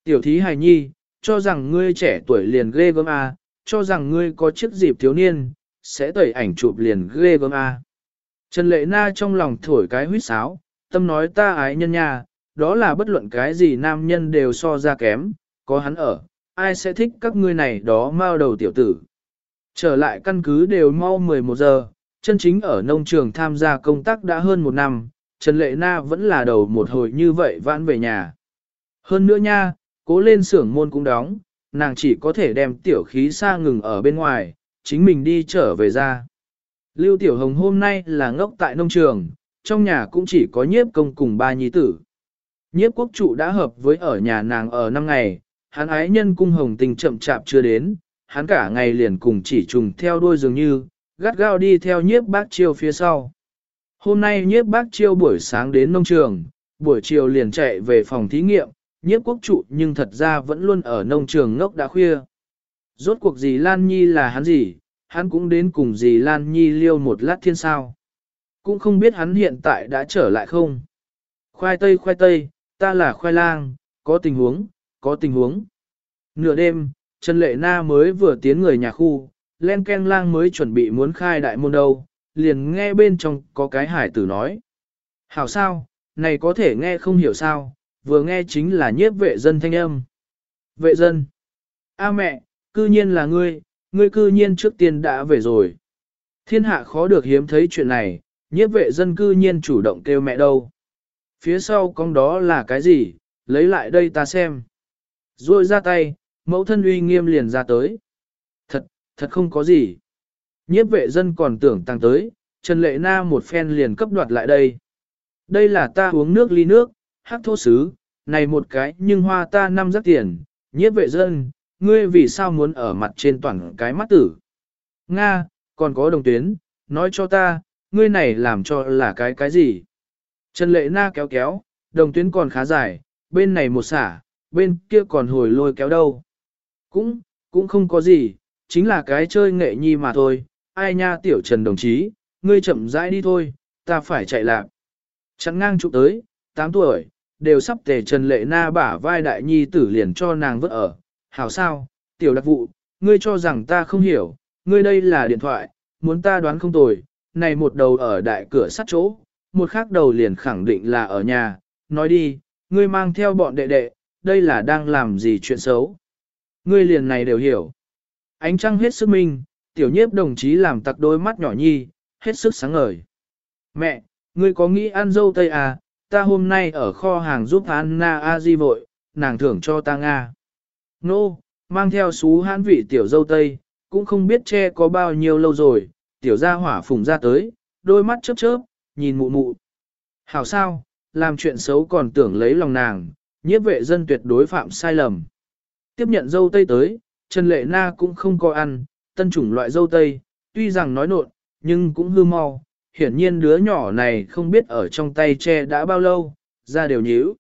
Tiểu thí hài nhi, cho rằng ngươi trẻ tuổi liền ghê gớm à? Cho rằng ngươi có chiếc dịp thiếu niên, sẽ tẩy ảnh chụp liền ghê gớm A. Trần Lệ Na trong lòng thổi cái huýt sáo, tâm nói ta ái nhân nha, đó là bất luận cái gì nam nhân đều so ra kém, có hắn ở, ai sẽ thích các ngươi này đó mau đầu tiểu tử. Trở lại căn cứ đều mau 11 giờ, chân chính ở nông trường tham gia công tác đã hơn một năm, Trần Lệ Na vẫn là đầu một hồi như vậy vãn về nhà. Hơn nữa nha, cố lên xưởng môn cũng đóng, nàng chỉ có thể đem tiểu khí xa ngừng ở bên ngoài, chính mình đi trở về ra. Lưu Tiểu Hồng hôm nay là ngốc tại nông trường, trong nhà cũng chỉ có nhiếp công cùng ba nhi tử. Nhiếp quốc trụ đã hợp với ở nhà nàng ở năm ngày, hắn ái nhân cung hồng tình chậm chạp chưa đến, hắn cả ngày liền cùng chỉ trùng theo đuôi dường như, gắt gao đi theo nhiếp bác chiêu phía sau. Hôm nay nhiếp bác chiêu buổi sáng đến nông trường, buổi chiều liền chạy về phòng thí nghiệm, nhiếp quốc trụ nhưng thật ra vẫn luôn ở nông trường ngốc đã khuya. Rốt cuộc gì Lan Nhi là hắn gì, hắn cũng đến cùng gì Lan Nhi liêu một lát thiên sao. Cũng không biết hắn hiện tại đã trở lại không. Khoai tây khoai tây, ta là khoai lang, có tình huống, có tình huống. Nửa đêm, Trần Lệ Na mới vừa tiến người nhà khu, len ken lang mới chuẩn bị muốn khai đại môn đâu, liền nghe bên trong có cái hải tử nói. Hảo sao, này có thể nghe không hiểu sao, vừa nghe chính là nhiếp vệ dân thanh âm. Vệ dân. A mẹ, cư nhiên là ngươi, ngươi cư nhiên trước tiên đã về rồi. Thiên hạ khó được hiếm thấy chuyện này, nhiếp vệ dân cư nhiên chủ động kêu mẹ đâu. Phía sau con đó là cái gì, lấy lại đây ta xem. Rồi ra tay, mẫu thân uy nghiêm liền ra tới. Thật, thật không có gì. Nhiếp vệ dân còn tưởng tăng tới, Trần Lệ Na một phen liền cấp đoạt lại đây. Đây là ta uống nước ly nước, hát thô sứ, này một cái nhưng hoa ta năm rất tiền, nhiếp vệ dân, ngươi vì sao muốn ở mặt trên toàn cái mắt tử. Nga, còn có đồng tuyến, nói cho ta, ngươi này làm cho là cái cái gì. Trần Lệ Na kéo kéo, đồng tuyến còn khá dài, bên này một xả, bên kia còn hồi lôi kéo đâu. Cũng, cũng không có gì, chính là cái chơi nghệ nhi mà thôi, ai nha tiểu trần đồng chí, ngươi chậm rãi đi thôi, ta phải chạy lạc. Chắn ngang trụ tới, 8 tuổi, đều sắp tề trần lệ na bả vai đại nhi tử liền cho nàng vứt ở. Hảo sao, tiểu đặc vụ, ngươi cho rằng ta không hiểu, ngươi đây là điện thoại, muốn ta đoán không tồi, này một đầu ở đại cửa sắt chỗ, một khác đầu liền khẳng định là ở nhà, nói đi, ngươi mang theo bọn đệ đệ, đây là đang làm gì chuyện xấu. Ngươi liền này đều hiểu. Ánh trăng hết sức minh, tiểu nhiếp đồng chí làm tặc đôi mắt nhỏ nhi, hết sức sáng ngời. Mẹ, ngươi có nghĩ ăn dâu tây à, ta hôm nay ở kho hàng giúp Anna A Di vội, nàng thưởng cho ta Nga. Nô, mang theo xú hãn vị tiểu dâu tây, cũng không biết che có bao nhiêu lâu rồi, tiểu gia hỏa phùng ra tới, đôi mắt chớp chớp, nhìn mụ mụ. Hảo sao, làm chuyện xấu còn tưởng lấy lòng nàng, nhiếp vệ dân tuyệt đối phạm sai lầm. Tiếp nhận dâu tây tới, Trần Lệ Na cũng không có ăn, tân chủng loại dâu tây, tuy rằng nói nộn, nhưng cũng hư mau. Hiển nhiên đứa nhỏ này không biết ở trong tay che đã bao lâu, ra đều nhíu.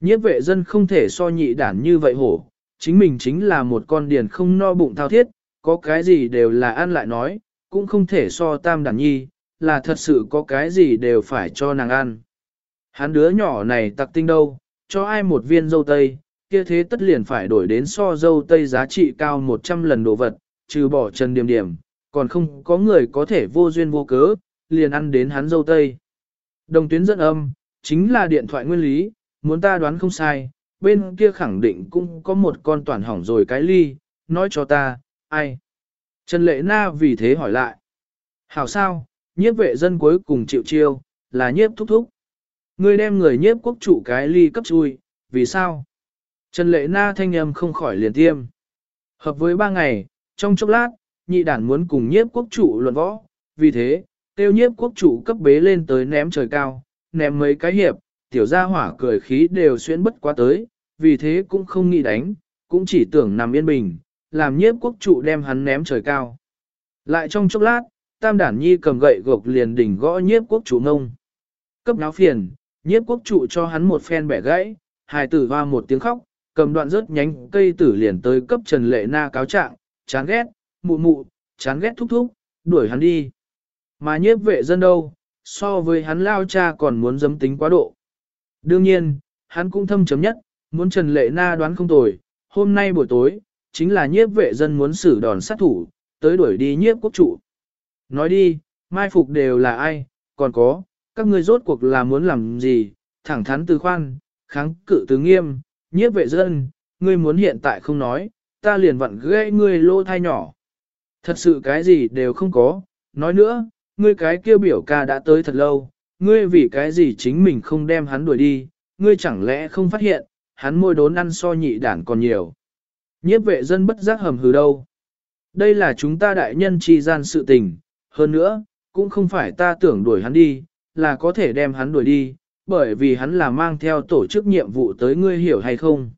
Nhiếp vệ dân không thể so nhị đản như vậy hổ, chính mình chính là một con điền không no bụng thao thiết, có cái gì đều là ăn lại nói, cũng không thể so tam đản nhi, là thật sự có cái gì đều phải cho nàng ăn. Hắn đứa nhỏ này tặc tinh đâu, cho ai một viên dâu tây, kia thế tất liền phải đổi đến so dâu tây giá trị cao 100 lần đồ vật, trừ bỏ chân điểm điểm, còn không có người có thể vô duyên vô cớ, liền ăn đến hắn dâu tây. Đồng tuyến dẫn âm, chính là điện thoại nguyên lý, muốn ta đoán không sai, bên kia khẳng định cũng có một con toàn hỏng rồi cái ly, nói cho ta, ai? Trần Lệ Na vì thế hỏi lại. Hảo sao, nhiếp vệ dân cuối cùng chịu chiêu, là nhiếp thúc thúc. Ngươi đem người nhiếp quốc chủ cái ly cấp chui, vì sao? Trần lệ na thanh âm không khỏi liền tiêm. Hợp với ba ngày, trong chốc lát, nhị đản muốn cùng nhiếp quốc chủ luận võ, vì thế, tiêu nhiếp quốc chủ cấp bế lên tới ném trời cao, ném mấy cái hiệp, tiểu gia hỏa cười khí đều xuyên bất quá tới, vì thế cũng không nghĩ đánh, cũng chỉ tưởng nằm yên bình, làm nhiếp quốc chủ đem hắn ném trời cao. Lại trong chốc lát, tam đản nhi cầm gậy gộc liền đỉnh gõ nhiếp quốc chủ ngông. Cấp náo phiền, nhiếp quốc chủ cho hắn một phen bẻ gãy, hài tử hoa một tiếng khóc, cầm đoạn rớt nhánh cây tử liền tới cấp Trần Lệ Na cáo trạng, chán ghét, mụ mụ, chán ghét thúc thúc, đuổi hắn đi. Mà nhiếp vệ dân đâu, so với hắn lao cha còn muốn dấm tính quá độ. Đương nhiên, hắn cũng thâm chấm nhất, muốn Trần Lệ Na đoán không tồi, hôm nay buổi tối, chính là nhiếp vệ dân muốn xử đòn sát thủ, tới đuổi đi nhiếp quốc trụ. Nói đi, mai phục đều là ai, còn có, các ngươi rốt cuộc là muốn làm gì, thẳng thắn từ khoan, kháng cự từ nghiêm, nhiếp vệ dân, ngươi muốn hiện tại không nói, ta liền vặn gây ngươi lô thai nhỏ. Thật sự cái gì đều không có, nói nữa, ngươi cái kia biểu ca đã tới thật lâu, ngươi vì cái gì chính mình không đem hắn đuổi đi, ngươi chẳng lẽ không phát hiện, hắn môi đốn ăn so nhị đản còn nhiều. Nhiếp vệ dân bất giác hầm hừ đâu. Đây là chúng ta đại nhân chi gian sự tình, hơn nữa, cũng không phải ta tưởng đuổi hắn đi, là có thể đem hắn đuổi đi, bởi vì hắn là mang theo tổ chức nhiệm vụ tới ngươi hiểu hay không.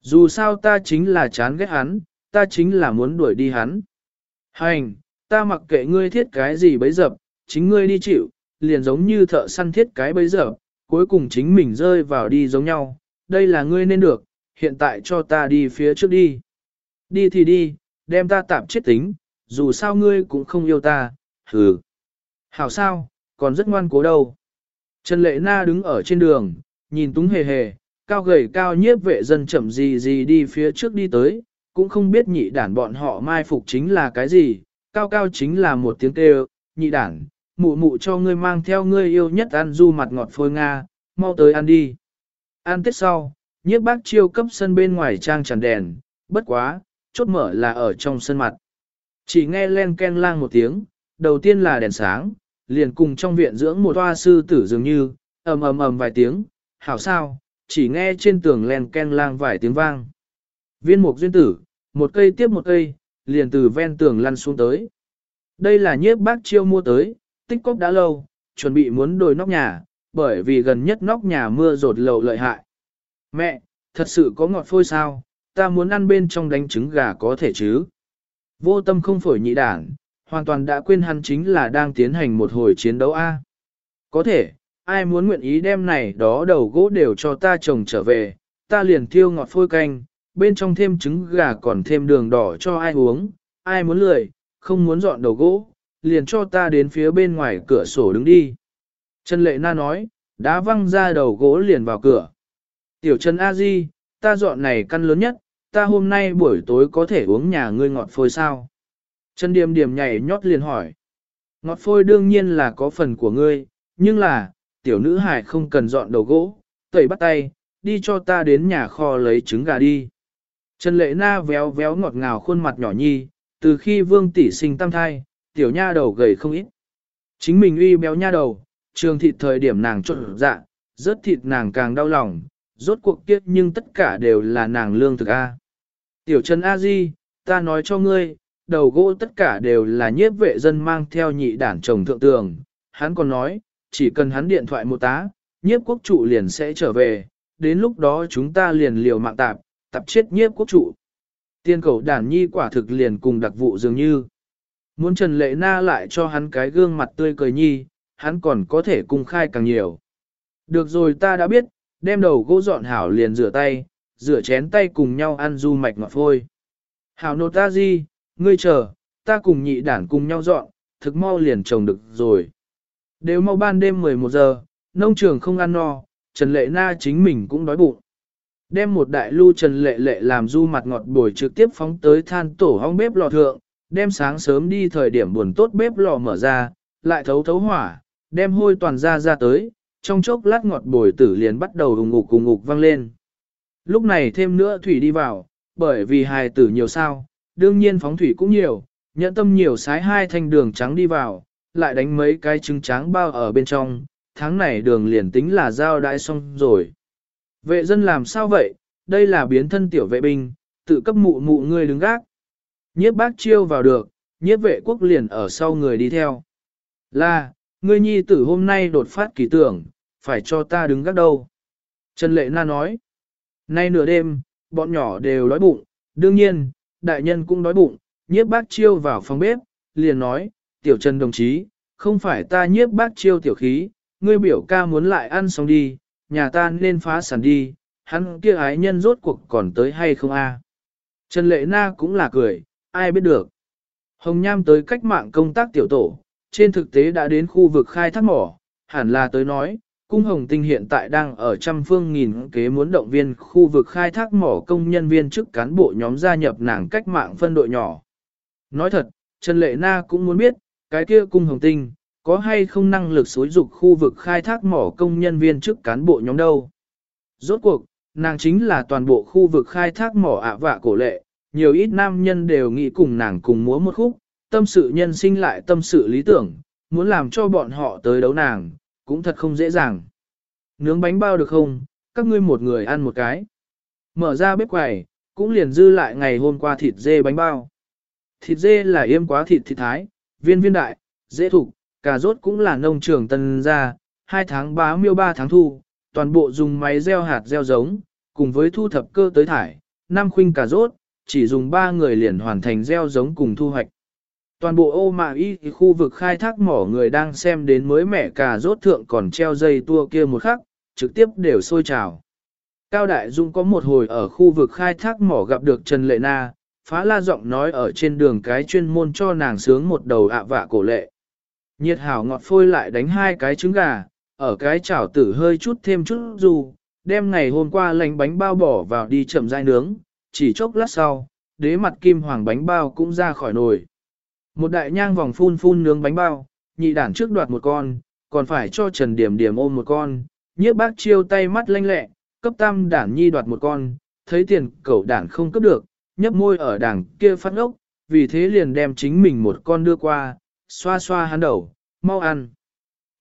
Dù sao ta chính là chán ghét hắn, ta chính là muốn đuổi đi hắn. Hành, ta mặc kệ ngươi thiết cái gì bấy dập, chính ngươi đi chịu, liền giống như thợ săn thiết cái bấy dập, cuối cùng chính mình rơi vào đi giống nhau, đây là ngươi nên được, hiện tại cho ta đi phía trước đi. Đi thì đi, đem ta tạm chết tính, dù sao ngươi cũng không yêu ta, hừ. Hảo sao, còn rất ngoan cố đâu. Trần Lệ Na đứng ở trên đường, nhìn túng hề hề, cao gầy cao nhiếp vệ dân chậm gì gì đi phía trước đi tới, cũng không biết nhị đản bọn họ mai phục chính là cái gì, cao cao chính là một tiếng kêu, nhị đản, mụ mụ cho ngươi mang theo ngươi yêu nhất ăn du mặt ngọt phôi Nga, mau tới ăn đi. Ăn tết sau, nhiếp bác chiêu cấp sân bên ngoài trang tràn đèn, bất quá, chốt mở là ở trong sân mặt. Chỉ nghe len ken lang một tiếng, đầu tiên là đèn sáng, liền cùng trong viện dưỡng một toa sư tử dường như, ầm ầm ầm vài tiếng, hảo sao, chỉ nghe trên tường len ken lang vài tiếng vang. Viên mục duyên tử, một cây tiếp một cây, liền từ ven tường lăn xuống tới. Đây là nhiếp bác chiêu mua tới, tích cốc đã lâu, chuẩn bị muốn đổi nóc nhà, bởi vì gần nhất nóc nhà mưa rột lầu lợi hại. Mẹ, thật sự có ngọt phôi sao, ta muốn ăn bên trong đánh trứng gà có thể chứ. Vô tâm không phổi nhị đảng, hoàn toàn đã quên hắn chính là đang tiến hành một hồi chiến đấu A. Có thể, ai muốn nguyện ý đem này đó đầu gỗ đều cho ta trồng trở về, ta liền thiêu ngọt phôi canh, bên trong thêm trứng gà còn thêm đường đỏ cho ai uống, ai muốn lười, không muốn dọn đầu gỗ, liền cho ta đến phía bên ngoài cửa sổ đứng đi. Trần Lệ Na nói, đá văng ra đầu gỗ liền vào cửa. Tiểu Trần A Di, ta dọn này căn lớn nhất, ta hôm nay buổi tối có thể uống nhà ngươi ngọt phôi sao? Trần Điềm Điềm nhảy nhót liền hỏi. Ngọt phôi đương nhiên là có phần của ngươi, nhưng là, tiểu nữ hải không cần dọn đầu gỗ, tẩy bắt tay, đi cho ta đến nhà kho lấy trứng gà đi. Trần Lệ Na véo véo ngọt ngào khuôn mặt nhỏ nhi, từ khi vương tỷ sinh tam thai, tiểu nha đầu gầy không ít. Chính mình uy béo nha đầu, trường thịt thời điểm nàng trộn dạ, rớt thịt nàng càng đau lòng, rốt cuộc kiếp nhưng tất cả đều là nàng lương thực A. Tiểu Trần A Di, ta nói cho ngươi, đầu gỗ tất cả đều là nhiếp vệ dân mang theo nhị đản chồng thượng tường. Hắn còn nói, chỉ cần hắn điện thoại một tá, nhiếp quốc trụ liền sẽ trở về, đến lúc đó chúng ta liền liều mạng tạp, tập chết nhiếp quốc trụ. Tiên cầu đản nhi quả thực liền cùng đặc vụ dường như. Muốn Trần Lệ Na lại cho hắn cái gương mặt tươi cười nhi, hắn còn có thể cung khai càng nhiều. Được rồi ta đã biết, đem đầu gỗ dọn hảo liền rửa tay, rửa chén tay cùng nhau ăn du mạch ngọt phôi. Hảo nô ta gì, ngươi chờ, ta cùng nhị đản cùng nhau dọn, thực mau liền trồng được rồi. Đều mau ban đêm 11 giờ, nông trường không ăn no, Trần Lệ Na chính mình cũng đói bụng. Đem một đại lưu Trần Lệ Lệ làm du mặt ngọt bồi trực tiếp phóng tới than tổ hong bếp lò thượng, đem sáng sớm đi thời điểm buồn tốt bếp lò mở ra, lại thấu thấu hỏa, đem hôi toàn ra ra tới, trong chốc lát ngọt bồi tử liền bắt đầu ủng ngục cùng ngục vang lên. Lúc này thêm nữa thủy đi vào, bởi vì hài tử nhiều sao, đương nhiên phóng thủy cũng nhiều, nhẫn tâm nhiều sái hai thanh đường trắng đi vào, lại đánh mấy cái trứng trắng bao ở bên trong, tháng này đường liền tính là giao đãi xong rồi. Vệ dân làm sao vậy, đây là biến thân tiểu vệ binh, tự cấp mụ mụ ngươi đứng gác. Nhiếp bác chiêu vào được, nhiếp vệ quốc liền ở sau người đi theo. Là, ngươi nhi tử hôm nay đột phát kỳ tưởng, phải cho ta đứng gác đâu. Trần Lệ Na nói, nay nửa đêm, bọn nhỏ đều đói bụng, đương nhiên, đại nhân cũng đói bụng, nhiếp bác chiêu vào phòng bếp, liền nói, tiểu Trần đồng chí, không phải ta nhiếp bác chiêu tiểu khí, ngươi biểu ca muốn lại ăn xong đi, nhà ta nên phá sản đi, hắn kia ái nhân rốt cuộc còn tới hay không a? Trần Lệ Na cũng là cười, ai biết được. Hồng Nham tới cách mạng công tác tiểu tổ, trên thực tế đã đến khu vực khai thác mỏ, hẳn là tới nói, cung hồng tinh hiện tại đang ở trăm phương nghìn kế muốn động viên khu vực khai thác mỏ công nhân viên chức cán bộ nhóm gia nhập nàng cách mạng phân đội nhỏ. Nói thật, Trần Lệ Na cũng muốn biết, cái kia cung hồng tinh, có hay không năng lực xối dục khu vực khai thác mỏ công nhân viên chức cán bộ nhóm đâu. Rốt cuộc, nàng chính là toàn bộ khu vực khai thác mỏ ạ vạ cổ lệ, nhiều ít nam nhân đều nghĩ cùng nàng cùng múa một khúc, tâm sự nhân sinh lại tâm sự lý tưởng, muốn làm cho bọn họ tới đấu nàng, cũng thật không dễ dàng. Nướng bánh bao được không, các ngươi một người ăn một cái. Mở ra bếp quầy, cũng liền dư lại ngày hôm qua thịt dê bánh bao. Thịt dê là yêm quá thịt thịt thái, viên viên đại, dễ thục, cà rốt cũng là nông trường tân ra, 2 tháng bá miêu 3 tháng thu, toàn bộ dùng máy gieo hạt gieo giống, cùng với thu thập cơ tới thải, năm khuynh cà rốt, chỉ dùng 3 người liền hoàn thành gieo giống cùng thu hoạch. Toàn bộ ô mạ y khu vực khai thác mỏ người đang xem đến mới mẻ cà rốt thượng còn treo dây tua kia một khắc, trực tiếp đều sôi trào. Cao Đại Dung có một hồi ở khu vực khai thác mỏ gặp được Trần Lệ Na, phá la giọng nói ở trên đường cái chuyên môn cho nàng sướng một đầu ạ vạ cổ lệ. Nhiệt hảo ngọt phôi lại đánh hai cái trứng gà, ở cái chảo tử hơi chút thêm chút dù, đem ngày hôm qua lành bánh bao bỏ vào đi chậm rãi nướng, chỉ chốc lát sau, đế mặt kim hoàng bánh bao cũng ra khỏi nồi. Một đại nhang vòng phun phun nướng bánh bao, nhị đản trước đoạt một con, còn phải cho Trần Điểm Điểm ôm một con, nhiếp bác chiêu tay mắt lanh lẹ, cấp tam đản nhi đoạt một con, thấy tiền cậu đản không cấp được, nhấp môi ở đảng kia phát ốc, vì thế liền đem chính mình một con đưa qua, xoa xoa hắn đầu, mau ăn.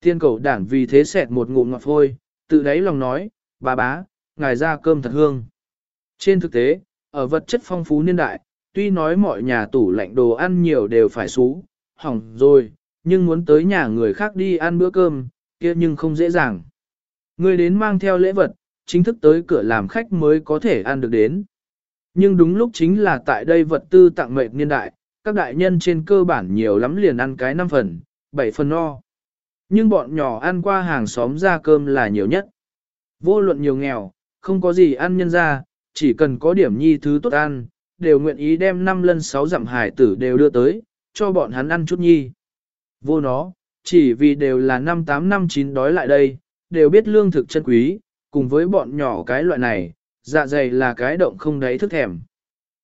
Tiên cẩu đản vì thế xẹt một ngụm ngọt phôi, tự đáy lòng nói, bà bá, ngài ra cơm thật hương. Trên thực tế, ở vật chất phong phú niên đại, tuy nói mọi nhà tủ lạnh đồ ăn nhiều đều phải xú, hỏng rồi, nhưng muốn tới nhà người khác đi ăn bữa cơm, kia nhưng không dễ dàng. Người đến mang theo lễ vật, chính thức tới cửa làm khách mới có thể ăn được đến. Nhưng đúng lúc chính là tại đây vật tư tặng mệt niên đại, các đại nhân trên cơ bản nhiều lắm liền ăn cái 5 phần, 7 phần no. Nhưng bọn nhỏ ăn qua hàng xóm ra cơm là nhiều nhất. Vô luận nhiều nghèo, không có gì ăn nhân ra, chỉ cần có điểm nhi thứ tốt ăn, đều nguyện ý đem 5 lần 6 dặm hải tử đều đưa tới, cho bọn hắn ăn chút nhi. Vô nó, chỉ vì đều là năm 8 năm 9 đói lại đây, đều biết lương thực chân quý, cùng với bọn nhỏ cái loại này, dạ dày là cái động không đáy thức thèm.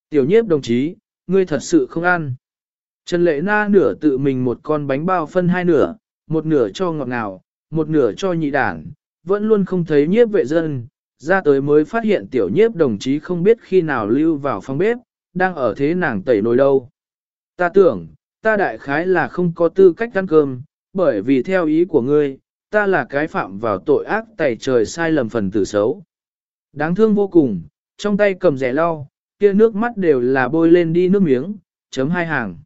Tiểu nhiếp đồng chí, ngươi thật sự không ăn. Trần Lệ Na nửa tự mình một con bánh bao phân hai nửa, một nửa cho ngọt ngào, một nửa cho nhị đản, vẫn luôn không thấy nhiếp vệ dân, ra tới mới phát hiện tiểu nhiếp đồng chí không biết khi nào lưu vào phòng bếp, đang ở thế nàng tẩy nồi đâu. Ta tưởng, ta đại khái là không có tư cách ăn cơm, bởi vì theo ý của ngươi, ta là cái phạm vào tội ác tẩy trời sai lầm phần tử xấu. Đáng thương vô cùng, trong tay cầm rẻ lau, kia nước mắt đều là bôi lên đi nước miếng, chấm hai hàng.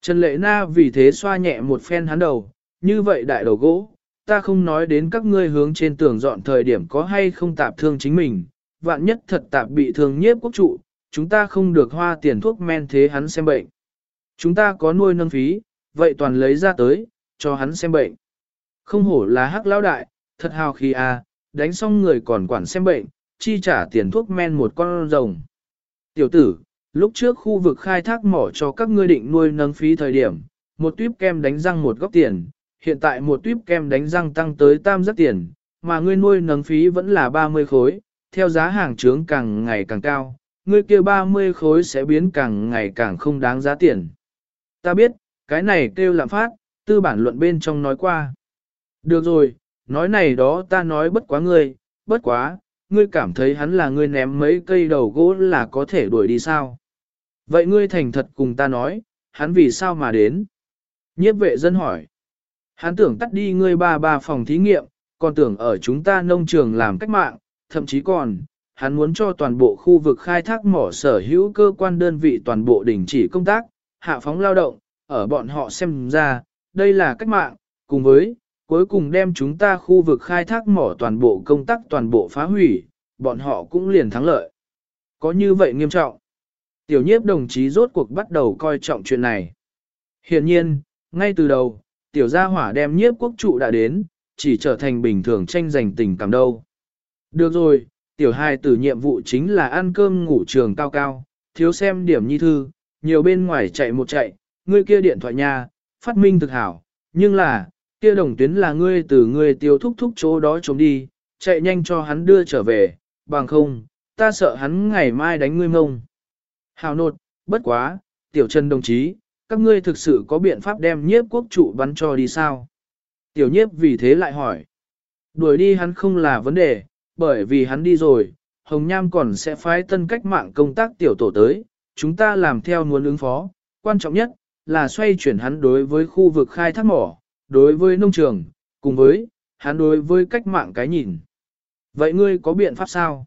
Trần Lệ Na vì thế xoa nhẹ một phen hắn đầu, như vậy đại đầu gỗ, ta không nói đến các ngươi hướng trên tường dọn thời điểm có hay không tạp thương chính mình, vạn nhất thật tạp bị thương nhiếp quốc trụ, chúng ta không được hoa tiền thuốc men thế hắn xem bệnh. Chúng ta có nuôi nâng phí, vậy toàn lấy ra tới, cho hắn xem bệnh. Không hổ là hắc lão đại, thật hào khí à, đánh xong người còn quản xem bệnh, chi trả tiền thuốc men một con rồng. Tiểu tử, lúc trước khu vực khai thác mỏ cho các ngươi định nuôi nâng phí thời điểm, một tuyếp kem đánh răng một góc tiền, hiện tại một tuyếp kem đánh răng tăng tới tam rất tiền, mà ngươi nuôi nâng phí vẫn là 30 khối, theo giá hàng trướng càng ngày càng cao, ngươi kia 30 khối sẽ biến càng ngày càng không đáng giá tiền. Ta biết, cái này kêu lạm phát, tư bản luận bên trong nói qua. Được rồi, nói này đó ta nói bất quá ngươi, bất quá, ngươi cảm thấy hắn là ngươi ném mấy cây đầu gỗ là có thể đuổi đi sao? Vậy ngươi thành thật cùng ta nói, hắn vì sao mà đến? Nhiếp vệ dân hỏi. Hắn tưởng tắt đi ngươi ba ba phòng thí nghiệm, còn tưởng ở chúng ta nông trường làm cách mạng, thậm chí còn, hắn muốn cho toàn bộ khu vực khai thác mỏ sở hữu cơ quan đơn vị toàn bộ đình chỉ công tác, hạ phóng lao động, ở bọn họ xem ra, đây là cách mạng, cùng với, cuối cùng đem chúng ta khu vực khai thác mỏ toàn bộ công tác toàn bộ phá hủy, bọn họ cũng liền thắng lợi. Có như vậy nghiêm trọng. Tiểu nhiếp đồng chí rốt cuộc bắt đầu coi trọng chuyện này. Hiện nhiên, ngay từ đầu, tiểu gia hỏa đem nhiếp quốc trụ đã đến, chỉ trở thành bình thường tranh giành tình cảm đâu. Được rồi, tiểu hai tử nhiệm vụ chính là ăn cơm ngủ trường cao cao, thiếu xem điểm nhi thư, nhiều bên ngoài chạy một chạy, ngươi kia điện thoại nhà, phát minh thực hảo, nhưng là, kia đồng tuyến là ngươi từ ngươi tiêu thúc thúc chỗ đó trốn đi, chạy nhanh cho hắn đưa trở về, bằng không, ta sợ hắn ngày mai đánh ngươi mông. Hào nột, bất quá, tiểu trần đồng chí, các ngươi thực sự có biện pháp đem nhiếp quốc trụ bắn cho đi sao? Tiểu nhiếp vì thế lại hỏi. Đuổi đi hắn không là vấn đề, bởi vì hắn đi rồi, Hồng Nham còn sẽ phái tân cách mạng công tác tiểu tổ tới, chúng ta làm theo muốn ứng phó, quan trọng nhất là xoay chuyển hắn đối với khu vực khai thác mỏ, đối với nông trường, cùng với, hắn đối với cách mạng cái nhìn. Vậy ngươi có biện pháp sao?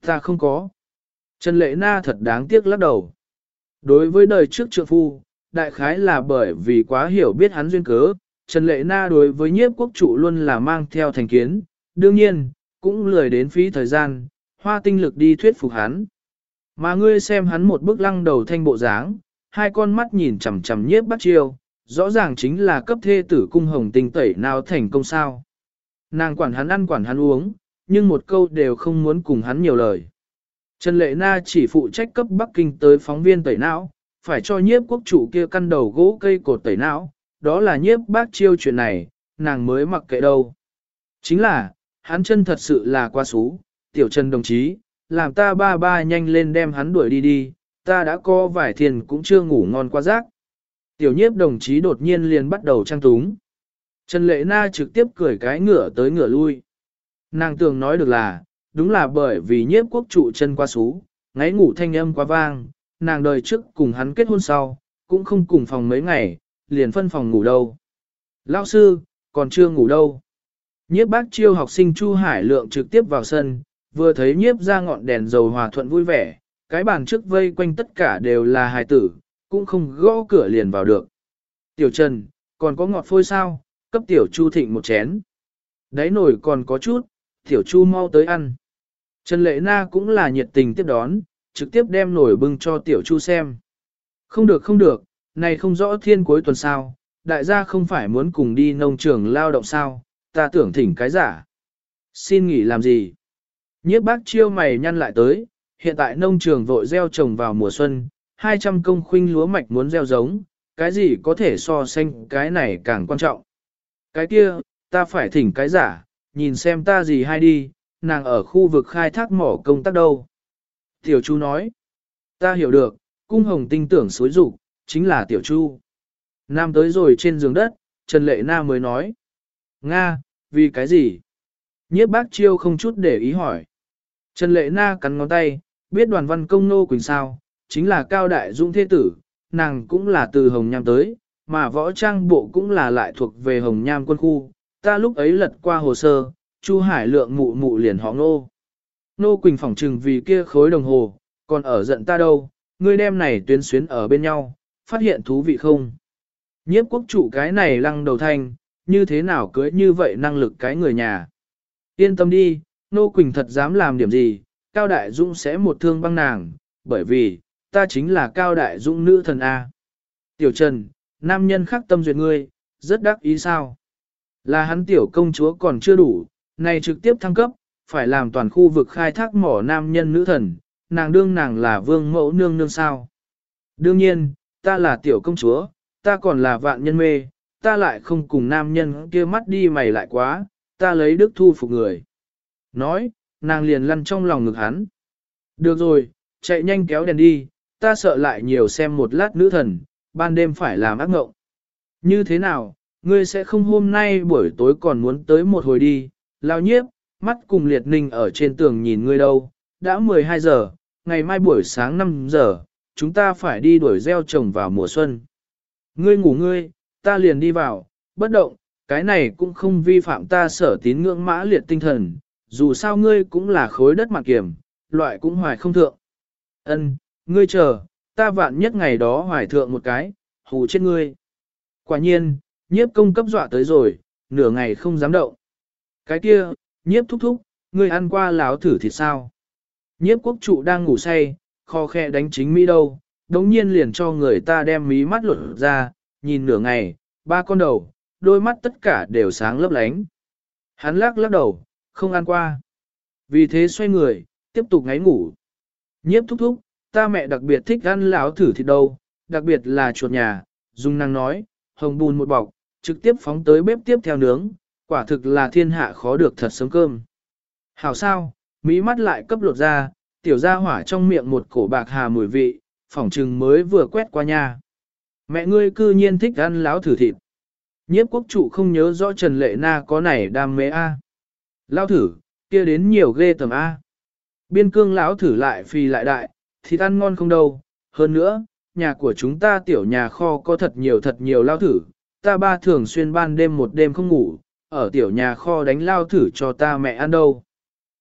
Ta không có. Trần Lệ Na thật đáng tiếc lắc đầu. Đối với đời trước trượng phu, đại khái là bởi vì quá hiểu biết hắn duyên cớ, Trần Lệ Na đối với nhiếp quốc trụ luôn là mang theo thành kiến, đương nhiên, cũng lười đến phí thời gian, hoa tinh lực đi thuyết phục hắn. Mà ngươi xem hắn một bức lăng đầu thanh bộ dáng, hai con mắt nhìn chằm chằm nhiếp bắt chiêu, rõ ràng chính là cấp thê tử cung hồng tinh tẩy nào thành công sao. Nàng quản hắn ăn quản hắn uống, nhưng một câu đều không muốn cùng hắn nhiều lời. Trần Lệ Na chỉ phụ trách cấp Bắc Kinh tới phóng viên tẩy não, phải cho nhiếp quốc chủ kia căn đầu gỗ cây cột tẩy não, đó là nhiếp bác chiêu chuyện này, nàng mới mặc kệ đâu. Chính là, hắn chân thật sự là quá xú, tiểu trần đồng chí, làm ta ba ba nhanh lên đem hắn đuổi đi đi, ta đã có vài thiền cũng chưa ngủ ngon qua giấc. Tiểu nhiếp đồng chí đột nhiên liền bắt đầu trang túng. Trần Lệ Na trực tiếp cười cái ngửa tới ngửa lui. Nàng tưởng nói được là, đúng là bởi vì nhiếp quốc trụ chân quá xú, ngáy ngủ thanh âm quá vang, nàng đời trước cùng hắn kết hôn sau, cũng không cùng phòng mấy ngày, liền phân phòng ngủ đâu. Lão sư, còn chưa ngủ đâu. Nhiếp bác chiêu học sinh Chu Hải Lượng trực tiếp vào sân, vừa thấy nhiếp ra ngọn đèn dầu hòa thuận vui vẻ, cái bàn trước vây quanh tất cả đều là hài tử, cũng không gõ cửa liền vào được. Tiểu Trần, còn có ngọt phôi sao, cấp Tiểu Chu thịnh một chén. Đáy nổi còn có chút, Tiểu Chu mau tới ăn. Trần Lệ Na cũng là nhiệt tình tiếp đón, trực tiếp đem nổi bưng cho Tiểu Chu xem. Không được không được, này không rõ thiên cuối tuần sao, đại gia không phải muốn cùng đi nông trường lao động sao, ta tưởng thỉnh cái giả. Xin nghỉ làm gì? Nhiếp bác chiêu mày nhăn lại tới, hiện tại nông trường vội gieo trồng vào mùa xuân, 200 công khuynh lúa mạch muốn gieo giống, cái gì có thể so sánh cái này càng quan trọng. Cái kia, ta phải thỉnh cái giả, nhìn xem ta gì hay đi, nàng ở khu vực khai thác mỏ công tác đâu. Tiểu Chu nói, ta hiểu được, cung hồng tinh tưởng xối rụng, chính là Tiểu Chu. Nam tới rồi trên giường đất, Trần Lệ Na mới nói, Nga, vì cái gì? Nhiếp bác chiêu không chút để ý hỏi. Trần Lệ Na cắn ngón tay, biết đoàn văn công nô quỳnh sao, chính là cao đại dung thế tử, nàng cũng là từ Hồng Nham tới, mà võ trang bộ cũng là lại thuộc về Hồng Nham quân khu. Ta lúc ấy lật qua hồ sơ, Chu Hải lượng mụ mụ liền họ nô. Nô Quỳnh phỏng trừng vì kia khối đồng hồ, còn ở giận ta đâu, ngươi đem này tuyến xuyến ở bên nhau, phát hiện thú vị không? Nhiếp quốc chủ cái này lăng đầu thanh, như thế nào cưới như vậy năng lực cái người nhà? Yên tâm đi, Nô Quỳnh thật dám làm điểm gì, Cao Đại dung sẽ một thương băng nàng, bởi vì, ta chính là Cao Đại Dũng nữ thần A. Tiểu Trần, nam nhân khắc tâm duyệt ngươi, rất đắc ý sao? Là hắn tiểu công chúa còn chưa đủ, này trực tiếp thăng cấp, phải làm toàn khu vực khai thác mỏ nam nhân nữ thần, nàng đương nàng là vương mẫu nương nương sao. Đương nhiên, ta là tiểu công chúa, ta còn là vạn nhân mê, ta lại không cùng nam nhân kia mắt đi mày lại quá, ta lấy đức thu phục người. Nói, nàng liền lăn trong lòng ngực hắn. Được rồi, chạy nhanh kéo đèn đi, ta sợ lại nhiều xem một lát nữ thần, ban đêm phải làm ác ngộng. Như thế nào, ngươi sẽ không hôm nay buổi tối còn muốn tới một hồi đi, lao nhiếp, mắt cùng liệt ninh ở trên tường nhìn ngươi đâu, đã 12 giờ, ngày mai buổi sáng 5 giờ, chúng ta phải đi đuổi gieo trồng vào mùa xuân. Ngươi ngủ ngươi, ta liền đi vào, bất động, cái này cũng không vi phạm ta sở tín ngưỡng mã liệt tinh thần, dù sao ngươi cũng là khối đất mặt kiểm, loại cũng hoài không thượng. Ân, ngươi chờ, ta vạn nhất ngày đó hoài thượng một cái, hù chết ngươi. Quả nhiên, nhiếp công cấp dọa tới rồi, nửa ngày không dám động. Cái kia, nhiếp thúc thúc, ngươi ăn qua láo thử thịt sao? Nhiếp quốc trụ đang ngủ say, kho khe đánh chính mỹ đâu, đống nhiên liền cho người ta đem mí mắt lột ra, nhìn nửa ngày, ba con đầu, đôi mắt tất cả đều sáng lấp lánh. Hắn lắc lắc đầu, không ăn qua. Vì thế xoay người, tiếp tục ngáy ngủ. Nhiếp thúc thúc, ta mẹ đặc biệt thích ăn lão thử thịt đâu, đặc biệt là chuột nhà, dung năng nói, hồng bùn một bọc, trực tiếp phóng tới bếp tiếp theo nướng, quả thực là thiên hạ khó được thật sớm cơm. Hảo sao, mỹ mắt lại cấp lột ra, tiểu ra hỏa trong miệng một cổ bạc hà mùi vị, phỏng trừng mới vừa quét qua nhà. Mẹ ngươi cư nhiên thích ăn lão thử thịt. Nhiếp quốc trụ không nhớ rõ Trần Lệ Na có này đam mê A. Lão thử, kia đến nhiều ghê tầm A. Biên cương lão thử lại phi lại đại, thịt ăn ngon không đâu. Hơn nữa, nhà của chúng ta tiểu nhà kho có thật nhiều thật nhiều lao thử. Ta ba thường xuyên ban đêm một đêm không ngủ, ở tiểu nhà kho đánh lao thử cho ta mẹ ăn đâu.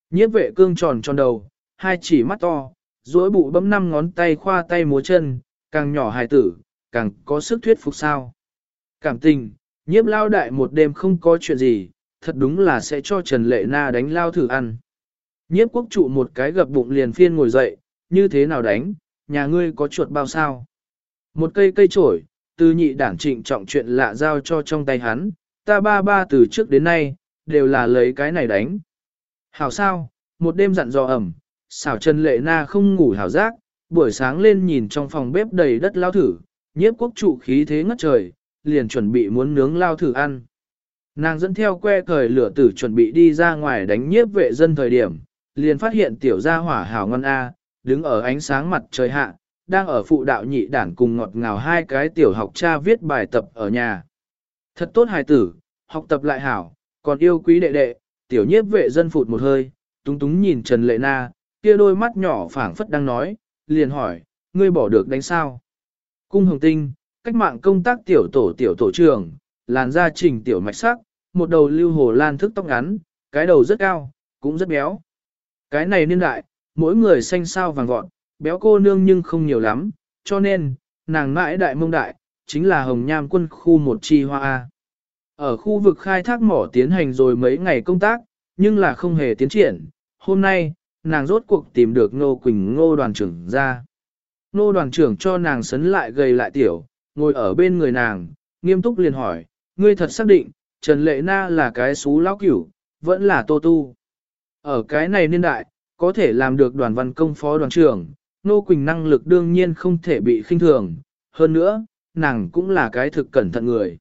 Nhiếp vệ cương tròn tròn đầu, hai chỉ mắt to, duỗi bụ bấm năm ngón tay khoa tay múa chân, càng nhỏ hài tử, càng có sức thuyết phục sao. Cảm tình, nhiếp lao đại một đêm không có chuyện gì, thật đúng là sẽ cho Trần Lệ Na đánh lao thử ăn. Nhiếp quốc trụ một cái gập bụng liền phiên ngồi dậy, như thế nào đánh, nhà ngươi có chuột bao sao? Một cây cây trổi, từ nhị đảng trịnh trọng chuyện lạ giao cho trong tay hắn, ta ba ba từ trước đến nay, đều là lấy cái này đánh. Hảo sao, một đêm dặn dò ẩm, xảo Trần Lệ Na không ngủ hảo giác, buổi sáng lên nhìn trong phòng bếp đầy đất lao thử, nhiếp quốc trụ khí thế ngất trời, liền chuẩn bị muốn nướng lao thử ăn. Nàng dẫn theo que thời lửa tử chuẩn bị đi ra ngoài đánh nhiếp vệ dân thời điểm, liền phát hiện tiểu gia hỏa hảo ngon A, đứng ở ánh sáng mặt trời hạ, đang ở phụ đạo nhị đản cùng ngọt ngào hai cái tiểu học cha viết bài tập ở nhà. Thật tốt hài tử, học tập lại hảo, còn yêu quý đệ đệ, tiểu nhiếp vệ dân phụt một hơi, túng túng nhìn Trần Lệ Na, kia đôi mắt nhỏ phảng phất đang nói, liền hỏi, ngươi bỏ được đánh sao? Cung hồng tinh, cách mạng công tác tiểu tổ tiểu tổ trưởng, làn da trình tiểu mạch sắc, một đầu lưu hồ lan thức tóc ngắn, cái đầu rất cao, cũng rất béo. Cái này niên đại, mỗi người xanh sao vàng gọn, béo cô nương nhưng không nhiều lắm, cho nên, nàng mãi đại mông đại, chính là hồng nham quân khu một chi hoa A. Ở khu vực khai thác mỏ tiến hành rồi mấy ngày công tác, nhưng là không hề tiến triển. Hôm nay, nàng rốt cuộc tìm được Ngô Quỳnh Ngô đoàn trưởng ra. Ngô đoàn trưởng cho nàng sấn lại gầy lại tiểu, ngồi ở bên người nàng, nghiêm túc liền hỏi, ngươi thật xác định, Trần Lệ Na là cái xú lão cửu, vẫn là tô tu. Ở cái này niên đại, có thể làm được đoàn văn công phó đoàn trưởng, Nô Quỳnh năng lực đương nhiên không thể bị khinh thường, hơn nữa, nàng cũng là cái thực cẩn thận người.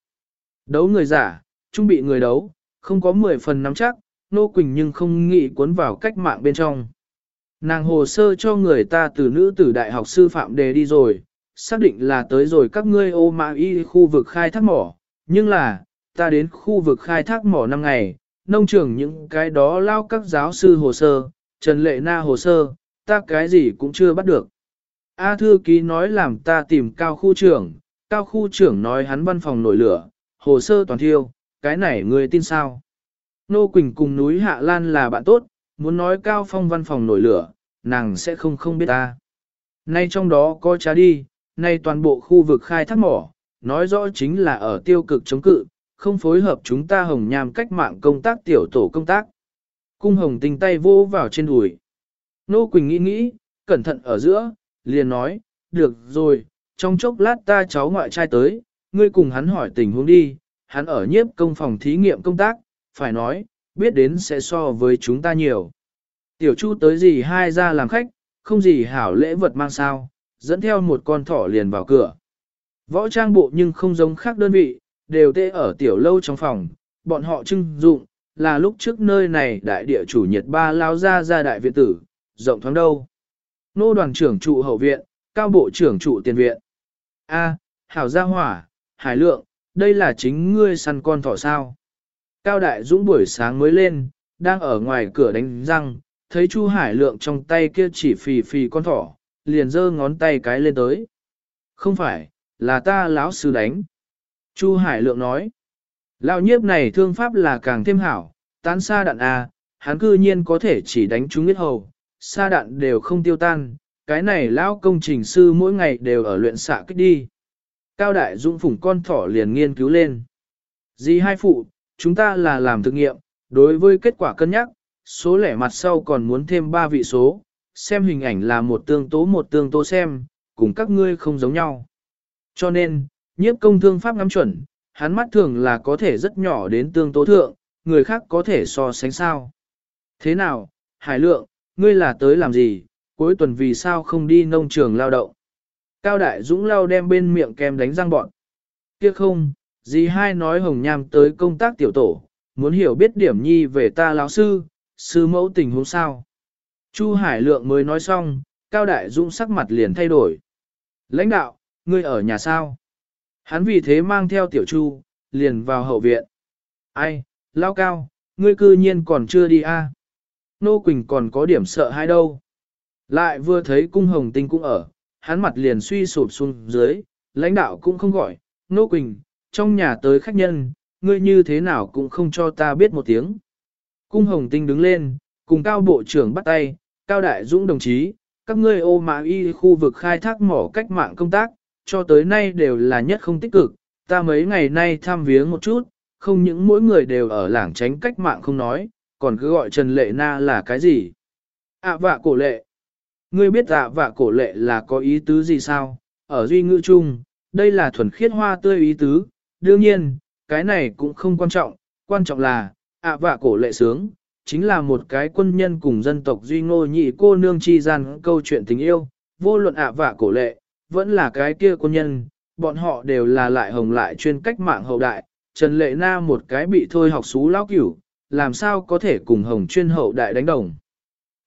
Đấu người giả, trung bị người đấu, không có 10 phần nắm chắc, Nô Quỳnh nhưng không nghĩ cuốn vào cách mạng bên trong. Nàng hồ sơ cho người ta từ nữ tử đại học sư phạm đề đi rồi, xác định là tới rồi các ngươi ô mã y khu vực khai thác mỏ, nhưng là, ta đến khu vực khai thác mỏ năm ngày, nông trường những cái đó lao các giáo sư hồ sơ, Trần Lệ Na hồ sơ, ta cái gì cũng chưa bắt được. A thư ký nói làm ta tìm cao khu trưởng, cao khu trưởng nói hắn văn phòng nổi lửa, hồ sơ toàn thiêu, cái này người tin sao? Nô Quỳnh cùng núi Hạ Lan là bạn tốt, muốn nói cao phong văn phòng nổi lửa, nàng sẽ không không biết ta. Nay trong đó có trá đi, nay toàn bộ khu vực khai thác mỏ, nói rõ chính là ở tiêu cực chống cự, không phối hợp chúng ta hồng nham cách mạng công tác tiểu tổ công tác. Cung hồng tinh tay vô vào trên đùi. Nô Quỳnh nghĩ nghĩ, cẩn thận ở giữa, liền nói, được rồi, trong chốc lát ta cháu ngoại trai tới, ngươi cùng hắn hỏi tình huống đi, hắn ở nhiếp công phòng thí nghiệm công tác, phải nói, biết đến sẽ so với chúng ta nhiều. Tiểu Chu tới gì hai ra làm khách, không gì hảo lễ vật mang sao, dẫn theo một con thỏ liền vào cửa. Võ trang bộ nhưng không giống khác đơn vị, đều tê ở tiểu lâu trong phòng, bọn họ trưng dụng, là lúc trước nơi này đại địa chủ nhiệt ba lao ra ra đại viện tử, rộng thoáng đâu. Nô đoàn trưởng trụ hậu viện, cao bộ trưởng trụ tiền viện. A, hảo gia hỏa, hải lượng, đây là chính ngươi săn con thỏ sao. Cao đại dũng buổi sáng mới lên, đang ở ngoài cửa đánh răng, thấy Chu Hải Lượng trong tay kia chỉ phì phì con thỏ, liền giơ ngón tay cái lên tới. Không phải, là ta lão sư đánh. Chu Hải Lượng nói. Lão nhiếp này thương pháp là càng thêm hảo, tán xa đạn A, hắn cư nhiên có thể chỉ đánh trúng huyết hầu, xa đạn đều không tiêu tan, cái này lão công trình sư mỗi ngày đều ở luyện xạ kích đi. Cao đại dũng phủng con thỏ liền nghiên cứu lên. Dì hai phụ, chúng ta là làm thực nghiệm, đối với kết quả cân nhắc, số lẻ mặt sau còn muốn thêm 3 vị số, xem hình ảnh là một tương tố một tương tố xem, cùng các ngươi không giống nhau. Cho nên, nhiếp công thương pháp ngắm chuẩn, hắn mắt thường là có thể rất nhỏ đến tương tố thượng, người khác có thể so sánh sao. Thế nào, Hải Lượng, ngươi là tới làm gì, cuối tuần vì sao không đi nông trường lao động? Cao Đại Dũng lao đem bên miệng kem đánh răng bọn. Kia không, dì hai nói hồng nham tới công tác tiểu tổ, muốn hiểu biết điểm nhi về ta lão sư, sư mẫu tình huống sao. Chu Hải Lượng mới nói xong, Cao Đại Dũng sắc mặt liền thay đổi. Lãnh đạo, ngươi ở nhà sao? Hắn vì thế mang theo tiểu chu, liền vào hậu viện. Ai, lao cao, ngươi cư nhiên còn chưa đi a? À? Nô Quỳnh còn có điểm sợ hai đâu. Lại vừa thấy cung hồng tinh cũng ở, hắn mặt liền suy sụp xuống dưới, lãnh đạo cũng không gọi, Nô Quỳnh, trong nhà tới khách nhân, ngươi như thế nào cũng không cho ta biết một tiếng. Cung hồng tinh đứng lên, cùng cao bộ trưởng bắt tay, cao đại dũng đồng chí, các ngươi ô mã y khu vực khai thác mỏ cách mạng công tác, cho tới nay đều là nhất không tích cực, ta mấy ngày nay tham viếng một chút, không những mỗi người đều ở lảng tránh cách mạng không nói, còn cứ gọi Trần Lệ Na là cái gì? ạ vạ cổ lệ. Ngươi biết ạ vạ cổ lệ là có ý tứ gì sao? Ở duy ngữ chung, đây là thuần khiết hoa tươi ý tứ, đương nhiên, cái này cũng không quan trọng, quan trọng là, ạ vạ cổ lệ sướng, chính là một cái quân nhân cùng dân tộc duy ngô nhị cô nương chi gian câu chuyện tình yêu, vô luận ạ vạ cổ lệ, vẫn là cái kia quân nhân, bọn họ đều là lại hồng lại chuyên cách mạng hậu đại, Trần Lệ Na một cái bị thôi học xú lão cửu, làm sao có thể cùng hồng chuyên hậu đại đánh đồng.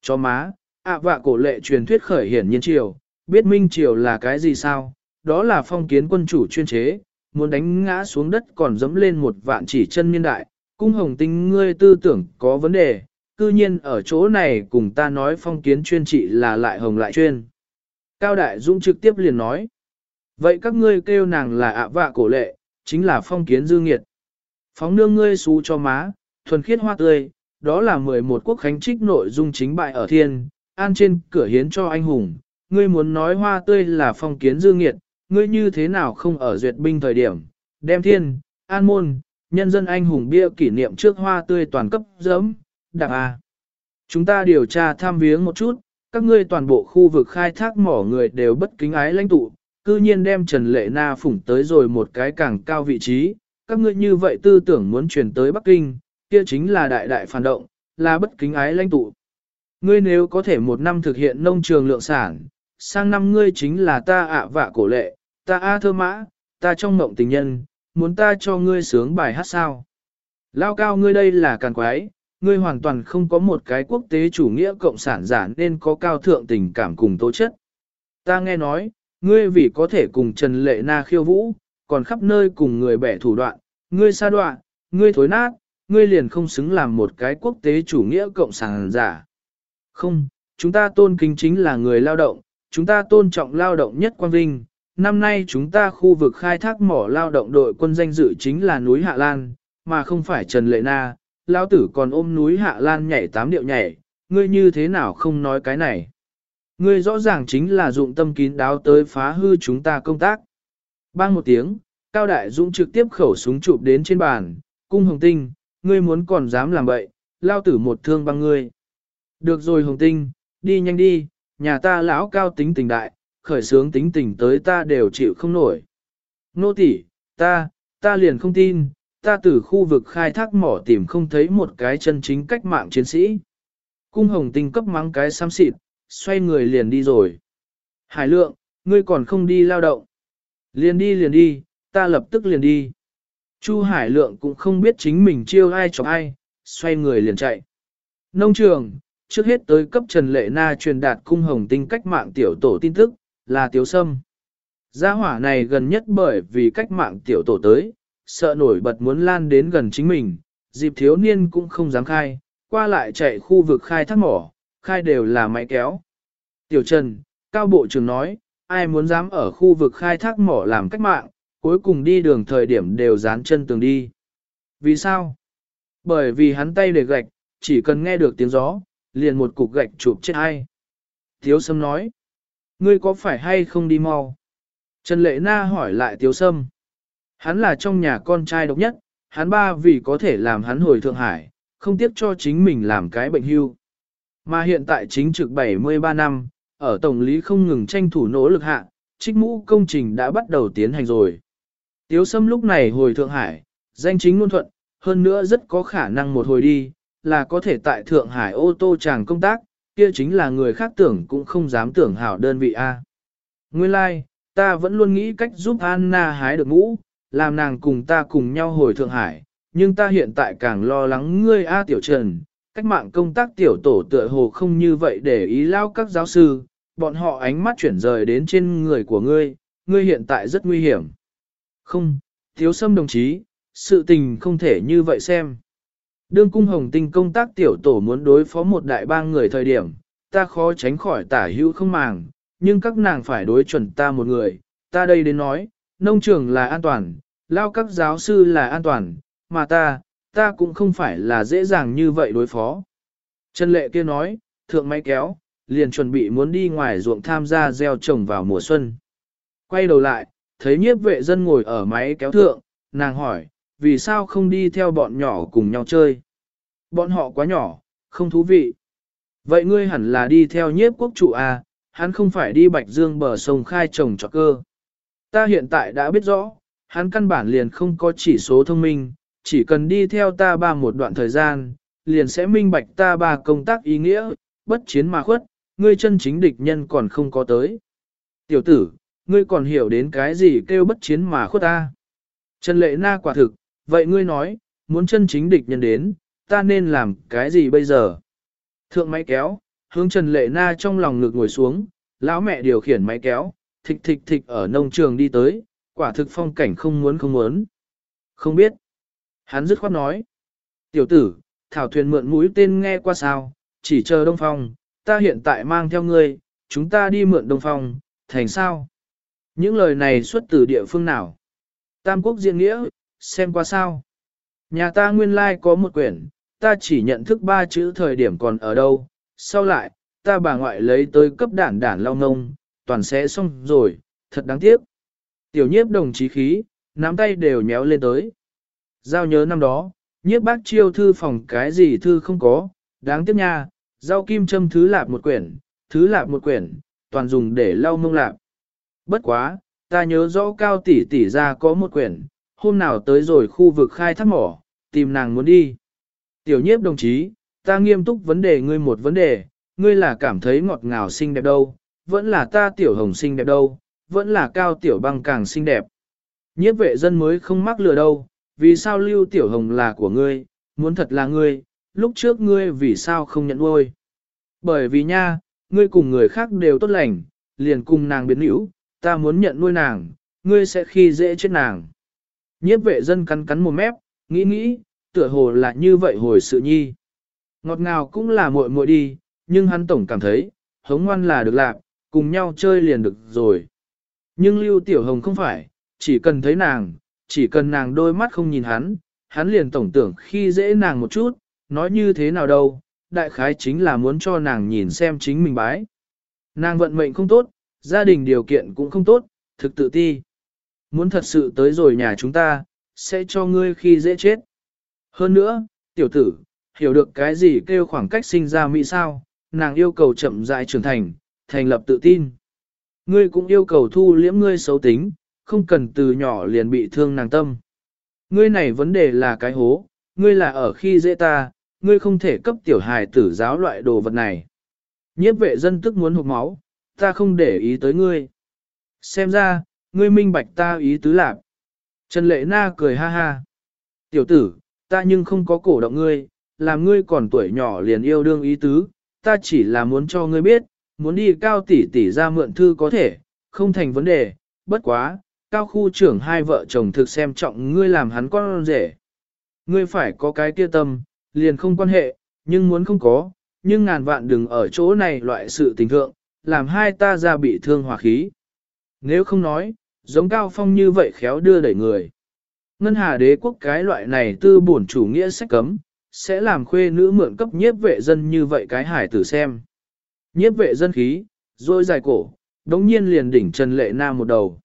Cho má, ạ vạ cổ lệ truyền thuyết khởi hiển nhiên triều, biết minh triều là cái gì sao, đó là phong kiến quân chủ chuyên chế, muốn đánh ngã xuống đất còn dẫm lên một vạn chỉ chân niên đại, cung hồng tinh ngươi tư tưởng có vấn đề, cư nhiên ở chỗ này cùng ta nói phong kiến chuyên trị là lại hồng lại chuyên. Cao Đại Dũng trực tiếp liền nói. Vậy các ngươi kêu nàng là ạ vạ cổ lệ, chính là phong kiến dư nghiệt. Phóng nương ngươi xú cho má, thuần khiết hoa tươi, đó là 11 quốc khánh trích nội dung chính bại ở thiên, an trên cửa hiến cho anh hùng. Ngươi muốn nói hoa tươi là phong kiến dư nghiệt, ngươi như thế nào không ở duyệt binh thời điểm, đem thiên, an môn, nhân dân anh hùng bia kỷ niệm trước hoa tươi toàn cấp dẫm, đặc à. Chúng ta điều tra tham viếng một chút, các ngươi toàn bộ khu vực khai thác mỏ người đều bất kính ái lãnh tụ, cư nhiên đem Trần Lệ Na phủng tới rồi một cái càng cao vị trí, các ngươi như vậy tư tưởng muốn truyền tới Bắc Kinh, kia chính là đại đại phản động, là bất kính ái lãnh tụ. Ngươi nếu có thể một năm thực hiện nông trường lượng sản, sang năm ngươi chính là ta ạ vạ cổ lệ, ta A thơ mã, ta trong mộng tình nhân, muốn ta cho ngươi sướng bài hát sao. Lao cao ngươi đây là càng quái, ngươi hoàn toàn không có một cái quốc tế chủ nghĩa cộng sản giả nên có cao thượng tình cảm cùng tố chất. Ta nghe nói, ngươi vì có thể cùng Trần Lệ Na khiêu vũ, còn khắp nơi cùng người bẻ thủ đoạn, ngươi xa đoạn, ngươi thối nát, ngươi liền không xứng làm một cái quốc tế chủ nghĩa cộng sản giả. Không, chúng ta tôn kính chính là người lao động, chúng ta tôn trọng lao động nhất quang vinh. Năm nay chúng ta khu vực khai thác mỏ lao động đội quân danh dự chính là núi Hạ Lan, mà không phải Trần Lệ Na, lão tử còn ôm núi Hạ Lan nhảy tám điệu nhảy, ngươi như thế nào không nói cái này. Ngươi rõ ràng chính là dụng tâm kín đáo tới phá hư chúng ta công tác. Bang một tiếng, Cao Đại Dũng trực tiếp khẩu súng chụp đến trên bàn, cung hồng tinh, ngươi muốn còn dám làm bậy, lao tử một thương băng ngươi. Được rồi hồng tinh, đi nhanh đi, nhà ta lão cao tính tình đại, khởi sướng tính tình tới ta đều chịu không nổi. Nô tỷ, ta, ta liền không tin, ta từ khu vực khai thác mỏ tìm không thấy một cái chân chính cách mạng chiến sĩ. Cung hồng tinh cấp mắng cái xám xịt, xoay người liền đi rồi. Hải lượng, ngươi còn không đi lao động. Liền đi liền đi, ta lập tức liền đi. Chu Hải lượng cũng không biết chính mình chiêu ai chọc ai, xoay người liền chạy. Nông trường, trước hết tới cấp Trần Lệ Na truyền đạt cung hồng tinh cách mạng tiểu tổ tin tức, là Tiếu Sâm. Gia hỏa này gần nhất bởi vì cách mạng tiểu tổ tới, sợ nổi bật muốn lan đến gần chính mình, dịp thiếu niên cũng không dám khai, qua lại chạy khu vực khai thác mỏ, khai đều là máy kéo. Tiểu Trần, Cao Bộ trưởng nói, ai muốn dám ở khu vực khai thác mỏ làm cách mạng, cuối cùng đi đường thời điểm đều dán chân tường đi. Vì sao? Bởi vì hắn tay để gạch, chỉ cần nghe được tiếng gió, liền một cục gạch chụp chết ai. Thiếu Sâm nói, ngươi có phải hay không đi mau? Trần Lệ Na hỏi lại Tiếu Sâm. Hắn là trong nhà con trai độc nhất, hắn ba vì có thể làm hắn hồi Thượng Hải, không tiếc cho chính mình làm cái bệnh hưu. Mà hiện tại chính trực 73 năm, ở Tổng lý không ngừng tranh thủ nỗ lực hạ, trích mũ công trình đã bắt đầu tiến hành rồi. Tiếu Sâm lúc này hồi Thượng Hải, danh chính ngôn thuận, hơn nữa rất có khả năng một hồi đi, là có thể tại Thượng Hải ô tô chàng công tác, kia chính là người khác tưởng cũng không dám tưởng hảo đơn vị A. Nguyên lai, like, ta vẫn luôn nghĩ cách giúp Anna hái được mũ, làm nàng cùng ta cùng nhau hồi Thượng Hải, nhưng ta hiện tại càng lo lắng ngươi A Tiểu Trần, cách mạng công tác tiểu tổ tựa hồ không như vậy để ý lao các giáo sư, bọn họ ánh mắt chuyển rời đến trên người của ngươi, ngươi hiện tại rất nguy hiểm. Không, thiếu sâm đồng chí, sự tình không thể như vậy xem. Đương cung hồng tinh công tác tiểu tổ muốn đối phó một đại bang người thời điểm, ta khó tránh khỏi tả hữu không màng, nhưng các nàng phải đối chuẩn ta một người, ta đây đến nói, nông trường là an toàn, lao các giáo sư là an toàn, mà ta, ta cũng không phải là dễ dàng như vậy đối phó. Trần lệ kia nói, thượng máy kéo, liền chuẩn bị muốn đi ngoài ruộng tham gia gieo trồng vào mùa xuân. Quay đầu lại, thấy nhiếp vệ dân ngồi ở máy kéo thượng, nàng hỏi, vì sao không đi theo bọn nhỏ cùng nhau chơi? Bọn họ quá nhỏ, không thú vị. Vậy ngươi hẳn là đi theo nhiếp quốc trụ à, hắn không phải đi bạch dương bờ sông khai trồng cho cơ. Ta hiện tại đã biết rõ, hắn căn bản liền không có chỉ số thông minh, chỉ cần đi theo ta ba một đoạn thời gian, liền sẽ minh bạch ta ba công tác ý nghĩa, bất chiến mà khuất, ngươi chân chính địch nhân còn không có tới. Tiểu tử, ngươi còn hiểu đến cái gì kêu bất chiến mà khuất ta. Trần lệ na quả thực, vậy ngươi nói, muốn chân chính địch nhân đến, ta nên làm cái gì bây giờ? Thượng máy kéo, hướng Trần lệ na trong lòng ngực ngồi xuống, lão mẹ điều khiển máy kéo, thịch thịch thịch ở nông trường đi tới, quả thực phong cảnh không muốn không muốn. Không biết. Hắn dứt khoát nói. Tiểu tử, thảo thuyền mượn mũi tên nghe qua sao, chỉ chờ Đông Phong, ta hiện tại mang theo ngươi, chúng ta đi mượn Đông Phong, thành sao? Những lời này xuất từ địa phương nào? Tam quốc diện nghĩa, xem qua sao? Nhà ta nguyên lai like có một quyển, ta chỉ nhận thức ba chữ thời điểm còn ở đâu, sau lại, ta bà ngoại lấy tới cấp đản đản lao ngông, toàn sẽ xong rồi, thật đáng tiếc. Tiểu nhiếp đồng chí khí, nắm tay đều nhéo lên tới. Giao nhớ năm đó, nhiếp bác chiêu thư phòng cái gì thư không có, đáng tiếc nha, giao kim châm thứ lạp một quyển, thứ lạp một quyển, toàn dùng để lau mông lạp. Bất quá, ta nhớ rõ cao tỷ tỷ ra có một quyển, hôm nào tới rồi khu vực khai thác mỏ, tìm nàng muốn đi. Tiểu nhiếp đồng chí, ta nghiêm túc vấn đề ngươi một vấn đề, ngươi là cảm thấy ngọt ngào xinh đẹp đâu, vẫn là ta tiểu hồng xinh đẹp đâu, vẫn là cao tiểu băng càng xinh đẹp. Nhiếp vệ dân mới không mắc lừa đâu, vì sao lưu tiểu hồng là của ngươi, muốn thật là ngươi, lúc trước ngươi vì sao không nhận nuôi. Bởi vì nha, ngươi cùng người khác đều tốt lành, liền cùng nàng biến hữu, ta muốn nhận nuôi nàng, ngươi sẽ khi dễ chết nàng. Nhiếp vệ dân cắn cắn một mép, nghĩ nghĩ, tựa hồ là như vậy hồi sự nhi. Ngọt ngào cũng là muội muội đi, nhưng hắn tổng cảm thấy, hống ngoan là được lạc, cùng nhau chơi liền được rồi. Nhưng Lưu Tiểu Hồng không phải, chỉ cần thấy nàng, chỉ cần nàng đôi mắt không nhìn hắn, hắn liền tổng tưởng khi dễ nàng một chút, nói như thế nào đâu, đại khái chính là muốn cho nàng nhìn xem chính mình bái. Nàng vận mệnh không tốt, gia đình điều kiện cũng không tốt, thực tự ti. Muốn thật sự tới rồi nhà chúng ta, sẽ cho ngươi khi dễ chết. Hơn nữa, tiểu tử, hiểu được cái gì kêu khoảng cách sinh ra mỹ sao, nàng yêu cầu chậm rãi trưởng thành, thành lập tự tin. Ngươi cũng yêu cầu thu liễm ngươi xấu tính, không cần từ nhỏ liền bị thương nàng tâm. Ngươi này vấn đề là cái hố, ngươi là ở khi dễ ta, ngươi không thể cấp tiểu hài tử giáo loại đồ vật này. Nhiếp vệ dân tức muốn hụt máu, ta không để ý tới ngươi. Xem ra, ngươi minh bạch ta ý tứ lạc. Trần Lệ Na cười ha ha. Tiểu tử, ta nhưng không có cổ động ngươi, làm ngươi còn tuổi nhỏ liền yêu đương ý tứ, ta chỉ là muốn cho ngươi biết, muốn đi cao tỷ tỷ ra mượn thư có thể, không thành vấn đề, bất quá, cao khu trưởng hai vợ chồng thực xem trọng ngươi làm hắn con rể. Ngươi phải có cái kia tâm, liền không quan hệ, nhưng muốn không có, nhưng ngàn vạn đừng ở chỗ này loại sự tình thượng, làm hai ta ra bị thương hòa khí. Nếu không nói, giống cao phong như vậy khéo đưa đẩy người. Ngân hà đế quốc cái loại này tư bổn chủ nghĩa sách cấm, sẽ làm khuê nữ mượn cấp nhiếp vệ dân như vậy cái hải tử xem. Nhiếp vệ dân khí, rồi dài cổ, đống nhiên liền đỉnh Trần Lệ Nam một đầu.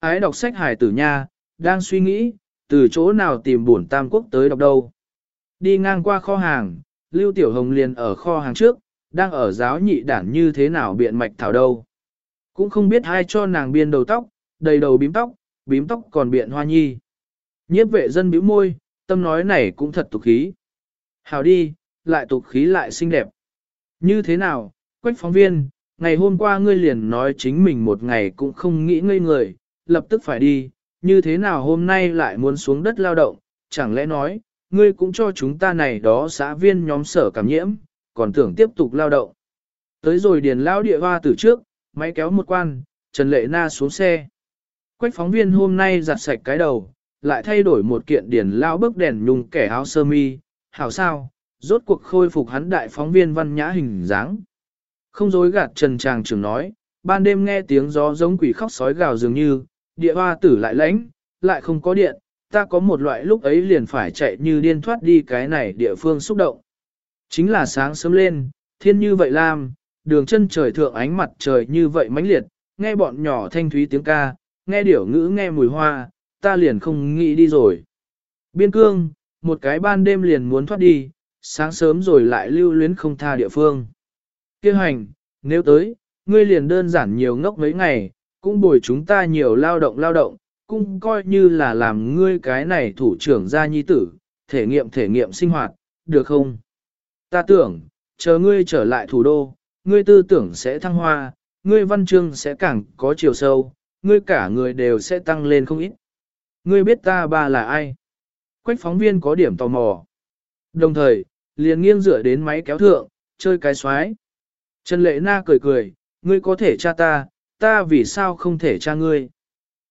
Ái đọc sách hải tử nha, đang suy nghĩ, từ chỗ nào tìm bổn tam quốc tới đọc đâu. Đi ngang qua kho hàng, Lưu Tiểu Hồng liền ở kho hàng trước, đang ở giáo nhị đản như thế nào biện mạch thảo đâu. Cũng không biết ai cho nàng biên đầu tóc, đầy đầu bím tóc, bím tóc còn biện hoa nhi. Nhiếp vệ dân bĩu môi, tâm nói này cũng thật tục khí. Hào đi, lại tục khí lại xinh đẹp. Như thế nào, quách phóng viên, ngày hôm qua ngươi liền nói chính mình một ngày cũng không nghĩ ngây người, lập tức phải đi, như thế nào hôm nay lại muốn xuống đất lao động, chẳng lẽ nói, ngươi cũng cho chúng ta này đó xã viên nhóm sở cảm nhiễm, còn tưởng tiếp tục lao động. Tới rồi điền lao địa hoa từ trước, máy kéo một quan, Trần Lệ Na xuống xe. Quách phóng viên hôm nay giặt sạch cái đầu, lại thay đổi một kiện điền lao bức đèn nhung kẻ áo sơ mi, hảo sao, rốt cuộc khôi phục hắn đại phóng viên văn nhã hình dáng. Không dối gạt Trần Tràng trưởng nói, ban đêm nghe tiếng gió giống quỷ khóc sói gào dường như, địa hoa tử lại lãnh, lại không có điện, ta có một loại lúc ấy liền phải chạy như điên thoát đi cái này địa phương xúc động. Chính là sáng sớm lên, thiên như vậy lam, đường chân trời thượng ánh mặt trời như vậy mãnh liệt, nghe bọn nhỏ thanh thúy tiếng ca, nghe điểu ngữ nghe mùi hoa, ta liền không nghĩ đi rồi. Biên cương, một cái ban đêm liền muốn thoát đi, sáng sớm rồi lại lưu luyến không tha địa phương. Kêu hành, nếu tới, ngươi liền đơn giản nhiều ngốc mấy ngày, cũng bồi chúng ta nhiều lao động lao động, cũng coi như là làm ngươi cái này thủ trưởng gia nhi tử, thể nghiệm thể nghiệm sinh hoạt, được không? Ta tưởng, chờ ngươi trở lại thủ đô, ngươi tư tưởng sẽ thăng hoa, ngươi văn chương sẽ càng có chiều sâu, ngươi cả người đều sẽ tăng lên không ít. Ngươi biết ta ba là ai? Quách phóng viên có điểm tò mò. Đồng thời, liền nghiêng dựa đến máy kéo thượng, chơi cái xoái. Trần Lệ Na cười cười, ngươi có thể cha ta, ta vì sao không thể cha ngươi?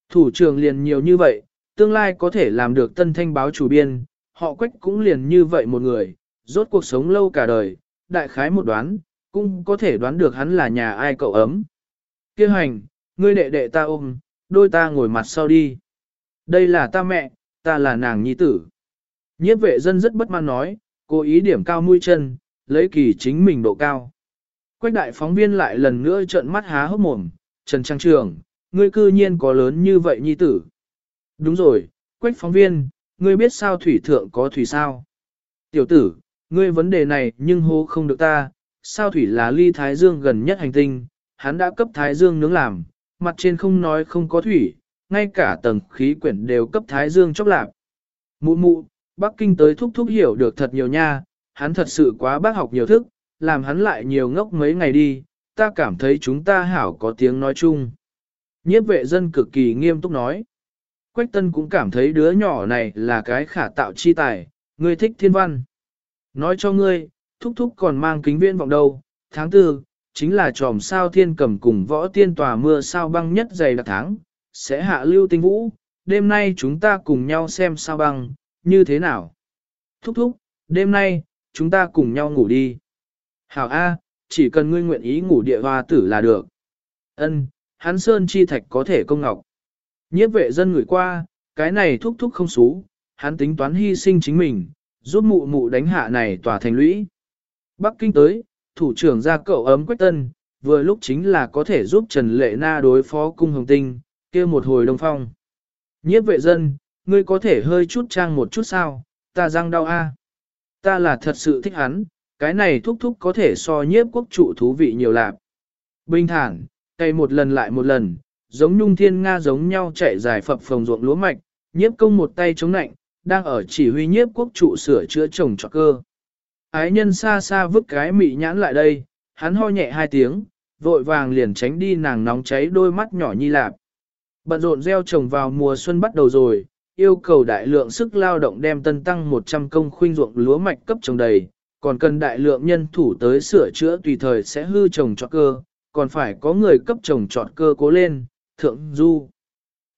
Thủ trưởng liền nhiều như vậy, tương lai có thể làm được tân thanh báo chủ biên, họ quách cũng liền như vậy một người, rốt cuộc sống lâu cả đời, đại khái một đoán, cũng có thể đoán được hắn là nhà ai cậu ấm. Kêu hành, ngươi đệ đệ ta ôm, đôi ta ngồi mặt sau đi. Đây là ta mẹ, ta là nàng nhi tử. Nhiếp vệ dân rất bất mãn nói, cố ý điểm cao mũi chân, lấy kỳ chính mình độ cao. Quách đại phóng viên lại lần nữa trợn mắt há hốc mồm, Trần Trang Trường, ngươi cư nhiên có lớn như vậy nhi tử. Đúng rồi, quách phóng viên, ngươi biết sao thủy thượng có thủy sao? Tiểu tử, ngươi vấn đề này nhưng hô không được ta, sao thủy là ly Thái Dương gần nhất hành tinh, hắn đã cấp Thái Dương nướng làm, mặt trên không nói không có thủy, ngay cả tầng khí quyển đều cấp Thái Dương chốc lạc. Mụ mụ, Bắc Kinh tới thúc thúc hiểu được thật nhiều nha, hắn thật sự quá bác học nhiều thức, làm hắn lại nhiều ngốc mấy ngày đi, ta cảm thấy chúng ta hảo có tiếng nói chung. Nhiếp vệ dân cực kỳ nghiêm túc nói. Quách tân cũng cảm thấy đứa nhỏ này là cái khả tạo chi tài, ngươi thích thiên văn. Nói cho ngươi, thúc thúc còn mang kính viên vọng đâu, tháng tư, chính là tròm sao thiên cầm cùng võ tiên tòa mưa sao băng nhất dày đặc tháng, sẽ hạ lưu tinh vũ, đêm nay chúng ta cùng nhau xem sao băng, như thế nào. Thúc thúc, đêm nay, chúng ta cùng nhau ngủ đi. Hảo A, chỉ cần ngươi nguyện ý ngủ địa hoa tử là được. Ân, hắn sơn chi thạch có thể công ngọc. Nhiếp vệ dân người qua, cái này thúc thúc không xú, hắn tính toán hy sinh chính mình, giúp mụ mụ đánh hạ này tòa thành lũy. Bắc Kinh tới, thủ trưởng ra cậu ấm Quách Tân, vừa lúc chính là có thể giúp Trần Lệ Na đối phó cung hồng tinh, kia một hồi đông phong. Nhiếp vệ dân, ngươi có thể hơi chút trang một chút sao, ta răng đau a. Ta là thật sự thích hắn, cái này thúc thúc có thể so nhiếp quốc trụ thú vị nhiều lạc. Bình thản, cày một lần lại một lần, giống nhung thiên Nga giống nhau chạy dài phập phồng ruộng lúa mạch, nhiếp công một tay chống nạnh, đang ở chỉ huy nhiếp quốc trụ sửa chữa trồng trọt cơ. Ái nhân xa xa vứt cái mị nhãn lại đây, hắn ho nhẹ hai tiếng, vội vàng liền tránh đi nàng nóng cháy đôi mắt nhỏ nhi lạp. Bận rộn gieo trồng vào mùa xuân bắt đầu rồi, yêu cầu đại lượng sức lao động đem tân tăng 100 công khuynh ruộng lúa mạch cấp trồng đầy, còn cần đại lượng nhân thủ tới sửa chữa tùy thời sẽ hư trồng trọt cơ, còn phải có người cấp trồng trọt cơ cố lên, thượng du.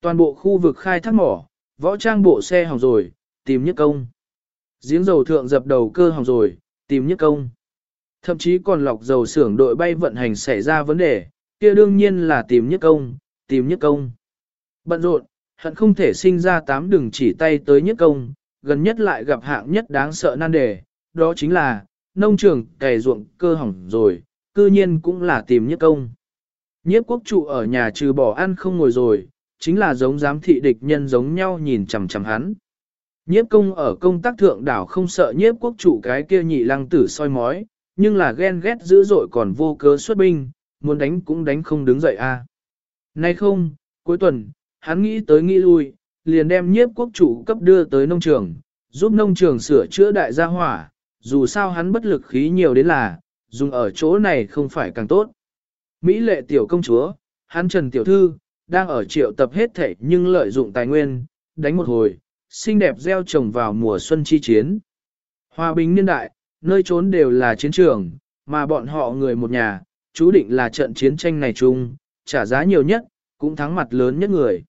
Toàn bộ khu vực khai thác mỏ, võ trang bộ xe hỏng rồi, tìm nhất công. Giếng dầu thượng dập đầu cơ hỏng rồi, tìm nhất công. Thậm chí còn lọc dầu xưởng đội bay vận hành xảy ra vấn đề, kia đương nhiên là tìm nhất công, tìm nhất công. Bận rộn, Hận không thể sinh ra tám đường chỉ tay tới nhất công, gần nhất lại gặp hạng nhất đáng sợ nan đề, đó chính là, nông trường cày ruộng cơ hỏng rồi, cư nhiên cũng là tìm nhất công. Nhiếp quốc trụ ở nhà trừ bỏ ăn không ngồi rồi, chính là giống giám thị địch nhân giống nhau nhìn chằm chằm hắn. Nhiếp công ở công tác thượng đảo không sợ nhiếp quốc trụ cái kia nhị lăng tử soi mói, nhưng là ghen ghét dữ dội còn vô cớ xuất binh, muốn đánh cũng đánh không đứng dậy a. À. Nay không, cuối tuần, hắn nghĩ tới nghĩ lui, liền đem nhiếp quốc chủ cấp đưa tới nông trường, giúp nông trường sửa chữa đại gia hỏa, dù sao hắn bất lực khí nhiều đến là, dùng ở chỗ này không phải càng tốt. Mỹ lệ tiểu công chúa, hắn trần tiểu thư, đang ở triệu tập hết thể nhưng lợi dụng tài nguyên, đánh một hồi, xinh đẹp gieo trồng vào mùa xuân chi chiến. Hòa bình niên đại, nơi trốn đều là chiến trường, mà bọn họ người một nhà, chú định là trận chiến tranh này chung, trả giá nhiều nhất, cũng thắng mặt lớn nhất người.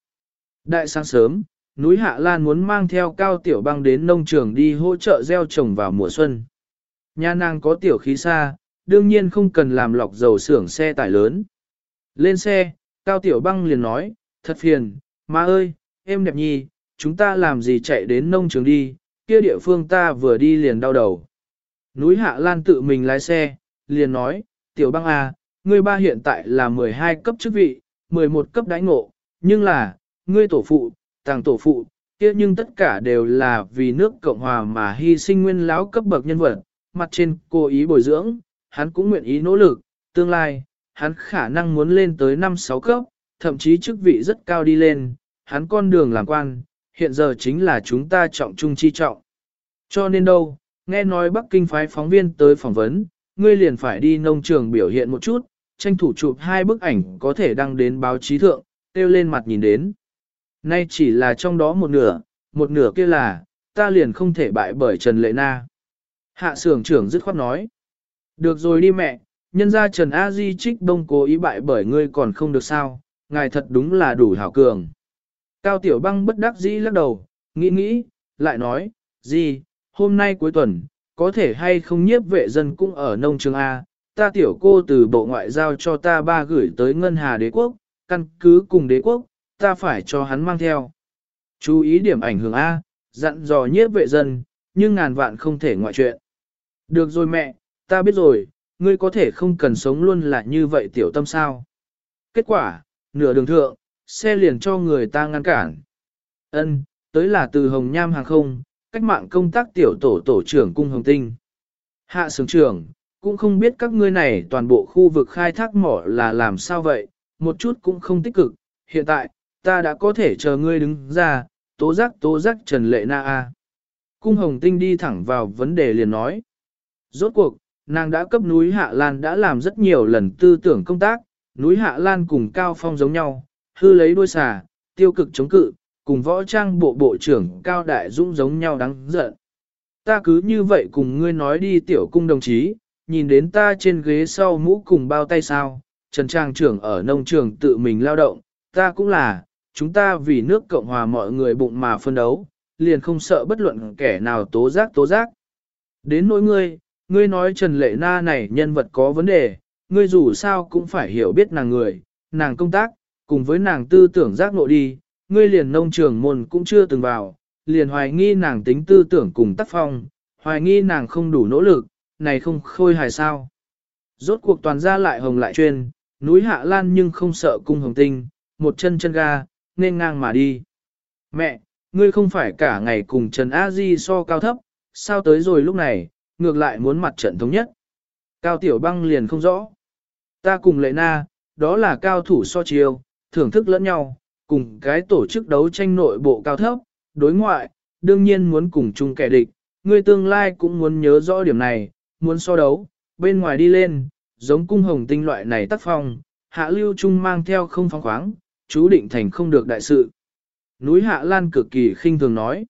Đại sáng sớm, núi Hạ Lan muốn mang theo cao tiểu băng đến nông trường đi hỗ trợ gieo trồng vào mùa xuân. Nhà nàng có tiểu khí xa, đương nhiên không cần làm lọc dầu xưởng xe tải lớn. Lên xe, cao tiểu băng liền nói, thật phiền, má ơi, em đẹp nhi, chúng ta làm gì chạy đến nông trường đi, kia địa phương ta vừa đi liền đau đầu. Núi Hạ Lan tự mình lái xe, liền nói, tiểu băng à, ngươi ba hiện tại là 12 cấp chức vị, 11 cấp đãi ngộ, nhưng là, ngươi tổ phụ, tàng tổ phụ, kia nhưng tất cả đều là vì nước Cộng Hòa mà hy sinh nguyên lão cấp bậc nhân vật, mặt trên cố ý bồi dưỡng, hắn cũng nguyện ý nỗ lực, tương lai, hắn khả năng muốn lên tới 5-6 cấp, thậm chí chức vị rất cao đi lên, hắn con đường làm quan, hiện giờ chính là chúng ta trọng trung chi trọng. Cho nên đâu, nghe nói Bắc Kinh phái phóng viên tới phỏng vấn, ngươi liền phải đi nông trường biểu hiện một chút, tranh thủ chụp hai bức ảnh có thể đăng đến báo chí thượng, tiêu lên mặt nhìn đến. Nay chỉ là trong đó một nửa, một nửa kia là, ta liền không thể bại bởi Trần Lệ Na. Hạ sưởng trưởng dứt khoát nói. Được rồi đi mẹ, nhân ra Trần A Di trích đông cố ý bại bởi ngươi còn không được sao, ngài thật đúng là đủ hảo cường. Cao Tiểu Băng bất đắc dĩ lắc đầu, nghĩ nghĩ, lại nói, gì, hôm nay cuối tuần, có thể hay không nhiếp vệ dân cũng ở nông trường A, ta tiểu cô từ bộ ngoại giao cho ta ba gửi tới ngân hà đế quốc, căn cứ cùng đế quốc, ta phải cho hắn mang theo. Chú ý điểm ảnh hưởng A, dặn dò nhiếp vệ dân, nhưng ngàn vạn không thể ngoại chuyện. Được rồi mẹ, ta biết rồi, ngươi có thể không cần sống luôn là như vậy tiểu tâm sao. Kết quả, nửa đường thượng, xe liền cho người ta ngăn cản. Ân, tới là từ Hồng Nham hàng không, cách mạng công tác tiểu tổ tổ trưởng cung Hồng Tinh. Hạ sướng trưởng, cũng không biết các ngươi này toàn bộ khu vực khai thác mỏ là làm sao vậy, một chút cũng không tích cực, hiện tại, ta đã có thể chờ ngươi đứng ra, tố giác tố giác Trần Lệ Na A. Cung Hồng Tinh đi thẳng vào vấn đề liền nói. Rốt cuộc, nàng đã cấp núi Hạ Lan đã làm rất nhiều lần tư tưởng công tác, núi Hạ Lan cùng Cao Phong giống nhau, hư lấy đuôi xà, tiêu cực chống cự, cùng võ trang bộ bộ trưởng Cao Đại Dũng giống nhau đáng giận. Ta cứ như vậy cùng ngươi nói đi tiểu cung đồng chí, nhìn đến ta trên ghế sau mũ cùng bao tay sao, Trần Trang trưởng ở nông trường tự mình lao động, ta cũng là, chúng ta vì nước Cộng Hòa mọi người bụng mà phân đấu, liền không sợ bất luận kẻ nào tố giác tố giác. Đến nỗi ngươi, ngươi nói Trần Lệ Na này nhân vật có vấn đề, ngươi dù sao cũng phải hiểu biết nàng người, nàng công tác, cùng với nàng tư tưởng giác ngộ đi, ngươi liền nông trường môn cũng chưa từng vào, liền hoài nghi nàng tính tư tưởng cùng tác phong, hoài nghi nàng không đủ nỗ lực, này không khôi hài sao. Rốt cuộc toàn ra lại hồng lại chuyên, núi hạ lan nhưng không sợ cung hồng tinh, một chân chân ga, nên ngang mà đi. Mẹ, ngươi không phải cả ngày cùng Trần A Di so cao thấp, sao tới rồi lúc này, ngược lại muốn mặt trận thống nhất. Cao Tiểu Băng liền không rõ. Ta cùng Lệ Na, đó là cao thủ so chiêu, thưởng thức lẫn nhau, cùng cái tổ chức đấu tranh nội bộ cao thấp, đối ngoại, đương nhiên muốn cùng chung kẻ địch, ngươi tương lai cũng muốn nhớ rõ điểm này, muốn so đấu, bên ngoài đi lên, giống cung hồng tinh loại này tác phong, hạ lưu trung mang theo không phóng khoáng, chú định thành không được đại sự. Núi Hạ Lan cực kỳ khinh thường nói.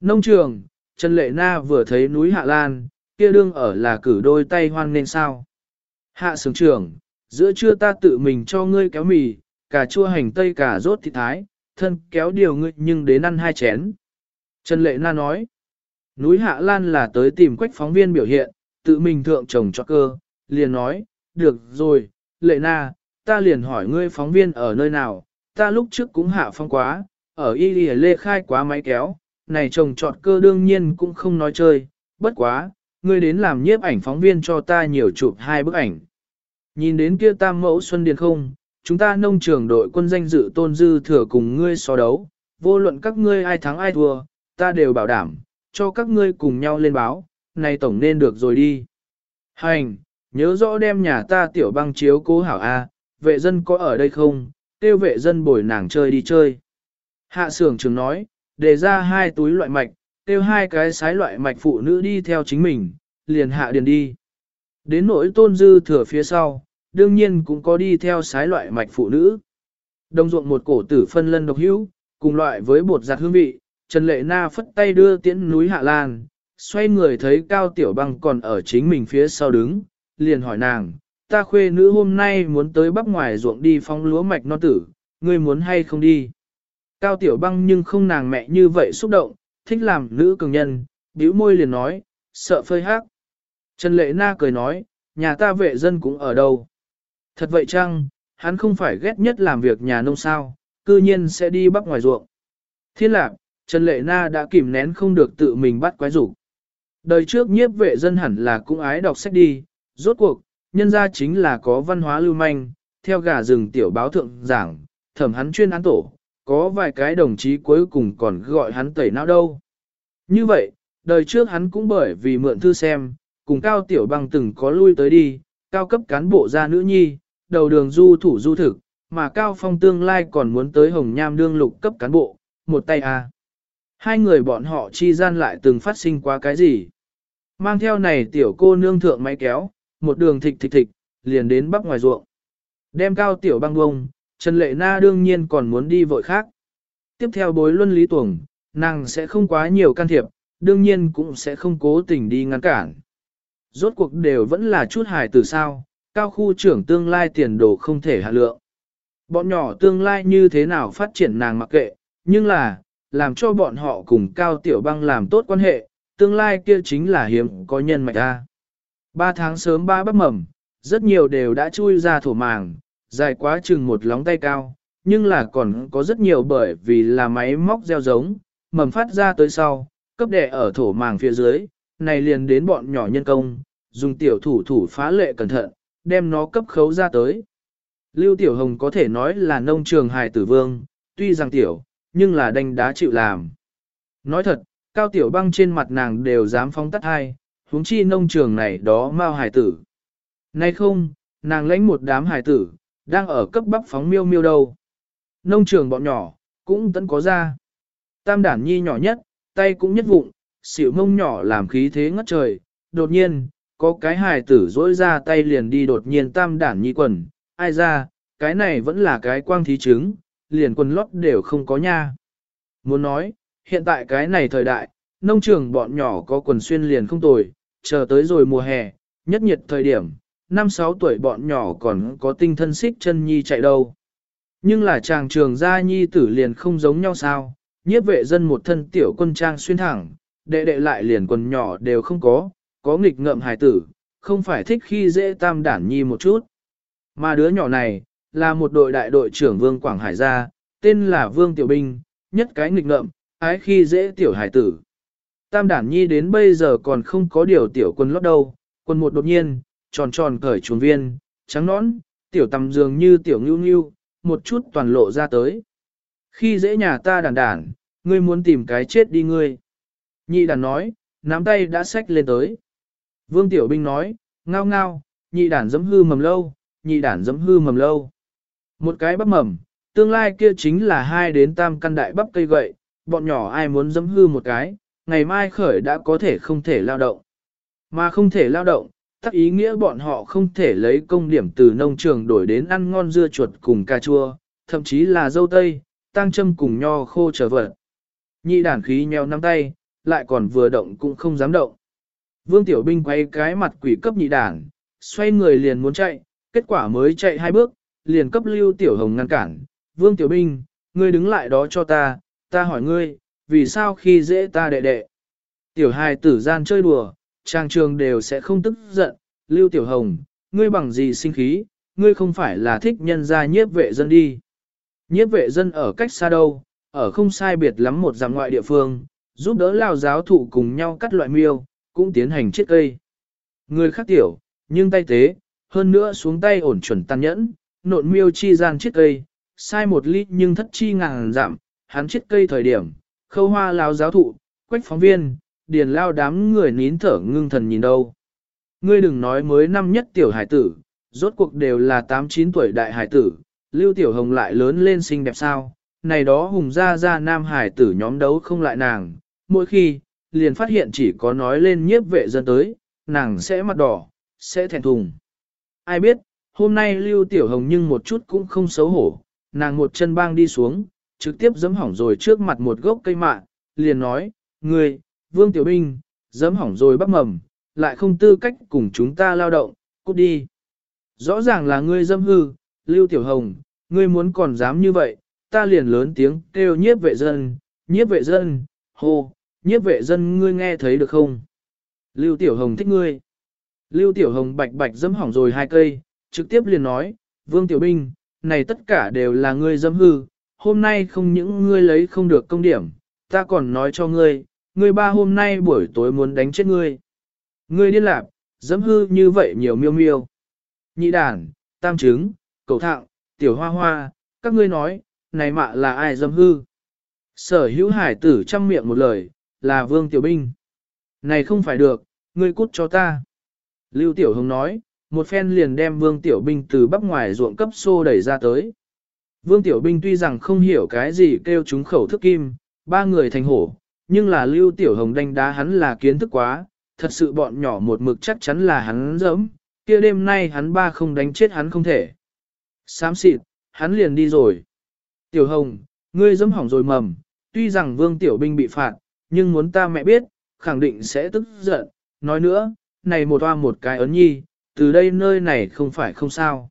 Nông trường, Trần Lệ Na vừa thấy núi Hạ Lan, kia đương ở là cử đôi tay hoang nên sao. Hạ sướng trưởng, giữa trưa ta tự mình cho ngươi kéo mì, cà chua hành tây cà rốt thịt thái, thân kéo điều ngươi nhưng đến ăn hai chén. Trần Lệ Na nói, núi Hạ Lan là tới tìm quách phóng viên biểu hiện, tự mình thượng chồng cho cơ, liền nói, được rồi, Lệ Na, ta liền hỏi ngươi phóng viên ở nơi nào, ta lúc trước cũng hạ phong quá, ở y lì lê khai quá máy kéo, này trồng trọt cơ đương nhiên cũng không nói chơi, bất quá, ngươi đến làm nhiếp ảnh phóng viên cho ta nhiều chụp hai bức ảnh. Nhìn đến kia tam mẫu xuân điền không, chúng ta nông trường đội quân danh dự tôn dư thừa cùng ngươi so đấu, vô luận các ngươi ai thắng ai thua, ta đều bảo đảm, cho các ngươi cùng nhau lên báo, này tổng nên được rồi đi. Hành, nhớ rõ đem nhà ta tiểu băng chiếu cố hảo A, vệ dân có ở đây không, tiêu vệ dân bồi nàng chơi đi chơi. Hạ sưởng trường nói, để ra hai túi loại mạch, tiêu hai cái sái loại mạch phụ nữ đi theo chính mình, liền hạ điền đi. Đến nỗi tôn dư thừa phía sau, đương nhiên cũng có đi theo sái loại mạch phụ nữ. Đồng ruộng một cổ tử phân lân độc hữu, cùng loại với bột giặt hương vị, Trần Lệ Na phất tay đưa tiễn núi Hạ Lan, xoay người thấy Cao Tiểu Băng còn ở chính mình phía sau đứng, liền hỏi nàng, ta khuê nữ hôm nay muốn tới bắc ngoài ruộng đi phong lúa mạch non tử, ngươi muốn hay không đi. Cao Tiểu Băng nhưng không nàng mẹ như vậy xúc động, thích làm nữ cường nhân, bĩu môi liền nói, sợ phơi hát. Trần Lệ Na cười nói, nhà ta vệ dân cũng ở đâu. Thật vậy chăng, hắn không phải ghét nhất làm việc nhà nông sao, cư nhiên sẽ đi bắc ngoài ruộng. Thiên lạc, Trần Lệ Na đã kìm nén không được tự mình bắt quái rủ. Đời trước nhiếp vệ dân hẳn là cũng ái đọc sách đi, rốt cuộc, nhân ra chính là có văn hóa lưu manh, theo gà rừng tiểu báo thượng giảng, thẩm hắn chuyên án tổ, có vài cái đồng chí cuối cùng còn gọi hắn tẩy não đâu. Như vậy, đời trước hắn cũng bởi vì mượn thư xem, cùng cao tiểu băng từng có lui tới đi, cao cấp cán bộ gia nữ nhi, đầu đường du thủ du thực, mà cao phong tương lai còn muốn tới hồng nham đương lục cấp cán bộ, một tay à Hai người bọn họ chi gian lại từng phát sinh qua cái gì? Mang theo này tiểu cô nương thượng máy kéo, một đường thịch thịch thịch, liền đến bắc ngoài ruộng. Đem cao tiểu băng bông, Trần Lệ Na đương nhiên còn muốn đi vội khác. Tiếp theo bối luân lý tuồng, nàng sẽ không quá nhiều can thiệp, đương nhiên cũng sẽ không cố tình đi ngăn cản. Rốt cuộc đều vẫn là chút hài từ sao, cao khu trưởng tương lai tiền đồ không thể hạ lượng. Bọn nhỏ tương lai như thế nào phát triển nàng mặc kệ, nhưng là, làm cho bọn họ cùng cao tiểu băng làm tốt quan hệ, tương lai kia chính là hiếm có nhân mạch ta Ba tháng sớm ba bắp mầm, rất nhiều đều đã chui ra thổ màng, dài quá chừng một lóng tay cao, nhưng là còn có rất nhiều bởi vì là máy móc gieo giống, mầm phát ra tới sau, cấp đẻ ở thổ màng phía dưới, này liền đến bọn nhỏ nhân công, dùng tiểu thủ thủ phá lệ cẩn thận, đem nó cấp khấu ra tới. Lưu Tiểu Hồng có thể nói là nông trường hài tử vương, tuy rằng tiểu, nhưng là đanh đá chịu làm. Nói thật, cao tiểu băng trên mặt nàng đều dám phóng tắt hai, huống chi nông trường này đó mau hải tử. Nay không, nàng lãnh một đám hải tử, đang ở cấp bắp phóng miêu miêu đâu. Nông trường bọn nhỏ, cũng tẫn có ra. Tam đản nhi nhỏ nhất, tay cũng nhất vụng, xỉu mông nhỏ làm khí thế ngất trời, đột nhiên, có cái hài tử dỗi ra tay liền đi đột nhiên tam đản nhi quần, ai ra, cái này vẫn là cái quang thí chứng, liền quần lót đều không có nha. Muốn nói, hiện tại cái này thời đại, nông trường bọn nhỏ có quần xuyên liền không tồi, chờ tới rồi mùa hè, nhất nhiệt thời điểm, năm sáu tuổi bọn nhỏ còn có tinh thân xích chân nhi chạy đâu. Nhưng là chàng trường gia nhi tử liền không giống nhau sao, nhiếp vệ dân một thân tiểu quân trang xuyên thẳng, đệ đệ lại liền quần nhỏ đều không có, có nghịch ngợm hài tử, không phải thích khi dễ tam đản nhi một chút. Mà đứa nhỏ này, là một đội đại đội trưởng Vương Quảng Hải gia, tên là Vương Tiểu Binh, nhất cái nghịch ngợm, ái khi dễ tiểu hải tử. Tam đản nhi đến bây giờ còn không có điều tiểu quân lót đâu, quân một đột nhiên, tròn tròn cởi chuồn viên, trắng nõn, tiểu tầm dường như tiểu ngưu ngưu, một chút toàn lộ ra tới. Khi dễ nhà ta đản đản, ngươi muốn tìm cái chết đi ngươi. Nhị đản nói, nắm tay đã xách lên tới. Vương Tiểu Binh nói, ngao ngao, nhị đản dấm hư mầm lâu, nhị đản dấm hư mầm lâu. Một cái bắp mầm, tương lai kia chính là hai đến tam căn đại bắp cây gậy, bọn nhỏ ai muốn dấm hư một cái, ngày mai khởi đã có thể không thể lao động. Mà không thể lao động, tắc ý nghĩa bọn họ không thể lấy công điểm từ nông trường đổi đến ăn ngon dưa chuột cùng cà chua, thậm chí là dâu tây, tăng châm cùng nho khô trở vật. Nhị đản khí nheo nắm tay, lại còn vừa động cũng không dám động. Vương Tiểu Binh quay cái mặt quỷ cấp nhị đản, xoay người liền muốn chạy, kết quả mới chạy hai bước, liền cấp Lưu Tiểu Hồng ngăn cản. Vương Tiểu Binh, ngươi đứng lại đó cho ta, ta hỏi ngươi, vì sao khi dễ ta đệ đệ? Tiểu hài tử gian chơi đùa, trang trường đều sẽ không tức giận. Lưu Tiểu Hồng, ngươi bằng gì sinh khí, ngươi không phải là thích nhân gia nhiếp vệ dân đi. Nhiếp vệ dân ở cách xa đâu, ở không sai biệt lắm một dặm ngoại địa phương, giúp đỡ lao giáo thụ cùng nhau cắt loại miêu, cũng tiến hành chiết cây. Người khác tiểu, nhưng tay tế, hơn nữa xuống tay ổn chuẩn tàn nhẫn, nộn miêu chi gian chiết cây, sai một ly nhưng thất chi ngàn giảm, hắn chiết cây thời điểm, khâu hoa lao giáo thụ, quách phóng viên, điền lao đám người nín thở ngưng thần nhìn đâu. Ngươi đừng nói mới năm nhất tiểu hải tử, rốt cuộc đều là 8-9 tuổi đại hải tử, Lưu Tiểu Hồng lại lớn lên xinh đẹp sao, này đó hùng ra ra nam hải tử nhóm đấu không lại nàng, mỗi khi, liền phát hiện chỉ có nói lên nhiếp vệ dân tới, nàng sẽ mặt đỏ, sẽ thẹn thùng. Ai biết, hôm nay Lưu Tiểu Hồng nhưng một chút cũng không xấu hổ, nàng một chân bang đi xuống, trực tiếp giấm hỏng rồi trước mặt một gốc cây mạ, liền nói, ngươi, Vương Tiểu Binh, giấm hỏng rồi bắp mầm, lại không tư cách cùng chúng ta lao động, cút đi. Rõ ràng là ngươi dâm hư, Lưu Tiểu Hồng, ngươi muốn còn dám như vậy, ta liền lớn tiếng kêu nhiếp vệ dân, nhiếp vệ dân, hô, nhiếp vệ dân ngươi nghe thấy được không? Lưu Tiểu Hồng thích ngươi. Lưu Tiểu Hồng bạch bạch dâm hỏng rồi hai cây, trực tiếp liền nói, Vương Tiểu Binh, này tất cả đều là ngươi dâm hư, hôm nay không những ngươi lấy không được công điểm, ta còn nói cho ngươi, ngươi ba hôm nay buổi tối muốn đánh chết ngươi. Ngươi điên lạc, dẫm hư như vậy nhiều miêu miêu. Nhị đàn, tam trứng, cầu thạng, tiểu hoa hoa, các ngươi nói, này mạ là ai dâm hư? Sở hữu hải tử trăm miệng một lời, là vương tiểu binh. Này không phải được, ngươi cút cho ta. Lưu tiểu hồng nói, một phen liền đem vương tiểu binh từ bắp ngoài ruộng cấp xô đẩy ra tới. Vương tiểu binh tuy rằng không hiểu cái gì kêu chúng khẩu thức kim, ba người thành hổ, nhưng là lưu tiểu hồng đánh đá hắn là kiến thức quá, thật sự bọn nhỏ một mực chắc chắn là hắn dẫm, kia đêm nay hắn ba không đánh chết hắn không thể. Xám xịt, hắn liền đi rồi. Tiểu Hồng, ngươi dẫm hỏng rồi mầm, tuy rằng vương tiểu binh bị phạt, nhưng muốn ta mẹ biết, khẳng định sẽ tức giận. Nói nữa, này một toa một cái ấn nhi, từ đây nơi này không phải không sao.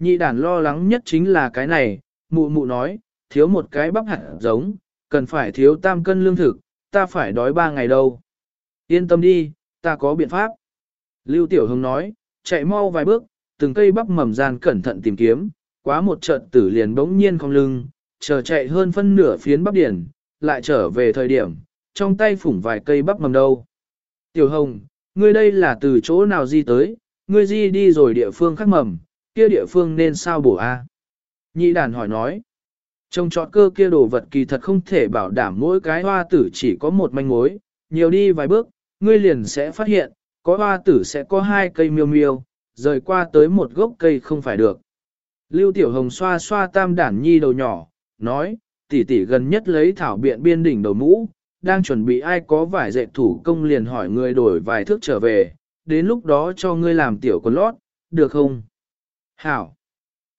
Nhị đàn lo lắng nhất chính là cái này, mụ mụ nói, thiếu một cái bắp hạt giống, cần phải thiếu tam cân lương thực, ta phải đói ba ngày đâu. Yên tâm đi, ta có biện pháp. Lưu Tiểu Hồng nói, chạy mau vài bước, từng cây bắp mầm gian cẩn thận tìm kiếm, quá một trận tử liền bỗng nhiên không lưng, chờ chạy hơn phân nửa phiến bắp điển, lại trở về thời điểm, trong tay phủng vài cây bắp mầm đâu. Tiểu Hồng, ngươi đây là từ chỗ nào di tới, ngươi di đi rồi địa phương khác mầm, kia địa phương nên sao bổ a? Nhị đàn hỏi nói, trong trọt cơ kia đồ vật kỳ thật không thể bảo đảm mỗi cái hoa tử chỉ có một manh mối, nhiều đi vài bước, ngươi liền sẽ phát hiện, có hoa tử sẽ có hai cây miêu miêu, rời qua tới một gốc cây không phải được. Lưu Tiểu Hồng xoa xoa tam đản nhi đầu nhỏ, nói, tỷ tỷ gần nhất lấy thảo biện biên đỉnh đầu mũ, đang chuẩn bị ai có vải dệt thủ công liền hỏi người đổi vài thước trở về, đến lúc đó cho ngươi làm tiểu con lót, được không? Hảo!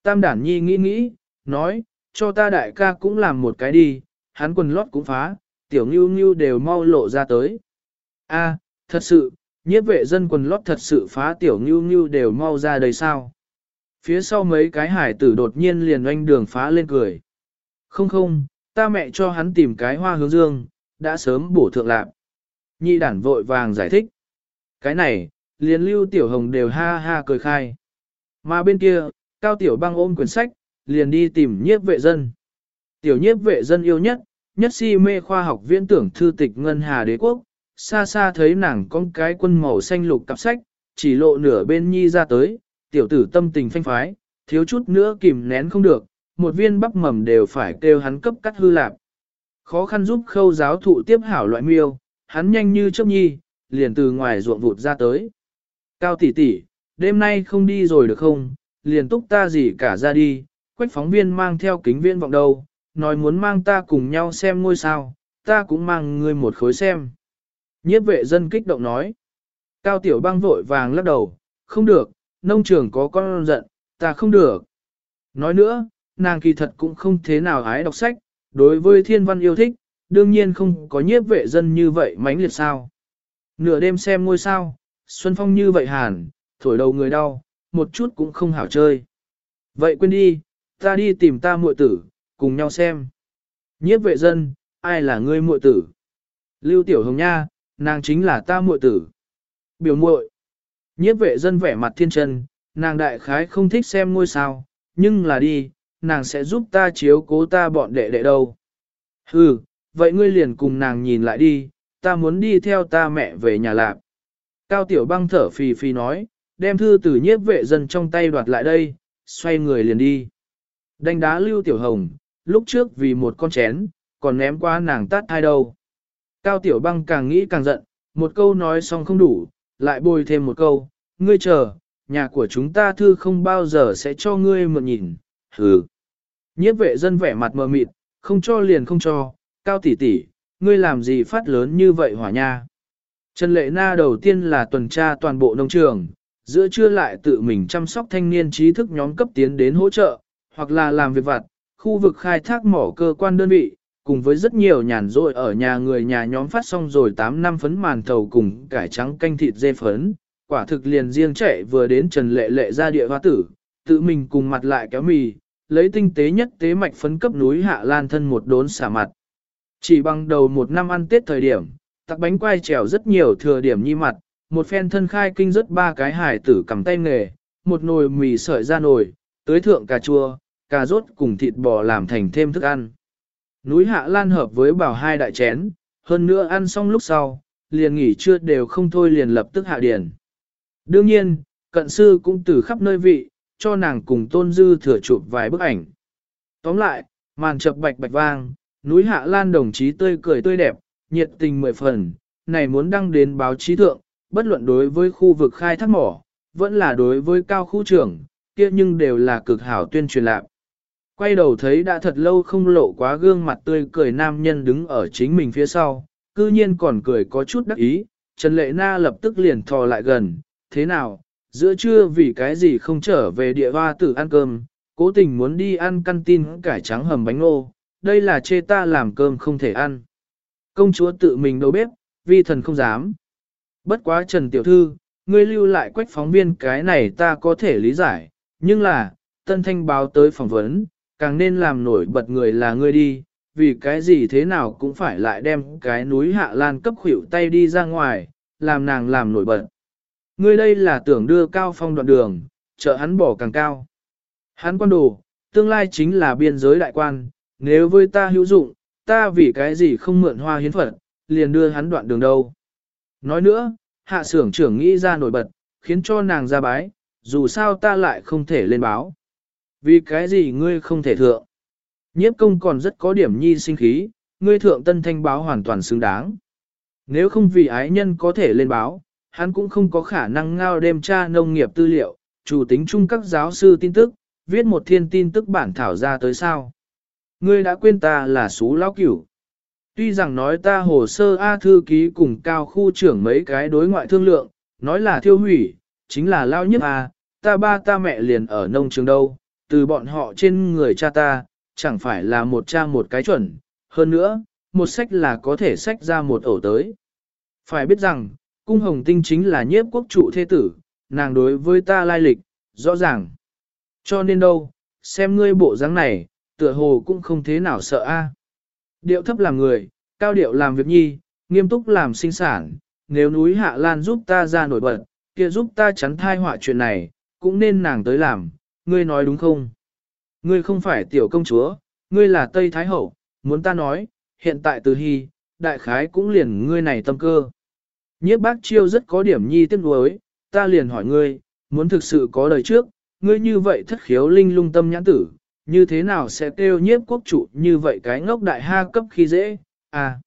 Tam đản nhi nghĩ nghĩ, nói, cho ta đại ca cũng làm một cái đi, hắn quần lót cũng phá, tiểu ngưu ngưu đều mau lộ ra tới. A, thật sự, nhiếp vệ dân quần lót thật sự phá tiểu ngưu ngưu đều mau ra đây sao? Phía sau mấy cái hải tử đột nhiên liền oanh đường phá lên cười. Không không, ta mẹ cho hắn tìm cái hoa hướng dương, đã sớm bổ thượng lạc. Nhị đản vội vàng giải thích. Cái này, liền lưu tiểu hồng đều ha ha cười khai. Mà bên kia, cao tiểu băng ôm quyển sách, liền đi tìm nhiếp vệ dân. Tiểu nhiếp vệ dân yêu nhất, nhất si mê khoa học viễn tưởng thư tịch ngân hà đế quốc, xa xa thấy nàng con cái quân màu xanh lục cặp sách, chỉ lộ nửa bên nhi ra tới, tiểu tử tâm tình phanh phái, thiếu chút nữa kìm nén không được, một viên bắp mầm đều phải kêu hắn cấp cắt hư lạp. Khó khăn giúp khâu giáo thụ tiếp hảo loại miêu, hắn nhanh như chớp nhi, liền từ ngoài ruộng vụt ra tới. Cao tỷ tỷ, đêm nay không đi rồi được không, liền túc ta gì cả ra đi, quách phóng viên mang theo kính viên vọng đầu, nói muốn mang ta cùng nhau xem ngôi sao, ta cũng mang ngươi một khối xem. Nhiếp vệ dân kích động nói. Cao tiểu băng vội vàng lắc đầu, không được, nông trường có con giận, ta không được. Nói nữa, nàng kỳ thật cũng không thế nào ái đọc sách, đối với thiên văn yêu thích, đương nhiên không có nhiếp vệ dân như vậy mánh liệt sao. Nửa đêm xem ngôi sao, xuân phong như vậy hàn, thổi đầu người đau, một chút cũng không hảo chơi. Vậy quên đi, ta đi tìm ta muội tử, cùng nhau xem. Nhiếp vệ dân, ai là ngươi muội tử? Lưu Tiểu Hồng Nha, nàng chính là ta muội tử. Biểu muội. Nhiếp vệ dân vẻ mặt thiên chân, nàng đại khái không thích xem ngôi sao, nhưng là đi, nàng sẽ giúp ta chiếu cố ta bọn đệ đệ đâu. Hừ, vậy ngươi liền cùng nàng nhìn lại đi, ta muốn đi theo ta mẹ về nhà lạc. Cao Tiểu Băng thở phì phì nói, đem thư từ nhiếp vệ dân trong tay đoạt lại đây, xoay người liền đi. Đánh đá Lưu Tiểu Hồng, lúc trước vì một con chén, còn ném qua nàng tát hai đầu. Cao Tiểu Băng càng nghĩ càng giận, một câu nói xong không đủ, lại bồi thêm một câu, ngươi chờ, nhà của chúng ta thư không bao giờ sẽ cho ngươi mượn nhìn, hừ. Nhiếp vệ dân vẻ mặt mờ mịt, không cho liền không cho, cao tỷ tỷ, ngươi làm gì phát lớn như vậy hỏa nha. Trần Lệ Na đầu tiên là tuần tra toàn bộ nông trường, giữa trưa lại tự mình chăm sóc thanh niên trí thức nhóm cấp tiến đến hỗ trợ, hoặc là làm việc vặt, khu vực khai thác mỏ cơ quan đơn vị, cùng với rất nhiều nhàn rỗi ở nhà người nhà nhóm phát xong rồi 8 năm phấn màn thầu cùng cải trắng canh thịt dê phấn, quả thực liền riêng chạy vừa đến Trần Lệ Lệ ra địa hoa tử, tự mình cùng mặt lại kéo mì, lấy tinh tế nhất tế mạch phấn cấp núi hạ lan thân một đốn xả mặt. Chỉ bằng đầu một năm ăn tết thời điểm, tặc bánh quai trèo rất nhiều thừa điểm nhi mặt, một phen thân khai kinh rất ba cái hải tử cầm tay nghề, một nồi mì sợi ra nồi, tới thượng cà chua, cà rốt cùng thịt bò làm thành thêm thức ăn. Núi Hạ Lan hợp với bảo hai đại chén, hơn nữa ăn xong lúc sau, liền nghỉ trưa đều không thôi liền lập tức hạ điển. Đương nhiên, cận sư cũng từ khắp nơi vị, cho nàng cùng tôn dư thừa chụp vài bức ảnh. Tóm lại, màn chập bạch bạch vang, núi Hạ Lan đồng chí tươi cười tươi đẹp, nhiệt tình mười phần, này muốn đăng đến báo chí thượng, bất luận đối với khu vực khai thác mỏ, vẫn là đối với cao khu trưởng, kia nhưng đều là cực hảo tuyên truyền lạc. Quay đầu thấy đã thật lâu không lộ quá gương mặt tươi cười nam nhân đứng ở chính mình phía sau, cư nhiên còn cười có chút đắc ý, Trần Lệ Na lập tức liền thò lại gần, thế nào, giữa trưa vì cái gì không trở về địa hoa tử ăn cơm, cố tình muốn đi ăn căn tin cải trắng hầm bánh ngô, đây là chê ta làm cơm không thể ăn. Công chúa tự mình đầu bếp, vi thần không dám. Bất quá Trần Tiểu Thư, ngươi lưu lại quách phóng viên cái này ta có thể lý giải, nhưng là, Tân Thanh báo tới phỏng vấn, càng nên làm nổi bật người là ngươi đi, vì cái gì thế nào cũng phải lại đem cái núi hạ lan cấp khuỷu tay đi ra ngoài, làm nàng làm nổi bật. Ngươi đây là tưởng đưa cao phong đoạn đường, trợ hắn bỏ càng cao. Hắn quan đồ, tương lai chính là biên giới đại quan, nếu với ta hữu dụng, ta vì cái gì không mượn hoa hiến phật, liền đưa hắn đoạn đường đâu. Nói nữa, hạ sưởng trưởng nghĩ ra nổi bật, khiến cho nàng ra bái, dù sao ta lại không thể lên báo. Vì cái gì ngươi không thể thượng? Nhiếp công còn rất có điểm nhi sinh khí, ngươi thượng tân thanh báo hoàn toàn xứng đáng. Nếu không vì ái nhân có thể lên báo, hắn cũng không có khả năng ngao đêm tra nông nghiệp tư liệu, chủ tính chung các giáo sư tin tức, viết một thiên tin tức bản thảo ra tới sao. Ngươi đã quên ta là xú lão cửu. Tuy rằng nói ta hồ sơ A thư ký cùng cao khu trưởng mấy cái đối ngoại thương lượng, nói là thiêu hủy, chính là lao nhất A, ta ba ta mẹ liền ở nông trường đâu, từ bọn họ trên người cha ta, chẳng phải là một cha một cái chuẩn, hơn nữa, một sách là có thể sách ra một ổ tới. Phải biết rằng, cung hồng tinh chính là nhiếp quốc trụ thế tử, nàng đối với ta lai lịch, rõ ràng. Cho nên đâu, xem ngươi bộ dáng này, tựa hồ cũng không thế nào sợ a. Điệu thấp làm người, cao điệu làm việc nhi, nghiêm túc làm sinh sản, nếu núi Hạ Lan giúp ta ra nổi bật, kia giúp ta chắn thai họa chuyện này, cũng nên nàng tới làm, ngươi nói đúng không? Ngươi không phải tiểu công chúa, ngươi là Tây Thái Hậu, muốn ta nói, hiện tại từ hy, đại khái cũng liền ngươi này tâm cơ. Nhiếp bác chiêu rất có điểm nhi tiếc nuối, ta liền hỏi ngươi, muốn thực sự có đời trước, ngươi như vậy thất khiếu linh lung tâm nhãn tử, như thế nào sẽ kêu nhiếp quốc chủ như vậy cái ngốc đại ha cấp khi dễ, à.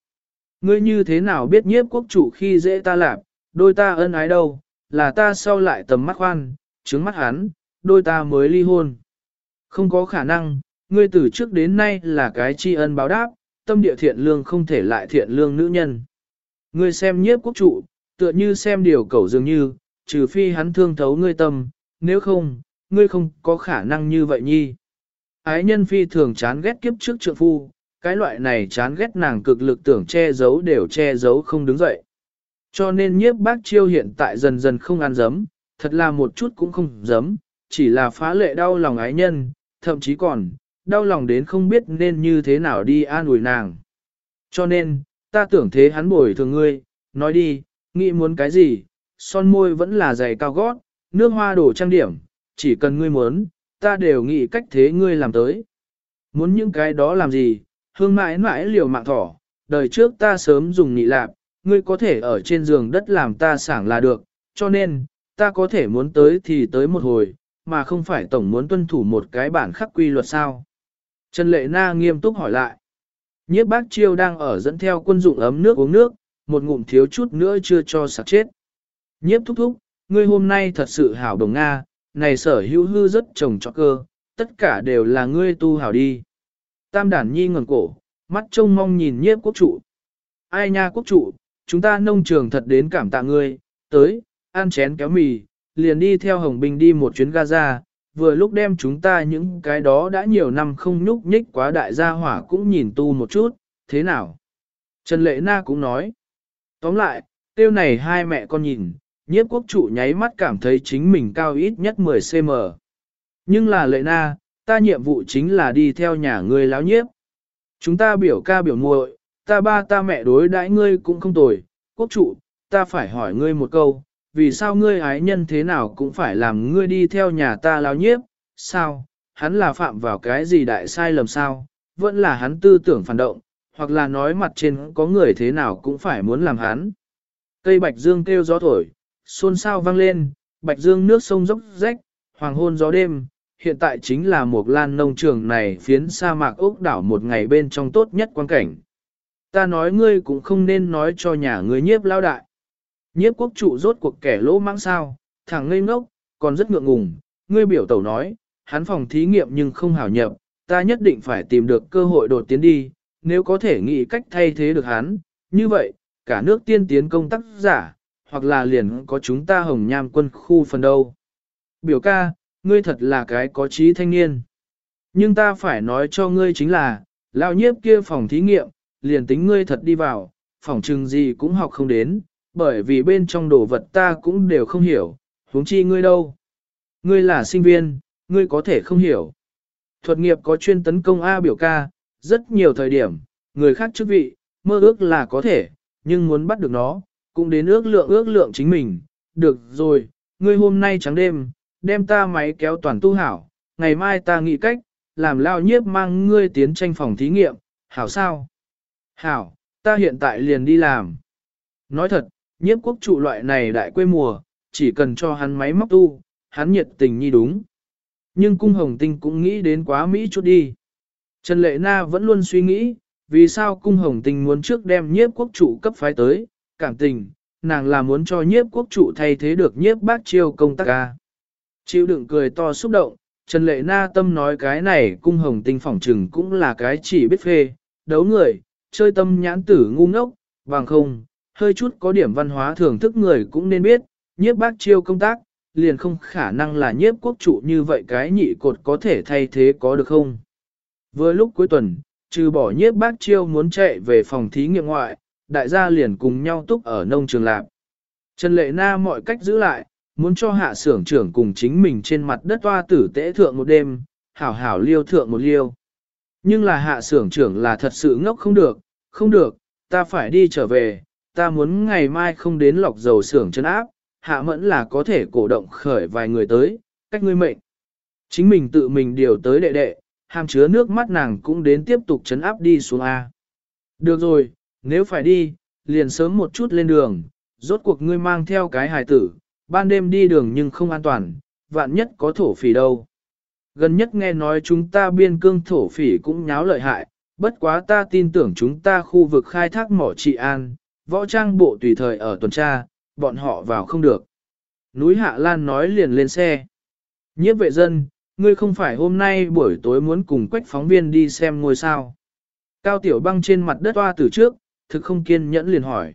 Ngươi như thế nào biết nhiếp quốc chủ khi dễ ta làm, đôi ta ân ái đâu, là ta sau lại tầm mắt khoan, trứng mắt hắn, đôi ta mới ly hôn. Không có khả năng, ngươi từ trước đến nay là cái tri ân báo đáp, tâm địa thiện lương không thể lại thiện lương nữ nhân. Ngươi xem nhiếp quốc trụ, tựa như xem điều cầu dường như, trừ phi hắn thương thấu ngươi tâm, nếu không, ngươi không có khả năng như vậy nhi. Ái nhân phi thường chán ghét kiếp trước trượng phu, cái loại này chán ghét nàng cực lực tưởng che giấu đều che giấu không đứng dậy. Cho nên nhiếp bác chiêu hiện tại dần dần không ăn dấm, thật là một chút cũng không dấm, chỉ là phá lệ đau lòng ái nhân, thậm chí còn, đau lòng đến không biết nên như thế nào đi an ủi nàng. Cho nên, ta tưởng thế hắn bồi thường ngươi, nói đi, nghĩ muốn cái gì, son môi vẫn là giày cao gót, nước hoa đổ trang điểm, chỉ cần ngươi muốn, ta đều nghĩ cách thế ngươi làm tới. Muốn những cái đó làm gì, hương mãi mãi liều mạng thỏ, đời trước ta sớm dùng nhị lạp, ngươi có thể ở trên giường đất làm ta sảng là được, cho nên, ta có thể muốn tới thì tới một hồi, mà không phải tổng muốn tuân thủ một cái bản khắc quy luật sao. Trần Lệ Na nghiêm túc hỏi lại. Nhiếp bác chiêu đang ở dẫn theo quân dụng ấm nước uống nước, một ngụm thiếu chút nữa chưa cho sạc chết. Nhiếp thúc thúc, ngươi hôm nay thật sự hảo đồng Nga, này sở hữu hư rất trồng cho cơ, tất cả đều là ngươi tu hảo đi. Tam đản nhi ngẩng cổ, mắt trông mong nhìn nhiếp quốc trụ. Ai nha quốc trụ, chúng ta nông trường thật đến cảm tạ ngươi, tới, ăn chén kéo mì, liền đi theo Hồng Binh đi một chuyến Gaza, vừa lúc đem chúng ta những cái đó đã nhiều năm không nhúc nhích quá đại gia hỏa cũng nhìn tu một chút, thế nào? Trần Lệ Na cũng nói. Tóm lại, tiêu này hai mẹ con nhìn, nhiếp quốc trụ nháy mắt cảm thấy chính mình cao ít nhất 10cm. Nhưng là Lệ Na, ta nhiệm vụ chính là đi theo nhà ngươi láo nhiếp. Chúng ta biểu ca biểu muội, ta ba ta mẹ đối đãi ngươi cũng không tồi, quốc trụ, ta phải hỏi ngươi một câu, vì sao ngươi ái nhân thế nào cũng phải làm ngươi đi theo nhà ta láo nhiếp, sao, hắn là phạm vào cái gì đại sai lầm sao, vẫn là hắn tư tưởng phản động, hoặc là nói mặt trên có người thế nào cũng phải muốn làm hắn. Cây bạch dương kêu gió thổi, xôn xao vang lên, bạch dương nước sông dốc rách, hoàng hôn gió đêm, hiện tại chính là một lan nông trường này phiến sa mạc ốc đảo một ngày bên trong tốt nhất quan cảnh. Ta nói ngươi cũng không nên nói cho nhà ngươi nhiếp lao đại. Nhiếp quốc trụ rốt cuộc kẻ lỗ mãng sao, thằng ngây ngốc, còn rất ngượng ngùng, ngươi biểu tẩu nói, hắn phòng thí nghiệm nhưng không hảo nhập, ta nhất định phải tìm được cơ hội đột tiến đi, nếu có thể nghĩ cách thay thế được hắn, như vậy, cả nước tiên tiến công tác giả, hoặc là liền có chúng ta hồng nham quân khu phần đâu. Biểu ca, ngươi thật là cái có trí thanh niên. Nhưng ta phải nói cho ngươi chính là, lão nhiếp kia phòng thí nghiệm, liền tính ngươi thật đi vào, phòng trừng gì cũng học không đến, bởi vì bên trong đồ vật ta cũng đều không hiểu, huống chi ngươi đâu. Ngươi là sinh viên, ngươi có thể không hiểu. Thuật nghiệp có chuyên tấn công A biểu ca, rất nhiều thời điểm, người khác chức vị, mơ ước là có thể, nhưng muốn bắt được nó, cũng đến ước lượng ước lượng chính mình. Được rồi, ngươi hôm nay trắng đêm, đem ta máy kéo toàn tu hảo, ngày mai ta nghĩ cách, làm lao nhiếp mang ngươi tiến tranh phòng thí nghiệm, hảo sao? Hảo, ta hiện tại liền đi làm. Nói thật, nhiếp quốc trụ loại này đại quê mùa, chỉ cần cho hắn máy móc tu, hắn nhiệt tình như đúng. Nhưng cung hồng tinh cũng nghĩ đến quá Mỹ chút đi. Trần Lệ Na vẫn luôn suy nghĩ, vì sao cung hồng tinh muốn trước đem nhiếp quốc trụ cấp phái tới, cảm tình, nàng là muốn cho nhiếp quốc trụ thay thế được nhiếp bác chiêu công tác ca. Chịu đựng cười to xúc động, Trần Lệ Na tâm nói cái này cung hồng tinh phỏng trừng cũng là cái chỉ biết phê, đấu người, chơi tâm nhãn tử ngu ngốc, bằng không, hơi chút có điểm văn hóa thưởng thức người cũng nên biết, nhiếp bác chiêu công tác, liền không khả năng là nhiếp quốc trụ như vậy cái nhị cột có thể thay thế có được không. Vừa lúc cuối tuần, trừ bỏ nhiếp bác chiêu muốn chạy về phòng thí nghiệm ngoại, đại gia liền cùng nhau túc ở nông trường lạc. Trần Lệ Na mọi cách giữ lại, muốn cho hạ xưởng trưởng cùng chính mình trên mặt đất toa tử tế thượng một đêm, hảo hảo liêu thượng một liêu. Nhưng là hạ xưởng trưởng là thật sự ngốc không được, không được, ta phải đi trở về, ta muốn ngày mai không đến lọc dầu xưởng chân áp, hạ mẫn là có thể cổ động khởi vài người tới, cách ngươi mệnh. Chính mình tự mình điều tới đệ đệ, hàm chứa nước mắt nàng cũng đến tiếp tục chấn áp đi xuống A. Được rồi, nếu phải đi, liền sớm một chút lên đường, rốt cuộc ngươi mang theo cái hài tử, ban đêm đi đường nhưng không an toàn, vạn nhất có thổ phỉ đâu. Gần nhất nghe nói chúng ta biên cương thổ phỉ cũng nháo lợi hại, bất quá ta tin tưởng chúng ta khu vực khai thác mỏ trị an, võ trang bộ tùy thời ở tuần tra, bọn họ vào không được. Núi Hạ Lan nói liền lên xe. Nhiếp vệ dân, ngươi không phải hôm nay buổi tối muốn cùng quách phóng viên đi xem ngôi sao. Cao Tiểu Băng trên mặt đất toa từ trước, thực không kiên nhẫn liền hỏi.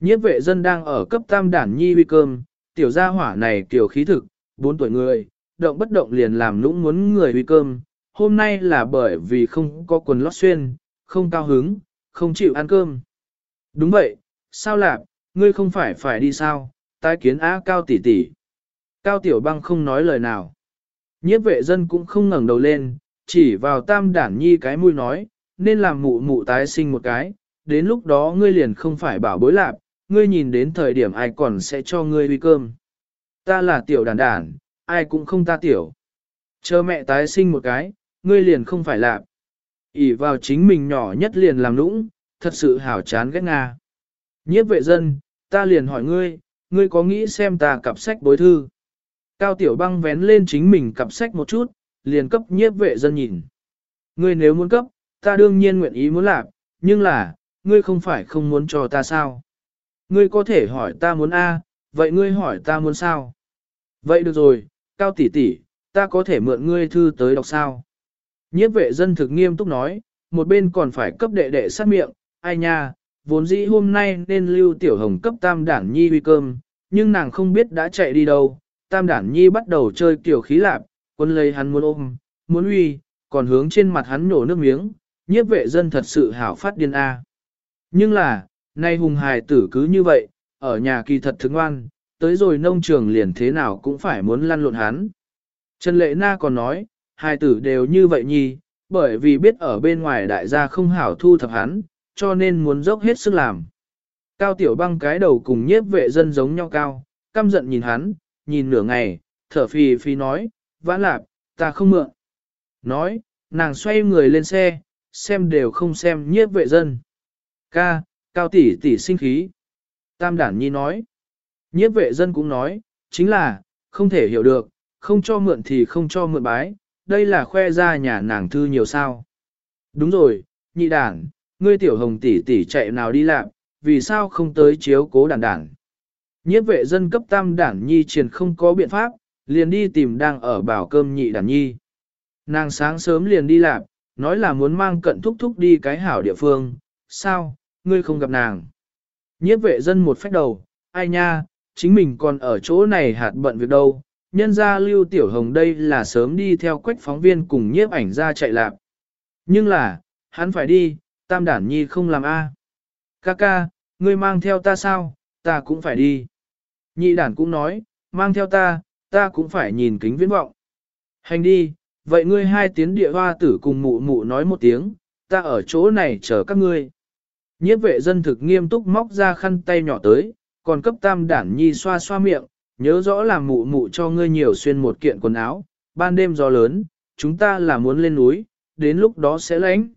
Nhiếp vệ dân đang ở cấp tam đản nhi huy cơm, tiểu gia hỏa này kiểu khí thực, 4 tuổi người, động bất động liền làm lũng muốn người huy cơm. Hôm nay là bởi vì không có quần lót xuyên, không cao hứng, không chịu ăn cơm. Đúng vậy, sao lạp, ngươi không phải phải đi sao, tái kiến á cao tỷ tỷ. Cao tiểu băng không nói lời nào. Nhiếp vệ dân cũng không ngẩng đầu lên, chỉ vào tam đản nhi cái mũi nói, nên làm mụ mụ tái sinh một cái, đến lúc đó ngươi liền không phải bảo bối lạp, ngươi nhìn đến thời điểm ai còn sẽ cho ngươi uy cơm. Ta là tiểu đàn đản, ai cũng không ta tiểu. Chờ mẹ tái sinh một cái, ngươi liền không phải lạp. ỉ vào chính mình nhỏ nhất liền làm lũng, thật sự hảo chán ghét Nga. Nhiếp vệ dân, ta liền hỏi ngươi, ngươi có nghĩ xem ta cặp sách bối thư? Cao Tiểu Băng vén lên chính mình cặp sách một chút, liền cấp nhiếp vệ dân nhìn. Ngươi nếu muốn cấp, ta đương nhiên nguyện ý muốn làm, nhưng là, ngươi không phải không muốn cho ta sao? Ngươi có thể hỏi ta muốn A, vậy ngươi hỏi ta muốn sao? Vậy được rồi, Cao tỷ tỷ, ta có thể mượn ngươi thư tới đọc sao? Nhiếp vệ dân thực nghiêm túc nói, một bên còn phải cấp đệ đệ sát miệng, ai nha, vốn dĩ hôm nay nên lưu tiểu hồng cấp tam đản nhi huy cơm, nhưng nàng không biết đã chạy đi đâu, tam đản nhi bắt đầu chơi tiểu khí lạp, quân lấy hắn muốn ôm, muốn uy, còn hướng trên mặt hắn nổ nước miếng, nhiếp vệ dân thật sự hảo phát điên a. Nhưng là, nay hùng hài tử cứ như vậy, ở nhà kỳ thật thức ngoan, tới rồi nông trường liền thế nào cũng phải muốn lăn lộn hắn. Trần Lệ Na còn nói, hài tử đều như vậy nhi, bởi vì biết ở bên ngoài đại gia không hảo thu thập hắn, cho nên muốn dốc hết sức làm. Cao Tiểu Băng cái đầu cùng nhiếp vệ dân giống nhau cao, căm giận nhìn hắn, nhìn nửa ngày, thở phì phì nói, vãn lạp, ta không mượn. Nói, nàng xoay người lên xe, xem đều không xem nhiếp vệ dân. Ca, cao tỷ tỷ sinh khí. Tam đản nhi nói. Nhiếp vệ dân cũng nói, chính là, không thể hiểu được, không cho mượn thì không cho mượn bái, đây là khoe ra nhà nàng thư nhiều sao. Đúng rồi, nhị đản, ngươi tiểu hồng tỷ tỷ chạy nào đi làm, vì sao không tới chiếu cố đản đản. Nhiếp vệ dân cấp tam đản nhi triền không có biện pháp, liền đi tìm đang ở bảo cơm nhị đản nhi. Nàng sáng sớm liền đi làm, nói là muốn mang cận thúc thúc đi cái hảo địa phương, sao, ngươi không gặp nàng. Nhiếp vệ dân một phách đầu, ai nha, chính mình còn ở chỗ này hạt bận việc đâu, nhân ra lưu tiểu hồng đây là sớm đi theo quách phóng viên cùng nhiếp ảnh ra chạy lạc. Nhưng là, hắn phải đi, tam đản nhi không làm a. À. Ca ca, ngươi mang theo ta sao, ta cũng phải đi. Nhị đản cũng nói, mang theo ta, ta cũng phải nhìn kính viễn vọng. Hành đi, vậy ngươi hai tiếng địa hoa tử cùng mụ mụ nói một tiếng, ta ở chỗ này chờ các ngươi. Nhiếp vệ dân thực nghiêm túc móc ra khăn tay nhỏ tới, còn cấp tam đản nhi xoa xoa miệng, nhớ rõ là mụ mụ cho ngươi nhiều xuyên một kiện quần áo, ban đêm gió lớn, chúng ta là muốn lên núi, đến lúc đó sẽ lánh.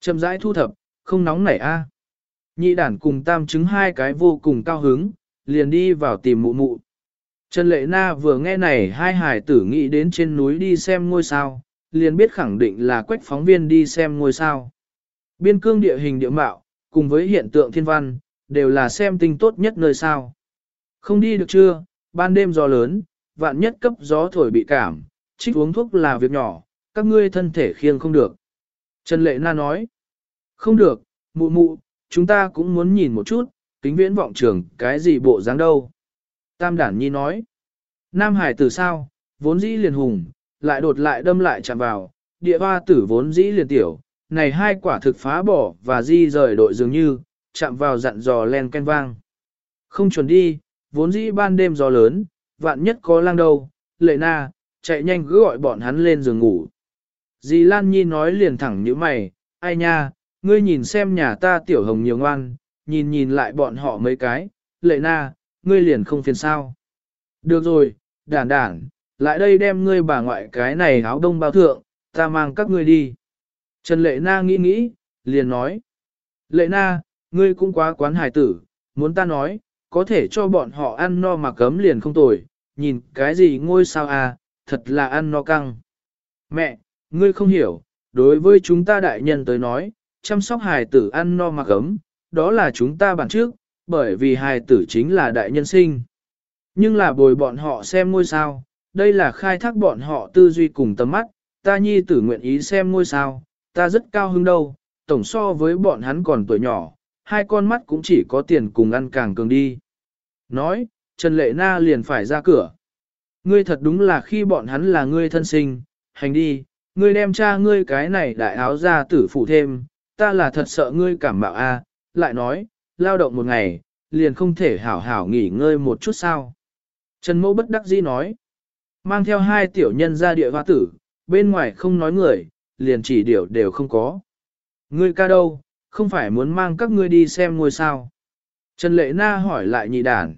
Chậm rãi thu thập, không nóng nảy a. Nhị đản cùng tam chứng hai cái vô cùng cao hứng, liền đi vào tìm mụ mụ. Trần Lệ Na vừa nghe này hai hải tử nghĩ đến trên núi đi xem ngôi sao, liền biết khẳng định là quách phóng viên đi xem ngôi sao. Biên cương địa hình địa mạo, cùng với hiện tượng thiên văn, đều là xem tinh tốt nhất nơi sao. Không đi được chưa, ban đêm gió lớn, vạn nhất cấp gió thổi bị cảm, trích uống thuốc là việc nhỏ, các ngươi thân thể khiêng không được. Trần Lệ Na nói, không được, mụ mụ, chúng ta cũng muốn nhìn một chút, kính viễn vọng trường cái gì bộ dáng đâu. Tam đản nhi nói, Nam Hải tử sao, vốn dĩ liền hùng, lại đột lại đâm lại chạm vào, địa hoa tử vốn dĩ liền tiểu, này hai quả thực phá bỏ và di rời đội dường như, chạm vào dặn dò len ken vang. Không chuẩn đi, vốn dĩ ban đêm gió lớn, vạn nhất có lang đâu, lệ na, chạy nhanh cứ gọi bọn hắn lên giường ngủ. Dì Lan Nhi nói liền thẳng như mày, ai nha, ngươi nhìn xem nhà ta tiểu hồng nhiều ngoan, nhìn nhìn lại bọn họ mấy cái, lệ na, ngươi liền không phiền sao. Được rồi, đản đản, lại đây đem ngươi bà ngoại cái này áo đông bao thượng, ta mang các ngươi đi. Trần lệ na nghĩ nghĩ, liền nói. Lệ na, ngươi cũng quá quán hài tử, muốn ta nói, có thể cho bọn họ ăn no mà cấm liền không tồi, nhìn cái gì ngôi sao à, thật là ăn no căng. Mẹ, ngươi không hiểu, đối với chúng ta đại nhân tới nói, chăm sóc hài tử ăn no mà cấm, đó là chúng ta bản trước, bởi vì hài tử chính là đại nhân sinh. Nhưng là bồi bọn họ xem ngôi sao, đây là khai thác bọn họ tư duy cùng tầm mắt, ta nhi tử nguyện ý xem ngôi sao, ta rất cao hứng đâu, tổng so với bọn hắn còn tuổi nhỏ, hai con mắt cũng chỉ có tiền cùng ăn càng cường đi. Nói, Trần Lệ Na liền phải ra cửa. Ngươi thật đúng là khi bọn hắn là ngươi thân sinh, hành đi, ngươi đem cha ngươi cái này đại áo ra tử phụ thêm, ta là thật sợ ngươi cảm bạo a. lại nói, lao động một ngày, liền không thể hảo hảo nghỉ ngơi một chút sao. Trần Mẫu bất đắc dĩ nói, mang theo hai tiểu nhân ra địa hoa tử, bên ngoài không nói người, liền chỉ điều đều không có. Ngươi ca đâu, không phải muốn mang các ngươi đi xem ngôi sao. Trần Lệ Na hỏi lại nhị đàn.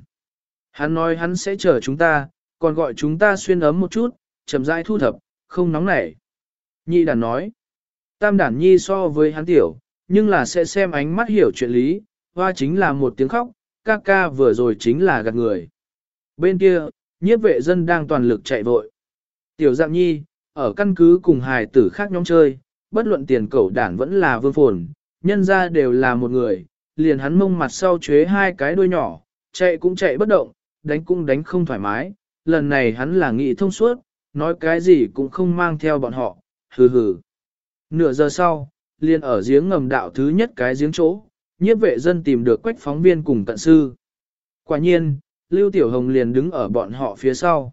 Hắn nói hắn sẽ chờ chúng ta, còn gọi chúng ta xuyên ấm một chút, chậm rãi thu thập, không nóng nảy. Nhị đàn nói. Tam đàn nhi so với hắn tiểu, nhưng là sẽ xem ánh mắt hiểu chuyện lý, hoa chính là một tiếng khóc, ca ca vừa rồi chính là gạt người. Bên kia, nhiếp vệ dân đang toàn lực chạy vội. Tiểu dạng nhi, ở căn cứ cùng hài tử khác nhóm chơi, bất luận tiền cẩu đảng vẫn là vương phồn, nhân ra đều là một người, liền hắn mông mặt sau chế hai cái đuôi nhỏ, chạy cũng chạy bất động, đánh cũng đánh không thoải mái, lần này hắn là nghị thông suốt, nói cái gì cũng không mang theo bọn họ, hừ hừ. Nửa giờ sau, liền ở giếng ngầm đạo thứ nhất cái giếng chỗ, nhiếp vệ dân tìm được quách phóng viên cùng cận sư. Quả nhiên, Lưu Tiểu Hồng liền đứng ở bọn họ phía sau.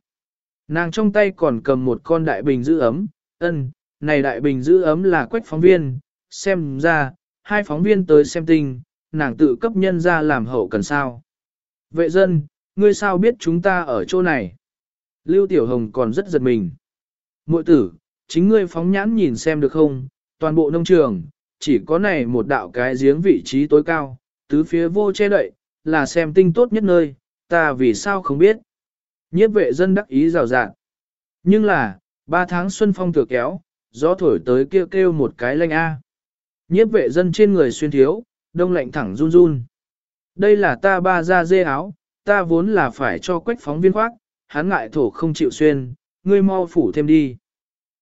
Nàng trong tay còn cầm một con đại bình giữ ấm, ân, này đại bình giữ ấm là quách phóng viên, xem ra, hai phóng viên tới xem tình, nàng tự cấp nhân ra làm hậu cần sao. Vệ dân, ngươi sao biết chúng ta ở chỗ này? Lưu Tiểu Hồng còn rất giật mình. Mội tử, chính ngươi phóng nhãn nhìn xem được không, toàn bộ nông trường, chỉ có này một đạo cái giếng vị trí tối cao, tứ phía vô che đậy, là xem tinh tốt nhất nơi, ta vì sao không biết. Nhiếp vệ dân đắc ý rào rạng. Nhưng là, ba tháng xuân phong thừa kéo, gió thổi tới kêu kêu một cái lanh A. Nhiếp vệ dân trên người xuyên thiếu, đông lạnh thẳng run run. Đây là ta ba ra dê áo, ta vốn là phải cho quách phóng viên khoác, hắn ngại thổ không chịu xuyên, ngươi mau phủ thêm đi.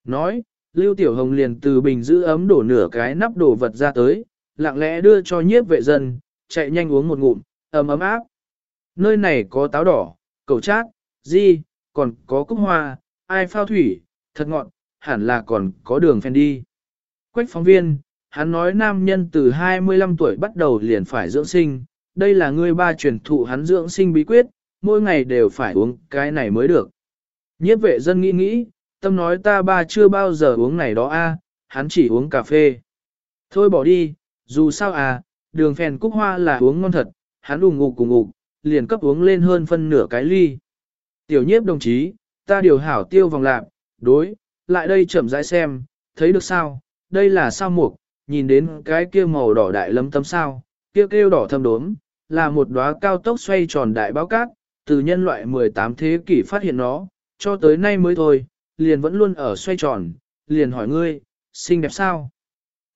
Nói, Lưu Tiểu Hồng liền từ bình giữ ấm đổ nửa cái nắp đồ vật ra tới, lặng lẽ đưa cho nhiếp vệ dân, chạy nhanh uống một ngụm, ấm ấm áp. Nơi này có táo đỏ, cầu chát, di, còn có cúc hoa, ai phao thủy, thật ngọn, hẳn là còn có đường phèn đi. Quách phóng viên, hắn nói nam nhân từ 25 tuổi bắt đầu liền phải dưỡng sinh, đây là người ba truyền thụ hắn dưỡng sinh bí quyết, mỗi ngày đều phải uống cái này mới được. Nhiếp vệ dân nghĩ nghĩ, tâm nói ta ba chưa bao giờ uống này đó a, hắn chỉ uống cà phê. Thôi bỏ đi, dù sao à, đường phèn cúc hoa là uống ngon thật, hắn ủng ngục cùng ngục, liền cấp uống lên hơn phân nửa cái ly. Tiểu nhiếp đồng chí, ta điều hảo tiêu vòng lạc, đối, lại đây chậm rãi xem, thấy được sao, đây là sao mục, nhìn đến cái kia màu đỏ đại lấm tấm sao, kia kêu, kêu đỏ thâm đốm, là một đóa cao tốc xoay tròn đại báo cát, từ nhân loại 18 thế kỷ phát hiện nó, cho tới nay mới thôi, liền vẫn luôn ở xoay tròn, liền hỏi ngươi, xinh đẹp sao?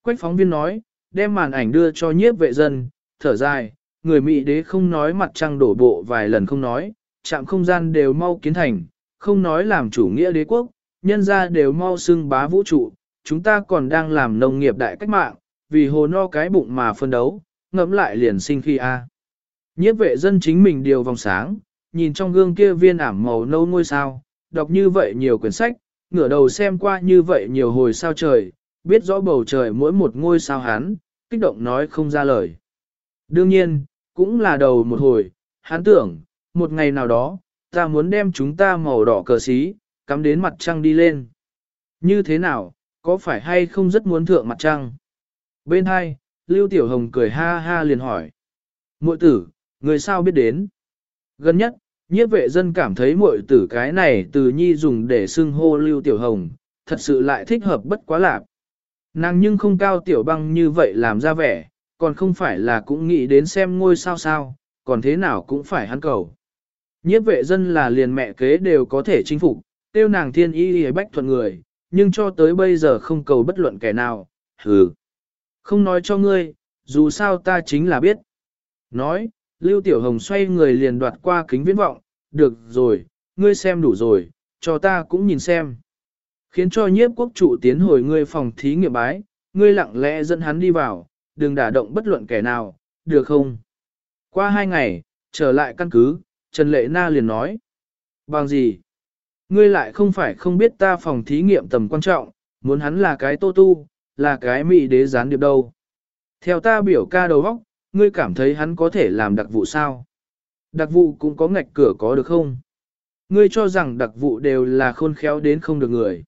Quách phóng viên nói, đem màn ảnh đưa cho nhiếp vệ dân, thở dài, người Mỹ đế không nói mặt trăng đổ bộ vài lần không nói, chạm không gian đều mau kiến thành, không nói làm chủ nghĩa đế quốc, nhân ra đều mau xưng bá vũ trụ, chúng ta còn đang làm nông nghiệp đại cách mạng, vì hồ no cái bụng mà phân đấu, ngẫm lại liền sinh khi a. Nhiếp vệ dân chính mình điều vòng sáng, nhìn trong gương kia viên ảm màu nâu ngôi sao, đọc như vậy nhiều quyển sách, ngửa đầu xem qua như vậy nhiều hồi sao trời, biết rõ bầu trời mỗi một ngôi sao hắn, kích động nói không ra lời. Đương nhiên, cũng là đầu một hồi, hắn tưởng, một ngày nào đó, ta muốn đem chúng ta màu đỏ cờ xí, cắm đến mặt trăng đi lên. Như thế nào, có phải hay không rất muốn thượng mặt trăng? Bên hai, Lưu Tiểu Hồng cười ha ha liền hỏi. Muội tử, người sao biết đến? Gần nhất, nhiếp vệ dân cảm thấy muội tử cái này từ nhi dùng để xưng hô Lưu Tiểu Hồng, thật sự lại thích hợp bất quá lạc. Nàng nhưng không cao tiểu băng như vậy làm ra vẻ, còn không phải là cũng nghĩ đến xem ngôi sao sao, còn thế nào cũng phải hắn cầu. Nhiếp vệ dân là liền mẹ kế đều có thể chinh phục, tiêu nàng thiên y y bách thuận người, nhưng cho tới bây giờ không cầu bất luận kẻ nào, hừ. Không nói cho ngươi, dù sao ta chính là biết. Nói, Lưu Tiểu Hồng xoay người liền đoạt qua kính viễn vọng, được rồi, ngươi xem đủ rồi, cho ta cũng nhìn xem. Khiến cho nhiếp quốc chủ tiến hồi ngươi phòng thí nghiệm bái, ngươi lặng lẽ dẫn hắn đi vào, đừng đả động bất luận kẻ nào, được không? Qua hai ngày, trở lại căn cứ, Trần Lệ Na liền nói. Bằng gì? Ngươi lại không phải không biết ta phòng thí nghiệm tầm quan trọng, muốn hắn là cái tô tu, là cái mỹ đế gián điệp đâu. Theo ta biểu ca đầu óc, ngươi cảm thấy hắn có thể làm đặc vụ sao? Đặc vụ cũng có ngạch cửa có được không? Ngươi cho rằng đặc vụ đều là khôn khéo đến không được người.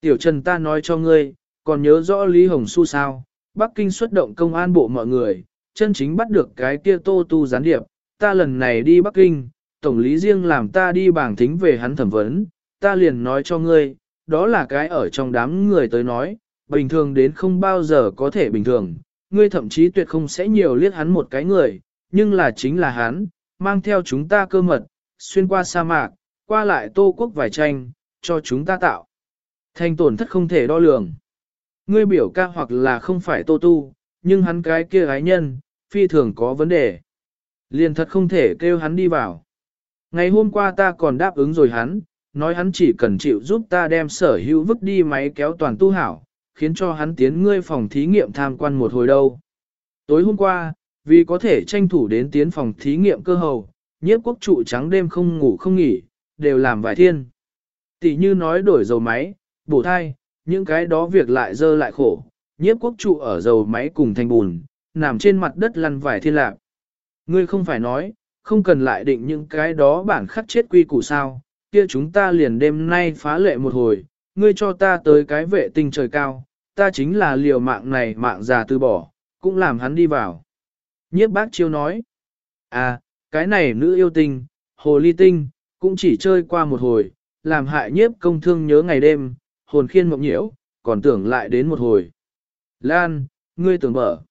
Tiểu Trần ta nói cho ngươi, còn nhớ rõ Lý Hồng Xu sao? Bắc Kinh xuất động công an bộ mọi người, chân chính bắt được cái kia tô tu gián điệp. Ta lần này đi Bắc Kinh, tổng lý riêng làm ta đi bảng thính về hắn thẩm vấn, ta liền nói cho ngươi, đó là cái ở trong đám người tới nói, bình thường đến không bao giờ có thể bình thường, ngươi thậm chí tuyệt không sẽ nhiều liếc hắn một cái người, nhưng là chính là hắn, mang theo chúng ta cơ mật, xuyên qua sa mạc, qua lại tô quốc vài tranh, cho chúng ta tạo. Thành tổn thất không thể đo lường. Ngươi biểu ca hoặc là không phải tô tu, nhưng hắn cái kia gái nhân, phi thường có vấn đề. Liền thật không thể kêu hắn đi vào. Ngày hôm qua ta còn đáp ứng rồi hắn, nói hắn chỉ cần chịu giúp ta đem sở hữu vứt đi máy kéo toàn tu hảo, khiến cho hắn tiến ngươi phòng thí nghiệm tham quan một hồi đâu. Tối hôm qua, vì có thể tranh thủ đến tiến phòng thí nghiệm cơ hầu, nhiếp quốc trụ trắng đêm không ngủ không nghỉ, đều làm vài thiên. Tỷ như nói đổi dầu máy, bổ thai, những cái đó việc lại dơ lại khổ, nhiếp quốc trụ ở dầu máy cùng thành bùn, nằm trên mặt đất lăn vài thiên lạc. Ngươi không phải nói, không cần lại định những cái đó bản khắc chết quy củ sao, kia chúng ta liền đêm nay phá lệ một hồi, ngươi cho ta tới cái vệ tinh trời cao, ta chính là liều mạng này mạng già từ bỏ, cũng làm hắn đi vào. Nhiếp bác chiêu nói, à, cái này nữ yêu tinh, hồ ly tinh, cũng chỉ chơi qua một hồi, làm hại nhiếp công thương nhớ ngày đêm, hồn khiên mộng nhiễu, còn tưởng lại đến một hồi. Lan, ngươi tưởng mở.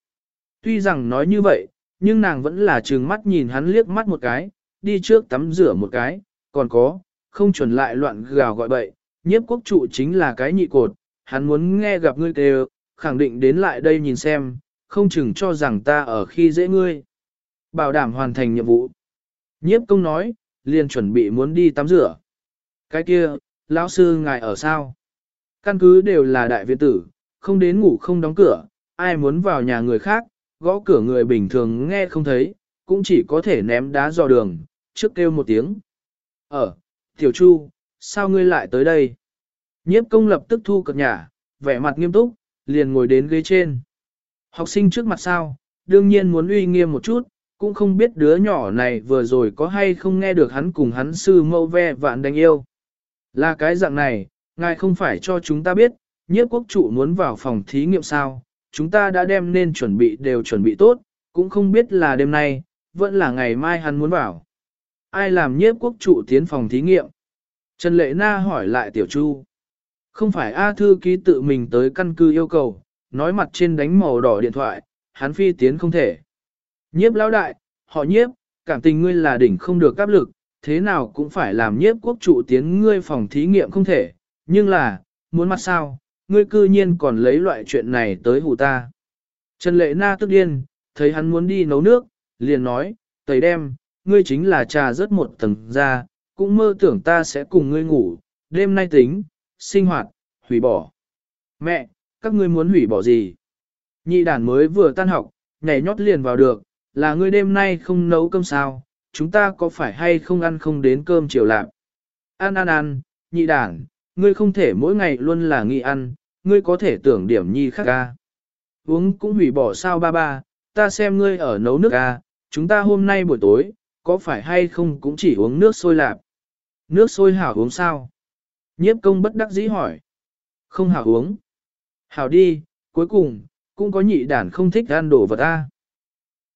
Tuy rằng nói như vậy, nhưng nàng vẫn là trừng mắt nhìn hắn liếc mắt một cái, đi trước tắm rửa một cái, còn có, không chuẩn lại loạn gào gọi bậy, nhiếp quốc trụ chính là cái nhị cột, hắn muốn nghe gặp ngươi kêu, khẳng định đến lại đây nhìn xem, không chừng cho rằng ta ở khi dễ ngươi. Bảo đảm hoàn thành nhiệm vụ. Nhiếp công nói, liền chuẩn bị muốn đi tắm rửa. Cái kia, lão sư ngài ở sao? Căn cứ đều là đại viện tử, không đến ngủ không đóng cửa, ai muốn vào nhà người khác, gõ cửa người bình thường nghe không thấy, cũng chỉ có thể ném đá dò đường, trước kêu một tiếng. Ở, Tiểu Chu, sao ngươi lại tới đây? Nhiếp công lập tức thu cập nhà, vẻ mặt nghiêm túc, liền ngồi đến ghế trên. Học sinh trước mặt sao, đương nhiên muốn uy nghiêm một chút, cũng không biết đứa nhỏ này vừa rồi có hay không nghe được hắn cùng hắn sư mâu ve vạn đánh yêu. Là cái dạng này, ngài không phải cho chúng ta biết, nhiếp quốc trụ muốn vào phòng thí nghiệm sao, chúng ta đã đem nên chuẩn bị đều chuẩn bị tốt, cũng không biết là đêm nay, vẫn là ngày mai hắn muốn vào. Ai làm nhiếp quốc trụ tiến phòng thí nghiệm? Trần Lệ Na hỏi lại Tiểu Chu. Không phải A thư ký tự mình tới căn cứ yêu cầu, nói mặt trên đánh màu đỏ điện thoại, hắn phi tiến không thể. Nhiếp lão đại, họ nhiếp, cảm tình ngươi là đỉnh không được áp lực, thế nào cũng phải làm nhiếp quốc trụ tiến ngươi phòng thí nghiệm không thể, nhưng là, muốn mặt sao, ngươi cư nhiên còn lấy loại chuyện này tới hù ta. Trần Lệ Na tức điên, thấy hắn muốn đi nấu nước, liền nói, tẩy đem, ngươi chính là trà rớt một tầng ra, cũng mơ tưởng ta sẽ cùng ngươi ngủ, đêm nay tính, sinh hoạt, hủy bỏ. Mẹ, các ngươi muốn hủy bỏ gì? Nhị đàn mới vừa tan học, nhảy nhót liền vào được, là ngươi đêm nay không nấu cơm sao, chúng ta có phải hay không ăn không đến cơm chiều lạc? Ăn ăn ăn, nhị đàn, ngươi không thể mỗi ngày luôn là nghi ăn, ngươi có thể tưởng điểm nhi khác ca. Uống cũng hủy bỏ sao ba ba, ta xem ngươi ở nấu nước ca, chúng ta hôm nay buổi tối, có phải hay không cũng chỉ uống nước sôi lạp. Nước sôi hảo uống sao? Nhiếp công bất đắc dĩ hỏi. Không hảo uống. Hảo đi, cuối cùng, cũng có nhị đản không thích ăn đồ vật ta.